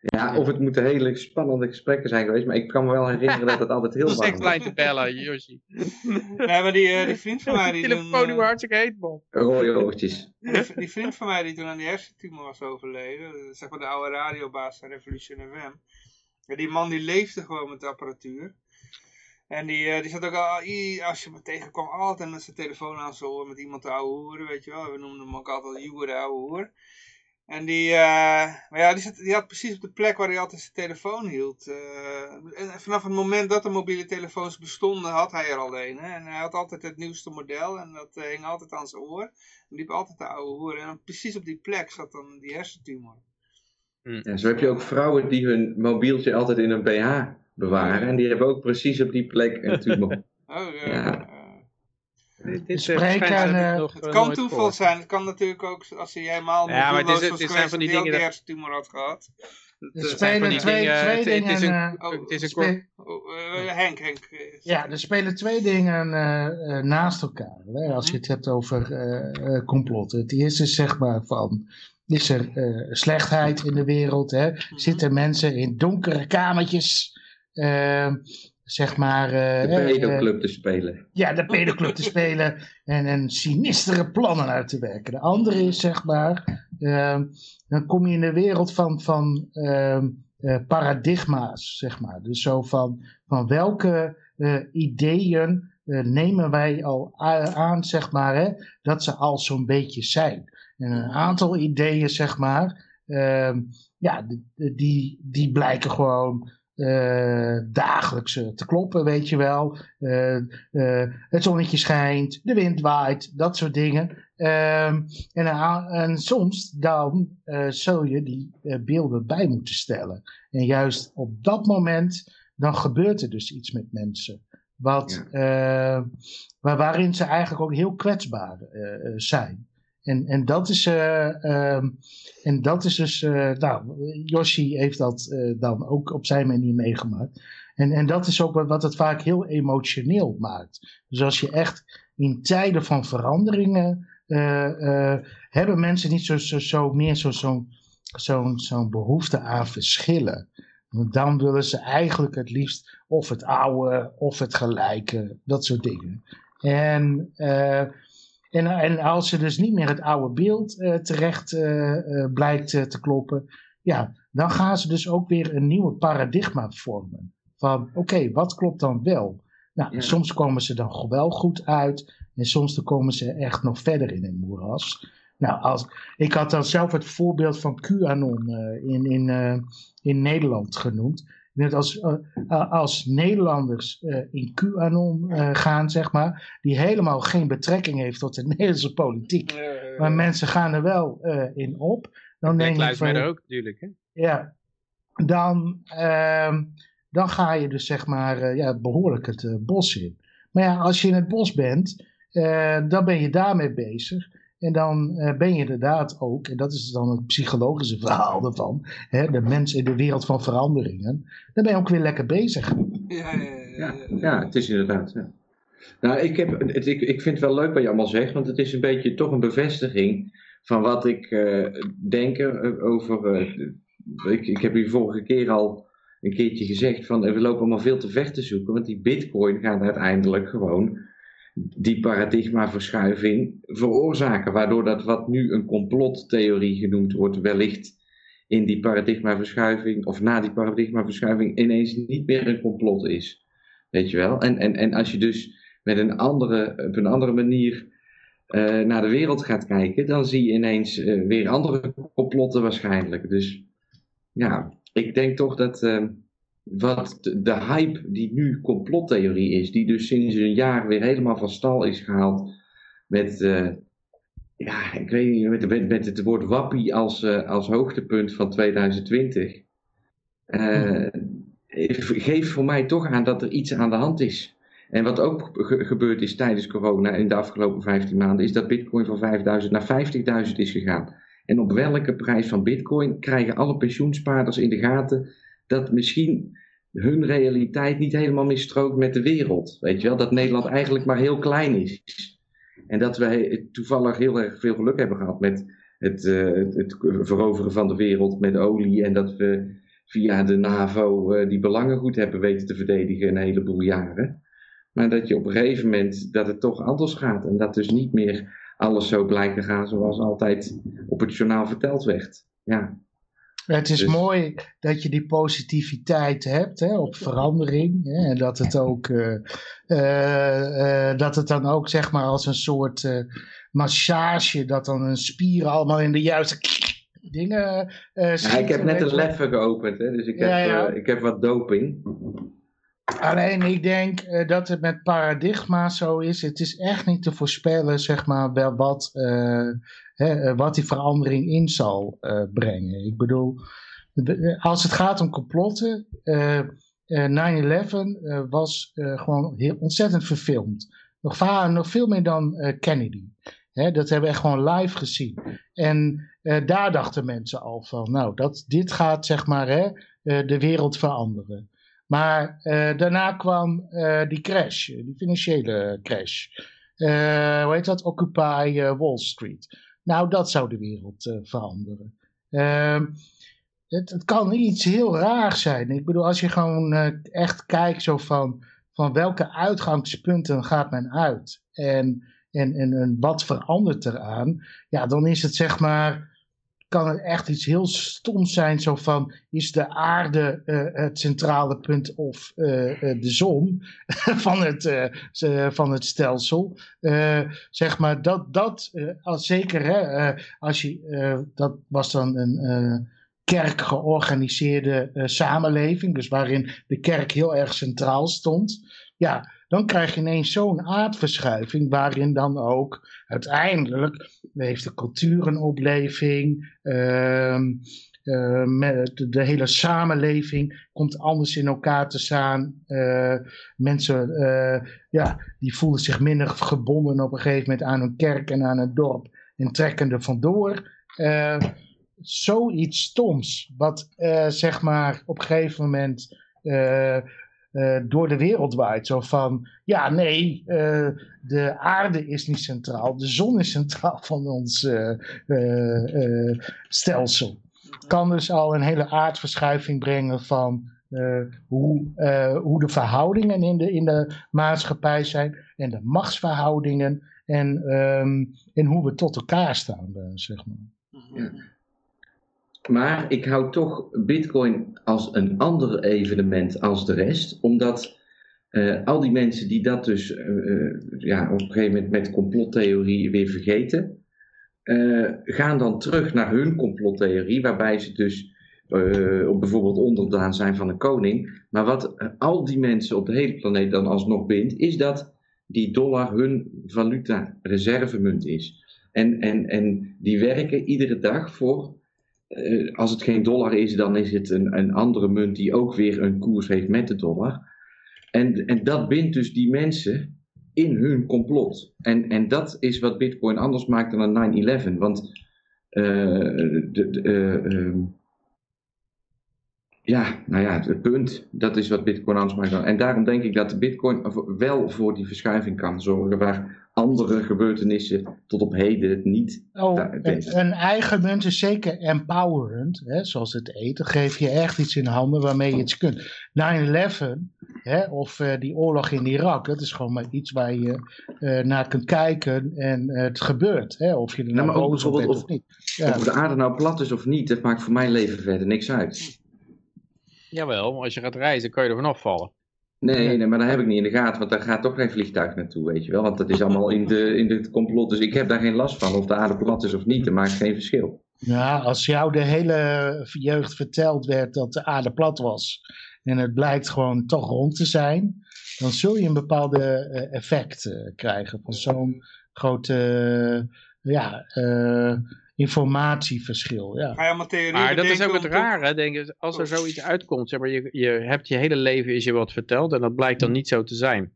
ja, of het moeten hele spannende gesprekken zijn geweest, maar ik kan me wel herinneren dat het altijd heel Dat is echt was. lijn te bellen, Yoshi. <laughs> Nee, maar die, eh, die vriend van mij die telefoon die eh, hartstikke heet, man. Rode oortjes. die, die vriend van mij die toen aan die hersentumor was overleden, zeg maar de oude radiobaas van Revolution FM. Ja, die man die leefde gewoon met de apparatuur. En die, eh, die zat ook al, als je me tegenkwam, altijd met zijn telefoon aan zijn oor met iemand te ouwe hoeren, weet je wel. We noemden hem ook altijd Joer de ouwe hoer. En die, eh, maar ja, die, zat, die had precies op de plek waar hij altijd zijn telefoon hield. eh, en vanaf het moment dat de mobiele telefoons bestonden, had hij er al een. Hè? En hij had altijd het nieuwste model en dat eh, hing altijd aan zijn oor. En liep altijd de oude hoer. En dan precies op die plek zat dan die hersentumor. Ja, zo heb je ook vrouwen die hun mobieltje altijd in een BH bewaren. En die hebben ook precies op die plek een tumor. <laughs> Oh, ja. Ja. Dit, dit, Spreek schijnt aan, dat ik nog, Het kan toeval zijn. Het kan natuurlijk ook als hij helemaal Ja, maar het is- het was zijn geweest van die dingen die hersentumor had gehad. Er Het zijn van spelen die twee, dingen- twee het- het is dingen. een- Oh, Het is een spe- kort... Oh, Henk, Henk. Ja, er spelen twee dingen eh, eh, naast elkaar. Hè, als je het hebt over eh, complotten. Het eerste is zeg maar van is er eh, slechtheid in de wereld. Hè? Zitten mensen in donkere kamertjes, zeg maar... eh, De eh, pedoclub te spelen. ja, de pedoclub te spelen en, en sinistere plannen uit te werken. De andere is, zeg maar, ehm, dan kom je in de wereld van, van ehm, eh, paradigma's, zeg maar. Dus zo van, van welke ideeën nemen wij al aan, zeg maar, hè, dat ze al zo'n beetje zijn. En een aantal ideeën, zeg maar, ehm, ja, die, die blijken gewoon eh, dagelijks eh, te kloppen, weet je wel. Eh, het zonnetje schijnt, de wind waait, dat soort dingen. Ehm, en, en soms dan zul je die beelden bij moeten stellen. En juist op dat moment, dan gebeurt er dus iets met mensen. Wat, waar, waarin ze eigenlijk ook heel kwetsbaar zijn. En, en, dat is, ehm, en dat is dus, eh, nou, Yoshi heeft dat eh, dan ook op zijn manier meegemaakt. En, en dat is ook wat, het vaak heel emotioneel maakt. Dus als je echt in tijden van veranderingen hebben mensen niet zo, zo, zo meer zo'n zo, zo'n zo'n behoefte aan verschillen. Want dan willen ze eigenlijk het liefst of het oude of het gelijke, dat soort dingen. En, en, en als ze dus niet meer het oude beeld eh, terecht eh, blijkt te kloppen, ja, dan gaan ze dus ook weer een nieuwe paradigma vormen. Van oké, wat klopt dan wel? Nou, Ja. soms komen ze dan wel goed uit en soms dan komen ze echt nog verder in het moeras. Nou, als, ik had dan zelf het voorbeeld van QAnon in, in, in Nederland genoemd. Net als, eh, eh, als Nederlanders eh, in QAnon gaan, zeg maar, die helemaal geen betrekking heeft tot de <laughs> Nederlandse politiek, maar mensen gaan er wel in op. Dan denk ik van, ook natuurlijk. Hè? ja, dan, ehm, dan ga je dus zeg maar ja, behoorlijk het bos in. Maar ja, als je in het bos bent, dan ben je daarmee bezig. En dan eh, ben je inderdaad ook, en dat is dan het psychologische <laughs> verhaal ervan, hè, de mens in de wereld van veranderingen, dan ben je ook weer lekker bezig. Ja, ja, Ja, ja, het is inderdaad. Ja. Nou, ik, heb, het, ik, ik vind het wel leuk wat je allemaal zegt, want het is een beetje toch een bevestiging van wat ik eh, denk er over. eh, ik, ik heb u vorige keer al een keertje gezegd van eh, we lopen allemaal veel te ver te zoeken, want die bitcoin gaat uiteindelijk gewoon die paradigmaverschuiving veroorzaken, waardoor dat wat nu een complottheorie genoemd wordt, wellicht in die paradigmaverschuiving of na die paradigmaverschuiving ineens niet meer een complot is. Weet je wel? En, en, en als je dus met een andere, op een andere manier eh, naar de wereld gaat kijken, dan zie je ineens eh, weer andere complotten waarschijnlijk. Dus ja, ik denk toch dat eh, wat de, hype die nu complottheorie is, die dus sinds een jaar weer helemaal van stal is gehaald met, eh, ja, ik weet niet, met, het woord wappie als, eh, als hoogtepunt van 2020. eh, geeft voor mij toch aan dat er iets aan de hand is. En wat ook ge- gebeurd is tijdens corona in de afgelopen 15 maanden, is dat Bitcoin van 5000 naar 50.000 is gegaan. En op welke prijs van Bitcoin krijgen alle pensioenspaarders in de gaten dat misschien hun realiteit niet helemaal meer strookt met de wereld? Weet je wel, dat Nederland eigenlijk maar heel klein is. En dat wij toevallig heel erg veel geluk hebben gehad met het, eh, het veroveren van de wereld met olie. En dat we via de NAVO eh, die belangen goed hebben weten te verdedigen een heleboel jaren. Maar dat je op een gegeven moment dat het toch anders gaat. En dat dus niet meer alles zo blijkt te gaan zoals altijd op het journaal verteld werd. Ja, Het is Dus- mooi dat je die positiviteit hebt hè, op verandering. Hè, en dat het ook eh, eh, eh, dat het dan ook zeg maar als een soort massage, dat dan een spieren allemaal in de juiste <laughs> dingen Ja, ik heb net een leffe geopend, hè, dus ik heb, Ja, ja. ik heb wat doping. Alleen ik denk dat het met paradigma zo is. Het is echt niet te voorspellen, zeg maar, wel wat, hè, eh, wat die verandering in zal eh, brengen. Ik bedoel, als het gaat om complotten, eh, eh, 9-11 eh, was gewoon heel ontzettend verfilmd. Nog, nog veel meer dan Kennedy. Hè, dat hebben we echt gewoon live gezien. En daar dachten mensen al van, nou, dat, dit gaat zeg maar hè, de wereld veranderen. Maar daarna kwam die crash, die financiële crash. Hoe heet dat? Occupy Wall Street. Nou, dat zou de wereld eh, veranderen. Ehm, het, het kan iets heel raars zijn. Ik bedoel, als je gewoon eh, echt kijkt zo van, van welke uitgangspunten gaat men uit en, en, en, en wat verandert eraan, ja, dan is het zeg maar kan het echt iets heel stoms zijn. Zo van, is de aarde eh, het centrale punt of eh, eh, de zon <laughs> van, het, van het stelsel? zeg maar, dat, dat als zeker, hè, als je, dat was dan een kerk georganiseerde samenleving, dus waarin de kerk heel erg centraal stond. Ja, dan krijg je ineens zo'n aardverschuiving waarin dan ook uiteindelijk heeft de cultuur een opleving, uh, de, de, hele samenleving komt anders in elkaar te staan. Uh, mensen uh, ja, die voelen zich minder gebonden op een gegeven moment aan een kerk en aan een dorp en trekken er vandoor. zoiets stoms, wat zeg maar op een gegeven moment uh, door de wereld waait. Zo van, ja nee, uh, de aarde is niet centraal, de zon is centraal <laughs> van ons uh, stelsel. Kan dus al een hele aardverschuiving brengen van hoe, hoe de verhoudingen in de, in de maatschappij zijn en de machtsverhoudingen en, um, en hoe we tot elkaar staan, zeg maar. Ja. Maar ik hou toch Bitcoin als een ander evenement als de rest, omdat uh, al die mensen die dat dus uh, ja, op een gegeven moment met complottheorie weer vergeten, gaan dan terug naar hun complottheorie, waarbij ze dus bijvoorbeeld onderdaan zijn van een koning. Maar wat al die mensen op de hele planeet dan alsnog bindt, is dat die dollar hun valuta reservemunt is. En, en, en die werken iedere dag voor uh, als het geen dollar is, dan is het een, een andere munt die ook weer een koers heeft met de dollar. En, en dat bindt dus die mensen in hun complot. En, en dat is wat Bitcoin anders maakt dan een 9-11. Want uh, de, de, uh, ja, nou ja, het punt, dat is wat Bitcoin anders maakt. En daarom denk ik dat Bitcoin wel voor die verschuiving kan zorgen, waar andere gebeurtenissen tot op heden het niet. Oh, een eigen munt is zeker empowerend, hè, zoals het eten. Geef je echt iets in handen waarmee je iets kunt. 9-11 of uh, die oorlog in Irak, dat is gewoon maar iets waar je uh, naar kunt kijken en uh, het gebeurt. Hè, of je er nou, nou boos op bent of, of niet. Ja. Of de aarde nou plat is of niet, dat maakt voor mijn leven verder niks uit. Jawel, maar als je gaat reizen kan je er vanaf vallen. Nee, nee, maar dat heb ik niet in de gaten, want daar gaat toch geen vliegtuig naartoe, weet je wel. Want dat is allemaal in de, in de complot, dus ik heb daar geen last van. Of de aarde plat is of niet, dat maakt geen verschil. Ja, als jou de hele jeugd verteld werd dat de aarde plat was en het blijkt gewoon toch rond te zijn, dan zul je een bepaalde uh, effect uh, krijgen van zo'n grote, uh, ja, informatieverschil. Ja. Ga je allemaal Maar dat is ook het rare, denk ik. Als er zoiets uitkomt, zeg maar, je, je hebt je hele leven is je wat verteld en dat blijkt dan niet zo te zijn.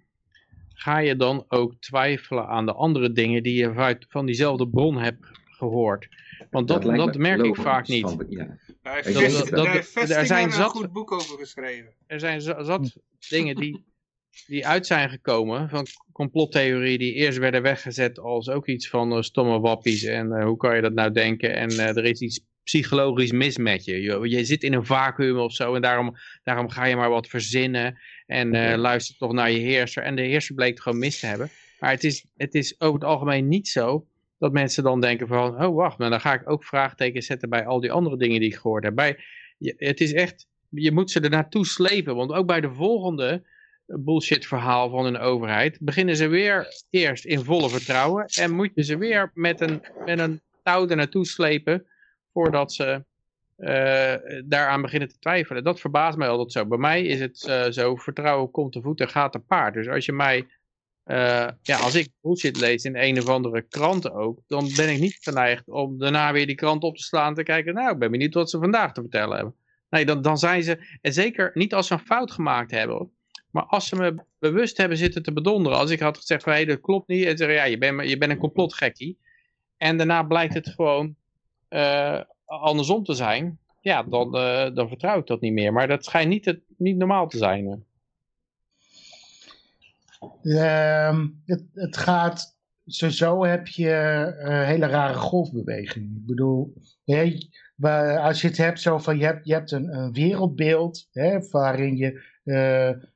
Ga je dan ook twijfelen aan de andere dingen die je van diezelfde bron hebt gehoord? Want dat, dat, merk ik vaak niet. Van, ja. Daar heeft, er zijn zat, een goed boek over geschreven. Er zijn zat dingen die die uit zijn gekomen van complottheorieën die eerst werden weggezet als ook iets van uh, stomme wappies en uh, hoe kan je dat nou denken en uh, er is iets psychologisch mis met je. je. Je zit in een vacuüm of zo en daarom, daarom ga je maar wat verzinnen en luister toch naar je heerser. En de heerser bleek het gewoon mis te hebben. Maar het is, het is over het algemeen niet zo dat mensen dan denken van, oh wacht, nou dan ga ik ook vraagtekens zetten bij al die andere dingen die ik gehoord heb. Bij, je, het is echt, je moet ze er naartoe slepen, want ook bij de volgende bullshit verhaal van een overheid, beginnen ze weer eerst in volle vertrouwen en moet je ze weer met een, met een touw er naartoe slepen voordat ze uh, daaraan beginnen te twijfelen. Dat verbaast mij altijd zo. Bij mij is het uh, zo, vertrouwen komt te voet en gaat te paard. Dus als je mij, uh, ja, als ik bullshit lees in een of andere kranten ook, dan ben ik niet geneigd om daarna weer die krant op te slaan en te kijken, nou, ik ben benieuwd wat ze vandaag te vertellen hebben. Nee, dan, dan zijn ze, en zeker niet als ze een fout gemaakt hebben, maar als ze me bewust hebben zitten te bedonderen. Als ik had gezegd van hé, dat klopt niet. En zeggen ja, je bent, je bent een complotgekkie. En daarna blijkt het gewoon uh, andersom te zijn. Ja, dan, uh, dan vertrouw ik dat niet meer. Maar dat schijnt niet, het, niet normaal te zijn. Uh, het, het gaat sowieso heb je hele rare golfbewegingen. Ik bedoel, als je het hebt zo van, je hebt, je hebt een, een wereldbeeld hè, waarin je...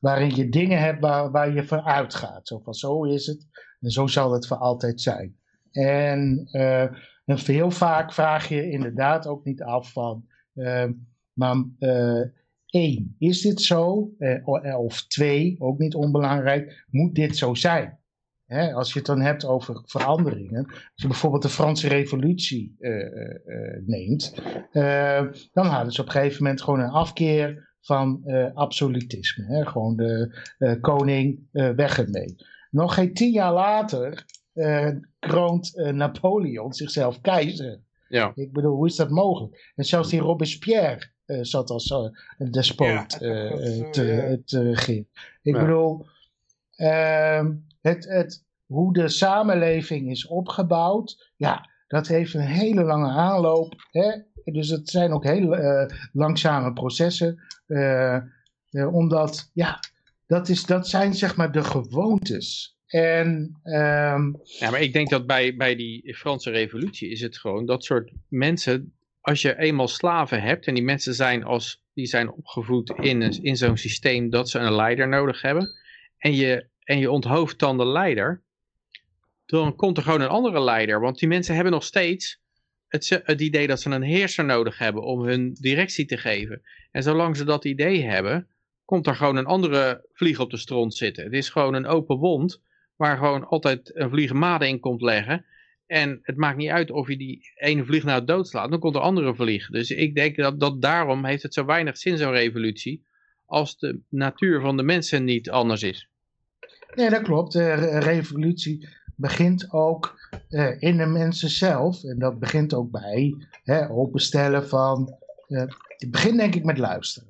waarin je dingen hebt waar, waar je van uitgaat. Zo zo is het en zo zal het voor altijd zijn. En, uh, en heel vaak vraag je inderdaad ook niet af van, uh, maar één, is dit zo? of twee, ook niet onbelangrijk, moet dit zo zijn? Als je het dan hebt over veranderingen, als je bijvoorbeeld de Franse revolutie neemt, dan hadden ze op een gegeven moment gewoon een afkeer van absolutisme. Hè? Gewoon de koning weg ermee. Nog geen tien jaar later uh, kroont uh, Napoleon zichzelf keizer. Ja. Ik bedoel, hoe is dat mogelijk? En zelfs die Robespierre uh, zat als een despoot ja, te, te regeren. Ik ja. bedoel, ehm, het, het, hoe de samenleving is opgebouwd, ja, dat heeft een hele lange aanloop. Hè? Dus het zijn ook heel langzame processen. omdat, ja, dat, is, dat zijn zeg maar de gewoontes. En, um... Ja, maar ik denk dat bij, bij die Franse revolutie is het gewoon dat soort mensen, als je eenmaal slaven hebt en die mensen zijn, als, die zijn opgevoed in, in zo'n systeem dat ze een leider nodig hebben en je, en je onthoofdt dan de leider, dan komt er gewoon een andere leider. Want die mensen hebben nog steeds het, het idee dat ze een heerser nodig hebben om hun directie te geven. En zolang ze dat idee hebben, komt er gewoon een andere vlieg op de stront zitten. Het is gewoon een open wond waar gewoon altijd een vliegenmade in komt leggen. En het maakt niet uit of je die ene vlieg nou doodslaat, dan komt er andere vlieg. Dus ik denk dat, dat daarom heeft het zo weinig zin zo'n revolutie, als de natuur van de mensen niet anders is. Nee, dat klopt. De revolutie begint ook uh, in de mensen zelf. En dat begint ook bij hè, openstellen van... Uh, het begint denk ik met luisteren.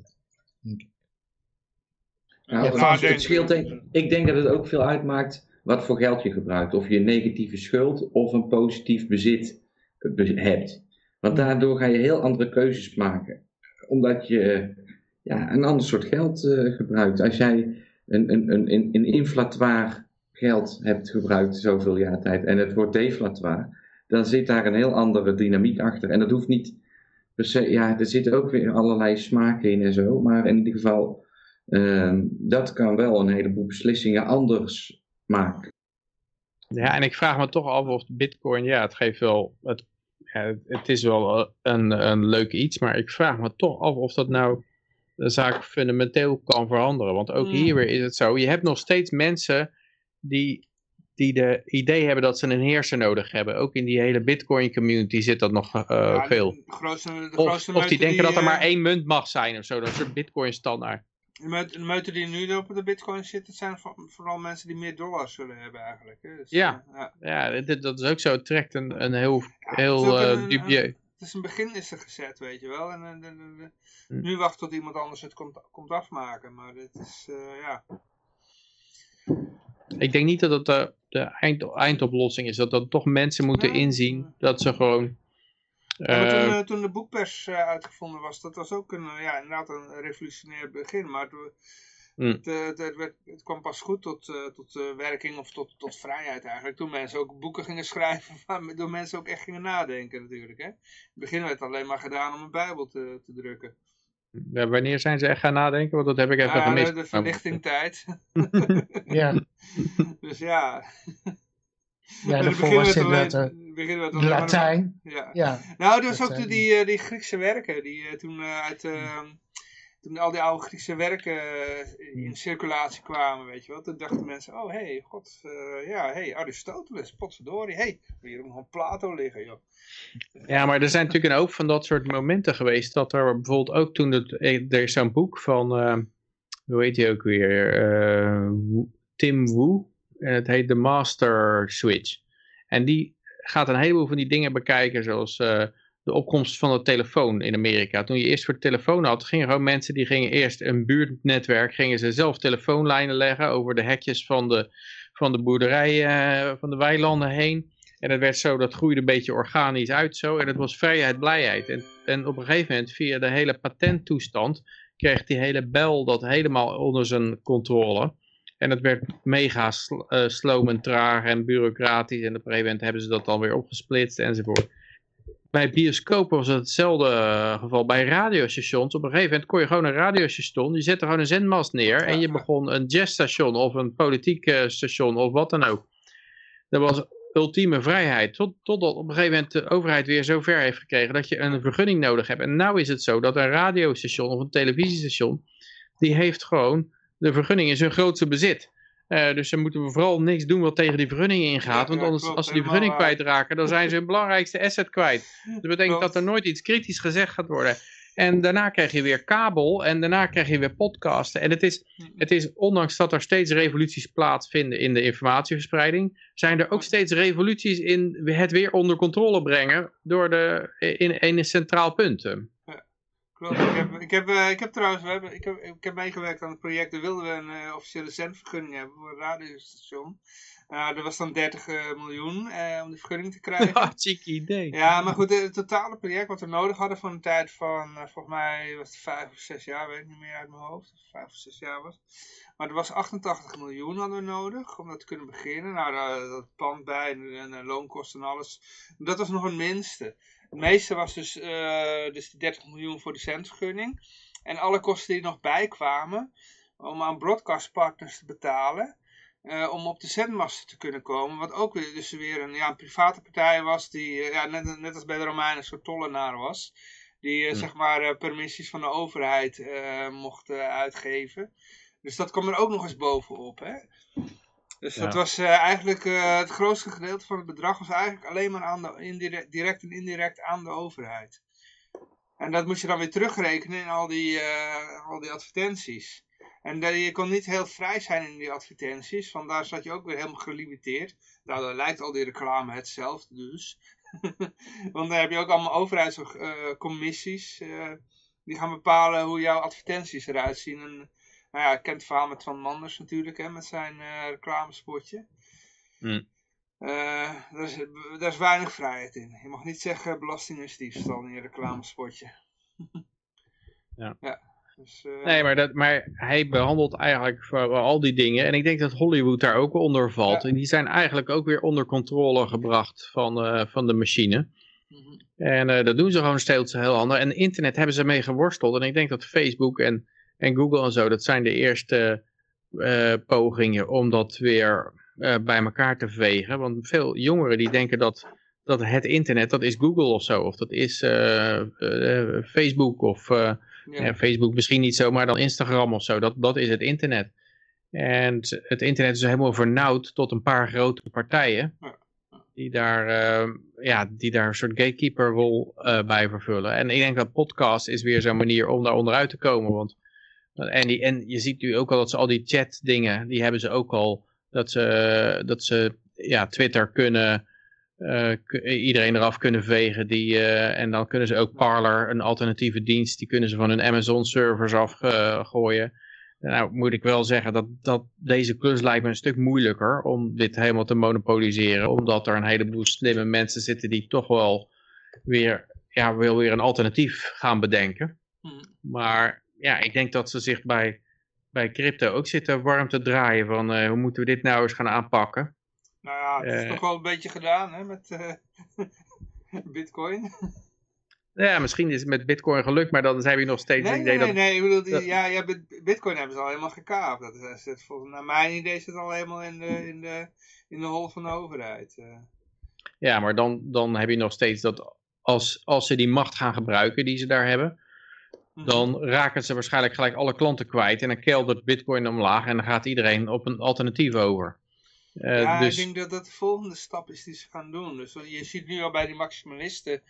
Denk ik. Nou, ja, het, het scheelt denk, ik denk dat het ook veel uitmaakt wat voor geld je gebruikt. Of je een negatieve schuld of een positief bezit hebt. Want daardoor ga je heel andere keuzes maken. Omdat je ja, een ander soort geld uh, gebruikt. Als jij een, een, een, een inflatoir geld hebt gebruikt zoveel jaar tijd en het wordt deflatoir, dan zit daar een heel andere dynamiek achter. En dat hoeft niet per se, ja, er zitten ook weer allerlei smaken in en zo, maar in ieder geval, uh, dat kan wel een heleboel beslissingen anders maken. Ja, en ik vraag me toch af of bitcoin, ja, het geeft wel, het, het is wel een, een leuk iets, maar ik vraag me toch af of dat nou de zaak fundamenteel kan veranderen. Want ook hier weer is het zo, je hebt nog steeds mensen die, die de idee hebben dat ze een heerser nodig hebben. Ook in die hele bitcoin community zit dat nog uh, ja, veel. De grootste, de of, grootste of die denken die, dat er maar één munt mag zijn of zo, dat is een soort bitcoin standaard. De meuten die nu op de bitcoin zitten, zijn vooral mensen die meer dollars zullen hebben eigenlijk. Hè? Dus, ja, uh, ja. ja dit, dat is ook zo. Het trekt een, een heel, ja, heel uh, dubieus. Het is een begin is er gezet, weet je wel. En, en, en, en Hm. nu wacht tot iemand anders het komt, komt afmaken. Maar dit is, uh, ja... Ik denk niet dat het de, de eind, eindoplossing is. Dat, dat toch mensen moeten inzien dat ze gewoon... Ja, toen, uh, toen, de boekpers uitgevonden was, dat was ook een, ja, inderdaad een revolutionair begin. Maar het, mm. het, het, het, werd, het, kwam pas goed tot, tot werking of tot, tot vrijheid eigenlijk. Toen mensen ook boeken gingen schrijven, <laughs> door mensen ook echt gingen nadenken natuurlijk. Hè? In het begin werd het alleen maar gedaan om een bijbel te, te drukken. Ja, wanneer zijn ze echt gaan nadenken? Want dat heb ik even ja, gemist. De verlichtingtijd. <laughs> <laughs> ja. Dus ja. Ja, daarvoor was het inderdaad uh, Latijn. Ja. ja. Nou, er was ook de, die, die Griekse werken, die uh, toen uit, uh, toen al die oude Griekse werken in circulatie kwamen, weet je wel. Toen dachten mensen, oh hé, hey, god, ja, hé, hey, Aristoteles, potverdorie, hé, hey, hier nog een Plato liggen, joh. Ja, maar er zijn natuurlijk een hoop van dat soort momenten geweest, dat er bijvoorbeeld ook toen, het, er is zo'n boek van, hoe heet hij ook weer, Tim Wu, en het heet The Master Switch. En die gaat een heleboel van die dingen bekijken, zoals de opkomst van de telefoon in Amerika. Toen je eerst voor de telefoon had, gingen gewoon mensen die gingen eerst een buurtnetwerk, gingen ze zelf telefoonlijnen leggen over de hekjes van de, van de boerderijen, uh, van de weilanden heen. En dat werd zo, dat groeide een beetje organisch uit zo. En het was vrijheid, blijheid. En, en op een gegeven moment, via de hele patenttoestand, kreeg die hele bel dat helemaal onder zijn controle. En het werd mega sl sloom en traag en bureaucratisch. En op een gegeven moment hebben ze dat dan weer opgesplitst enzovoort. Bij bioscopen was het hetzelfde uh, geval. Bij radiostations, op een gegeven moment kon je gewoon een radiostation. Je zette gewoon een zendmast neer en je begon een jazzstation of een politiek uh, station of wat dan ook. Dat was ultieme vrijheid. Tot, totdat op een gegeven moment de overheid weer zo ver heeft gekregen dat je een vergunning nodig hebt. En nu is het zo dat een radiostation of een televisiestation, die heeft gewoon de vergunning in zijn grootste bezit. Uh, dus dan moeten we vooral niks doen wat tegen die vergunning ingaat. Want anders, als ze die vergunning kwijtraken, dan zijn ze hun belangrijkste asset kwijt. <laughs> Dat betekent dat er nooit iets kritisch gezegd gaat worden. En daarna krijg je weer kabel en daarna krijg je weer podcasten. En het is, het is, ondanks dat er steeds revoluties plaatsvinden in de informatieverspreiding, zijn er ook steeds revoluties in het weer onder controle brengen door de, in, in een centraal punt. Klopt. Ik heb, ik heb, uh, ik heb trouwens, we hebben, ik, heb, ik heb meegewerkt aan het project. Daar wilden we een uh, officiële zendvergunning hebben voor een radiostation. Uh, er was dan 30 miljoen om die vergunning te krijgen. <laughs> Ja, cheeky idee. Ja, maar goed, het totale project wat we nodig hadden van een tijd van, volgens mij was het 5 of 6 jaar, weet ik niet meer uit mijn hoofd. 5 of 6 jaar was. Maar er was 88 miljoen hadden we nodig om dat te kunnen beginnen. Nou, dat pand bij en, en loonkosten en alles. Dat was nog het minste. Het meeste was dus, uh, dus de 30 miljoen voor de zendvergunning. En alle kosten die er nog bij kwamen om aan broadcastpartners te betalen. Uh, om op de zendmasten te kunnen komen. Wat ook weer, dus weer een, ja, een private partij was die, uh, ja, net, net als bij de Romeinen, een soort tollenaar was. Die zeg maar permissies van de overheid mocht uitgeven. Dus dat kwam er ook nog eens bovenop. Hè? Dus ja. dat was uh, eigenlijk uh, het grootste gedeelte van het bedrag was eigenlijk alleen maar aan de, indirect, direct en indirect aan de overheid. En dat moest je dan weer terugrekenen in al die, uh, al die advertenties. En je kon niet heel vrij zijn in die advertenties, vandaar zat je ook weer helemaal gelimiteerd. Nou, dan lijkt al die reclame hetzelfde dus. <laughs> Want dan heb je ook allemaal overheidscommissies, die gaan bepalen hoe jouw advertenties eruit zien. En, nou ja, ik ken het verhaal met Van Manders natuurlijk, hè, met zijn uh, reclamespotje. Mm. Uh, daar, is, daar is weinig vrijheid in. Je mag niet zeggen belasting is diefstal in je reclamespotje. <laughs> ja. ja. Dus, uh... Nee, maar, dat, maar hij behandelt eigenlijk al die dingen. En ik denk dat Hollywood daar ook onder valt. Ja. En die zijn eigenlijk ook weer onder controle gebracht van, uh, van de machine. Mm -hmm. En uh, dat doen ze gewoon steeds heel anders. En internet hebben ze mee geworsteld. En ik denk dat Facebook en en Google en zo, dat zijn de eerste uh, pogingen om dat weer uh, bij elkaar te vegen. Want veel jongeren die denken dat, dat het internet, dat is Google of zo. Of dat is uh, Facebook of ja. Facebook misschien niet zo, maar dan Instagram of zo. Dat, dat is het internet. En het internet is helemaal vernauwd tot een paar grote partijen. Die daar, ja, die daar een soort gatekeeperrol bij vervullen. En ik denk dat podcast is weer zo'n manier om daar onderuit te komen. Want en, die, en je ziet nu ook al dat ze al die chat dingen, die hebben ze ook al, dat ze, dat ze ja, Twitter kunnen, uh, iedereen eraf kunnen vegen. Die, uh, en dan kunnen ze ook Parler, een alternatieve dienst, die kunnen ze van hun Amazon servers afgooien. Uh, nou moet ik wel zeggen dat, dat deze klus lijkt me een stuk moeilijker om dit helemaal te monopoliseren. Omdat er een heleboel slimme mensen zitten die toch wel weer, ja, wil weer een alternatief gaan bedenken. Hmm. Maar ja, ik denk dat ze zich bij, bij crypto ook zitten warm te draaien van uh, hoe moeten we dit nou eens gaan aanpakken. Nou ja, het is Uh, toch wel een beetje gedaan hè, met uh, <laughs> bitcoin. Ja, misschien is het met bitcoin gelukt, maar dan heb je nog steeds Nee, idee nee, dat... nee, ik bedoel, die, dat- ja, ja, bit- bitcoin hebben ze al helemaal gekaapt. Dat is, dat volgens, naar mijn idee is het al helemaal in de, in de, in de hol van de overheid. eh. Ja, maar dan, dan heb je nog steeds dat als, als ze die macht gaan gebruiken die ze daar hebben. Dan raken ze waarschijnlijk gelijk alle klanten kwijt en dan keldert bitcoin omlaag en dan gaat iedereen op een alternatief over. Eh, ja, dus, ik denk dat dat de volgende stap is die ze gaan doen. Dus je ziet nu al bij die maximalisten,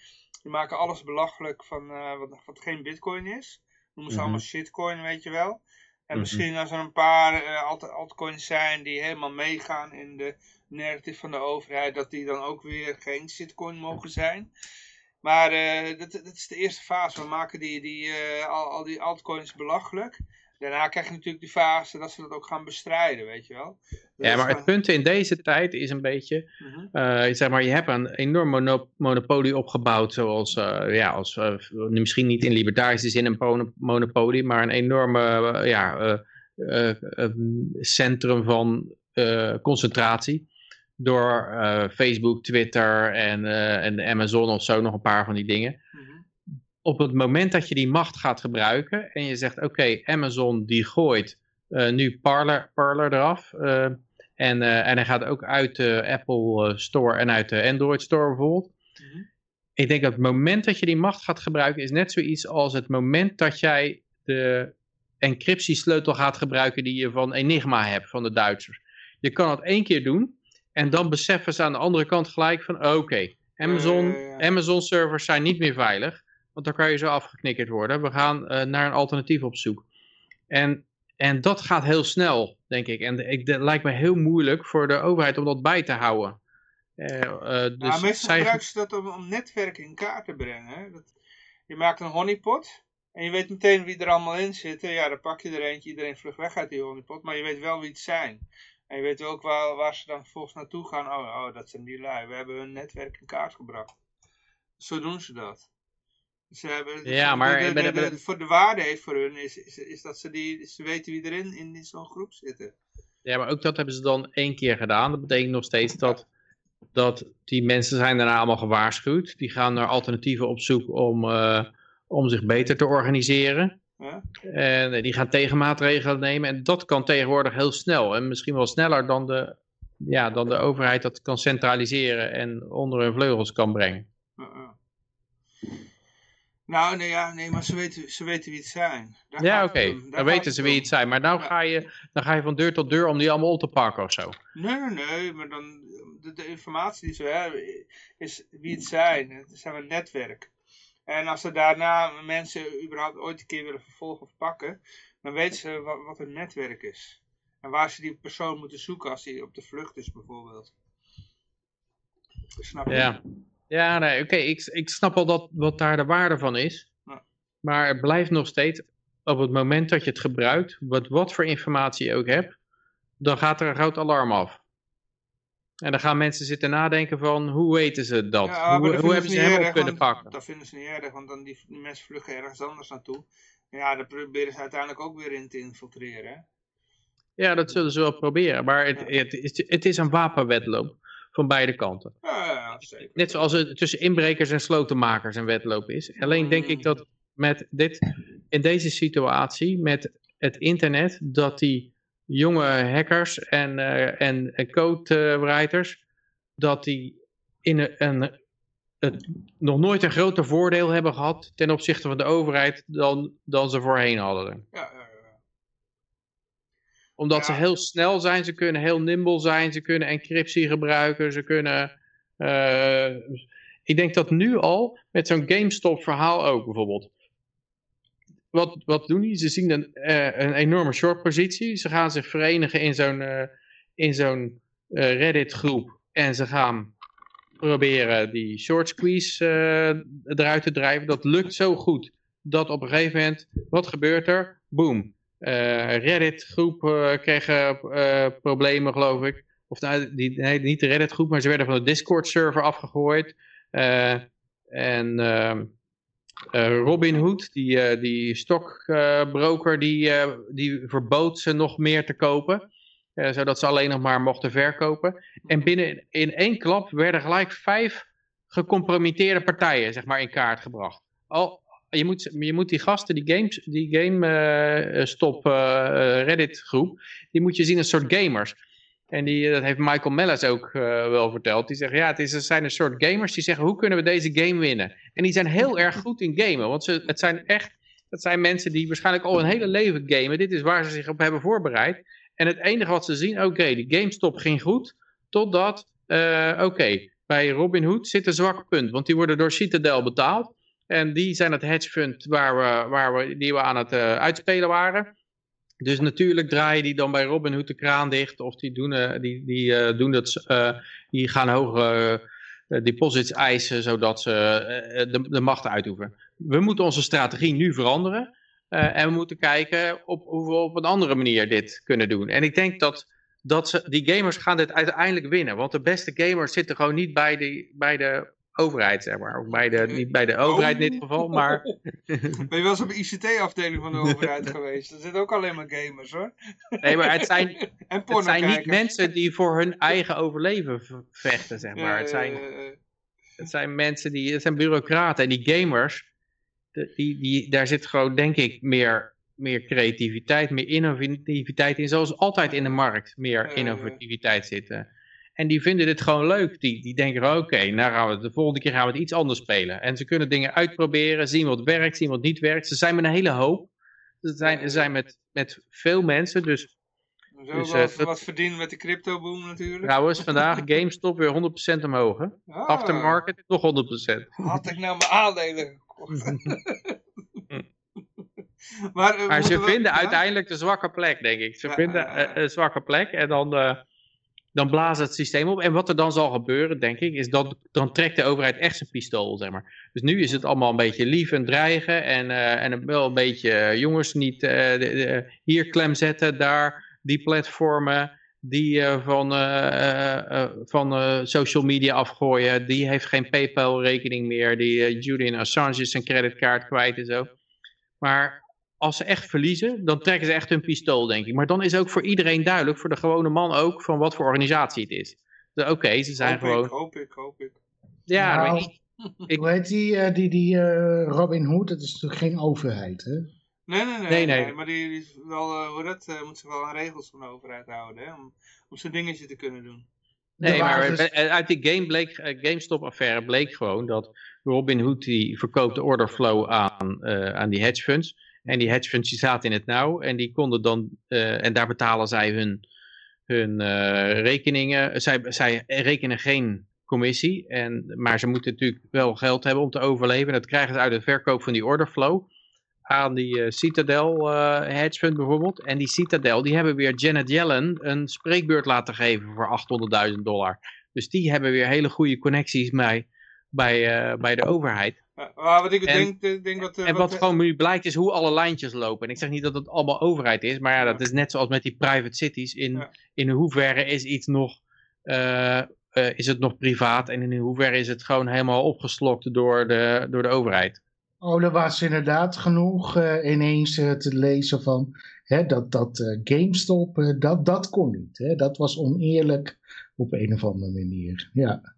die maken alles belachelijk van eh, wat, wat geen bitcoin is. Noemen ze Mhm. allemaal shitcoin, weet je wel. En Mhm. misschien als er een paar eh, alt altcoins zijn die helemaal meegaan in de narrative van de overheid, dat die dan ook weer geen shitcoin mogen zijn. Maar eh, dat, dat is de eerste fase. We maken die, die, eh, al, al die altcoins belachelijk. Daarna krijg je natuurlijk die fase dat ze dat ook gaan bestrijden, weet je wel. Dat ja, is maar het punt in deze tijd is een beetje, Mhm. eh, zeg maar, je hebt een enorm mono- monopolie opgebouwd, zoals, ja, als, misschien niet in libertarische zin een mono- monopolie, maar een enorme, ja, centrum van concentratie. Door eh, Facebook, Twitter en, eh, en Amazon of zo, nog een paar van die dingen. Mhm. Op het moment dat je die macht gaat gebruiken en je zegt, oké, Amazon die gooit eh, nu Parler, Parler eraf. en, en hij gaat ook uit de Apple Store en uit de Android Store bijvoorbeeld. Mhm. Ik denk dat het moment dat je die macht gaat gebruiken is net zoiets als het moment dat jij de encryptiesleutel gaat gebruiken die je van Enigma hebt, van de Duitsers. Je kan het één keer doen en dan beseffen ze aan de andere kant gelijk van oké, Amazon. Amazon servers zijn niet meer veilig, want dan kan je zo afgeknikkerd worden. We gaan eh, naar een alternatief op zoek. En, en dat gaat heel snel, denk ik. En ik, het lijkt me heel moeilijk voor de overheid om dat bij te houden. Eh, eh, dus nou, meestal zij- gebruiken ze dat om, om netwerken in kaart te brengen. hè. Dat, je maakt een honeypot en je weet meteen wie er allemaal in zitten. Ja, dan pak je er eentje, iedereen vlucht weg uit die honeypot. Maar je weet wel wie het zijn. En je weet ook waar, waar ze dan volgens naartoe gaan. Oh, oh, dat zijn die lui. We hebben hun netwerk in kaart gebracht. Zo doen ze dat. Ze hebben, Ja, maar- de, voor de waarde heeft voor hun is, is, is dat ze, die, ze weten wie erin in, in zo'n groep zitten. Ja, maar ook dat hebben ze dan één keer gedaan. Dat betekent nog steeds dat, dat die mensen zijn daarna allemaal gewaarschuwd. Die gaan naar alternatieven op zoek om, eh, om zich beter te organiseren. Ja? En eh, die gaan tegenmaatregelen nemen. En dat kan tegenwoordig heel snel. En misschien wel sneller dan de, ja, dan de overheid dat kan centraliseren en onder hun vleugels kan brengen. Nou, nee, ja, nee, maar ze weten, ze weten wie het zijn. Daar Ja, oké. Dan weten ze wie het zijn. Maar nou Ja. ga, je, dan ga je van deur tot deur om die allemaal op te pakken of zo. Nee, nee, nee, maar dan, de, de informatie die ze hebben is wie het zijn. Het is een netwerk. En als ze daarna mensen überhaupt ooit een keer willen vervolgen of pakken, dan weten ze wat, wat hun netwerk is. En waar ze die persoon moeten zoeken als die op de vlucht is bijvoorbeeld. Snap je? Ja, ja nee, oké, ik, ik snap wel dat, wat daar de waarde van is. Ja. Maar het blijft nog steeds, op het moment dat je het gebruikt, wat, wat voor informatie je ook hebt, dan gaat er een groot alarm af. En dan gaan mensen zitten nadenken van, hoe weten ze dat? Ja, hoe dat hebben ze hem op kunnen want- pakken? Dat vinden ze niet erg, want dan die, die mensen vluchten ergens anders naartoe. Ja, dan proberen ze uiteindelijk ook weer in te infiltreren. hè. Ja, dat zullen ze wel proberen. Maar het, Ja. het, is, het is een wapenwedloop van beide kanten. Ja, zeker. Net zoals het tussen inbrekers en slotenmakers een wedloop is. Alleen denk ik dat met dit, in deze situatie, met het internet, dat die jonge hackers en, eh en, en codewriters, dat die in een, een, het nog nooit een groter voordeel hebben gehad ten opzichte van de overheid dan, dan ze voorheen hadden. Ja, ja, ja. Omdat ze heel snel zijn, ze kunnen heel nimble zijn, ze kunnen encryptie gebruiken, ze kunnen... eh, ik denk dat nu al, met zo'n GameStop verhaal ook bijvoorbeeld. Wat, wat doen die? Ze zien een, eh, een enorme short positie. Ze gaan zich verenigen in zo'n eh, in zo'n eh, Reddit groep. En ze gaan proberen die short squeeze eruit te drijven. Dat lukt zo goed. Dat op een gegeven moment, wat gebeurt er? Boom. Reddit groep kregen problemen geloof ik. Of nou, die, niet de Reddit groep, maar ze werden van de Discord server afgegooid. En ehm, eh, Robin Hood, die, eh, die stokbroker, die, eh, die verbood ze nog meer te kopen. eh, zodat ze alleen nog maar mochten verkopen. En binnen in één klap werden gelijk vijf gecompromitteerde partijen zeg maar, in kaart gebracht. Al, je, moet, je moet die gasten, die, games, die GameStop Reddit groep, die moet je zien als soort gamers. En die, dat heeft Michael Mellis ook eh, wel verteld. Die zegt, ja, het, is, zijn een soort gamers die zeggen, hoe kunnen we deze game winnen? En die zijn heel erg goed in gamen, want ze, het zijn echt, het zijn mensen die waarschijnlijk al hun hele leven gamen. Dit is waar ze zich op hebben voorbereid. En het enige wat ze zien, oké, die GameStop ging goed, totdat, eh, oké, bij Robinhood zit een zwak punt, want die worden door Citadel betaald. En die zijn het hedge fund waar we, waar we, die we aan het eh, uitspelen waren. Dus natuurlijk draaien die dan bij Robinhood de kraan dicht. Of die doen, eh, die, die, eh, doen dat, eh, die gaan hoge eh, deposits eisen, zodat ze de, macht uitoefenen. We moeten onze strategie nu veranderen. en we moeten kijken op, hoe we op een andere manier dit kunnen doen. En ik denk dat, dat ze, die gamers gaan dit uiteindelijk winnen. Want de beste gamers zitten gewoon niet bij, die, bij de overheid, zeg maar. Bij de, niet bij de overheid in dit geval, maar... <laughs> Ben je wel eens op de ICT-afdeling van de overheid <laughs> geweest? Er zitten ook alleen maar gamers hoor. Nee, maar het zijn, <laughs> En het zijn niet mensen die voor hun eigen overleven vechten, zeg maar. Het zijn, het zijn mensen die, het zijn bureaucraten. En die gamers, die, die, daar zit gewoon, denk ik, meer, meer creativiteit, meer innovativiteit in. Zoals altijd in de markt meer innovativiteit zit. En die vinden dit gewoon leuk. Die, die denken, oké, nou gaan we de volgende keer gaan we het iets anders spelen. En ze kunnen dingen uitproberen, zien wat werkt, zien wat niet werkt. Ze zijn met een hele hoop. Ze zijn, ze zijn met, met veel mensen, dus Zo Dus, wat, eh, dat- wat verdienen met de crypto boom natuurlijk. Trouwens, vandaag <laughs> GameStop weer 100% omhoog. Hè? Ah, Aftermarket nog 100%. Had ik nou mijn aandelen gekocht. <laughs> maar, eh, Maar ze we- vinden ja? uiteindelijk de zwakke plek, denk ik. Ze Ja, vinden eh, een zwakke plek en dan, dan blazen het systeem op. En wat er dan zal gebeuren, denk ik, is dat dan trekt de overheid echt zijn pistool, zeg maar. Dus nu is het allemaal een beetje lief en dreigen en, eh, en wel een beetje eh, jongens niet eh, de- hier klem zetten, daar die platformen. Die van, van social media afgooien. Die heeft geen PayPal rekening meer. Die Julian Assange is zijn creditcard kwijt en zo. Maar als ze echt verliezen, dan trekken ze echt hun pistool, denk ik. Maar dan is ook voor iedereen duidelijk, voor de gewone man ook, van wat voor organisatie het is. Dus Oké, ze zijn hoop gewoon... Ik, hoop ik, hoop ik. Ja, Nou, maar ik- ik- Hoe heet die, eh, die, die eh, Robin Hood? Dat is natuurlijk geen overheid, hè? Nee, nee, nee. Nee, nee, nee. maar die, die is wel, hoe dat, eh, moet zich wel aan regels van de overheid houden. Hè, om, om zijn dingetje te kunnen doen. Nee, maar uit die game bleek, GameStop-affaire bleek gewoon dat Robinhood die verkoopt de orderflow aan, eh, aan die hedge funds. En die hedge funds die zaten in het nauw en die konden dan, eh, en daar betalen zij hun, hun eh, rekeningen. Zij, zij rekenen geen commissie, en, maar ze moeten natuurlijk wel geld hebben om te overleven. En dat krijgen ze uit de verkoop van die orderflow aan die eh, Citadel hedge fund bijvoorbeeld. En die Citadel, die hebben weer Janet Yellen een spreekbeurt laten geven voor 800.000 dollar. Dus die hebben weer hele goede connecties bij, bij, eh, bij de overheid. Ja, maar wat ik En- denk, eh, denk wat... eh, En wat gewoon nu blijkt is hoe alle lijntjes lopen. En ik zeg niet dat het allemaal overheid is, maar ja, dat is net zoals met die private cities. In, Ja. in hoeverre is iets nog, eh, eh, is het nog privaat en in hoeverre is het gewoon helemaal opgeslokt door de, door de overheid. Oh, er was inderdaad genoeg eh, ineens eh, te lezen van hè, dat, dat eh, GameStop, eh, dat, dat kon niet. Hè? Dat was oneerlijk op een of andere manier. Ja,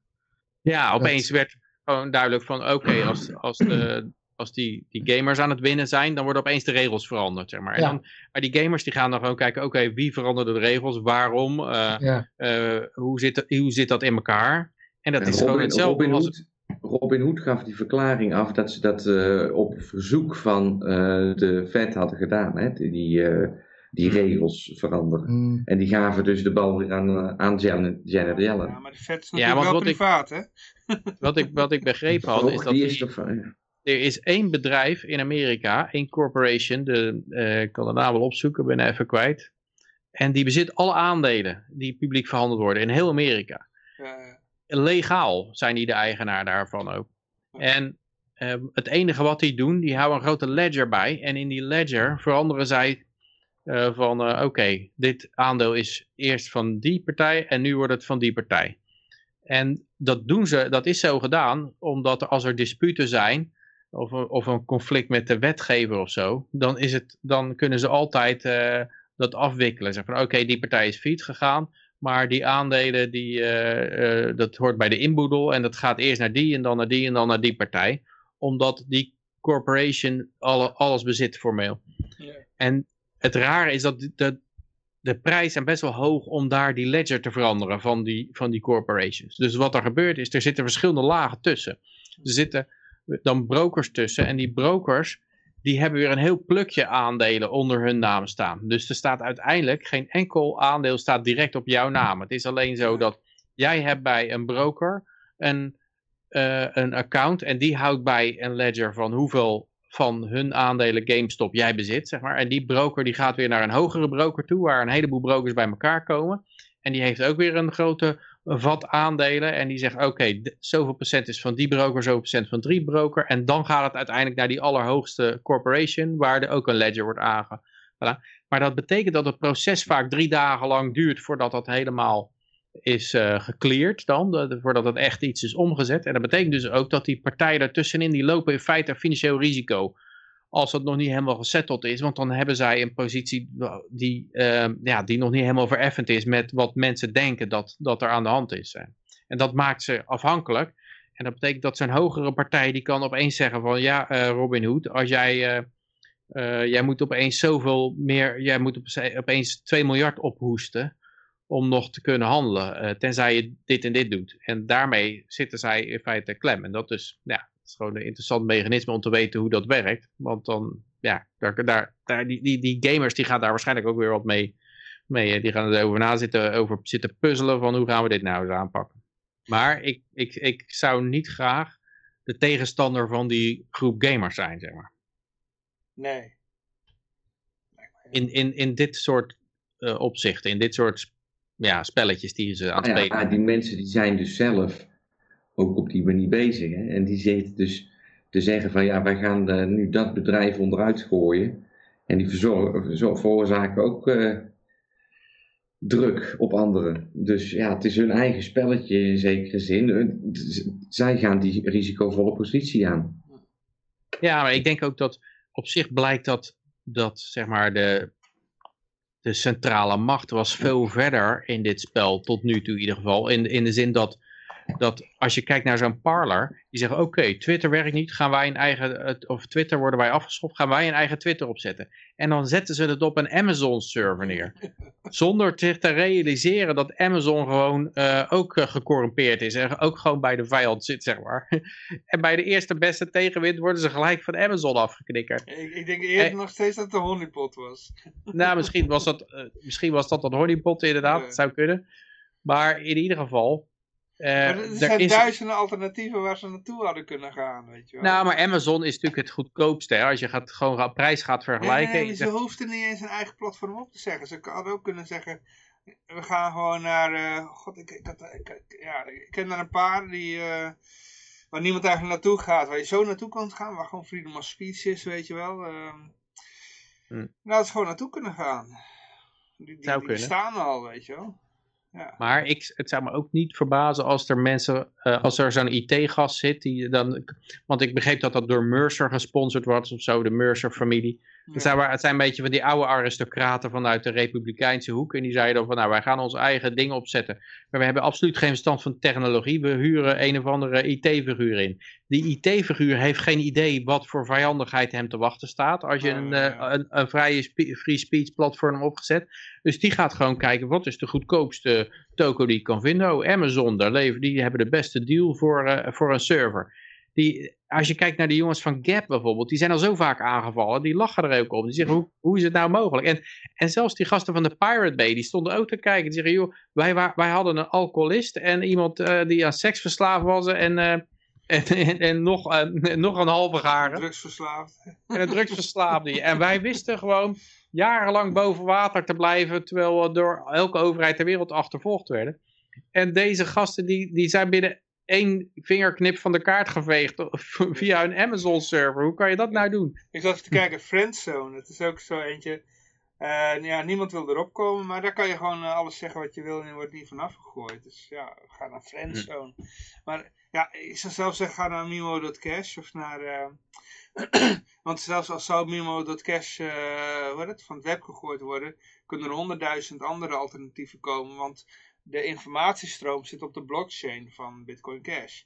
Ja, opeens werd gewoon duidelijk van oké, <clears throat> als, als, de, als die, die gamers aan het winnen zijn, dan worden opeens de regels veranderd. Zeg maar. En Ja. dan, maar die gamers die gaan dan gewoon kijken, oké, wie veranderde de regels, waarom, eh, ja. eh, hoe, zit, hoe zit dat in elkaar? En dat En is gewoon hetzelfde Robin, als... Hood, Robin Hood gaf die verklaring af dat ze dat eh, op verzoek van eh, de Fed hadden gedaan. Hè? Die, die, eh, die regels veranderen. Mm. En die gaven dus de bal weer aan, aan Janet, Janet Ja, Yellen. maar de vet is Ja, natuurlijk want wel ik- privaat, hè? Wat ik, wat ik begrepen had, is dat die die- is toch van, ja. er is één bedrijf in Amerika, één corporation, de, eh, ik kan de naam wel opzoeken, ben even kwijt. En die bezit alle aandelen die publiek verhandeld worden in heel Amerika. Ja, Legaal zijn die de eigenaar daarvan ook. En eh, het enige wat die doen, die houden een grote ledger bij. En in die ledger veranderen zij eh, van, eh, oké, dit aandeel is eerst van die partij en nu wordt het van die partij. En dat doen ze, dat is zo gedaan, omdat als er disputen zijn, of, een- of een conflict met de wetgever of zo, dan, is het, dan kunnen ze altijd eh, dat afwikkelen. Zeggen van, oké, die partij is failliet gegaan, maar die aandelen, die, eh, eh, dat hoort bij de inboedel en dat gaat eerst naar die en dan naar die en dan naar die partij. Omdat die corporation alle, alles bezit formeel. Ja. En het rare is dat de, de, de prijzen best wel hoog om daar die ledger te veranderen van die, van die corporations. Dus wat er gebeurt is, er zitten verschillende lagen tussen. Er zitten dan brokers tussen en die brokers die hebben weer een heel plukje aandelen onder hun naam staan. Dus er staat uiteindelijk geen enkel aandeel staat direct op jouw naam. Het is alleen zo dat jij hebt bij een broker een, eh, een account en die houdt bij een ledger van hoeveel van hun aandelen GameStop jij bezit, zeg maar. En die broker die gaat weer naar een hogere broker toe, waar een heleboel brokers bij elkaar komen. En die heeft ook weer een grote vat aandelen. En die zegt, oké, zoveel procent is van die broker, zoveel procent van die broker. En dan gaat het uiteindelijk naar die allerhoogste corporation, waar er ook een ledger wordt aange. Voilà. Maar dat betekent dat het proces vaak drie dagen lang duurt voordat dat helemaal is eh gecleared dan, voordat het echt iets is omgezet. En dat betekent dus ook dat die partijen daartussenin, die lopen in feite financieel risico. Als dat nog niet helemaal gesetteld is, want dan hebben zij een positie die, eh, ja, die nog niet helemaal vereffend is met wat mensen denken dat, dat er aan de hand is. hè. En dat maakt ze afhankelijk. En dat betekent dat zo'n hogere partij, die kan opeens zeggen van, ja eh, Robin Hood, als jij... eh, jij moet opeens zoveel meer, jij moet op- opeens 2 miljard ophoesten om nog te kunnen handelen, eh, tenzij je dit en dit doet. En daarmee zitten zij in feite klem. En dat is, ja, dat is gewoon een interessant mechanisme om te weten hoe dat werkt. Want dan, ja, daar, daar, daar, die, die, die gamers die gaan daar waarschijnlijk ook weer wat mee, mee eh, die gaan erover na zitten, over zitten puzzelen van hoe gaan we dit nou eens aanpakken. Maar ik, ik, ik zou niet graag de tegenstander van die groep gamers zijn, zeg maar. Nee. in, in, in dit soort eh, opzichten, in dit soort ja, spelletjes die ze aan het Nou ja, spelen. die mensen die zijn dus zelf ook op die manier bezig. Hè? En die zitten dus te zeggen van ja, wij gaan eh, nu dat bedrijf onderuit gooien. En die veroorzaken ook eh, druk op anderen. Dus ja, het is hun eigen spelletje in zekere zin. Z- Zij gaan die risicovolle positie aan. Ja, maar ik denk ook dat op zich blijkt dat, dat zeg maar de, de centrale macht was veel verder in dit spel, tot nu toe in ieder geval. In, in de zin dat, dat als je kijkt naar zo'n parlor, die zeggen oké, Twitter werkt niet, gaan wij een eigen, of Twitter worden wij afgeschopt, gaan wij een eigen Twitter opzetten. En dan zetten ze het op een Amazon server neer. Zonder zich te realiseren dat Amazon gewoon eh, ook eh, gecorrumpeerd is en ook gewoon bij de vijand zit, zeg maar. <laughs> En bij de eerste beste tegenwind worden ze gelijk van Amazon afgeknikkerd. Ik, ik denk eerder Eh. nog steeds dat het een honeypot was. <laughs> Nou, misschien was dat, misschien was dat een honeypot inderdaad, dat zou kunnen. Maar in ieder geval... eh, er zijn is, duizenden alternatieven waar ze naartoe hadden kunnen gaan, weet je wel. nou, maar Amazon is natuurlijk het goedkoopste. Hè? Als je gaat, gewoon prijs gaat vergelijken. Nee, nee, ze hoefden niet eens een eigen platform op te zeggen. Ze hadden ook kunnen zeggen, we gaan gewoon naar, eh, god, ik, ik, had, ik, ik- ja, ik ken er een paar die, eh, waar niemand eigenlijk naartoe gaat, waar je zo naartoe kan gaan, waar gewoon freedom of speech is, weet je wel. ehm Hm. Nou, dat ze gewoon naartoe kunnen gaan. Die, die, Zou die kunnen. staan al, weet je wel. Maar ik, het zou me ook niet verbazen als er mensen, eh, als er zo'n IT-gast zit, die dan, want ik begreep dat dat door Mercer gesponsord wordt of zo, de Mercer-familie. Het, zijn, het zijn een beetje van die oude aristocraten vanuit de republikeinse hoek. En die zeiden dan van, nou, wij gaan ons eigen ding opzetten. Maar we hebben absoluut geen verstand van technologie. We huren een of andere IT-figuur in. Die IT-figuur heeft geen idee wat voor vijandigheid hem te wachten staat. Als je een, eh, een, een vrije free speech platform opgezet. Dus die gaat gewoon kijken, wat is de goedkoopste toko die ik kan vinden? Oh, Amazon, daar leven, die hebben de beste deal voor, eh, voor een server. Die, als je kijkt naar de jongens van Gap bijvoorbeeld, die zijn al zo vaak aangevallen, die lachen er ook op. Die zeggen, hoe, hoe is het nou mogelijk? En, en zelfs die gasten van de Pirate Bay, die stonden ook te kijken. Die zeggen, joh, wij, wij hadden een alcoholist en iemand eh, die aan seks verslaafd was en, eh, <laughs> en, en, en nog, eh, <laughs> nog een halve garen. Drugsverslaafd. En een drugsverslaafde. En wij wisten gewoon jarenlang boven water te blijven, terwijl we door elke overheid ter wereld achtervolgd werden. En deze gasten die, die zijn binnen één vingerknip van de kaart geveegd <laughs> via een Amazon server. Hoe kan je dat nou doen? Ik zat even te kijken, Friendzone, dat is ook zo eentje. Eh, ja, niemand wil erop komen, maar daar kan je gewoon eh, alles zeggen wat je wil en je wordt niet vanaf gegooid. Dus ja, ga naar Friendzone. Maar ja, ik zou zelf zeggen, ga naar Mimo.cash of naar... eh, <clears throat> want zelfs als zou Mimo.cash het, van het web gegooid worden, kunnen er honderdduizend andere alternatieven komen. Want de informatiestroom zit op de blockchain van Bitcoin Cash.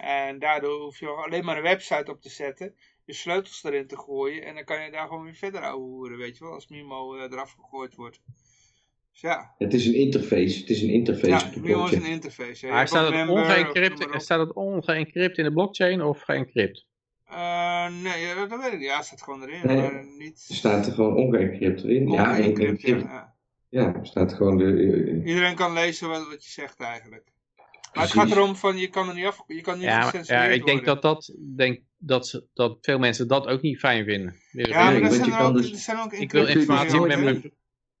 En daardoor hoef je alleen maar een website op te zetten je sleutels erin te gooien. En dan kan je daar gewoon weer verder ouwehoeren, weet je wel. Als Mimo eh, eraf gegooid wordt. Dus ja, Het is een interface. Het is een interface. ja Mimo is een interface. Maar staat het, ongeëncrypt, staat het ongeëncrypt in de blockchain of geëncrypt? Eh, nee, dat, weet ik niet. Ja, het staat gewoon erin. Nee. Maar niet... Er staat er gewoon ongeëncrypt erin. Ja, en, ongeëncrypt, ja, ja. er staat gewoon de... eh, Iedereen kan lezen wat, wat je zegt eigenlijk. Maar het gaat erom van, je kan er niet af, je kan niet Ja, ja, ik denk worden. dat, dat, denk dat, ze, dat veel mensen dat ook niet fijn vinden. Ja, maar er zijn, er ook, dus- er zijn ook Ik wil informatie met mijn...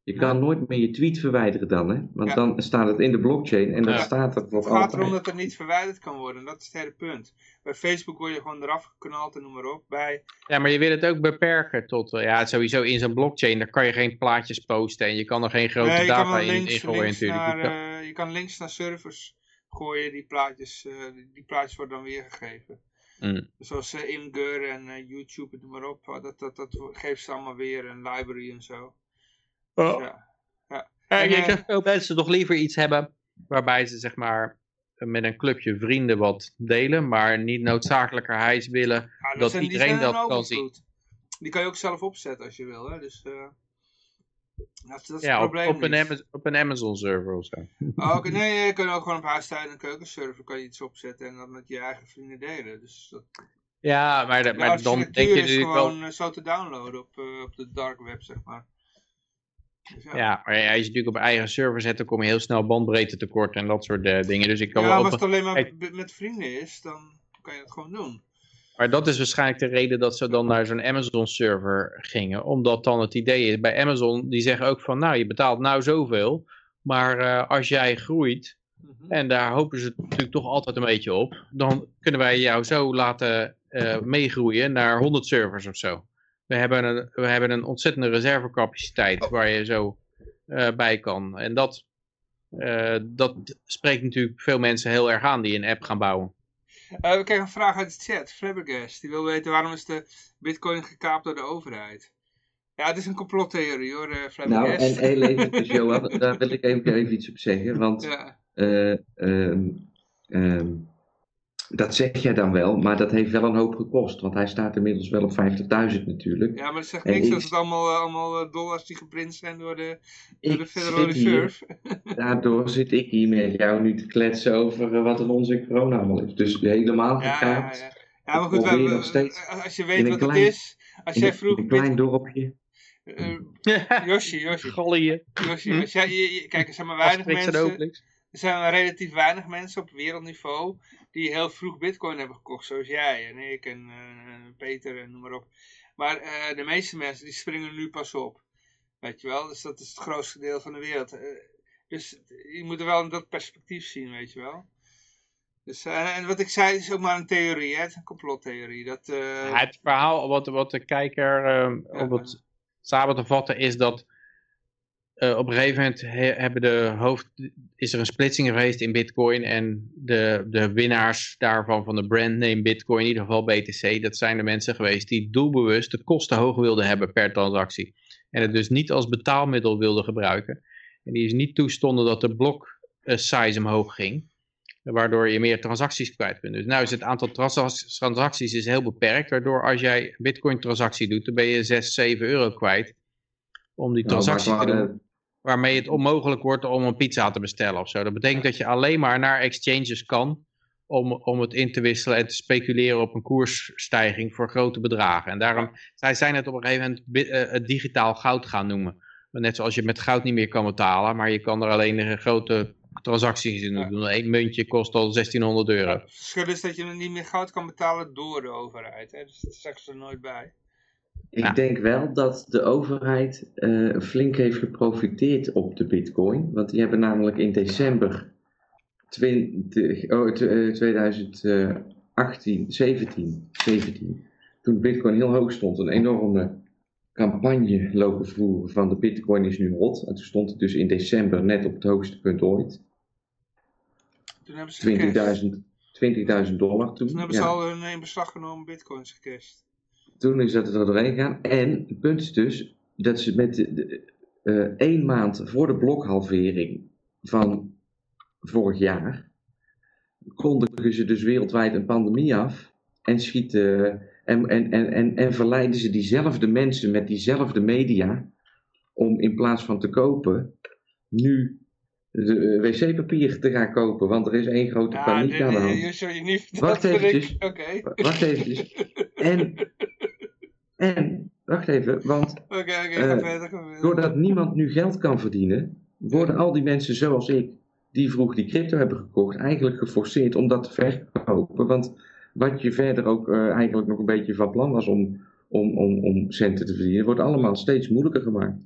Je kan nooit meer je tweet verwijderen dan, hè? Want Ja. dan staat het in de blockchain en dan Ja. staat het voor Het gaat erom altijd. dat er niet verwijderd kan worden. Dat is het hele punt. Bij Facebook word je gewoon eraf geknald en noem maar op. Bij, Ja, maar je wil het ook beperken tot, eh, ja, sowieso in zo'n blockchain, daar kan je geen plaatjes posten en je kan er geen grote nee, data in, gooien links natuurlijk. naar, Je kan- eh, je kan links naar servers gooien, die plaatjes, eh, die, die plaatjes worden dan weergegeven. Mm. Zoals uh, Imgur en YouTube, noem maar op. Dat, dat, dat geeft ze allemaal weer een library en zo. Dus ja. Ja, En, je eh, veel mensen toch liever iets hebben waarbij ze zeg maar met een clubje vrienden wat delen, maar niet noodzakelijkerwijs willen dat zijn- iedereen dat een kan zien. Die kan je ook zelf opzetten als je wil. Hè? Dus, eh, dat, is- dat is Ja, het op, probleem op, een. Amazon, op een Amazon server of zo. Oh, oké, <laughs> nee, je kunt ook gewoon op huistuin en keukenserver kan je iets opzetten en dat met je eigen vrienden delen. Dus dat, Ja, maar, de- maar dan denk je natuurlijk wel... gewoon eh, zo te downloaden op, op de dark web, zeg maar. Dus ja, Ja, maar als je natuurlijk op eigen server zet, dan kom je heel snel bandbreedte tekort en dat soort eh, dingen. Dus ik kan Ja, wel maar als het alleen maar Kijk. met vrienden is, dan kan je het gewoon doen. Maar dat is waarschijnlijk de reden dat ze dan naar zo'n Amazon server gingen. Omdat dan het idee is, bij Amazon, die zeggen ook van, nou je betaalt nou zoveel. Maar eh, als jij groeit, Mhm. en daar hopen ze natuurlijk toch altijd een beetje op. Dan kunnen wij jou zo laten eh, meegroeien naar 100 servers of zo. We hebben een, we hebben een ontzettende reservecapaciteit waar je zo eh, bij kan. En dat, eh, dat spreekt natuurlijk veel mensen heel erg aan die een app gaan bouwen. Eh, we kregen een vraag uit de chat. Flabbergast, die wil weten waarom is de bitcoin gekaapt door de overheid. Ja, het is een complottheorie hoor, eh Nou, Flabbergast. en heel eventjes, <laughs> Johan, daar wil ik even, even iets op zeggen. Want ja. eh, ehm, ehm, dat zeg jij dan wel, maar dat heeft wel een hoop gekost. Want hij staat inmiddels wel op 50.000 natuurlijk. ja, maar dat zegt En niks ik- als het allemaal, eh, allemaal eh, dollars die geprint zijn door de, door de Ik Federal zit hier, Reserve. <laughs> daardoor zit ik hier met jou nu te kletsen over eh, wat een onzin corona allemaal is. Dus helemaal Ja, ja, gekaapt. ja. ja, maar goed, we- nog steeds als je weet wat het is. Als jij een, vroeg... een klein dorpje. Yoshi, Yoshi, Gallië. Yoshi, als jij, je- je- kijk, er zijn maar weinig mensen... Er zijn relatief weinig mensen op wereldniveau die heel vroeg bitcoin hebben gekocht, zoals jij en ik en eh, Peter en noem maar op. Maar eh, de meeste mensen die springen nu pas op. Weet je wel, dus dat is het grootste deel van de wereld. Eh, dus je moet er wel in dat perspectief zien, weet je wel. Dus, en wat ik zei is ook maar een theorie, hè? een complottheorie. Dat, het verhaal wat, wat de kijker eh, Ja. op het samen te vatten is dat eh, op een gegeven moment he- hebben de hoofd, is er een splitsing geweest in bitcoin en de, de winnaars daarvan van de brandname bitcoin, in ieder geval BTC, dat zijn de mensen geweest die doelbewust de kosten hoog wilden hebben per transactie. En het dus niet als betaalmiddel wilden gebruiken. En die is niet toestonden dat de blok eh, size omhoog ging. Waardoor je meer transacties kwijt kunt. Dus nu is het aantal transac- transacties is heel beperkt. Waardoor als jij een bitcoin transactie doet, dan ben je 6, 7 euro kwijt. Om die Nou, transactie te doen. Waarmee het onmogelijk wordt om een pizza te bestellen of zo. Dat betekent dat je alleen maar naar exchanges kan. Om, om het in te wisselen en te speculeren op een koersstijging voor grote bedragen. En daarom zij zijn het op een gegeven moment eh, het digitaal goud gaan noemen. Net zoals je met goud niet meer kan betalen, maar je kan er alleen een grote transacties in Ja. doen. Eén muntje kost al 1600 euro. het verschil is dat je niet meer goud kan betalen door de overheid. Hè? Dus dat zegt ze er nooit bij. Ik Ja. denk wel dat de overheid eh, flink heeft geprofiteerd op de bitcoin. Want die hebben namelijk in december 20, oh, t- eh, 2018, 17, 17, toen de bitcoin heel hoog stond, een enorme campagne lopen voeren van de bitcoin is nu hot. En toen stond het dus in december net op het hoogste punt ooit. Toen hebben ze gecashed. 20.000 20.000 dollar toen. Toen hebben Ja. ze al hun in beslag genomen bitcoins gecashed. Toen is dat er doorheen gegaan. En het punt is dus dat ze met de, de, eh, één maand voor de blokhalvering van vorig jaar kondigen ze dus wereldwijd een pandemie af en schieten en, en, en, en, en verleiden ze diezelfde mensen met diezelfde media om in plaats van te kopen nu de, eh, wc-papier te gaan kopen, want er is één grote paniek aan de hand. Wacht eventjes. Wacht eventjes. En, en, wacht even, want ga Eh, verder, ga verder. doordat niemand nu geld kan verdienen, worden al die mensen zoals ik, die vroeg die crypto hebben gekocht, eigenlijk geforceerd om dat te verkopen. Want wat je verder ook eh, eigenlijk nog een beetje van plan was om, om, om, om centen te verdienen, wordt allemaal steeds moeilijker gemaakt.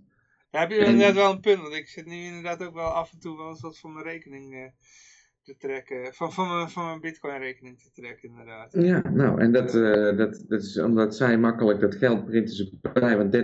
Daar heb je inderdaad wel een punt, want ik zit nu inderdaad ook wel af en toe wel eens wat voor mijn rekening eh, te trekken. Van, van, mijn, van mijn bitcoin rekening te trekken inderdaad. Ja, nou, en dat, eh, dat, dat is omdat zij makkelijk dat geld printen ze bij. Want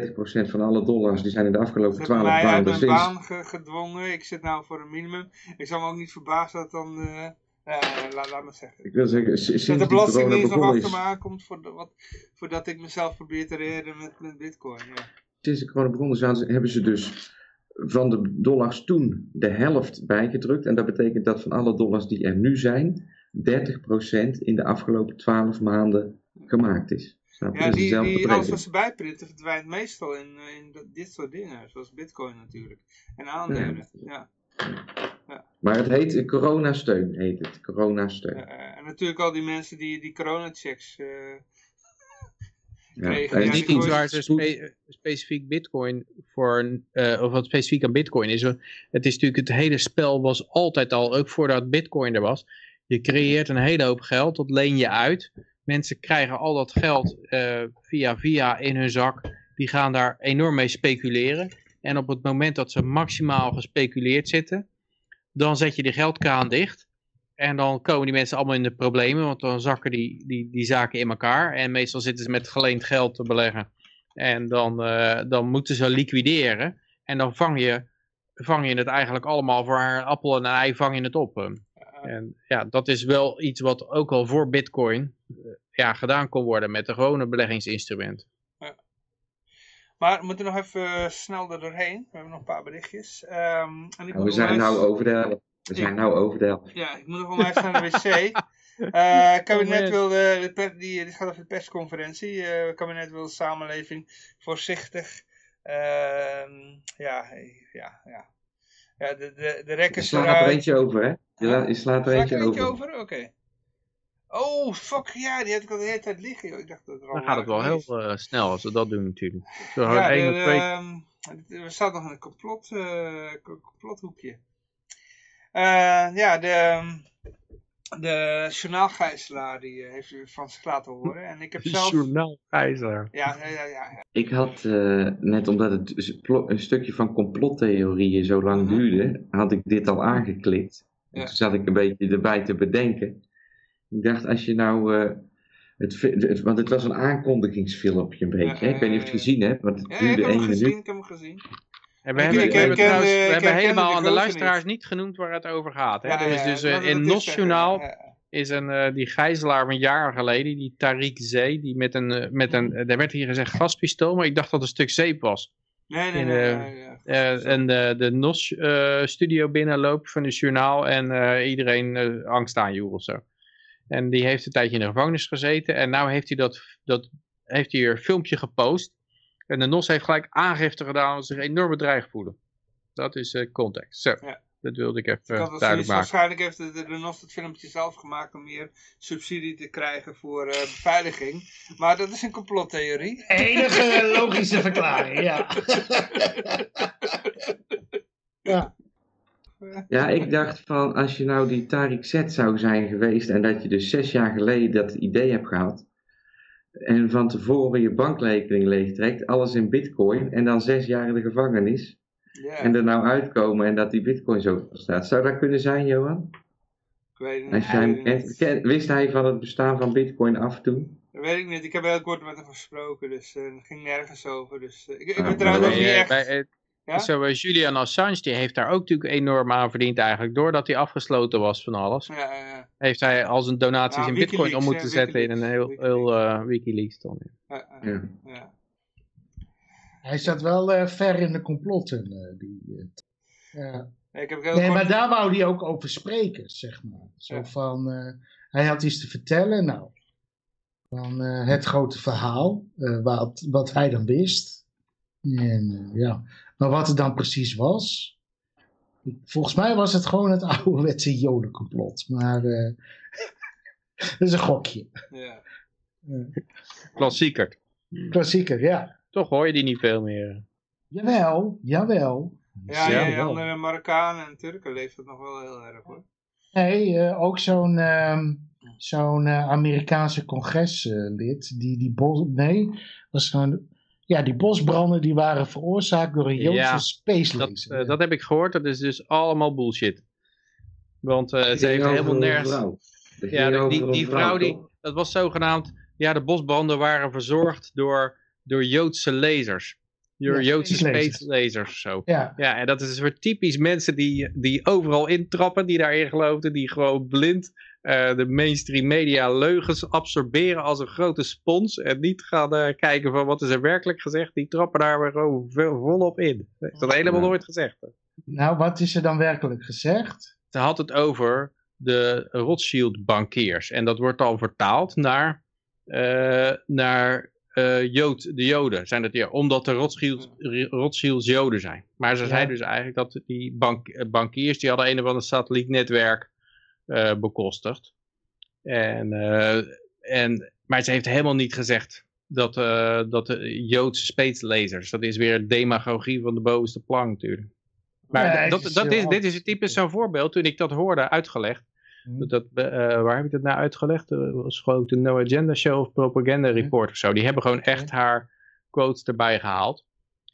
30% van alle dollars die zijn in de afgelopen hebben 12 mij uit maanden mijn sinds... baan ge- gedwongen. Ik zit nou voor een minimum. Ik zou me ook niet verbazen dat dan... eh ja, laat, laat maar zeggen. Ik wil zeggen, sinds Dat de belastingdienst nog achter me aankomt voor de, wat, voordat ik mezelf probeer te redden met, met bitcoin. Ja. Sinds de corona begonnen zijn, hebben ze dus van de dollars toen de helft bijgedrukt. En dat betekent dat van alle dollars die er nu zijn, 30% in de afgelopen 12 maanden gemaakt is. Snap je? Ja, die, alles wat ze bijprinten verdwijnt meestal in, eh, in dit soort dingen, zoals bitcoin natuurlijk. En aandelen, ja. Maar het heet coronasteun, heet het. Coronasteun. Ja, eh, en natuurlijk al die mensen die die coronachecks Ja. Het is niet iets waar ze ze spe- specifiek bitcoin voor, eh, of wat specifiek aan bitcoin is. Het is natuurlijk, het hele spel was altijd al, ook voordat bitcoin er was. Je creëert een hele hoop geld, dat leen je uit. Mensen krijgen al dat geld eh, via via in hun zak. Die gaan daar enorm mee speculeren. En op het moment dat ze maximaal gespeculeerd zitten, dan zet je de geldkraan dicht. En dan komen die mensen allemaal in de problemen, want dan zakken die, die, die zaken in elkaar. En meestal zitten ze met geleend geld te beleggen. En dan, eh, dan moeten ze liquideren. En dan vang je, vang je het eigenlijk allemaal voor een appel en een ei vang je het op. eh. En ja, dat is wel iets wat ook al voor bitcoin eh, ja, gedaan kon worden met de gewone beleggingsinstrument. Maar we moeten nog even snel er doorheen. We hebben nog een paar berichtjes. Ehm, en ik Nou, we zijn nou over de helft. We zijn nou over de helft. Ja, ik moet nog onwijs naar de wc. Eh, het <laughs> kabinet wil, de, de per- die, dit gaat over de persconferentie. Eh, het kabinet wil de samenleving voorzichtig. ehm, ja, ja, ja. Ja, de, de, de Je rekkers slaat er eruit. eentje over, hè? Je, la- je slaat er eentje er eentje over. over? Oké. Oh, fuck, ja, die had ik al de hele tijd liggen. joh. Ik dacht dat er Dan gaat het wel heel eh, snel als we dat doen natuurlijk. Zo Ja, één de, of twee ehm, er staat nog een complot, eh, co- complothoekje. Eh, ja, de, ehm, de journaalgijzelaar die eh, heeft u van zich laten horen. En ik heb zelf... journaal gijzer. Ja, ja, ja, ja, ja. Ik had, eh, net omdat het dus een stukje van complottheorieën zo lang Mhm. duurde, had ik dit al aangeklikt. En Ja. toen zat ik een beetje erbij te bedenken. Ik dacht, als je nou... eh, het, want het was een aankondigingsfilmpje een beetje. hè? ik weet niet of je het gezien hebt, want het Ja, ik duurde heb hem één gezien, minuut. ik heb hem gezien. En we Ik- hebben, ik we hebben, trouwens, de- we helemaal de aan de luisteraars niet. niet genoemd waar het over gaat. Hè? Ja, er is dus eh, in ik NOS zeggen, Journaal ja, ja. is een, eh, die gijzelaar van jaren geleden, die Tariq Zee, die met een, eh, met een, eh, daar werd hier gezegd gaspistool, maar ik dacht dat het een stuk zeep was. Nee, nee, nee. eh. Eh, en de, de NOS-studio binnenloopt van het journaal en eh, iedereen eh, angst aanjoeg of zo. En die heeft een tijdje in de gevangenis gezeten en nu heeft hij dat, dat heeft hij een filmpje gepost. En de NOS heeft gelijk aangifte gedaan dat ze zich enorm bedreigd voelen. Dat is eh context. Zo, Ja. dat wilde ik even duidelijk maken. waarschijnlijk heeft de, de, de NOS het filmpje zelf gemaakt om meer subsidie te krijgen voor eh, beveiliging. Maar dat is een complottheorie. Enige logische verklaring, ja. <laughs> ja. Ja, ik dacht van, als je nou die Tariq Z zou zijn geweest en dat je dus zes jaar geleden dat idee hebt gehad en van tevoren je bankrekening leegtrekt, alles in bitcoin en dan zes jaar in de gevangenis Ja, en er nou uitkomen en dat die bitcoin zo staat. Zou dat kunnen zijn, Johan? ik weet niet. ken- wist hij van het bestaan van bitcoin af toen? Dat weet ik niet. Ik heb heel kort met hem gesproken, dus eh, het ging nergens over. Dus, eh, ik, ik Ah, ben trouwens ook niet echt... bij, eh, Ja? Zo, eh, Julian Assange die heeft daar ook natuurlijk enorm aan verdiend eigenlijk. Doordat hij afgesloten was van alles. Ja, ja. Heeft hij al zijn donaties in bitcoin om moeten ja, zetten in een heel, Wikileaks, heel eh, Wikileaks dan. ja. ja, ja, Ja. ja. Hij zat wel eh, ver in de complotten. eh, die, eh, ja. Nee, ik heb heel Nee, kort... maar daar wou hij ook over spreken, zeg maar. Zo Ja. van, eh, hij had iets te vertellen, nou, van eh, het grote verhaal, eh, wat, wat hij dan wist. En eh, ja, maar wat het dan precies was, volgens mij was het gewoon het <laughs> ouderwetse jodencomplot. Maar eh, <laughs> dat is een gokje. Ja. Eh, Klassieker. klassieker, ja. Toch hoor je die niet veel meer. Jawel, jawel. Ja, Ja, ja, onder de Marokkanen en Turken leeft dat nog wel heel erg hoor. Nee, eh, ook zo'n ehm, zo'n Amerikaanse congreslid, die die bos, nee, was zo'n, ja, die bosbranden die waren veroorzaakt door een Joodse Ja, space Dat, laser. eh, dat heb ik gehoord. Dat is dus allemaal bullshit. Want eh, ze heeft helemaal nergens... Ja, die, die, vrouw, die, dat was zogenaamd... Ja, de bosbranden waren verzorgd door, door Joodse lasers. Door Ja, Joodse space lasers. space lasers of zo. Ja, Ja, en dat is weer typisch mensen die, die overal intrappen, die daarin geloofden, die gewoon blind eh, de mainstream media leugens absorberen als een grote spons en niet gaan eh, kijken van wat is er werkelijk gezegd. Die trappen daar weer gewoon volop in. Dat is dat helemaal nooit gezegd. nou wat is er dan werkelijk gezegd? Ze had het over de Rothschild bankiers en dat wordt dan vertaald naar, eh, naar eh, Jood, de Joden. Zijn het, ja, omdat de Rothschild, Rothschilds Joden zijn. Maar ze Ja. zei dus eigenlijk dat die bank, bankiers die hadden een of ander satellietnetwerk eh, bekostigd. En, eh, en, maar ze heeft helemaal niet gezegd dat, eh, dat de Joodse spacelazers, dat is weer demagogie van de bovenste plank natuurlijk. Maar dat, dat is, dit is typisch zo'n voorbeeld. Toen ik dat hoorde uitgelegd. Hm. Dat, waar heb ik dat nou uitgelegd? Dat was gewoon de No Agenda Show of Propaganda Report of zo. Die hebben gewoon echt haar quotes erbij gehaald.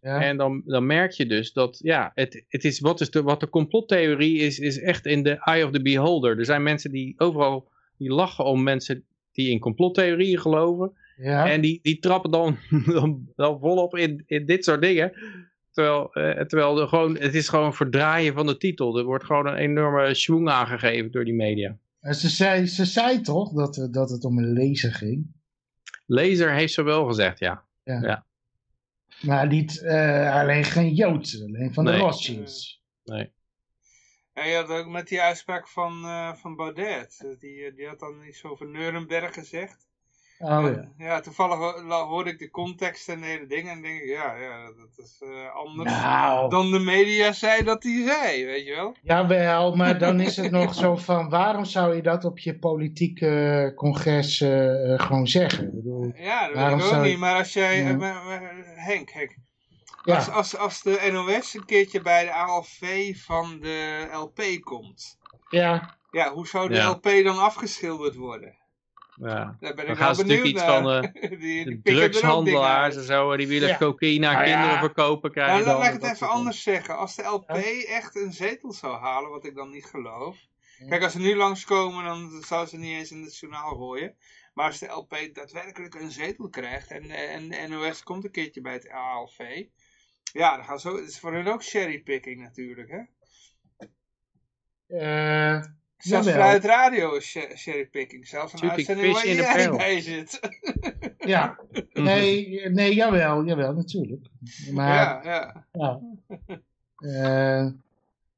Ja. En dan, dan merk je dus dat, ja, het, het is, wat, is de, wat de complottheorie is, is echt in de eye of the beholder. Er zijn mensen die overal, die lachen om mensen die in complottheorieën geloven. ja. En die, die trappen dan, <laughs> dan, dan volop in, in dit soort dingen. Terwijl, eh, terwijl er gewoon, het is gewoon verdraaien van de titel. Er wordt gewoon een enorme schwung aangegeven door die media. En ze, zei, ze zei toch dat, dat het om een lezer ging? Laser heeft ze wel gezegd, ja. Maar niet eh, alleen geen Jood, alleen van de. Rothschilds. Nee. En je had ook met die uitspraak van, eh, van Baudet. Die, die had dan iets over Nuremberg gezegd. Oh ja. Ja, toevallig hoorde ik de context en de hele ding. En denk ik, ja, ja dat is eh, anders Nou, dan de media zei dat hij zei, weet je wel. jawel, maar dan is het nog <laughs> zo van, waarom zou je dat op je politieke congres eh, eh, gewoon zeggen? Ik bedoel, Ja, dat Waarom weet ik ook zou niet. Maar als jij, Ja. maar- maar- Henk, Henk. Als, als, als de NOS een keertje bij de ALV van de LP komt. ja, Ja, hoe zou de Ja. LP dan afgeschilderd worden? Ja. Daar ben Dan ik gaan ze natuurlijk naar. iets van <laughs> die, die De er ook dingen drugshandelaars en zo, die willen Ja. cocaïne aan Nou ja. kinderen verkopen. Krijgen Nou, dan, dan laat ik het even anders zeggen. Als de LP echt een zetel zou halen, wat ik dan niet geloof. Kijk, als ze nu langskomen, dan zou ze niet eens in het journaal gooien. Maar als de LP daadwerkelijk een zetel krijgt en, eh, en de NOS komt een keertje bij het ALV. Ja, dan gaan zo, het is voor hun ook cherrypicking natuurlijk, hè. eh, Zelfs Jawel. vanuit radio is cher- cherrypicking. Zelfs een uitzending waar vis in de jij bij zit. ja, <laughs> nee, nee, jawel, jawel, natuurlijk. Maar, Ja, ja. ja. Eh,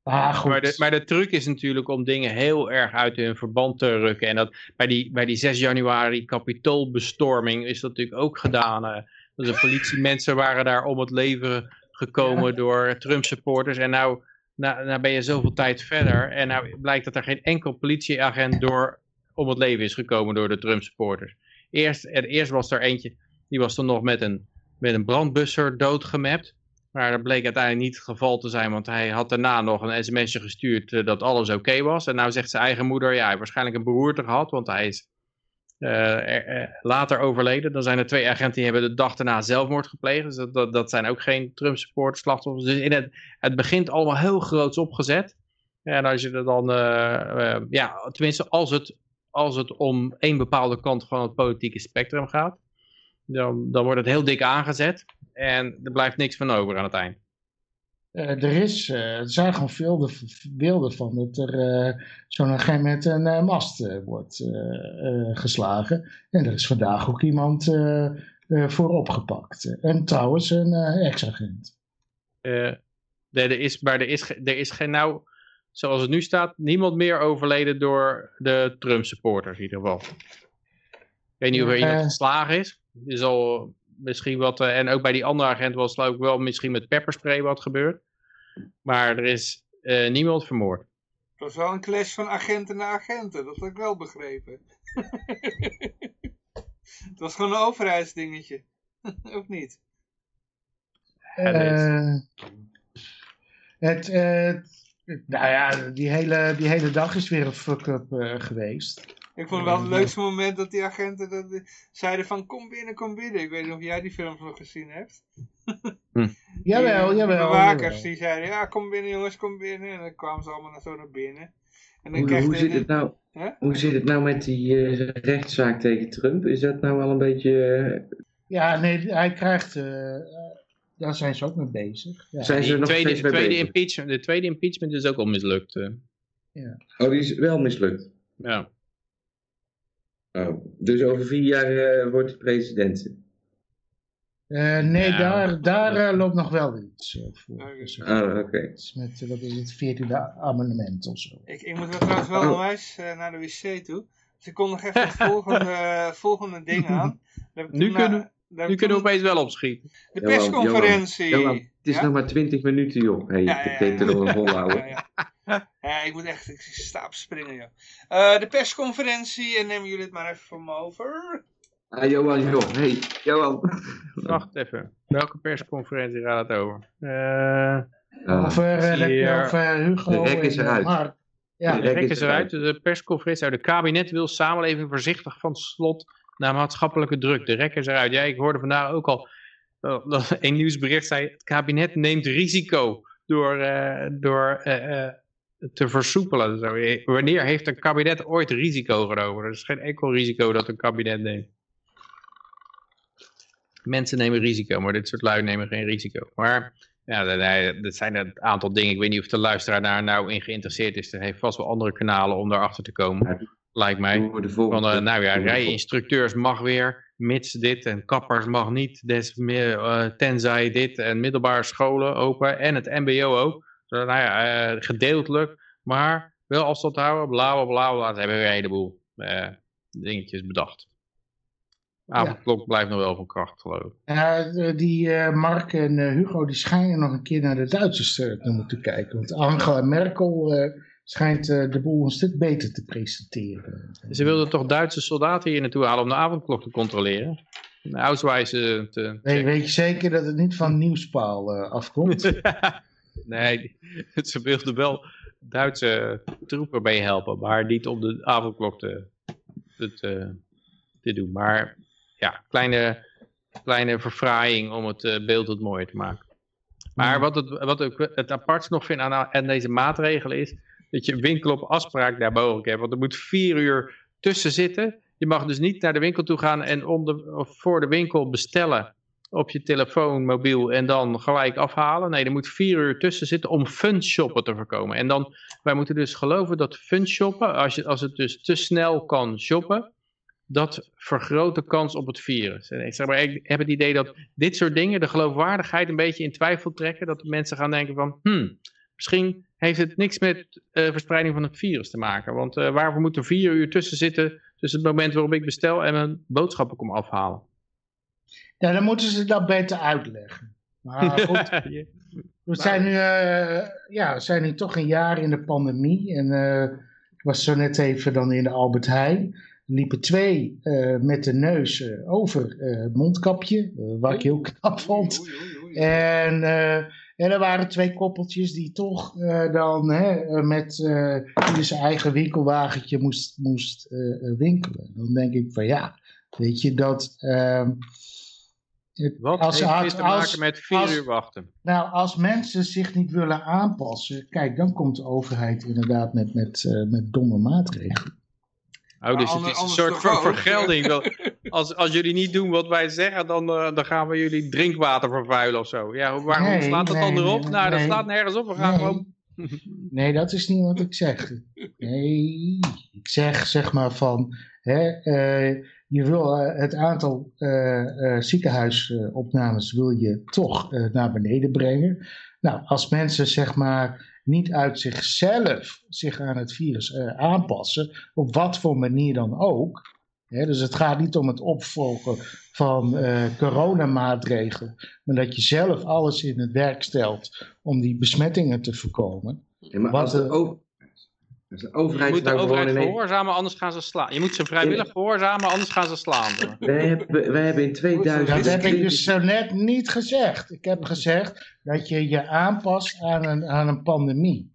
maar goed. Maar de, maar de truc is natuurlijk om dingen heel erg uit hun verband te rukken. En dat bij die, bij die 6 januari kapitoolbestorming is dat natuurlijk ook gedaan. Dus de politiemensen waren daar om het leven gekomen door Trump supporters. En nou, nou, nou ben je zoveel tijd verder. En nou blijkt dat er geen enkel politieagent door om het leven is gekomen door de Trump supporters. Eerst, eerst was er eentje, die was dan nog met een, met een brandbusser doodgemapt. Maar dat bleek uiteindelijk niet het geval te zijn, want hij had daarna nog een sms'je gestuurd eh, dat alles oké was. En nou zegt zijn eigen moeder, ja, hij heeft waarschijnlijk een beroerte gehad, want hij is er- later overleden. Dan zijn er twee agenten die hebben de dag daarna zelfmoord gepleegd. Dus dat, dat, zijn ook geen Trump-support slachtoffers. Dus in het, het begint allemaal heel groots opgezet. En als je er dan, eh, eh, ja, tenminste als het, als het om één bepaalde kant van het politieke spectrum gaat, dan, dan wordt het heel dik aangezet. En er blijft niks van over aan het eind. Eh, er, is, eh, er zijn gewoon beelden, beelden van dat er eh, zo'n agent met een mast wordt geslagen. En er is vandaag ook iemand voor opgepakt. En trouwens een ex-agent. Nee, er is, maar er is, er is geen, nou, zoals het nu staat, niemand meer overleden door de Trump-supporters in ieder geval. Ik weet niet of er iemand geslagen is. Er is al misschien wat, eh, en ook bij die andere agent was het ook wel misschien met pepperspray wat gebeurd. Maar er is eh, niemand vermoord. Het was wel een clash van agenten naar agenten, dat heb ik wel begrepen. <laughs> het was gewoon een overheidsdingetje. <laughs> of niet? Eh, het, eh, nou ja, die hele, die hele dag is weer een fuck-up eh, geweest. Ik vond het wel het leukste moment dat die agenten dat, die zeiden van kom binnen, kom binnen. Ik weet niet of jij die film nog gezien hebt. <laughs> Jawel, die jawel. bewakers jawel. die zeiden ja kom binnen jongens, kom binnen. En dan kwamen ze allemaal naar zo naar binnen. En dan Hoe, krijg hoe, je zit de- het nou, hoe zit het nou met die eh, rechtszaak tegen Trump? Is dat nou al een beetje... eh, Ja, nee, hij krijgt... eh, daar zijn ze ook mee bezig. Ja. zijn ze nog tweede, steeds mee tweede bezig? impeachment, de tweede impeachment is ook al mislukt. eh. Oh, die is wel mislukt. Ja. Oh, dus over vier jaar eh, wordt hij president. Eh, nee, Ja. daar, daar eh, loopt nog wel iets voor. Oké. Dus, eh, Oh, oké. iets met, wat is het, 14e amendement of zo. Ik, ik moet wel trouwens wel Oh. onwijs eh, naar de wc toe. Dus ik kon nog even het volgende, <laughs> volgende ding aan. Nu kunnen- na- Nu kunnen we opeens wel opschieten. De persconferentie. Het is Ja? nog maar 20 minuten, joh. Hey, Ja, ja, ik denk ja. er nog een volhouden. <laughs> Ja, ja. Ja, ik moet echt, ik sta op springen, joh. Eh, de persconferentie, en nemen jullie het maar even voor me over. Ah, Johan, joh. Hey, Johan. Wacht even. Welke persconferentie gaat het over? Eh Ah, Over, eh, hier. over Hugo De rek is eh, eruit. Mark. Ja, De de rek is eruit. De persconferentie uit. Het kabinet wil samenleving voorzichtig van slot naar maatschappelijke druk. De rek is eruit. Ja, ik hoorde vandaag ook al eh, <laughs> dat een nieuwsbericht zei. Het kabinet neemt risico door, eh, door eh, eh, te versoepelen. Zo. Wanneer heeft een kabinet ooit risico genomen? Er is geen enkel risico dat een kabinet neemt. Mensen nemen risico, maar dit soort lui nemen geen risico. Maar ja, dat- zijn een aantal dingen. Ik weet niet of de luisteraar daar nou in geïnteresseerd is. Er heeft vast wel andere kanalen om daarachter te komen. Lijkt mij. Van, eh, nou ja, rijinstructeurs mag weer, mits dit. En kappers mag niet, des meer, eh, tenzij dit. En middelbare scholen open. En het mbo ook. Dus, nou ja, eh, gedeeltelijk. Maar wel afstand houden, bla bla bla. bla. Ze hebben weer een heleboel dingetjes bedacht. Avondklok blijft nog wel van kracht, geloof ik. Ja, die Mark en Hugo die schijnen nog een keer naar de Duitsers te moeten kijken. Want Angela Merkel schijnt eh, de boel een stuk beter te presenteren. Ze wilden toch Duitse soldaten hier naartoe halen om de avondklok te controleren? Auswijs eh, te... Weet, weet je zeker dat het niet van Nieuwspaal eh, afkomt? <laughs> nee, <laughs> ze wilden wel Duitse troepen mee helpen, maar niet om de avondklok te, te, doen. Maar ja, kleine, kleine verfraaiing om het beeld wat mooier te maken. Maar wat, het, wat ik het apart nog vind aan, aan deze maatregelen is dat je winkel op afspraak daar mogelijk hebt. Want er moet vier uur tussen zitten. Je mag dus niet naar de winkel toe gaan en of voor de winkel bestellen op je telefoon, mobiel en dan gelijk afhalen. Nee, er moet vier uur tussen zitten om fun shoppen te voorkomen. En dan, wij moeten dus geloven dat fun shoppen, als, als het dus te snel kan shoppen, dat vergroot de kans op het virus. En ik, zeg maar, ik heb het idee dat dit soort dingen de geloofwaardigheid een beetje in twijfel trekken. Dat mensen gaan denken van, hmm, misschien heeft het niks met eh, verspreiding van het virus te maken. Want eh, waarvoor moet er vier uur tussen zitten tussen het moment waarop ik bestel en mijn boodschappen kom afhalen? Ja, dan moeten ze dat beter uitleggen. Maar <laughs> goed, we zijn nu, eh, ja, we zijn nu toch een jaar in de pandemie. En eh, ik was zo net even dan in de Albert Heijn. Er liepen twee eh, met de neus over eh, het mondkapje, wat ik heel knap vond. Oei, oei, oei. En, eh, en er waren twee koppeltjes die toch eh, dan hè, eh, met eh ieder zijn eigen winkelwagentje moest, moest winkelen. Dan denk ik van ja, weet je dat... ehm, het- Wat als- heeft dit te als- maken met vier als- uur wachten? nou, als mensen zich niet willen aanpassen, kijk, dan komt de overheid inderdaad met, met, met domme maatregelen. Oh, dus ander- het is een soort van vergelding. <laughs> Als, als jullie niet doen wat wij zeggen, dan, eh, dan gaan we jullie drinkwater vervuilen of zo. Ja, hoe- waarom Nee, slaat dat dan erop? nee, nou, dat nee. slaat nergens op. We gaan Nee. gewoon... <laughs> Nee, dat is niet wat ik zeg. Nee, ik zeg zeg maar van, hè, eh, je wil eh, het aantal eh, eh, ziekenhuisopnames wil je toch eh, naar beneden brengen. Nou, als mensen zeg maar niet uit zichzelf zich aan het virus eh, aanpassen, op wat voor manier dan ook. Dus het gaat niet om het opvolgen van eh, coronamaatregelen, maar dat je zelf alles in het werk stelt om die besmettingen te voorkomen. Ja, maar Wat, als de, als de Je overheid moet de overheid gehoorzamen, anders gaan ze slaan. Je moet ze vrijwillig gehoorzamen, anders gaan ze slaan. Wij hebben, wij hebben in Dat 2000... heb ik dus zo net niet gezegd. Ik heb gezegd dat je je aanpast aan een, aan een pandemie.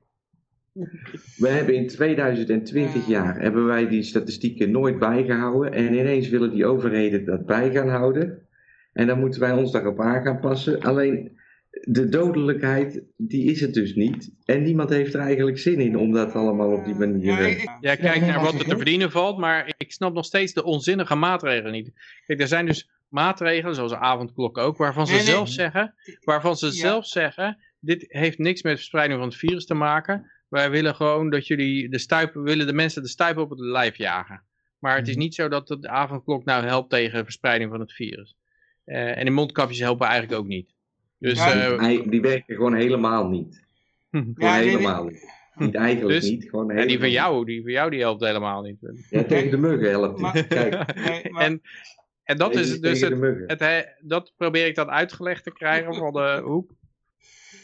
We hebben in 2020 jaar hebben wij die statistieken nooit bijgehouden. En ineens willen die overheden dat bij gaan houden. En dan moeten wij ons daarop aan gaan passen. Alleen de dodelijkheid, die is het dus niet. En niemand heeft er eigenlijk zin in om dat allemaal op die manier... Ja, eh, ik- ik- Ja, kijk naar wat er te verdienen valt, maar ik snap nog steeds de onzinnige maatregelen niet. Kijk, er zijn dus maatregelen, zoals de avondklok ook, waarvan ze Nee, nee. zelf zeggen, waarvan ze Ja. zelf zeggen, dit heeft niks met verspreiding van het virus te maken. Wij willen gewoon dat jullie de stuip, we willen de mensen de stuip op het lijf jagen. Maar het is Mhm. niet zo dat de avondklok nou helpt tegen verspreiding van het virus. Eh, en de mondkapjes helpen eigenlijk ook niet. Dus Ja, eh, Hij- die werken gewoon helemaal niet. Gewoon Ja, nee, helemaal niet. Niet eigenlijk Dus- niet, gewoon en die van jou, die van jou die helpt helemaal niet. niet. Ja, tegen de muggen helpt Maar- het. Kijk, <laughs> Nee, maar- en, en dat is niet dus het, dat probeer ik dan uitgelegd te krijgen van de, <laughs> hoe,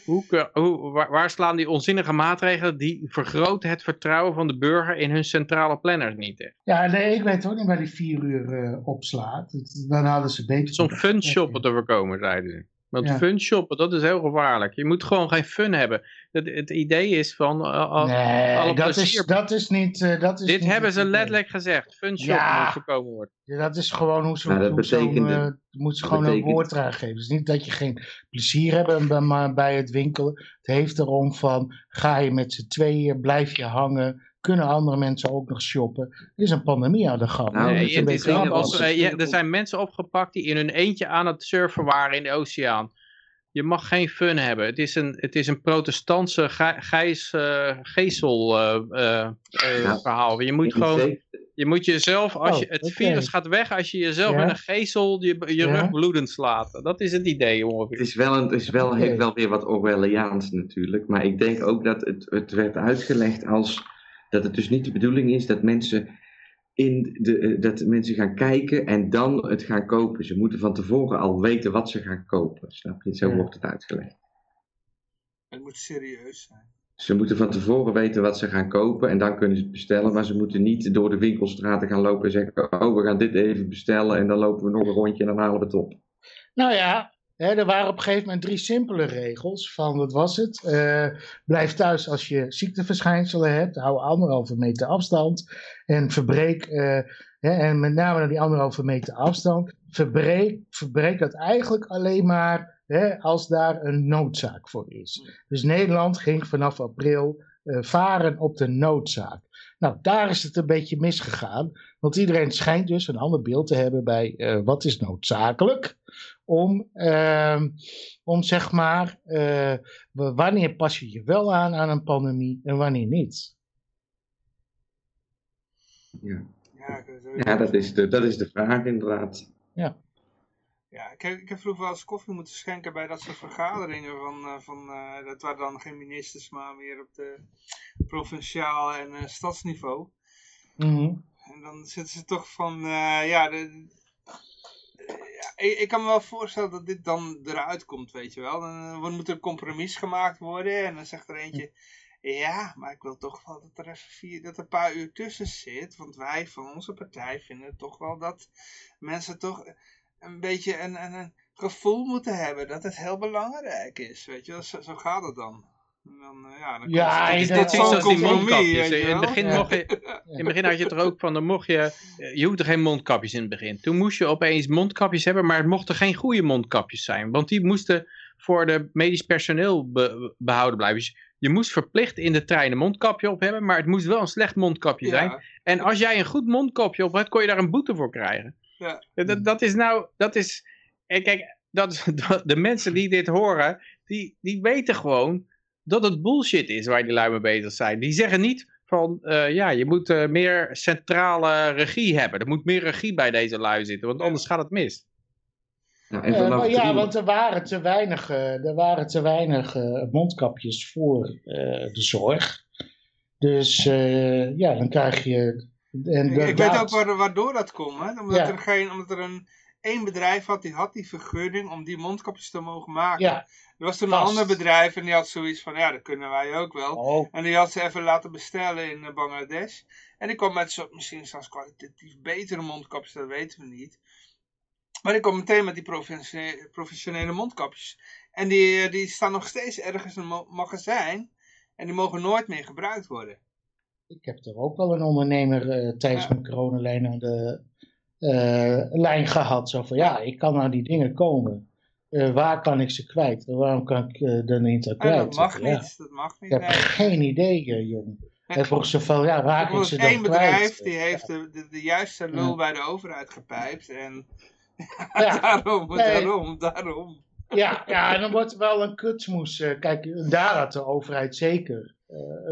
hoe, hoe, waar, waar slaan die onzinnige maatregelen die vergroten het vertrouwen van de burger in hun centrale planners niet. Hè? Ja, nee, ik weet ook niet waar die vier uur eh, op slaat. Het- Dan hadden ze beter... Zo'n fun shoppen te voorkomen, zeiden ze. Want Ja. fun shoppen, dat is heel gevaarlijk. Je moet gewoon geen fun hebben. Het, het idee is van, eh, al- Nee, alle dat is, plezier- dat is niet... eh, dat is dit niet hebben ze idee. letterlijk gezegd. Fun shoppen Ja. moet voorkomen worden. Ja, dat is gewoon hoe ze Nou, dat eh, moet ze gewoon een woord eraan geven. Het is niet dat je geen plezier hebt bij, maar bij het winkelen. Het heeft erom van, ga je met z'n tweeën, blijf je hangen, kunnen andere mensen ook nog shoppen. Er is een pandemie aan de gang. Nou, Je Nee, het is was- er zijn mensen opgepakt die in hun eentje aan het surfen waren in de oceaan. Je mag geen fun hebben. Het is een, het is een protestantse ge- gijs, eh, geesel eh, eh, Ja. verhaal. Je moet gewoon, je moet jezelf, als Oh, je, het oké. virus gaat weg als je jezelf Ja. in een geesel je, je Ja. rug bloedend slaat. Dat is het idee Het ongeveer. is wel, een, het is wel, heeft wel weer wat Orwelliaans natuurlijk. Maar ik denk ook dat het, het werd uitgelegd als dat het dus niet de bedoeling is dat mensen, in de, eh, dat mensen gaan kijken en dan het gaan kopen. Ze moeten van tevoren al weten wat ze gaan kopen. Snap je? Zo Ja. wordt het uitgelegd. Het moet serieus zijn. Ze moeten van tevoren weten wat ze gaan kopen en dan kunnen ze het bestellen. Maar ze moeten niet door de winkelstraten gaan lopen en zeggen: Oh, we gaan dit even bestellen. En dan lopen we nog een rondje en dan halen we het op. Nou ja, er waren op een gegeven moment drie simpele regels. Van wat was het? Eh, blijf thuis als je ziekteverschijnselen hebt. Hou anderhalve meter afstand. En verbreek, eh, en met name naar die anderhalve meter afstand. Verbreek, verbreek dat eigenlijk alleen maar als daar een noodzaak voor is. Dus Nederland ging vanaf april eh, varen op de noodzaak. Nou, daar is het een beetje misgegaan. Want iedereen schijnt dus een ander beeld te hebben bij wat is noodzakelijk om, ehm, om zeg maar, eh, wanneer pas je je wel aan aan een pandemie en wanneer niet. Ja, Ja, ja dat, is de, dat is de vraag inderdaad. Ja, ik heb, ik heb vroeger wel eens koffie moeten schenken bij dat soort vergaderingen van, eh, van eh, dat waren dan geen ministers, maar meer op de provinciaal en eh, stadsniveau. Mhm. En dan zitten ze toch van, eh, ja, de, ja ik, ik kan me wel voorstellen dat dit dan eruit komt, weet je wel. Dan eh, moet er een compromis gemaakt worden en dan zegt er eentje, ja, maar ik wil toch wel dat er even dat een paar uur tussen zit. Want wij van onze partij vinden toch wel dat mensen toch een beetje een, een, gevoel moeten hebben dat het heel belangrijk is, weet je zo gaat het dan. Dan, eh, ja, dan zo'n is zoals die compromis, In het begin Ja. mocht je, <laughs> in het begin had je het er ook van, dan mocht je, eh, je hoefde geen mondkapjes in het begin. Toen moest je opeens mondkapjes hebben, maar het mochten geen goede mondkapjes zijn. Want die moesten voor de medisch personeel be- behouden blijven. Dus je moest verplicht in de trein een mondkapje op hebben, maar het moest wel een slecht mondkapje zijn. Ja, En als jij een goed mondkapje op had, kon je daar een boete voor krijgen. Ja. Dat, dat is nou, dat is, en kijk, <laughs> dat- de mensen die dit horen, die, die weten gewoon dat het bullshit is waar die lui mee bezig zijn. Die zeggen niet van, eh, ja, je moet eh, meer centrale regie hebben. Er moet meer regie bij deze lui zitten, want anders gaat het mis. Nou, ja, want er waren te weinig, eh, er waren te weinig mondkapjes voor eh, de zorg. Dus eh, ja, dan krijg je... En Ik, weet ook waar- waardoor dat komt. Hè? Omdat, Ja. er geen, omdat er een één bedrijf had, die had die vergunning om die mondkapjes te mogen maken. Ja, Er was toen vast. een ander bedrijf en die had zoiets van, ja, dat kunnen wij ook wel. oh, En die had ze even laten bestellen in eh, Bangladesh. En die kwam met zo, misschien zelfs kwalitatief betere mondkapjes, dat weten we niet. Maar die kwam meteen met die professionele, mondkapjes. En die, eh, die staan nog steeds ergens in een magazijn. En die mogen nooit meer gebruikt worden. ik heb er ook wel een ondernemer eh, tijdens Ja. mijn coronalijn aan de lijn gehad. Zo van, ja, ik kan aan die dingen komen. Eh, waar kan ik ze kwijt? Waarom kan ik er niet aan kwijt? dat mag Ja. niet, dat mag niet. Ik heb geen idee, eh, jong. Ja, En volgens zoveel, ja, waar kan ik ze één dan bedrijf kwijt? die heeft de, de, de juiste lul Ja. bij de overheid gepijpt. En <laughs> Ja. daarom, Nee. daarom, daarom. Ja, ja, en dan wordt er wel een kutsmoes. eh, Kijk, daar had de overheid zeker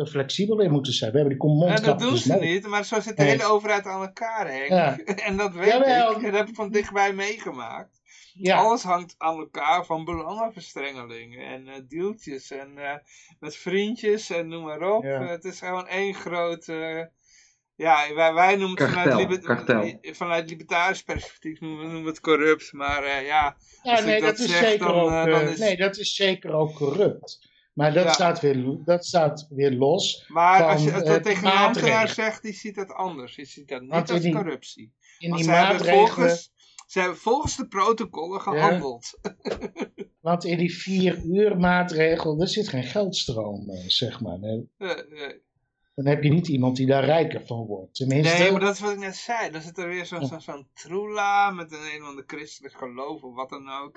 flexibel in moeten zijn. We hebben die En dat mondkapjes doen ze niet, maar zo zit de hele overheid aan elkaar, Henk. Ja. <laughs> En dat weet ik. En dat heb ik van dichtbij meegemaakt. Ja, Alles hangt aan elkaar van belangenverstrengelingen en eh deeltjes en eh, met vriendjes en noem maar op. Ja. het is gewoon één groot... eh, ja, wij, wij noemen het vanuit, Kartel, liber- kartel. vanuit libertarisch perspectief noemen, we- noemen we het corrupt. Maar eh, ja, ja als ik nee, dat dat, is zeg, zeker dan, ook, eh, eh, dan is- nee, dat is zeker ook corrupt. Maar dat, Ja. staat, weer, dat staat weer los. maar Van, als je het eh, tegen een ambtenaar zegt, die ziet dat anders. Die ziet dat niet Want in als die- corruptie. In die ze hebben, maatregelen, volgens, ze hebben volgens de protocollen gehandeld. <laughs> want in die vier uur maatregel, er zit geen geldstroom, eh, zeg maar. Nee, Eh, eh, Dan heb je niet iemand die daar rijker van wordt. Tenminste, Nee, maar dat is wat ik net zei. Dan zit er weer zo'n Ja. zo, zo'n troela met een een of ander christelijk geloof of wat dan ook.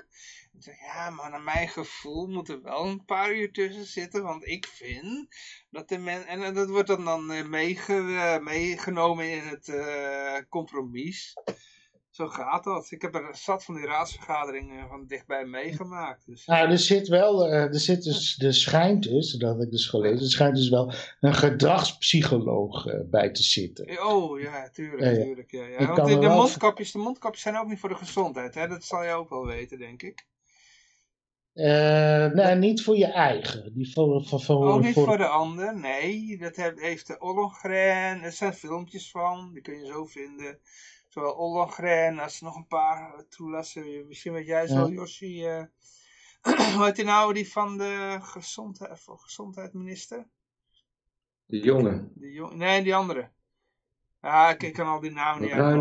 Ik zeg, ja, maar naar mijn gevoel moet er wel een paar uur tussen zitten. Want ik vind dat de men... En dat wordt dan, dan meege, meegenomen in het compromis. Zo gaat dat. Ik heb er zat van die raadsvergaderingen van dichtbij meegemaakt. Dus, Nou, er zit wel, eh, er zit dus, er schijnt dus, dat had ik dus gelezen, er schijnt dus wel een gedragspsycholoog eh, bij te zitten. Oh, ja, tuurlijk, Ja, ja. tuurlijk. Ja, ja. Want de, de wel- mondkapjes, de mondkapjes zijn ook niet voor de gezondheid. Hè? Dat zal je ook wel weten, denk ik. Eh, nee, niet voor je eigen. Die voor, voor, voor, Ook niet voor- voor de ander, nee. Dat heb- heeft de Ollongren. Er zijn filmpjes van, die kun je zo vinden. Zowel Ollongren als nog een paar toelassen. Misschien weet jij zo, Ja. Yoshi. eh <clears throat> hoe heet die nou, die van de gezondheid, van gezondheidsminister? De jongen. Jong, nee, die andere. Ja, ik, ik kan al die namen niet uit.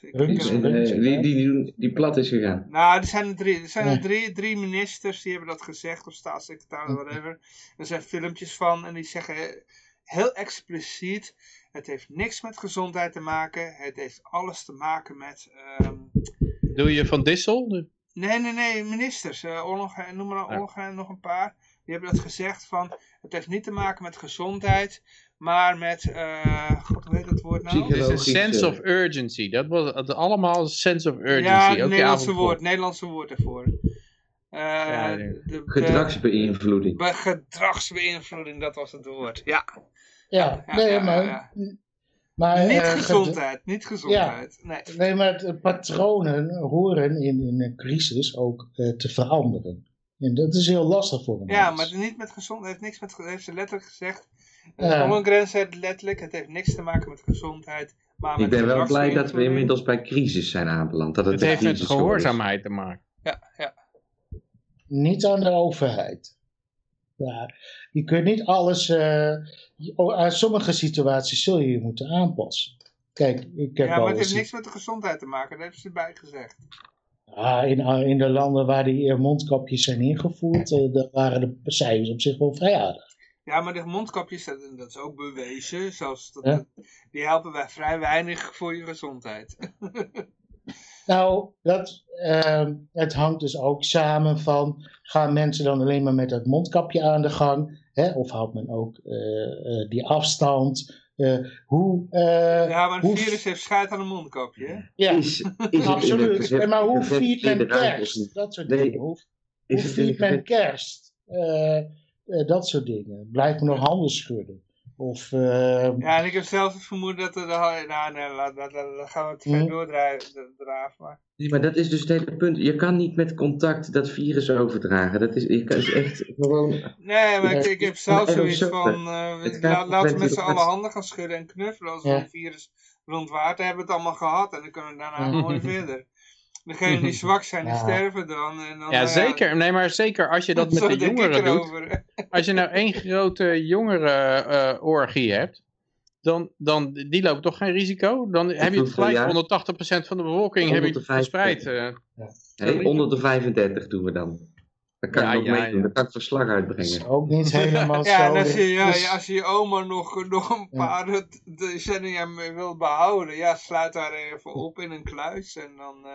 Ik- ik eh, die, die, die, die plat is gegaan. Nou, er zijn er drie, er zijn er drie, drie ministers die hebben dat gezegd, of staatssecretaris, whatever. Er zijn filmpjes van en die zeggen heel expliciet, het heeft niks met gezondheid te maken, het heeft alles te maken met, ehm, Doe je van Dissel? Nee, nee, nee, ministers, uh, noem maar Ja. Ollongren, nog een paar, die hebben dat gezegd van, het heeft niet te maken met gezondheid, maar met, eh, god, hoe heet dat woord nou? Het is een sense eh. of urgency. Dat was het allemaal een sense of urgency. Ja, Ook Nederlandse woord, Nederlandse woord ervoor. Eh, Ja, de- de- Gedragsbeïnvloeding. Bij gedragsbeïnvloeding, dat was het woord. Ja, Ja, Ja, nee, ja, maar... ja. maar niet eh, gezondheid, niet gezondheid. Nee. Nee, maar de patronen horen in, in een crisis ook eh, te veranderen. En dat is heel lastig voor een Ja, mens. maar niet met gezondheid, heeft niks met, heeft ze letterlijk gezegd. Ja. Zei het letterlijk, het heeft niks te maken met gezondheid, maar met Ik ben wel blij dat we inmiddels bij crisis zijn aanbeland. Dat het, Het een heeft met gehoorzaamheid te maken. Ja, ja. Niet aan de overheid. Ja, je kunt niet alles... eh, oh, aan sommige situaties zul je je moeten aanpassen. Kijk, ik heb ja, maar het heeft niks met de gezondheid te maken, dat hebben ze erbij gezegd. Ah, in, in de landen waar die eh, mondkapjes zijn ingevoerd, eh, daar waren de cijfers op zich wel vrij aardig. Ja, maar de mondkapjes, dat, dat is ook bewezen. Zoals dat, Ja. Die helpen wij vrij weinig voor je gezondheid. <laughs> Nou, dat, ehm, het hangt dus ook samen van, gaan mensen dan alleen maar met dat mondkapje aan de gang? Hè? Of houdt men ook eh, eh, die afstand? Eh, hoe, eh, ja, maar een hoe- virus heeft schijt aan een mondkapje. hè? Ja, Is, absoluut. En maar hoe viert men kerst? Dat soort Nee, dingen. Hoe, Is hoe viert men kerst? Eh, eh, dat soort dingen. Blijf me nog handen schudden. Of, eh, Ja, en ik heb zelfs het vermoeden dat er... Nou, nee, laat, laat, gaan we het ver Hm. doordraven. Maar... Nee, maar dat is dus het hele punt. Je kan niet met contact dat virus overdragen. Dat is, je kan, is echt gewoon... Nee, maar ik, ik heb zelf zoiets zo- van... eh, het laat, laten we met z'n allen handen gaan schudden en knuffelen als we een virus rondwaart. Dan hebben we het allemaal gehad en dan kunnen we daarna mooi verder. Degenen die <laughs> zwak zijn, die Ja. sterven dan. En dan Ja, nou zeker. Nee, maar zeker als je dat <laughs> met de jongeren doet. Als je nou één grote jongerenorgie hebt, dan, dan die loopt toch geen risico? Dan heb je het gelijk jaar? 180% van de bevolking heb je het 150. verspreid. eh. Hey, onder de 35 doen we dan. Dan kan Ja, ik nog ja, meedoen. ja. Dan kan ik verslag is uitbrengen. ook niet <laughs> helemaal Ja, zo. en als je, ja, Dus- ja, als je je oma nog, nog een paar de- decennia mee wil behouden, ja, sluit haar even op in een kluis. En dan, eh,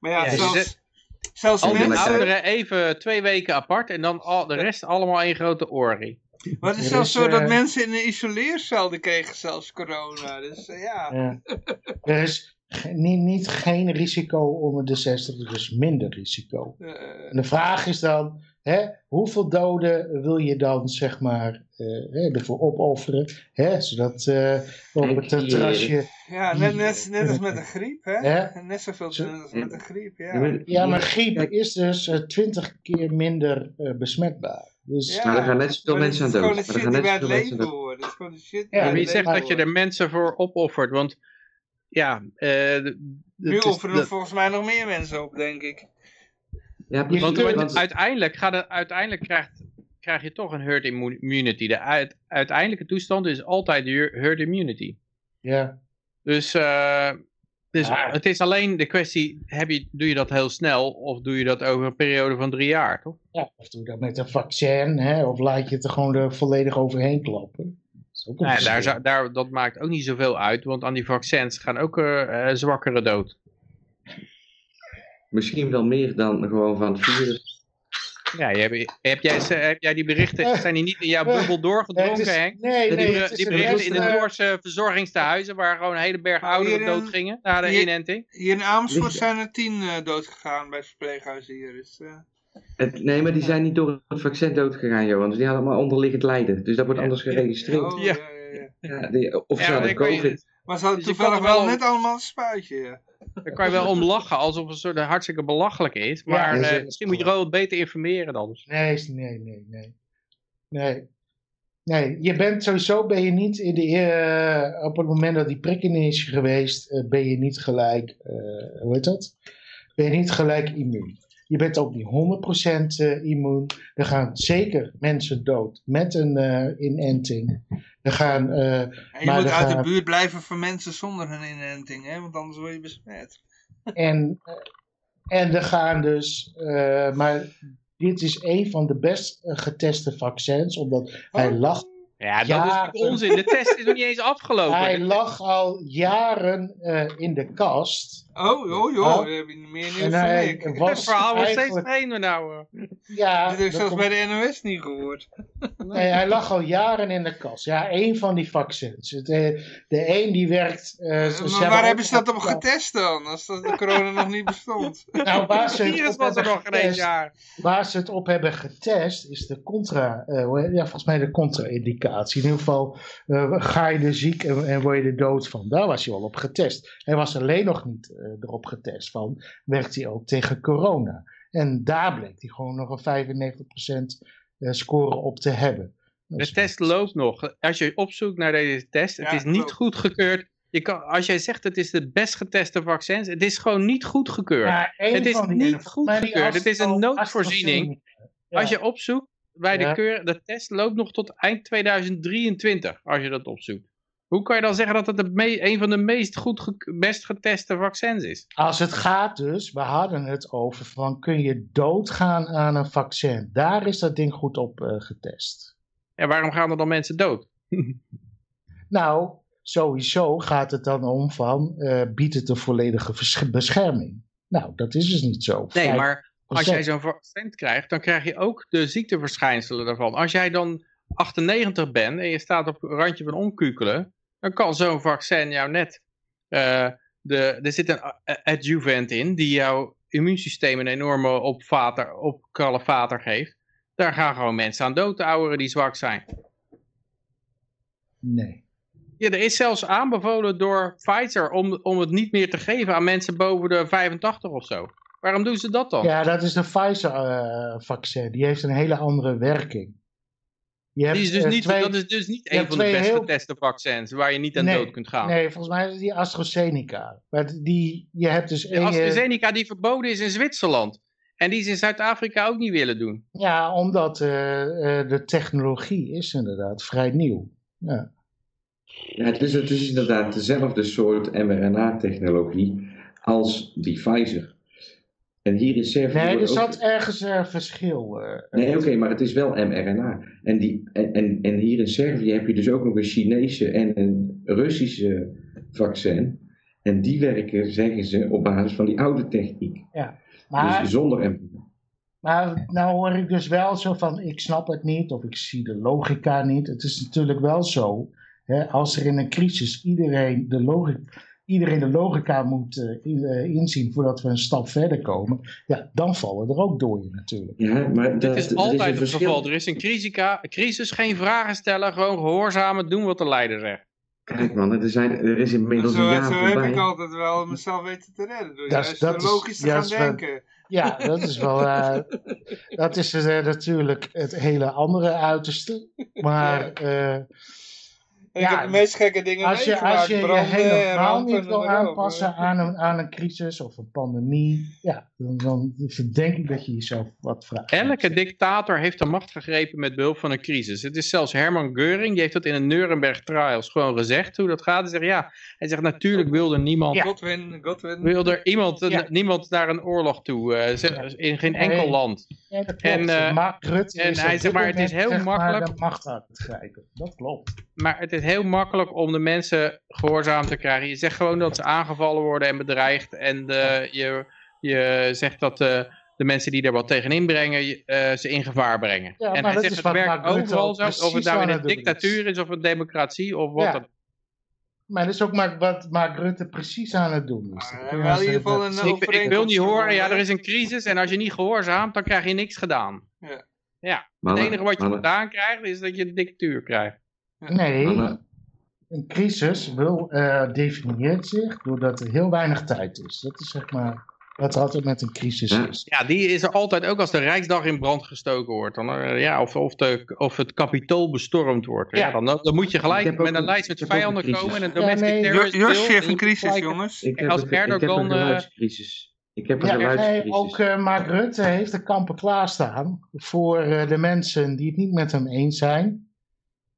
maar ja, zelfs, Zelfs Al die ouderen even twee weken apart en dan al, de rest allemaal één grote orie. maar het is zelfs is, zo dat eh, mensen in een isoleercel, die kregen zelfs corona. Dus eh, ja. Ja. <laughs> Er is niet, niet geen risico onder de 60, er is minder risico. eh, En de vraag is dan, hè, hoeveel doden wil je dan zeg maar eh, hè, ervoor opofferen? Hè, zodat eh, op het terrasje... ja, net, net, net als met de griep, hè? Hè? Net zoveel Zo- als met de griep, ja. Ja, maar- griep is dus twintig keer minder eh, besmetbaar. Dus Ja, Maar er gaan net zoveel mensen aan is dood. gewoon Maar de er shit gaan die net bij het zoveel mensen leven aan dood. hoort. Dat is gewoon de shit die Ja, wie zegt dat je er mensen voor opoffert? Want ja, eh, de- Nu offeren er volgens mij nog meer mensen op, denk ik. Ja, Je precies. Want, uiteindelijk, gaat het, uiteindelijk krijgt, krijg je toch een herd immu- immunity. De uit- uiteindelijke toestand is altijd de herd immunity. ja, Dus, eh, dus Maar- het is alleen de kwestie, heb je, doe je dat heel snel of doe je dat over een periode van drie jaar, toch? ja, of doe dat met een vaccin, hè, of laat je het er gewoon er volledig overheen klappen. Ja, daar, zou- daar, dat maakt ook niet zoveel uit, want aan die vaccins gaan ook eh, eh, zwakkere dood. Misschien wel meer dan gewoon van het virus. Ja, je hebt, heb, jij, heb jij die berichten, Eh, zijn die niet in jouw bubbel doorgedronken, is- Henk? Nee, Die, nee, berichten in de Noorse verzorgingstehuizen waar gewoon een hele berg ouderen dood gingen na de hier- inenting. Hier in Amersfoort zijn er tien eh, doodgegaan bij het verpleeghuis hier. Dus, eh, Het, nee, maar die zijn niet door het vaccin dood gegaan, Johan. Dus die hadden maar onderliggend lijden. Dus dat wordt Ja. anders geregistreerd. oh, Ja. ja. Ja, ja, Ja, die, of Ja, ze hadden COVID. Maar ze hadden Dus toevallig kan er wel wel- net allemaal een spuitje. Ja. Daar kan je wel om lachen, alsof het soort hartstikke belachelijk is. Maar Ja, eh, misschien moet je wat beter informeren dan. Nee, nee, nee, nee. Nee. Nee, je bent sowieso ben je niet in de eh, op het moment dat die prik in is geweest, eh, ben je niet gelijk, eh, hoe heet dat? Ben je niet gelijk immuun. Je bent ook niet 100% eh, immuun. Er gaan zeker mensen dood met een eh, inenting. Er gaan, eh, En je Maar moet er uit de buurt blijven van mensen zonder hun inenting, hè? want anders word je besmet. en, eh, en er gaan dus, eh, maar dit is een van de best geteste vaccins, omdat hij Oh. lag Ja, dat is onzin. De test is nog niet eens afgelopen. Hij lag al jaren eh, in de kast. Oh, joh, joh, Oh. dan heb je meer nieuws En dan ik. <laughs> Het was verhaal wordt steeds vreemder nou. eh. Ja, Dit heb ik dat zelfs komt- bij de NOS niet gehoord. <laughs> nee, hij lag al jaren in de kast. Ja, één van die vaccins. Eh, de een die werkt... eh, maar waar hebben ze dat op getest dan, als dat de corona nog niet bestond? <laughs> Nou, waar ze, Het virus op was er hebben nog geen jaar. waar ze het op hebben getest, is de contra... eh, ja, volgens mij de contra-indicatie. In ieder geval eh, ga je er ziek en, en word je er dood van. Daar was hij al op getest. Hij was alleen nog niet eh, erop getest van, werkt hij ook tegen corona. En daar bleek hij gewoon nog een 95% eh, score op te hebben. Dat De test loopt nog. Als je opzoekt naar deze test, het is niet goedgekeurd. Je kan, als jij zegt het is de best geteste vaccins, het is gewoon niet goedgekeurd. Ja, Het is niet goedgekeurd. Het is een noodvoorziening. Ja. Als je opzoekt bij de keur, de test loopt nog tot eind 2023, als je dat opzoekt. Hoe kan je dan zeggen dat het de een van de meest goed best geteste vaccins is? Als het gaat dus, we hadden het over van kun je doodgaan aan een vaccin. Daar is dat ding goed op eh, getest. En waarom gaan er dan mensen dood? <laughs> Nou, sowieso gaat het dan om van eh, biedt het een volledige bescherming. Nou, dat is dus niet zo. Nee, maar als jij zo'n vaccin krijgt, dan krijg je ook de ziekteverschijnselen daarvan. Als jij dan 98 bent en je staat op het randje van omkukelen, dan kan zo'n vaccin jou net... eh, de, er zit een a- adjuvant in die jouw immuunsysteem een enorme opvater, opkallevater geeft. Daar gaan gewoon mensen aan dood, de ouderen die zwak zijn. Nee. Ja, er is zelfs aanbevolen door Pfizer om, om het niet meer te geven aan mensen boven de 85 of zo. Waarom doen ze dat dan? Ja, dat is de Pfizer-vaccin. Die heeft een hele andere werking. Je hebt, Die is dus niet, twee- dat is dus niet een van de best heel- geteste vaccins waar je niet aan Nee, dood kunt gaan. Nee, volgens mij is het die AstraZeneca. Maar die, je hebt dus De AstraZeneca die verboden is in Zwitserland. En die ze in Zuid-Afrika ook niet willen doen. Ja, omdat eh, eh, de technologie is inderdaad vrij nieuw. Ja. Ja, het is, het is inderdaad dezelfde soort mRNA-technologie als die Pfizer. En hier in Servië... Nee, er ook- zat ergens een verschil. eh, Nee, oké, maar het is wel mRNA. En, die, en, en, en hier in Servië heb je dus ook nog een Chinese en een Russische vaccin. En die werken, zeggen ze, op basis van die oude techniek. Ja. Maar, Dus zonder empathie. maar nou hoor ik dus wel zo van, ik snap het niet of ik zie de logica niet. Het is natuurlijk wel zo, hè, als er in een crisis iedereen de logica, iedereen de logica moet eh, eh, inzien voordat we een stap verder komen, ja, dan vallen er ook dooien natuurlijk. Ja, maar Het dat, is altijd een het verschil. geval. Er is een crisica- crisis, geen vragen stellen, gewoon gehoorzamen, doen wat de leider zegt. Kijk man, er, zijn, er is inmiddels een Zo, jaar zo heb ik altijd wel mezelf weten te redden. Door Dat is- juist dat is- logisch te gaan denken. Ja, dat is wel, eh, dat is natuurlijk het hele andere uiterste. Maar eh, Ik Ja, heb de meest gekke dingen als je meegemaakt. als je, je helemaal rampen, niet wil aanpassen aan een, aan een crisis of een pandemie, ja, dan, dan denk ik dat je jezelf wat vraagt. Elke dictator heeft de macht gegrepen met behulp van een crisis. Het is zelfs Herman Göring, die heeft dat in de Nuremberg trials gewoon gezegd hoe dat gaat. Hij zegt ja, hij zegt natuurlijk wilde niemand, Ja. Godwin, Godwin. wilde er iemand, Ja. niemand naar een oorlog toe, eh, in geen enkel Nee. land. Ja, dat klopt. En, eh, Mark Rutte en hij zegt maar, het is heel makkelijk- de macht aan het grijpen. Dat klopt. Maar het is heel makkelijk om de mensen gehoorzaam te krijgen. Je zegt gewoon dat ze aangevallen worden en bedreigd. En eh, je, je zegt dat eh, de mensen die er wat tegen inbrengen, eh, ze in gevaar brengen. Ja, en hij dat zegt is het werkt overal ook zo. Of het nou in een is. dictatuur is of een democratie of wat Ja. dan Maar dat is ook maar wat Mark Rutte precies aan het doen is. Wel in ieder geval een Ik, ik wil niet horen, ja, er is een crisis en als je niet gehoorzaamt, dan krijg je niks gedaan. Ja. Ja, Mannen, het enige wat je mannen, gedaan krijgt, is dat je een dictatuur krijgt. Nee, mannen, een crisis wil, eh, definieert zich doordat er heel weinig tijd is. Dat is zeg maar wat er altijd met een crisis Ja. is. Ja, die is er altijd, ook als de Rijksdag in brand gestoken wordt. Dan, eh, ja, of, of, de, of het kapitool bestormd wordt. Ja. Ja. dan, dan moet je gelijk met een een- lijst met vijanden crisis. komen en een Ja, domestic nee, terrorist Josje heeft een crisis, jongens. ik heb, als een, ik heb Erdogan, een eh, geluidscrisis. Ik heb een Ja, geluidscrisis. ook eh, Mark Rutte heeft de kampen klaarstaan voor eh, de mensen die het niet met hem eens zijn.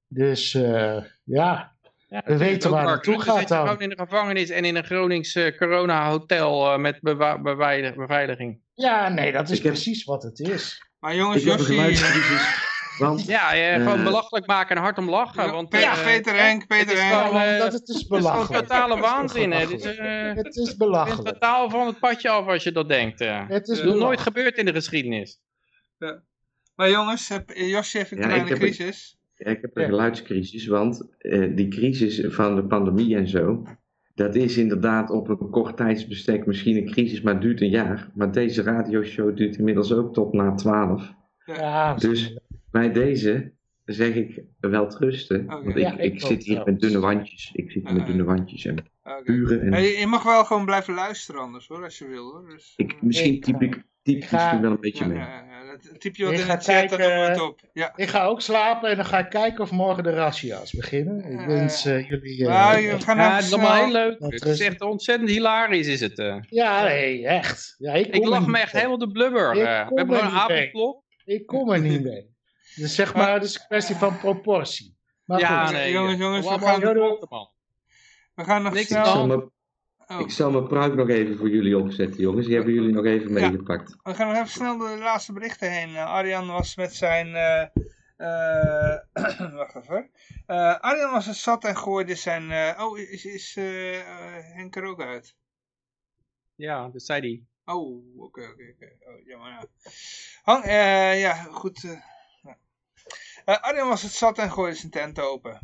Dus eh, ja, Ja, We weten waar naartoe Rutte gaat dan. gewoon in de gevangenis en in een Gronings eh, corona-hotel eh, met bewa- beveiliging. ja nee, dat is Ik heb- precies wat het is. Maar jongens, Josje... geluidscrisis. Want Ja, eh, gewoon Eh, belachelijk maken en hard om lachen. Ja, Want, Peter, eh, Peter Henk, Peter het is Henk. gewoon, eh, dat het is Het belachelijk. totale Het is waanzin. hè. belachelijk. Dit is, eh, Het is belachelijk. totaal van het padje af als je dat denkt. eh. Het is nog nooit gebeurd in de geschiedenis. Maar jongens, heb, Josje heeft een Ja, kleine crisis. Ja, ik heb een Ja. geluidscrisis, want eh, die crisis van de pandemie en zo, dat is inderdaad op een kort tijdsbestek misschien een crisis, maar het duurt een jaar. Maar deze radioshow duurt inmiddels ook tot na 12. Ja, Dus bij deze zeg ik wel trusten, Oké. want Ja, ik, zit hier met dunne wandjes. Ik zit hier met Ah, dunne wandjes en. En Hey, je mag wel gewoon blijven luisteren anders hoor, als je wil hoor. Dus, ik, misschien Ik, typ ik typ ik ga- misschien wel een beetje ja, mee. Typ je wat Ik in ga de chat, kijken, het op. Ja. Ik ga ook slapen en dan ga ik kijken of morgen de razzia's beginnen. Ik Eh, wens eh, jullie... eh, Nou, we gaan Ja, het allemaal heel leuk. Het is- echt ontzettend hilarisch is het. eh. Ja, nee, echt. Ja, ik, Ik kom lach me echt mee. helemaal de blubber. We hebben gewoon een avondklok. Ik kom er niet mee. Dus zeg maar, het is een kwestie van proportie. Maar Ja, goed. nee. jongens, jongens, we gaan-. We gaan nog Niks snel... Oh, ik zal mijn pruik nog even voor jullie opzetten, jongens. Die hebben jullie nog even Ja. meegepakt. we gaan nog even snel door de laatste berichten heen. Eh, Arjan was met zijn... eh, eh, <clears throat> wacht even. Eh, Arjan was het zat en gooide zijn... eh, oh, is, is Henk er ook uit? Ja, dat zei hij. Oh, oké, oké, oké. Oh, jammer, ja. Hang, eh, ja, goed. eh, ja. Eh, Arjan was het zat en gooide zijn tent open.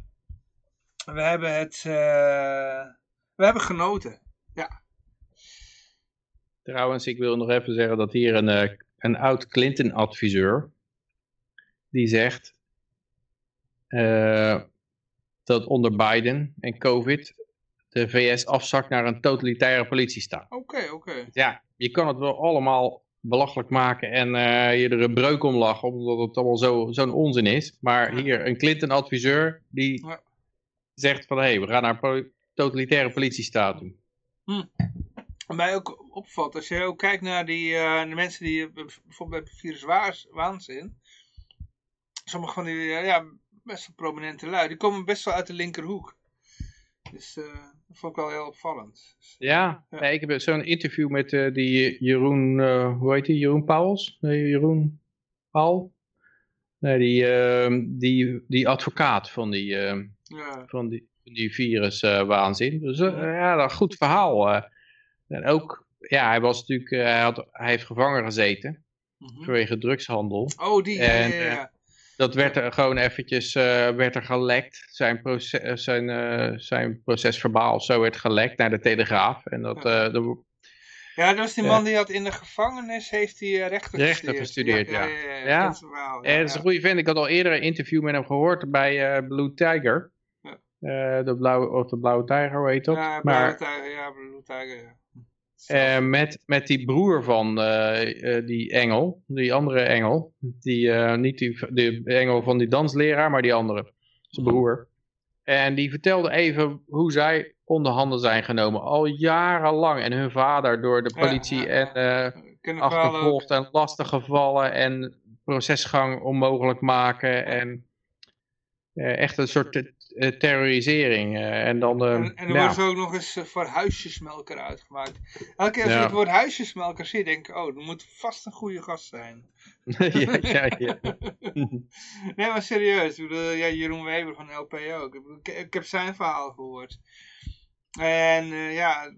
We hebben het... eh, we hebben genoten. Trouwens, ik wil nog even zeggen dat hier een, eh, een oud Clinton-adviseur, die zegt eh, dat onder Biden en COVID de VS afzakt naar een totalitaire politiestaat. Oké, oké. Ja, je kan het wel allemaal belachelijk maken en eh, je er een breuk om lachen, omdat het allemaal zo- zo'n onzin is. Maar Ja. hier, een Clinton-adviseur, die Ja. zegt van, hé, hey, we gaan naar een totalitaire politiestaat Wat mij ook opvalt, als je ook kijkt naar die, eh, de mensen die eh, bijvoorbeeld bij virus waans- waanzin, sommige van die eh, ja, best wel prominente lui, die komen best wel uit de linkerhoek. Dus eh, dat vond ik wel heel opvallend. Dus, Ja, Ja. Nee, ik heb zo'n interview met die Jeroen, hoe heet die? Jeroen Pauwels? Nee, Jeroen Paul? Nee, die, die, die advocaat van die, ja. van die, die viruswaanzin. dus eh, ja, een goed verhaal. eh. En ook ja, hij was natuurlijk, eh, hij, had, hij heeft gevangen gezeten Mhm. vanwege drugshandel. Oh, die. En, ja, ja, ja. Dat werd er gewoon eventjes eh, werd er gelekt. Zijn, proces, eh, zijn, eh, zijn procesverbaal of zo werd gelekt naar de Telegraaf. En dat, eh, de- Ja, dat was die man die had in de gevangenis heeft hij eh, rechter, Rechter gestudeerd, ja. ja. Ja, ja, ja, Ja. dat is en een goede vent. Ik had al eerder een interview met hem gehoord bij eh, Blue Tiger. Eh, de, blauwe, of de Blauwe Tiger, hoe heet dat? Ja, maar Blauwe Tijger, ja, Blauwe Tijger, ja. eh, met, met die broer van eh, die engel, die andere engel. Die, eh, niet die, die engel van die dansleraar, maar die andere. Zijn broer. En die vertelde even hoe zij onder handen zijn genomen. Al jarenlang. En hun vader door de politie ja, en eh, achtervolgd en lastiggevallen en procesgang onmogelijk maken en eh, echt een soort terrorisering. eh, en dan, eh, En, en er ja, wordt ze ook nog eens eh, voor huisjesmelker uitgemaakt. Elke keer als je Ja. het woord huisjesmelker ziet, denk ik, oh, dat moet vast een goede gast zijn. <laughs> ja, ja, ja. <laughs> Nee, maar serieus. Ik bedoel, ja, Jeroen Weber van LP ook. Ik, bedoel, ik, ik heb zijn verhaal gehoord. En eh, ja,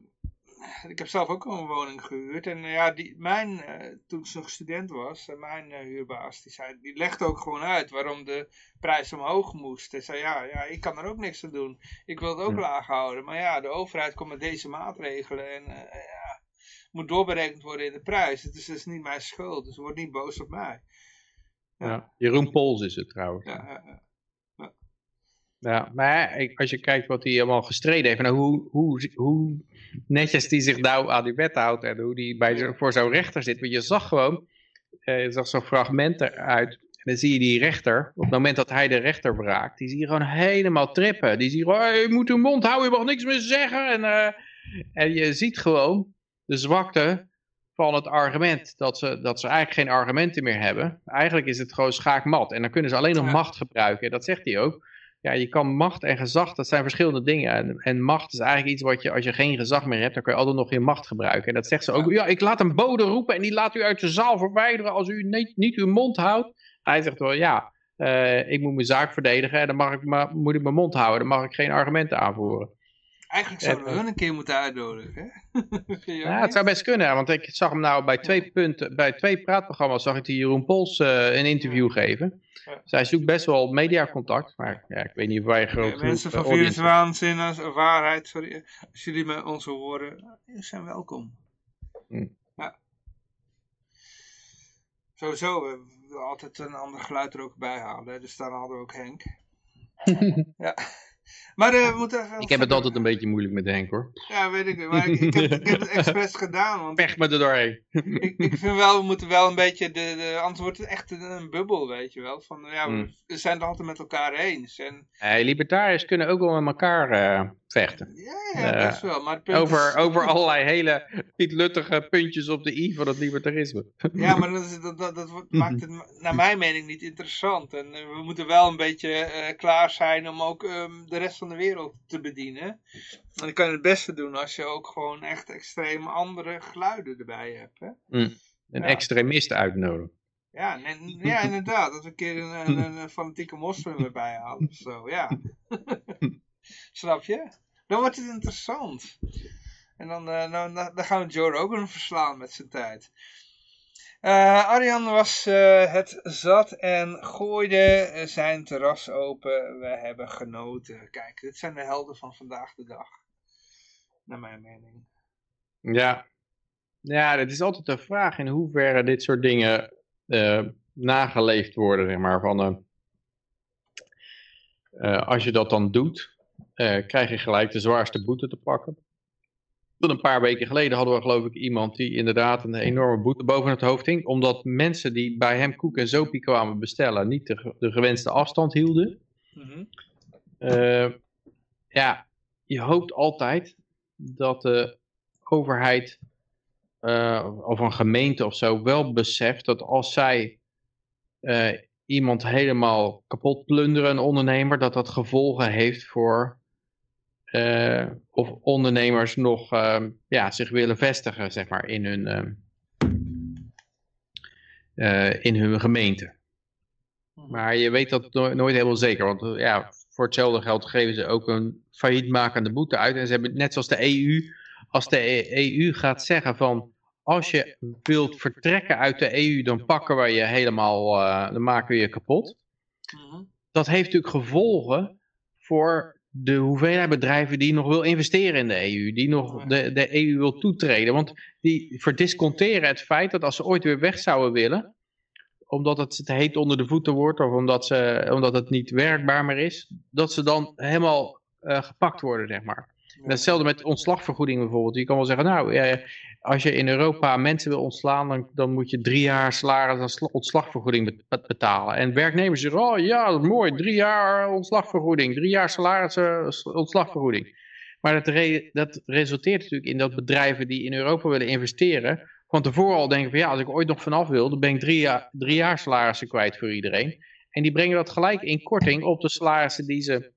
ik heb zelf ook een woning gehuurd. En eh, ja, die, mijn, eh, toen ik nog student was, eh, mijn eh, huurbaas, die, zei, die legde ook gewoon uit waarom de prijs omhoog moest. Hij zei, ja, ja, ik kan er ook niks aan doen. Ik wil het ook Ja. laag houden. Maar ja, de overheid komt met deze maatregelen en eh, ja, moet doorberekend worden in de prijs. Het is dus niet mijn schuld, dus word niet boos op mij. Ja. Jeroen Pols is het trouwens. Ja, ja, ja. Ja, maar als je kijkt wat hij allemaal gestreden heeft en hoe, hoe, hoe netjes die zich nou aan die wet houdt en hoe die bij voor zo'n rechter zit. Want je zag gewoon, eh, je zag zo'n fragment eruit en dan zie je die rechter, op het moment dat hij de rechter braakt, die zie je gewoon helemaal trippen. Die zie je gewoon, "Hey, je moet uw mond houden, je mag niks meer zeggen. En, eh, en je ziet gewoon de zwakte van het argument, dat ze, dat ze eigenlijk geen argumenten meer hebben. Eigenlijk is het gewoon schaakmat en dan kunnen ze alleen nog Ja. macht gebruiken. Dat zegt hij ook. Ja, je kan macht en gezag, dat zijn verschillende dingen. En, en macht is eigenlijk iets wat je, als je geen gezag meer hebt, dan kun je altijd nog je macht gebruiken. En dat zegt ze ook. Ja, ik laat een bode roepen en die laat u uit de zaal verwijderen als u niet, niet uw mond houdt. Hij zegt wel, ja, eh, ik moet mijn zaak verdedigen en dan mag ik, moet ik mijn mond houden. Dan mag ik geen argumenten aanvoeren. Eigenlijk zouden we eh, hun een keer moeten uitnodigen. Hè? <laughs> Je Ja, het zou best kunnen, want ik zag hem nou bij twee punten, bij twee praatprogramma's zag ik die Jeroen Pols eh, een interview geven. Ja. Zij zoekt best wel mediacontact, maar ja, ik weet niet wij Oké, groot mensen van eh, Virus Waanzin, als- waarheid, sorry. Als jullie met ons horen, zijn welkom. Hm. Ja. Sowieso, we willen altijd een ander geluid er ook bij halen. hè, Dus daar hadden we ook Henk. <laughs> ja. Maar eh, we moeten even... Ik heb het altijd een beetje moeilijk met Henk hoor. Ja, weet ik. Maar ik, ik, heb, ik heb het <laughs> expres gedaan. Want Pech me er doorheen. ik, ik vind wel, we moeten wel een beetje, de, de, anders wordt het echt een, een bubbel, weet je wel. Van, ja, we, Mm. we zijn het altijd met elkaar eens. En, Hey, libertariërs kunnen ook wel met elkaar eh, vechten. ja, ja, Eh, best wel. Maar Over, is, over allerlei hele pietluttige puntjes op de i van het libertarisme. Ja, maar dat, is- dat, dat, dat wordt- maakt het naar mijn mening niet interessant. En we moeten wel een beetje klaar zijn om ook ehm, de rest van de wereld te bedienen. En dan kan je het beste doen als je ook gewoon echt extreem andere geluiden erbij hebt. Hè? Een Ja. extremist uitnodigen. Ja, en, ja, inderdaad. Dat we een keer een, een, een fanatieke moslim erbij halen of zo, ja. <laughs> Snap je? Dan wordt het interessant. En dan, dan, dan dan gaan we Joe Rogan verslaan met zijn tijd. Eh Arjan was eh, het zat en gooide zijn terras open. We hebben genoten. Kijk, dit zijn de helden van vandaag de dag. Naar mijn mening. Ja. Ja, het is altijd de vraag in hoeverre dit soort dingen eh, nageleefd worden, zeg maar. Van, als je dat dan doet, krijg je gelijk de zwaarste boete te pakken. Toen een paar weken geleden hadden we geloof ik iemand die inderdaad een enorme boete boven het hoofd hing. Omdat mensen die bij hem koek en zopie kwamen bestellen niet de gewenste afstand hielden. Mhm. Eh, ja, je hoopt altijd dat de overheid eh, of een gemeente of zo wel beseft dat als zij eh, iemand helemaal kapot plunderen, een ondernemer, dat dat gevolgen heeft voor eh, of ondernemers nog eh, ja, zich willen vestigen, zeg maar, in hun, eh, eh, in hun gemeente. Maar je weet dat no- nooit helemaal zeker. Want eh, ja, voor hetzelfde geld geven ze ook een faillietmakende boete uit. En ze hebben net zoals de EU als de EU gaat zeggen van, als je wilt vertrekken uit de EU, dan pakken we je helemaal, dan maken we je kapot. Mhm. Dat heeft natuurlijk gevolgen voor de hoeveelheid bedrijven die nog wil investeren in de EU, die nog de, de EU wil toetreden. Want die verdisconteren het feit dat als ze ooit weer weg zouden willen, omdat het te heet onder de voeten wordt of omdat, ze, omdat het niet werkbaar meer is, dat ze dan helemaal eh, gepakt worden, zeg maar. Hetzelfde met ontslagvergoeding bijvoorbeeld. Je kan wel zeggen, nou, eh, als je in Europa mensen wil ontslaan, dan, dan moet je drie jaar salaris aan sla- ontslagvergoeding bet- bet- betalen. En werknemers zeggen, oh ja, dat is mooi, drie jaar ontslagvergoeding, drie jaar salaris eh, ontslagvergoeding. Maar dat, dat resulteert natuurlijk in dat bedrijven die in Europa willen investeren, van tevoren al denken van ja, als ik ooit nog vanaf wil, dan ben ik drie jaar, drie jaar salarissen kwijt voor iedereen. En die brengen dat gelijk in korting op de salarissen die ze,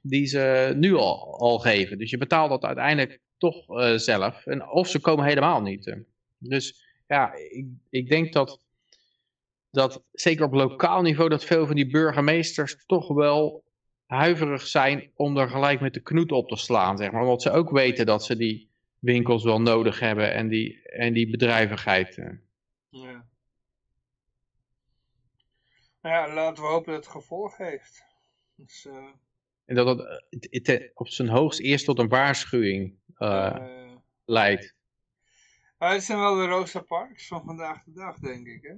die ze nu al, al geven. Dus je betaalt dat uiteindelijk toch eh, zelf. En, of ze komen helemaal niet. eh. Dus ja, ik, ik denk dat, dat zeker op lokaal niveau dat veel van die burgemeesters toch wel huiverig zijn om er gelijk met de knoet op te slaan. Zeg maar. Omdat ze ook weten dat ze die winkels wel nodig hebben en die, en die bedrijvigheid. eh. Ja. Ja, laten we hopen dat het gevolg heeft. Dus, En dat het, eh, het- het op zijn hoogst eerst tot een waarschuwing eh, eh, leidt. maar het zijn wel de Rosa Parks van vandaag de dag, denk ik. Hè?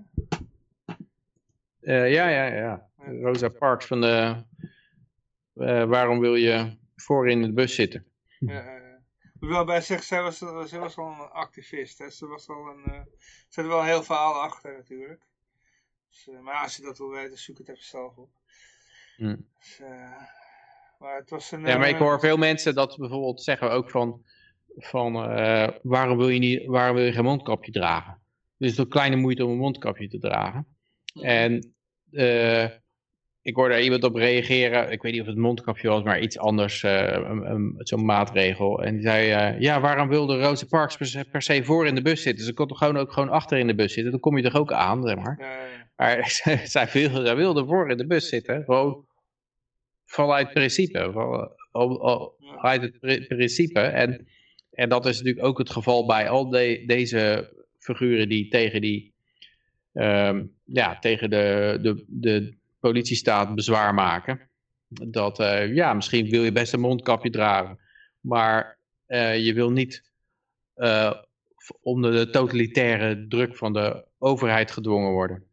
Eh, ja, ja, ja. Rosa Parks van de... eh, waarom wil je voor in de bus zitten? Ja, eh, ik moet wel bij zeggen, zij was, zij was wel een activist. Hè? Ze, was wel een, eh, ze had wel een heel verhaal achter natuurlijk. Dus, eh, maar als je dat wil weten, zoek het even zelf op. Hm. Dus, eh, maar het was een... Ja, maar ik eh, hoor veel mensen dat bijvoorbeeld zeggen ook van... van eh, waarom, wil je niet, waarom wil je geen mondkapje dragen? Dus het is toch kleine moeite om een mondkapje te dragen. En eh, ik hoorde daar iemand op reageren. Ik weet niet of het mondkapje was, maar iets anders. een- een- Zo'n maatregel. En die zei, ja, waarom wilde Rosa Parks per se, per se voor in de bus zitten? Ze kon toch gewoon ook gewoon achter in de bus zitten? Dan kom je toch ook aan, zeg maar. Ja, ja. Maar <laughs> zij, wilde, zij wilde voor in de bus zitten. Gewoon vanuit principe. Van, vanuit het pri- principe. En, en dat is natuurlijk ook het geval bij al de, deze figuren die tegen die ehm, ja, tegen de, de, de politiestaat bezwaar maken. Dat eh, ja, misschien wil je best een mondkapje dragen, maar eh, je wil niet eh, onder de totalitaire druk van de overheid gedwongen worden.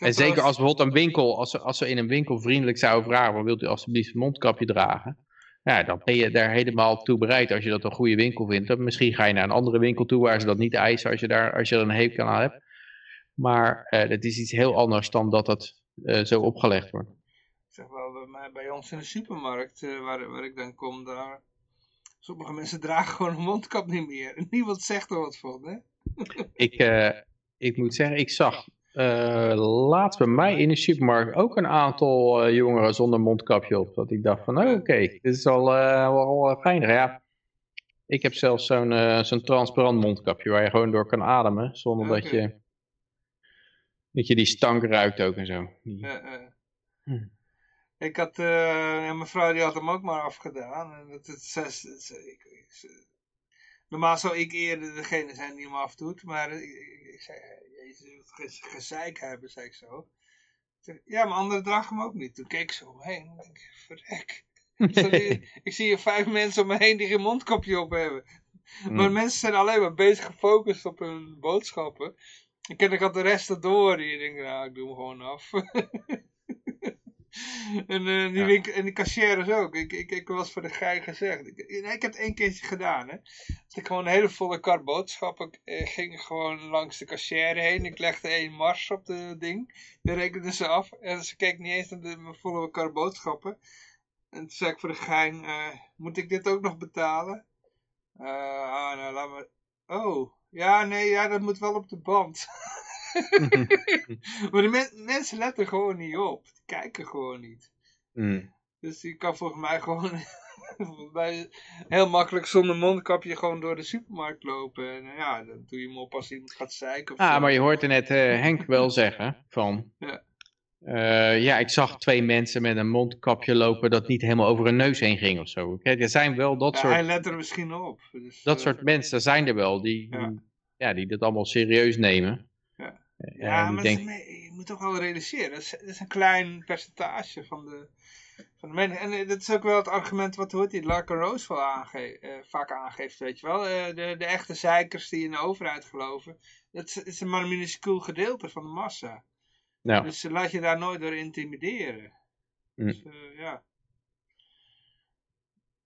En zeker als bijvoorbeeld een winkel, als ze, als ze in een winkel vriendelijk zouden vragen, "Wat wilt u alsjeblieft een mondkapje dragen? Ja, dan ben je daar helemaal toe bereid als je dat een goede winkel vindt. Dan misschien ga je naar een andere winkel toe waar ze dat niet eisen als je, daar, als je er een hekel aan hebt. Maar eh dat is iets heel anders dan dat dat eh, zo opgelegd wordt. Ik zeg wel, bij, mij, bij ons in de supermarkt, eh, waar, waar ik dan kom, daar... Sommige mensen dragen gewoon een mondkap niet meer. <laughs> Niemand zegt er wat van, hè? Ik, eh, ik moet zeggen, ik zag eh, laatst bij mij in de supermarkt ook een aantal eh, jongeren zonder mondkapje op. Dat ik dacht van, oh, oké, dit is al eh, wel fijner. Ja, ik heb zelfs zo'n zo'n transparant mondkapje waar je gewoon door kan ademen. Zonder dat, Oké. je, dat je die stank ruikt ook en zo. Hm. Ik had, ja, mijn vrouw die had hem ook maar afgedaan. En het, het, normaal zou ik eerder degene zijn die hem afdoet. Maar ik, ik, ik zei, gezeik hebben, zei ik zo. Ja, maar anderen dragen hem ook niet. Toen keek ik zo omheen. en denk ik, verrek. Ik zie- <laughs> ik zie hier vijf mensen om me heen die geen mondkapje op hebben. Maar Hm. mensen zijn alleen maar bezig gefocust op hun boodschappen. Ik en ik had de rest erdoor. Die denk, nou, ik doe hem gewoon af. <laughs> <laughs> en, eh, die Ja. winkel, en die ook. Ik, ik, ik was voor de gein gezegd. Ik, nee, ik heb het één keertje gedaan. Hè. Dat ik gewoon een hele volle kar boodschappen. Ik eh, ging gewoon langs de cashier heen. Ik legde één mars op de ding. Die rekende ze af. En ze keek niet eens naar de volle kar boodschappen. En toen zei ik voor de gein. eh, moet ik dit ook nog betalen? Ah, nou, laat maar. Oh, ja, nee, ja, dat moet wel op de band. <laughs> <laughs> maar de men- mensen letten gewoon niet op. Die kijken gewoon niet. Hm. Dus die kan volgens mij gewoon <laughs> heel makkelijk zonder mondkapje gewoon door de supermarkt lopen. En eh, ja, dan doe je hem op als iemand gaat zeiken. Of Ah, zo. maar je hoorde net eh, Henk wel zeggen van... <laughs> Ja. eh, ja, ik zag twee mensen met een mondkapje lopen dat niet helemaal over hun neus heen ging of zo. Kijk, er zijn wel dat Ja, soort, hij let er misschien op. Dus, dat soort mensen zijn er wel die, Ja. die- ja, die dat allemaal serieus nemen. Ja. Maar het is je moet toch wel realiseren. Dat is, dat is een klein percentage van de, van de mensen. En eh, dat is ook wel het argument wat heet die Larkin Rose wel aange eh, vaak aangeeft, weet je wel. Eh, de, de echte zeikers die in de overheid geloven. Dat is, is maar een minuscuul gedeelte van de massa. Dus eh, laat je daar nooit door intimideren. Hm. Dus, ja.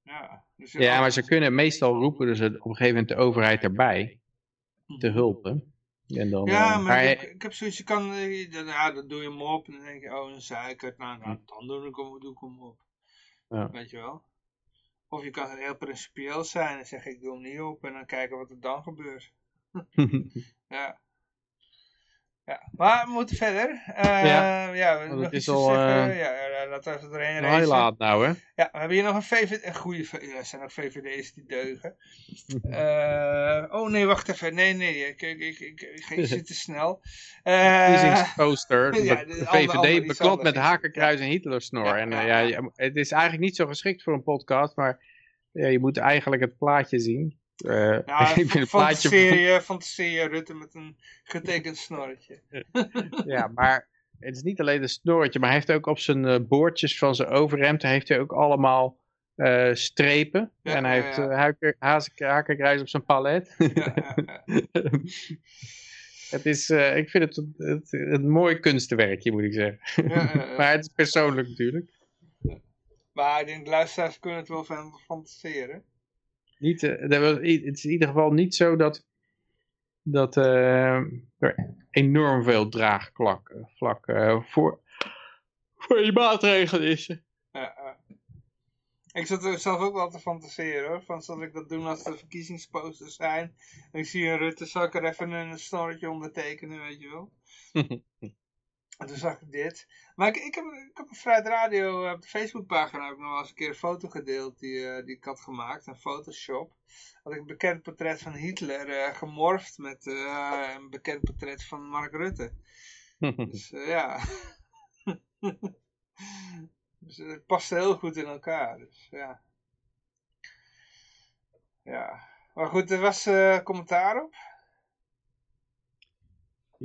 Ja, dus, ja, maar ze kunnen meestal roepen dus op een gegeven moment de overheid erbij te hulpen. En dan, Ja, eh, maar, ik, ik heb zoiets, je kan, eh, dan, ja, dan doe je hem op en dan denk je, oh, een suiker, nou, nou dan doe ik hem, doe ik hem op. Ja. Weet je wel? Of je kan heel principieel zijn en zeggen, ik doe hem niet op en dan kijken wat er dan gebeurt. <laughs> Ja. Ja, maar we moeten verder. Eh, Ja, ja, nog iets is al, eh, ja, laten we er doorheen heel racen. laat nou, hè? Ja, we hebben hier nog een VVD, een goede, ja, er zijn ook VVD's die deugen. <laughs> Eh, oh nee, wacht even, nee, nee, ik, ik, ik, ik, ik, ik <laughs> zit te snel. Verkiezingsposter. De, <laughs> ja, de de andere- andere VVD beklopt met hakenkruis en Hitlersnor. Ja, en ja, het is eigenlijk niet zo geschikt voor een podcast, maar ja, je moet eigenlijk het plaatje zien. Eh, Ja, <laughs> ik vind het plaatje fantaseer fantaseer je Rutte met een getekend snorretje. <laughs> Ja, maar het is niet alleen een snorretje, maar hij heeft ook op zijn eh, boordjes van zijn overhemd, heeft hij ook allemaal eh, strepen. Ja, en hij ja, heeft ja. eh, hakenkruis op zijn palet. Ja, ja, ja. <laughs> het is, eh, ik vind het een, het, een mooi kunstwerkje, moet ik zeggen. Maar het is persoonlijk natuurlijk. Maar ik denk, de luisteraars kunnen het wel van fantaseren. Niet, eh, het is in ieder geval niet zo dat, dat eh, er enorm veel draagvlak vlak, eh, voor, voor die maatregelen is. Ja. Ik zat er zelf ook wel te fantaseren hoor. Van zal ik dat doen als er verkiezingsposters zijn. En ik zie een Rutte, zal ik er even een snorretje ondertekenen, weet je wel. <laughs> En toen zag ik dit. Maar ik, ik, heb, ik heb op Vrijheid Radio eh, op de Facebookpagina heb ik nog wel eens een keer een foto gedeeld die, eh, die ik had gemaakt. Een Photoshop. Had ik een bekend portret van Hitler eh, gemorfd met een bekend portret van Mark Rutte. <laughs> Dus ja. <laughs> dus het past heel goed in elkaar. Dus ja. Ja. Maar goed, er was commentaar op.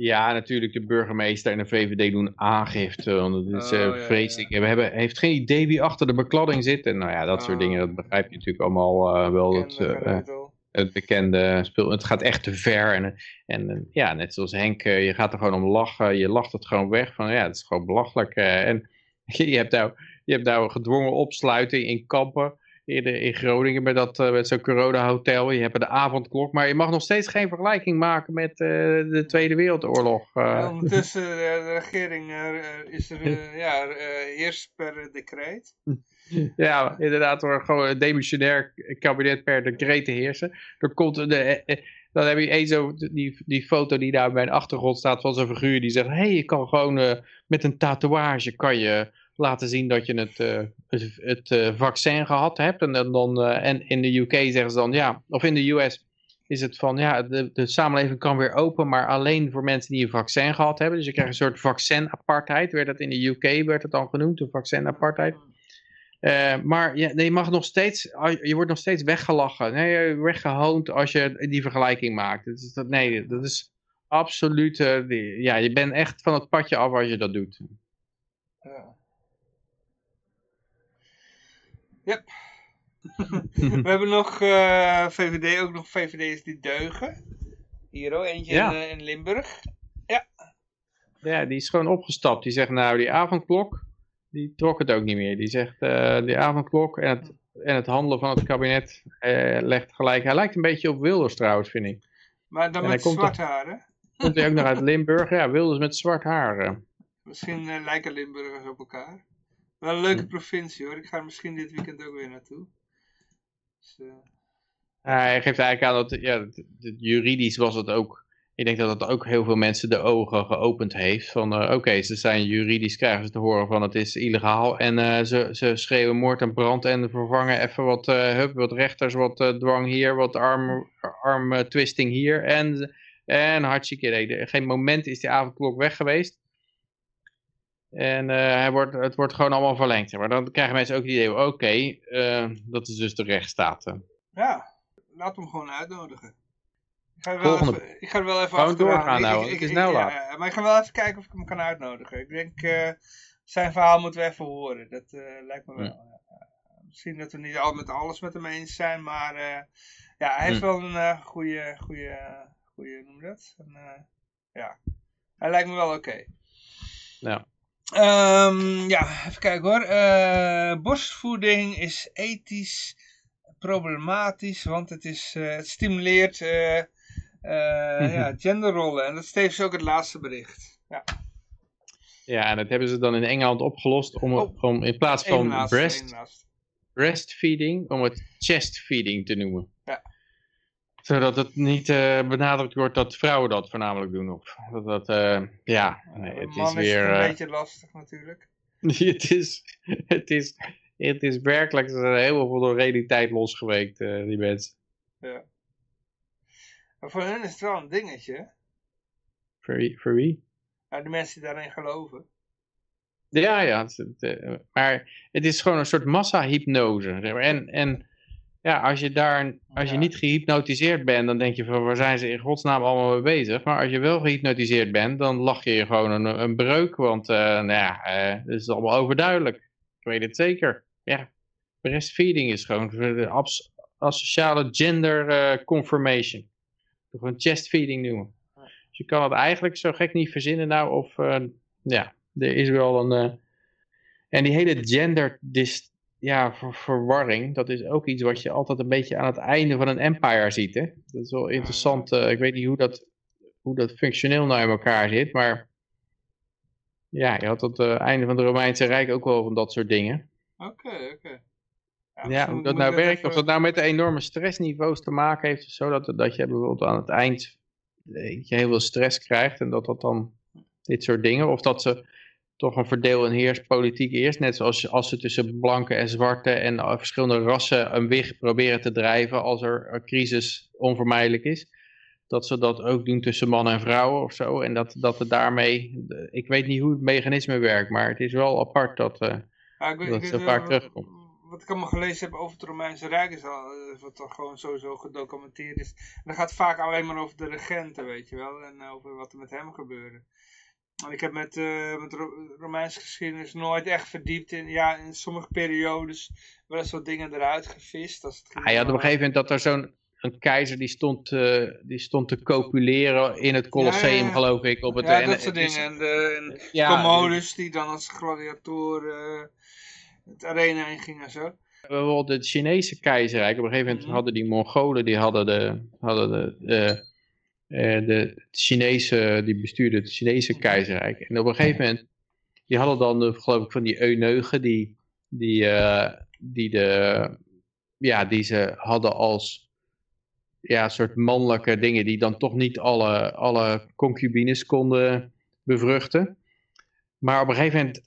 Ja, natuurlijk de burgemeester en de VVD doen aangifte. Want het is Oh, eh, ja, ja, vreselijk. We hebben, heeft geen idee wie achter de bekladding zit. En nou ja, dat soort Oh. dingen, dat begrijp je natuurlijk allemaal eh, wel. Dat, eh, het bekende spul. Het gaat echt te ver. En, en ja, net zoals Henk, je gaat er gewoon om lachen. Je lacht het gewoon weg. Van ja, het is gewoon belachelijk. en <laughs> je hebt nou, je hebt nou een gedwongen opsluiting in kampen. In, de- in Groningen met, dat, eh, met zo'n corona-hotel. Je hebt de avondklok. Maar je mag nog steeds geen vergelijking maken met eh, de Tweede Wereldoorlog. eh. Ondertussen, eh, de regering eh, is er, eh, ja, eh, heerst per eh, decreet. <laughs> Ja, inderdaad, door gewoon een demissionair kabinet per decreet te heersen. Er komt de, eh, eh, dan heb je zo, die, die foto die daar bij een achtergrond staat van zo'n figuur die zegt, hé, hey, je kan gewoon eh, met een tatoeage kan je laten zien dat je het, eh, het, eh, vaccin gehad hebt. En, dan- dan, eh, en in de UK zeggen ze dan, ja, of in de US is het van, ja, de, de samenleving kan weer open, maar alleen voor mensen die een vaccin gehad hebben. Dus je krijgt een soort vaccin-apartheid, werd dat in de UK, werd het dan genoemd, de vaccin-apartheid. Maar je, je mag nog steeds, je wordt nog steeds weggelachen, nee, weggehoond als je die vergelijking maakt. Is, dat, nee, dat is absoluut, ja, je bent echt van het padje af als je dat doet. Ja. Yep. <laughs> We hebben nog eh, VVD, ook nog VVD's die deugen. Hier ook, eentje Ja. in, eh, in Limburg. Ja, die is gewoon opgestapt. Die zegt, nou, die avondklok, die trok het ook niet meer. Die zegt, eh, die avondklok en het, en het handelen van het kabinet legt gelijk. Hij lijkt een beetje op Wilders trouwens, vind ik. Maar dan En met zwart haar, hè? Komt hij ook nog uit Limburg? Ja, Wilders met zwart haar. Misschien lijken Limburgers op elkaar. Wel een leuke provincie hoor. Ik ga er misschien dit weekend ook weer naartoe. Dus, eh, Hij geeft eigenlijk aan dat, ja, dat- dat juridisch was het ook. Ik denk dat het ook heel veel mensen de ogen geopend heeft. Van eh, oké, ze zijn juridisch, krijgen ze te horen van het is illegaal. En eh, ze, ze schreeuwen moord en brand en vervangen even wat, hup, wat rechters, wat dwang hier, wat arm, arm twisting hier. En, en hartstikke idee. Geen moment is die avondklok weg geweest. En eh, hij wordt, het wordt gewoon allemaal verlengd. Maar dan krijgen mensen ook het idee, oké, eh, dat is dus de rechtsstaat. Ja, laat hem gewoon uitnodigen. Ik ga er wel Volgende. even, ik ga er wel even Gewoon doorgaan Ik- nou, ik- het ik- is nou laat. ja, maar ik ga wel even kijken of ik hem kan uitnodigen. Ik denk, eh, zijn verhaal moeten we even horen. Dat eh, lijkt me wel. Ja. Misschien dat we niet al met alles met hem eens zijn, maar eh, ja, hij heeft Hm. wel een eh, goede, goede, goede, noem je dat? Een, eh, ja, hij lijkt me wel oké. Ja. Ehm, ja, even kijken hoor. Eh, borstvoeding is ethisch problematisch, want het, is, eh, het stimuleert eh, eh, Mhm. ja, genderrollen. En dat is tevens ook het laatste bericht. Ja, Ja, en dat hebben ze dan in Engeland opgelost om, Oh. om in plaats van laatste, één breast, laatste. breastfeeding, om het chestfeeding te noemen. Ja. Zodat het niet eh, benadrukt wordt dat vrouwen dat voornamelijk doen. Of dat, dat eh, ja, nee, het man is weer... het een eh, beetje lastig natuurlijk. <laughs> het, is, het, is, het is werkelijk, ze zijn helemaal van de realiteit losgeweekt, eh, die mensen. Ja. Maar voor hen is het wel een dingetje. Voor wie? Voor wie? Nou, de mensen die daarin geloven. Ja, ja. het- het, eh, maar het is gewoon een soort massahypnose. En, en ja, als je daar, als je Ja. niet gehypnotiseerd bent, dan denk je van waar zijn ze in godsnaam allemaal mee bezig. Maar als je wel gehypnotiseerd bent, dan lach je je gewoon een, een breuk. Want eh nou ja, eh, het is allemaal overduidelijk. Ik weet het zeker. Ja, breastfeeding is gewoon de asociale gender confirmation. Gewoon chestfeeding noemen. Dus je kan het eigenlijk zo gek niet verzinnen nou of ja, er is wel een... en die hele gender dis, ja, ver- verwarring, dat is ook iets wat je altijd een beetje aan het einde van een empire ziet. Hè? Dat is wel interessant. eh, ik weet niet hoe dat, hoe dat functioneel nou in elkaar zit, maar ja, je had het eh, einde van het Romeinse Rijk ook wel van dat soort dingen. Oké, oké. Ja, hoe dat nou werkt, even- of dat nou met de enorme stressniveaus te maken heeft, of zo, dat, dat je bijvoorbeeld aan het eind eh, je heel veel stress krijgt en dat dat dan dit soort dingen, of dat ze toch een verdeel en heers politiek eerst, net zoals als ze tussen blanke en zwarte en eh, verschillende rassen een wicht proberen te drijven als er een crisis onvermijdelijk is, dat ze dat ook doen tussen mannen en vrouwen of zo, en dat, dat het daarmee, ik weet niet hoe het mechanisme werkt, maar het is wel apart dat... eh, Ja, ik weet- dat ik zo weet, vaak eh, terugkomt. Wat ik allemaal gelezen heb over het Romeinse Rijk is al, eh, wat dan gewoon sowieso gedocumenteerd is. En dat gaat vaak alleen maar over de regenten, weet je wel. En over wat er met hem gebeurde. Want ik heb met, eh, met Ro Romeinse geschiedenis nooit echt verdiept in, ja, in sommige periodes wel eens wat dingen eruit gevist. Als het je had op een gegeven moment dat er zo'n een keizer die stond, eh, die stond te copuleren in het Colosseum, Ja, ja, ja. geloof ik. Op het, Ja, en- dat soort dingen. En, de, en Ja, Commodus die dan als gladiator eh, het arena in ging en zo. bijvoorbeeld het Chinese keizerrijk. Op een gegeven moment Mhm. hadden die Mongolen, die hadden de, hadden de, de, eh, de Chinese, die bestuurden het Chinese keizerrijk. En op een gegeven moment, die hadden dan, de, geloof ik, van die euneugen, die, die, eh, die, de, ja, die ze hadden als ja, soort mannelijke dingen, die dan toch niet alle, alle concubines konden bevruchten. Maar op een gegeven moment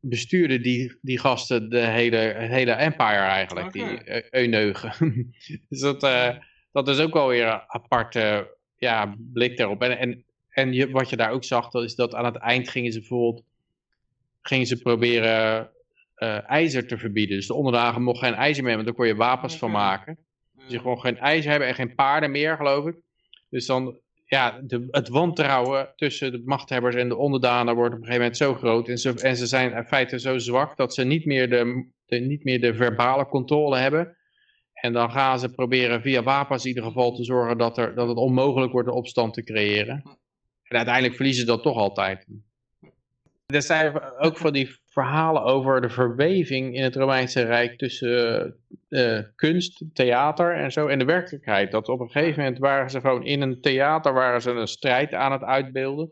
bestuurden die, die gasten de hele, hele empire eigenlijk, die eh, euneugen. <laughs> dus dat, eh, dat is ook wel weer een aparte ja, blik daarop. En, en, en je, wat je daar ook zag, dat is dat aan het eind gingen ze bijvoorbeeld gingen ze proberen eh, ijzer te verbieden. Dus de onderdagen mochten geen ijzer meer, want daar kon je wapens van maken. Dus je gewoon geen ijzer hebben en geen paarden meer, geloof ik. Dus dan, ja, de, het wantrouwen tussen de machthebbers en de onderdanen wordt op een gegeven moment zo groot. En ze, en ze zijn in feite zo zwak dat ze niet meer de, de, niet meer de verbale controle hebben. En dan gaan ze proberen via wapens in ieder geval te zorgen dat, er, dat het onmogelijk wordt een opstand te creëren. En uiteindelijk verliezen ze dat toch altijd. Er zijn ook van die verhalen over de verweving in het Romeinse Rijk tussen eh, kunst, theater en zo en de werkelijkheid. Dat op een gegeven moment waren ze gewoon in een theater waren ze een strijd aan het uitbeelden.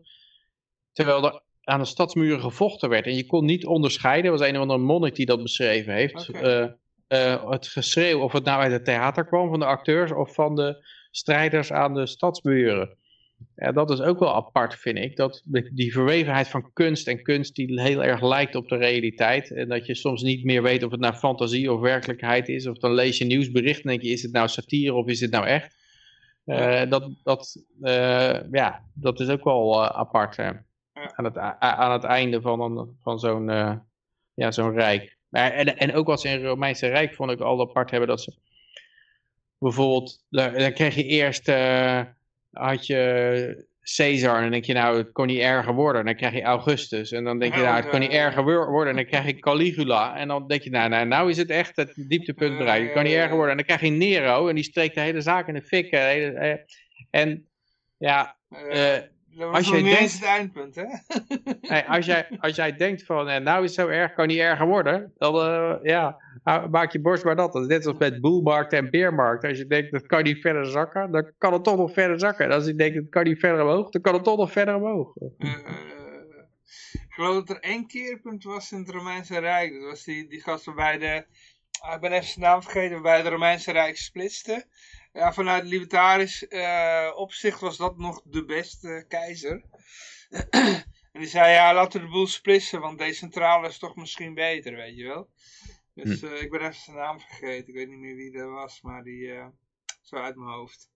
Terwijl er aan de stadsmuren gevochten werd. En je kon niet onderscheiden, er was een of andere monnik die dat beschreven heeft. Eh, eh, het geschreeuw, of het nou uit het theater kwam van de acteurs of van de strijders aan de stadsmuren. Ja, dat is ook wel apart, vind ik. Dat die verwevenheid van kunst en kunst die heel erg lijkt op de realiteit. En dat je soms niet meer weet of het nou fantasie of werkelijkheid is. Of dan lees je nieuwsbericht en denk je, is het nou satire of is het nou echt? Eh, dat, dat, eh, ja, dat is ook wel apart. hè. Aan, het, aan het einde van, een- van zo'n ja, zo'n rijk. En, en ook als ze in het Romeinse Rijk vond ik al apart hebben dat ze bijvoorbeeld, dan kreeg je eerst, eh, had je Caesar en dan denk je nou het kon niet erger worden. Dan krijg je Augustus en dan denk je nou het kon niet eh, erger wor- worden. En dan krijg je Caligula en dan denk je nou, nou, nou is het echt het dieptepunt bereikt. Het kan niet erger worden. En dan krijg je Nero en die streekt de hele zaak in de fik. eh, en ja, eh, dat als was nog je denkt- eens het eindpunt, hè? <laughs> Nee, als, jij, als jij denkt van, eh, nou is het zo erg, kan niet erger worden, dan eh, ja, hou- maak je borst maar dat. Dat is net zoals met boelmarkten en beermarkten. Als je denkt, dat kan niet verder zakken, dan kan het toch nog verder zakken. En als je denkt, het kan niet verder omhoog, dan kan het toch nog verder omhoog. Eh, ik geloof dat er één keerpunt was in het Romeinse Rijk. Dat was die, die gast waarbij de... ah, ik ben even zijn naam vergeten, waarbij het Romeinse Rijk splitste. Ja, vanuit libertarisch eh, opzicht was dat nog de beste keizer. <clears throat> en die zei, ja, laten we de boel splitsen, want decentraal is toch misschien beter, weet je wel. Dus eh, ik ben even zijn naam vergeten. Ik weet niet meer wie dat was, maar die eh, zo uit mijn hoofd.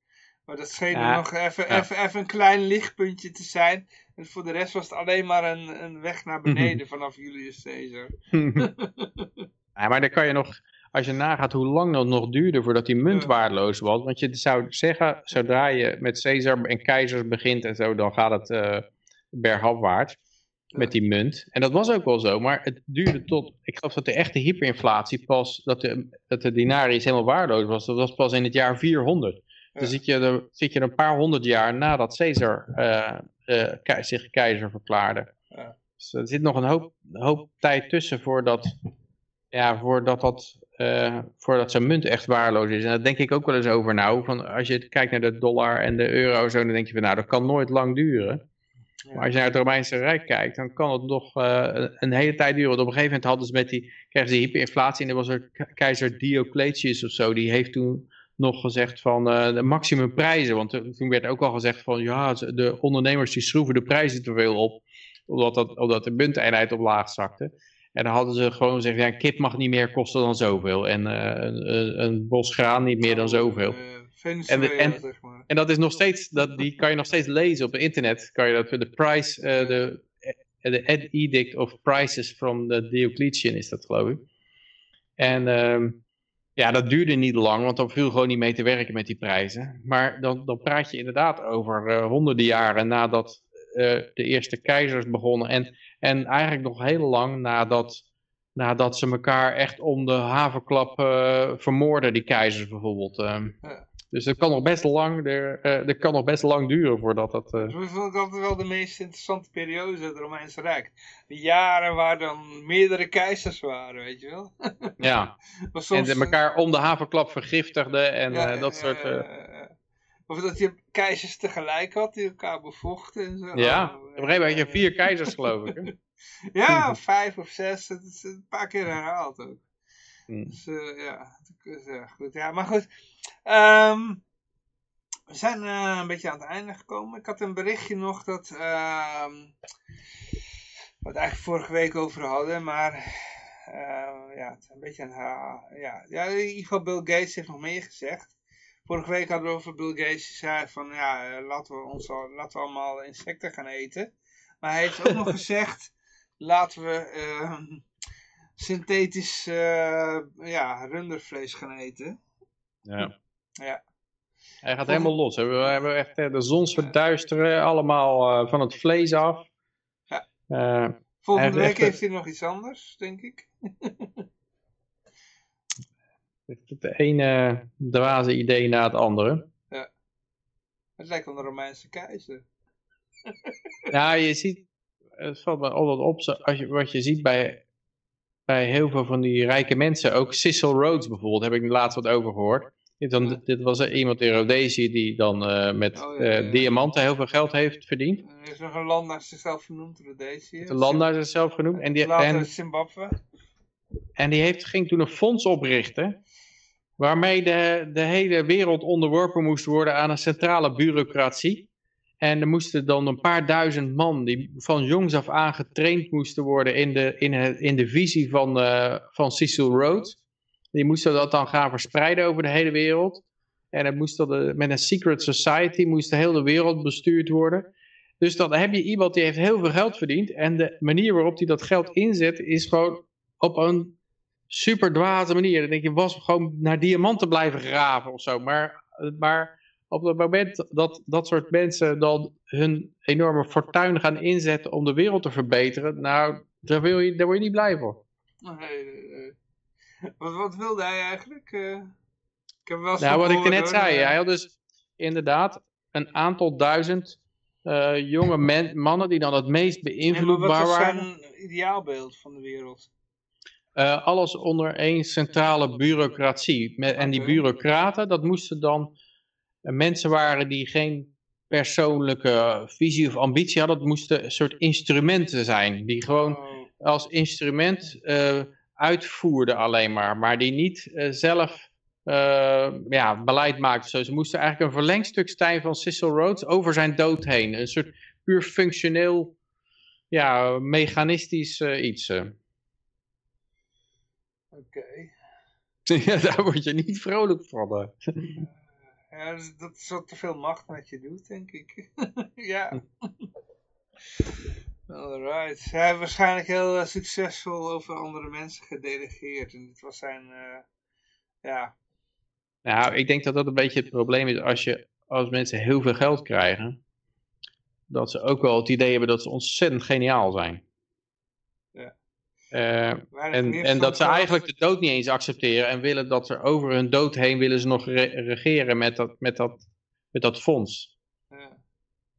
Maar dat scheen Ja, nog even, ja. even, even een klein lichtpuntje te zijn. En voor de rest was het alleen maar een, een weg naar beneden vanaf Julius Caesar. <laughs> ja, maar dan kan je nog, als je nagaat hoe lang dat nog duurde voordat die munt waardeloos was. Want je zou zeggen, zodra je met Caesar en keizers begint en zo, dan gaat het eh bergafwaarts. met die munt. En dat was ook wel zo, maar het duurde tot, ik geloof dat de echte hyperinflatie pas, dat de, dat de denarius helemaal waardeloos was, dat was pas in het jaar 400. Ja. Dan zit je, er, zit je er een paar honderd jaar nadat Caesar eh, eh, zich keizer verklaarde. Dus er zit nog een hoop, hoop tijd tussen voordat, ja, voordat, dat, eh, voordat zijn munt echt waardeloos is. En dat denk ik ook wel eens over nou. Van als je kijkt naar de dollar en de euro, zo, dan denk je van nou, dat kan nooit lang duren. Maar als je naar het Romeinse Rijk kijkt, dan kan het nog eh, een- een hele tijd duren. Want op een gegeven moment hadden ze met die, kregen ze hyperinflatie en er was er ke- keizer Diocletius of zo, die heeft toen nog gezegd van eh, de maximumprijzen. Want er- toen werd ook al gezegd van ja, de ondernemers die schroeven de prijzen te veel op, omdat, dat, omdat de munteenheid op laag zakte. En dan hadden ze gewoon gezegd, ja, een kip mag niet meer kosten dan zoveel. En eh, een, een, bos graan niet meer dan zoveel. Eh, En de- en-. En dat is nog steeds, dat, die kan je nog steeds lezen op internet. Kan je dat de price, eh, de, de Ed Edict of Prices from the Diocletian is dat geloof ik. En ehm, ja, dat duurde niet lang, want dan viel gewoon niet mee te werken met die prijzen. Maar dan, dan praat je inderdaad over honderden jaren nadat de eerste keizers begonnen. En, en eigenlijk nog heel lang nadat, nadat ze elkaar echt om de havenklap eh, vermoorden, die keizers bijvoorbeeld. ehm. Ja. Dus dat kan nog best lang, er, eh, dat kan nog best lang duren voordat dat... eh, Dus dat wel de meest interessante periode in het Romeinse Rijk. De jaren waar dan meerdere keizers waren, weet je wel. ja, <laughs> en soms, ze elkaar om de havenklap vergiftigden en ja, eh, dat soort... eh. Of dat je keizers tegelijk had die elkaar bevochten en zo. ja, Oh, op een gegeven moment had je vier keizers geloof ik. hè? <laughs> Ja, vijf of zes. Het is een paar keer herhaald ook. Hm. Dus eh, ja, ja, goed. Ja, maar goed. Ehm, we zijn eh, een beetje aan het einde gekomen. Ik had een berichtje nog dat... ehm wat we het eigenlijk vorige week over hadden, maar... eh, ja, het is een beetje een... ja, ja, in ieder geval Bill Gates heeft nog meer gezegd. Vorige week hadden we over Bill Gates die zei van... Ja, eh, laten we, ons, al- laten we allemaal insecten gaan eten. Maar hij heeft ook nog <laughs> gezegd... Laten we... ehm, synthetisch eh, ja, rundervlees gaan eten. Ja. Ja. Hij gaat helemaal los. We hebben echt eh, de zonsverduisteren allemaal eh, van het vlees af. Ja. Eh, Volgende week heeft hij nog iets anders, denk ik. <laughs> het ene dwaze idee na het andere. Het lijkt wel een Romeinse keizer. <laughs> Ja, je ziet, het valt me altijd op, als je, wat je ziet bij, bij heel veel van die rijke mensen, ook Cecil Rhodes bijvoorbeeld, heb ik laatst wat over gehoord. Dit, dan, dit was er iemand in Rhodesië die dan eh, met Oh, ja, ja, eh, ja. diamanten heel veel geld heeft verdiend. Er is nog een land naar zichzelf vernoemd, Rhodesië. De land naar zichzelf genoemd. En die, Later en, Zimbabwe. en die heeft, ging toen een fonds oprichten. Waarmee de, de hele wereld onderworpen moest worden aan een centrale bureaucratie. En er moesten dan een paar duizend man die van jongs af aan getraind moesten worden in de, in in de visie van, eh, van Cecil Rhodes. Die moesten dat dan gaan verspreiden over de hele wereld. En het moest dan, eh, met een secret society moest de hele wereld bestuurd worden. Dus dan heb je iemand die heeft heel veel geld verdiend. En de manier waarop hij dat geld inzet is gewoon op een super dwaze manier. Dan denk je, was gewoon naar diamanten blijven graven of zo. Maar, maar op het moment dat dat soort mensen dan hun enorme fortuin gaan inzetten om de wereld te verbeteren. Nou, daar, wil je, daar word je niet blij voor. Nee, nee, nee. Wat, wat wilde hij eigenlijk? Eh, ik heb wel Nou, wat ik net zei, hij had dus inderdaad een aantal duizend eh, jonge men- mannen die dan het meest wat beïnvloedbaar was waren. zijn ideaalbeeld van de wereld? Eh, alles onder één centrale bureaucratie. Met, en die bureaucraten, dat moesten dan eh, mensen waren die geen persoonlijke visie of ambitie hadden. Dat moesten een soort instrumenten zijn. Die gewoon Oh, als instrument eh, uitvoerden alleen maar. Maar die niet zelf ja, beleid maakten. Zo, ze moesten eigenlijk een verlengstuk zijn van Cecil Rhodes over zijn dood heen. Een soort puur functioneel, ja, mechanistisch iets. Oké. <laughs> Ja, daar word je niet vrolijk van. eh. Ja, dus dat is wat te veel macht met je doet, denk ik. <laughs> ja. <laughs> Alright. Hij heeft waarschijnlijk heel eh, succesvol over andere mensen gedelegeerd. En dit was zijn, eh, ja, Nou, ik denk dat dat een beetje het probleem is als, je, als mensen heel veel geld krijgen. Dat ze ook wel het idee hebben dat ze ontzettend geniaal zijn. Eh, en, en dat ze eigenlijk de dood niet eens accepteren en willen dat er over hun dood heen willen ze nog re- regeren met dat, met, dat, met dat fonds. Ja.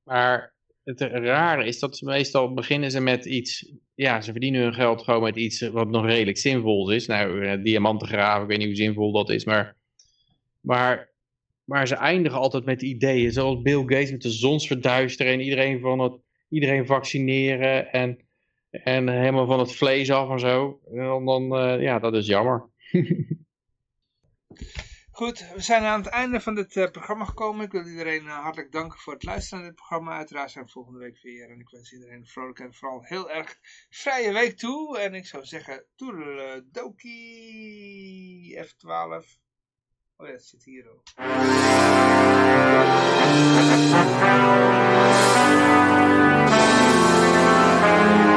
Maar het rare is dat ze meestal beginnen ze met iets, ja, ze verdienen hun geld gewoon met iets wat nog redelijk zinvol is. Nou, eh, diamanten graven, ik weet niet hoe zinvol dat is, maar, maar, maar ze eindigen altijd met ideeën, zoals Bill Gates met de zonsverduisteren en iedereen, van het, iedereen vaccineren en, en helemaal van het vlees af en zo. En dan, eh, ja, dat is jammer. <laughs> Goed, we zijn aan het einde van dit eh, programma gekomen. Ik wil iedereen eh, hartelijk danken voor het luisteren naar dit programma. Uiteraard zijn we volgende week weer. En ik wens iedereen vrolijk en vooral heel erg vrije week toe. En ik zou zeggen, toedeledoki F12. Oh ja, het zit hier ook. <laughs>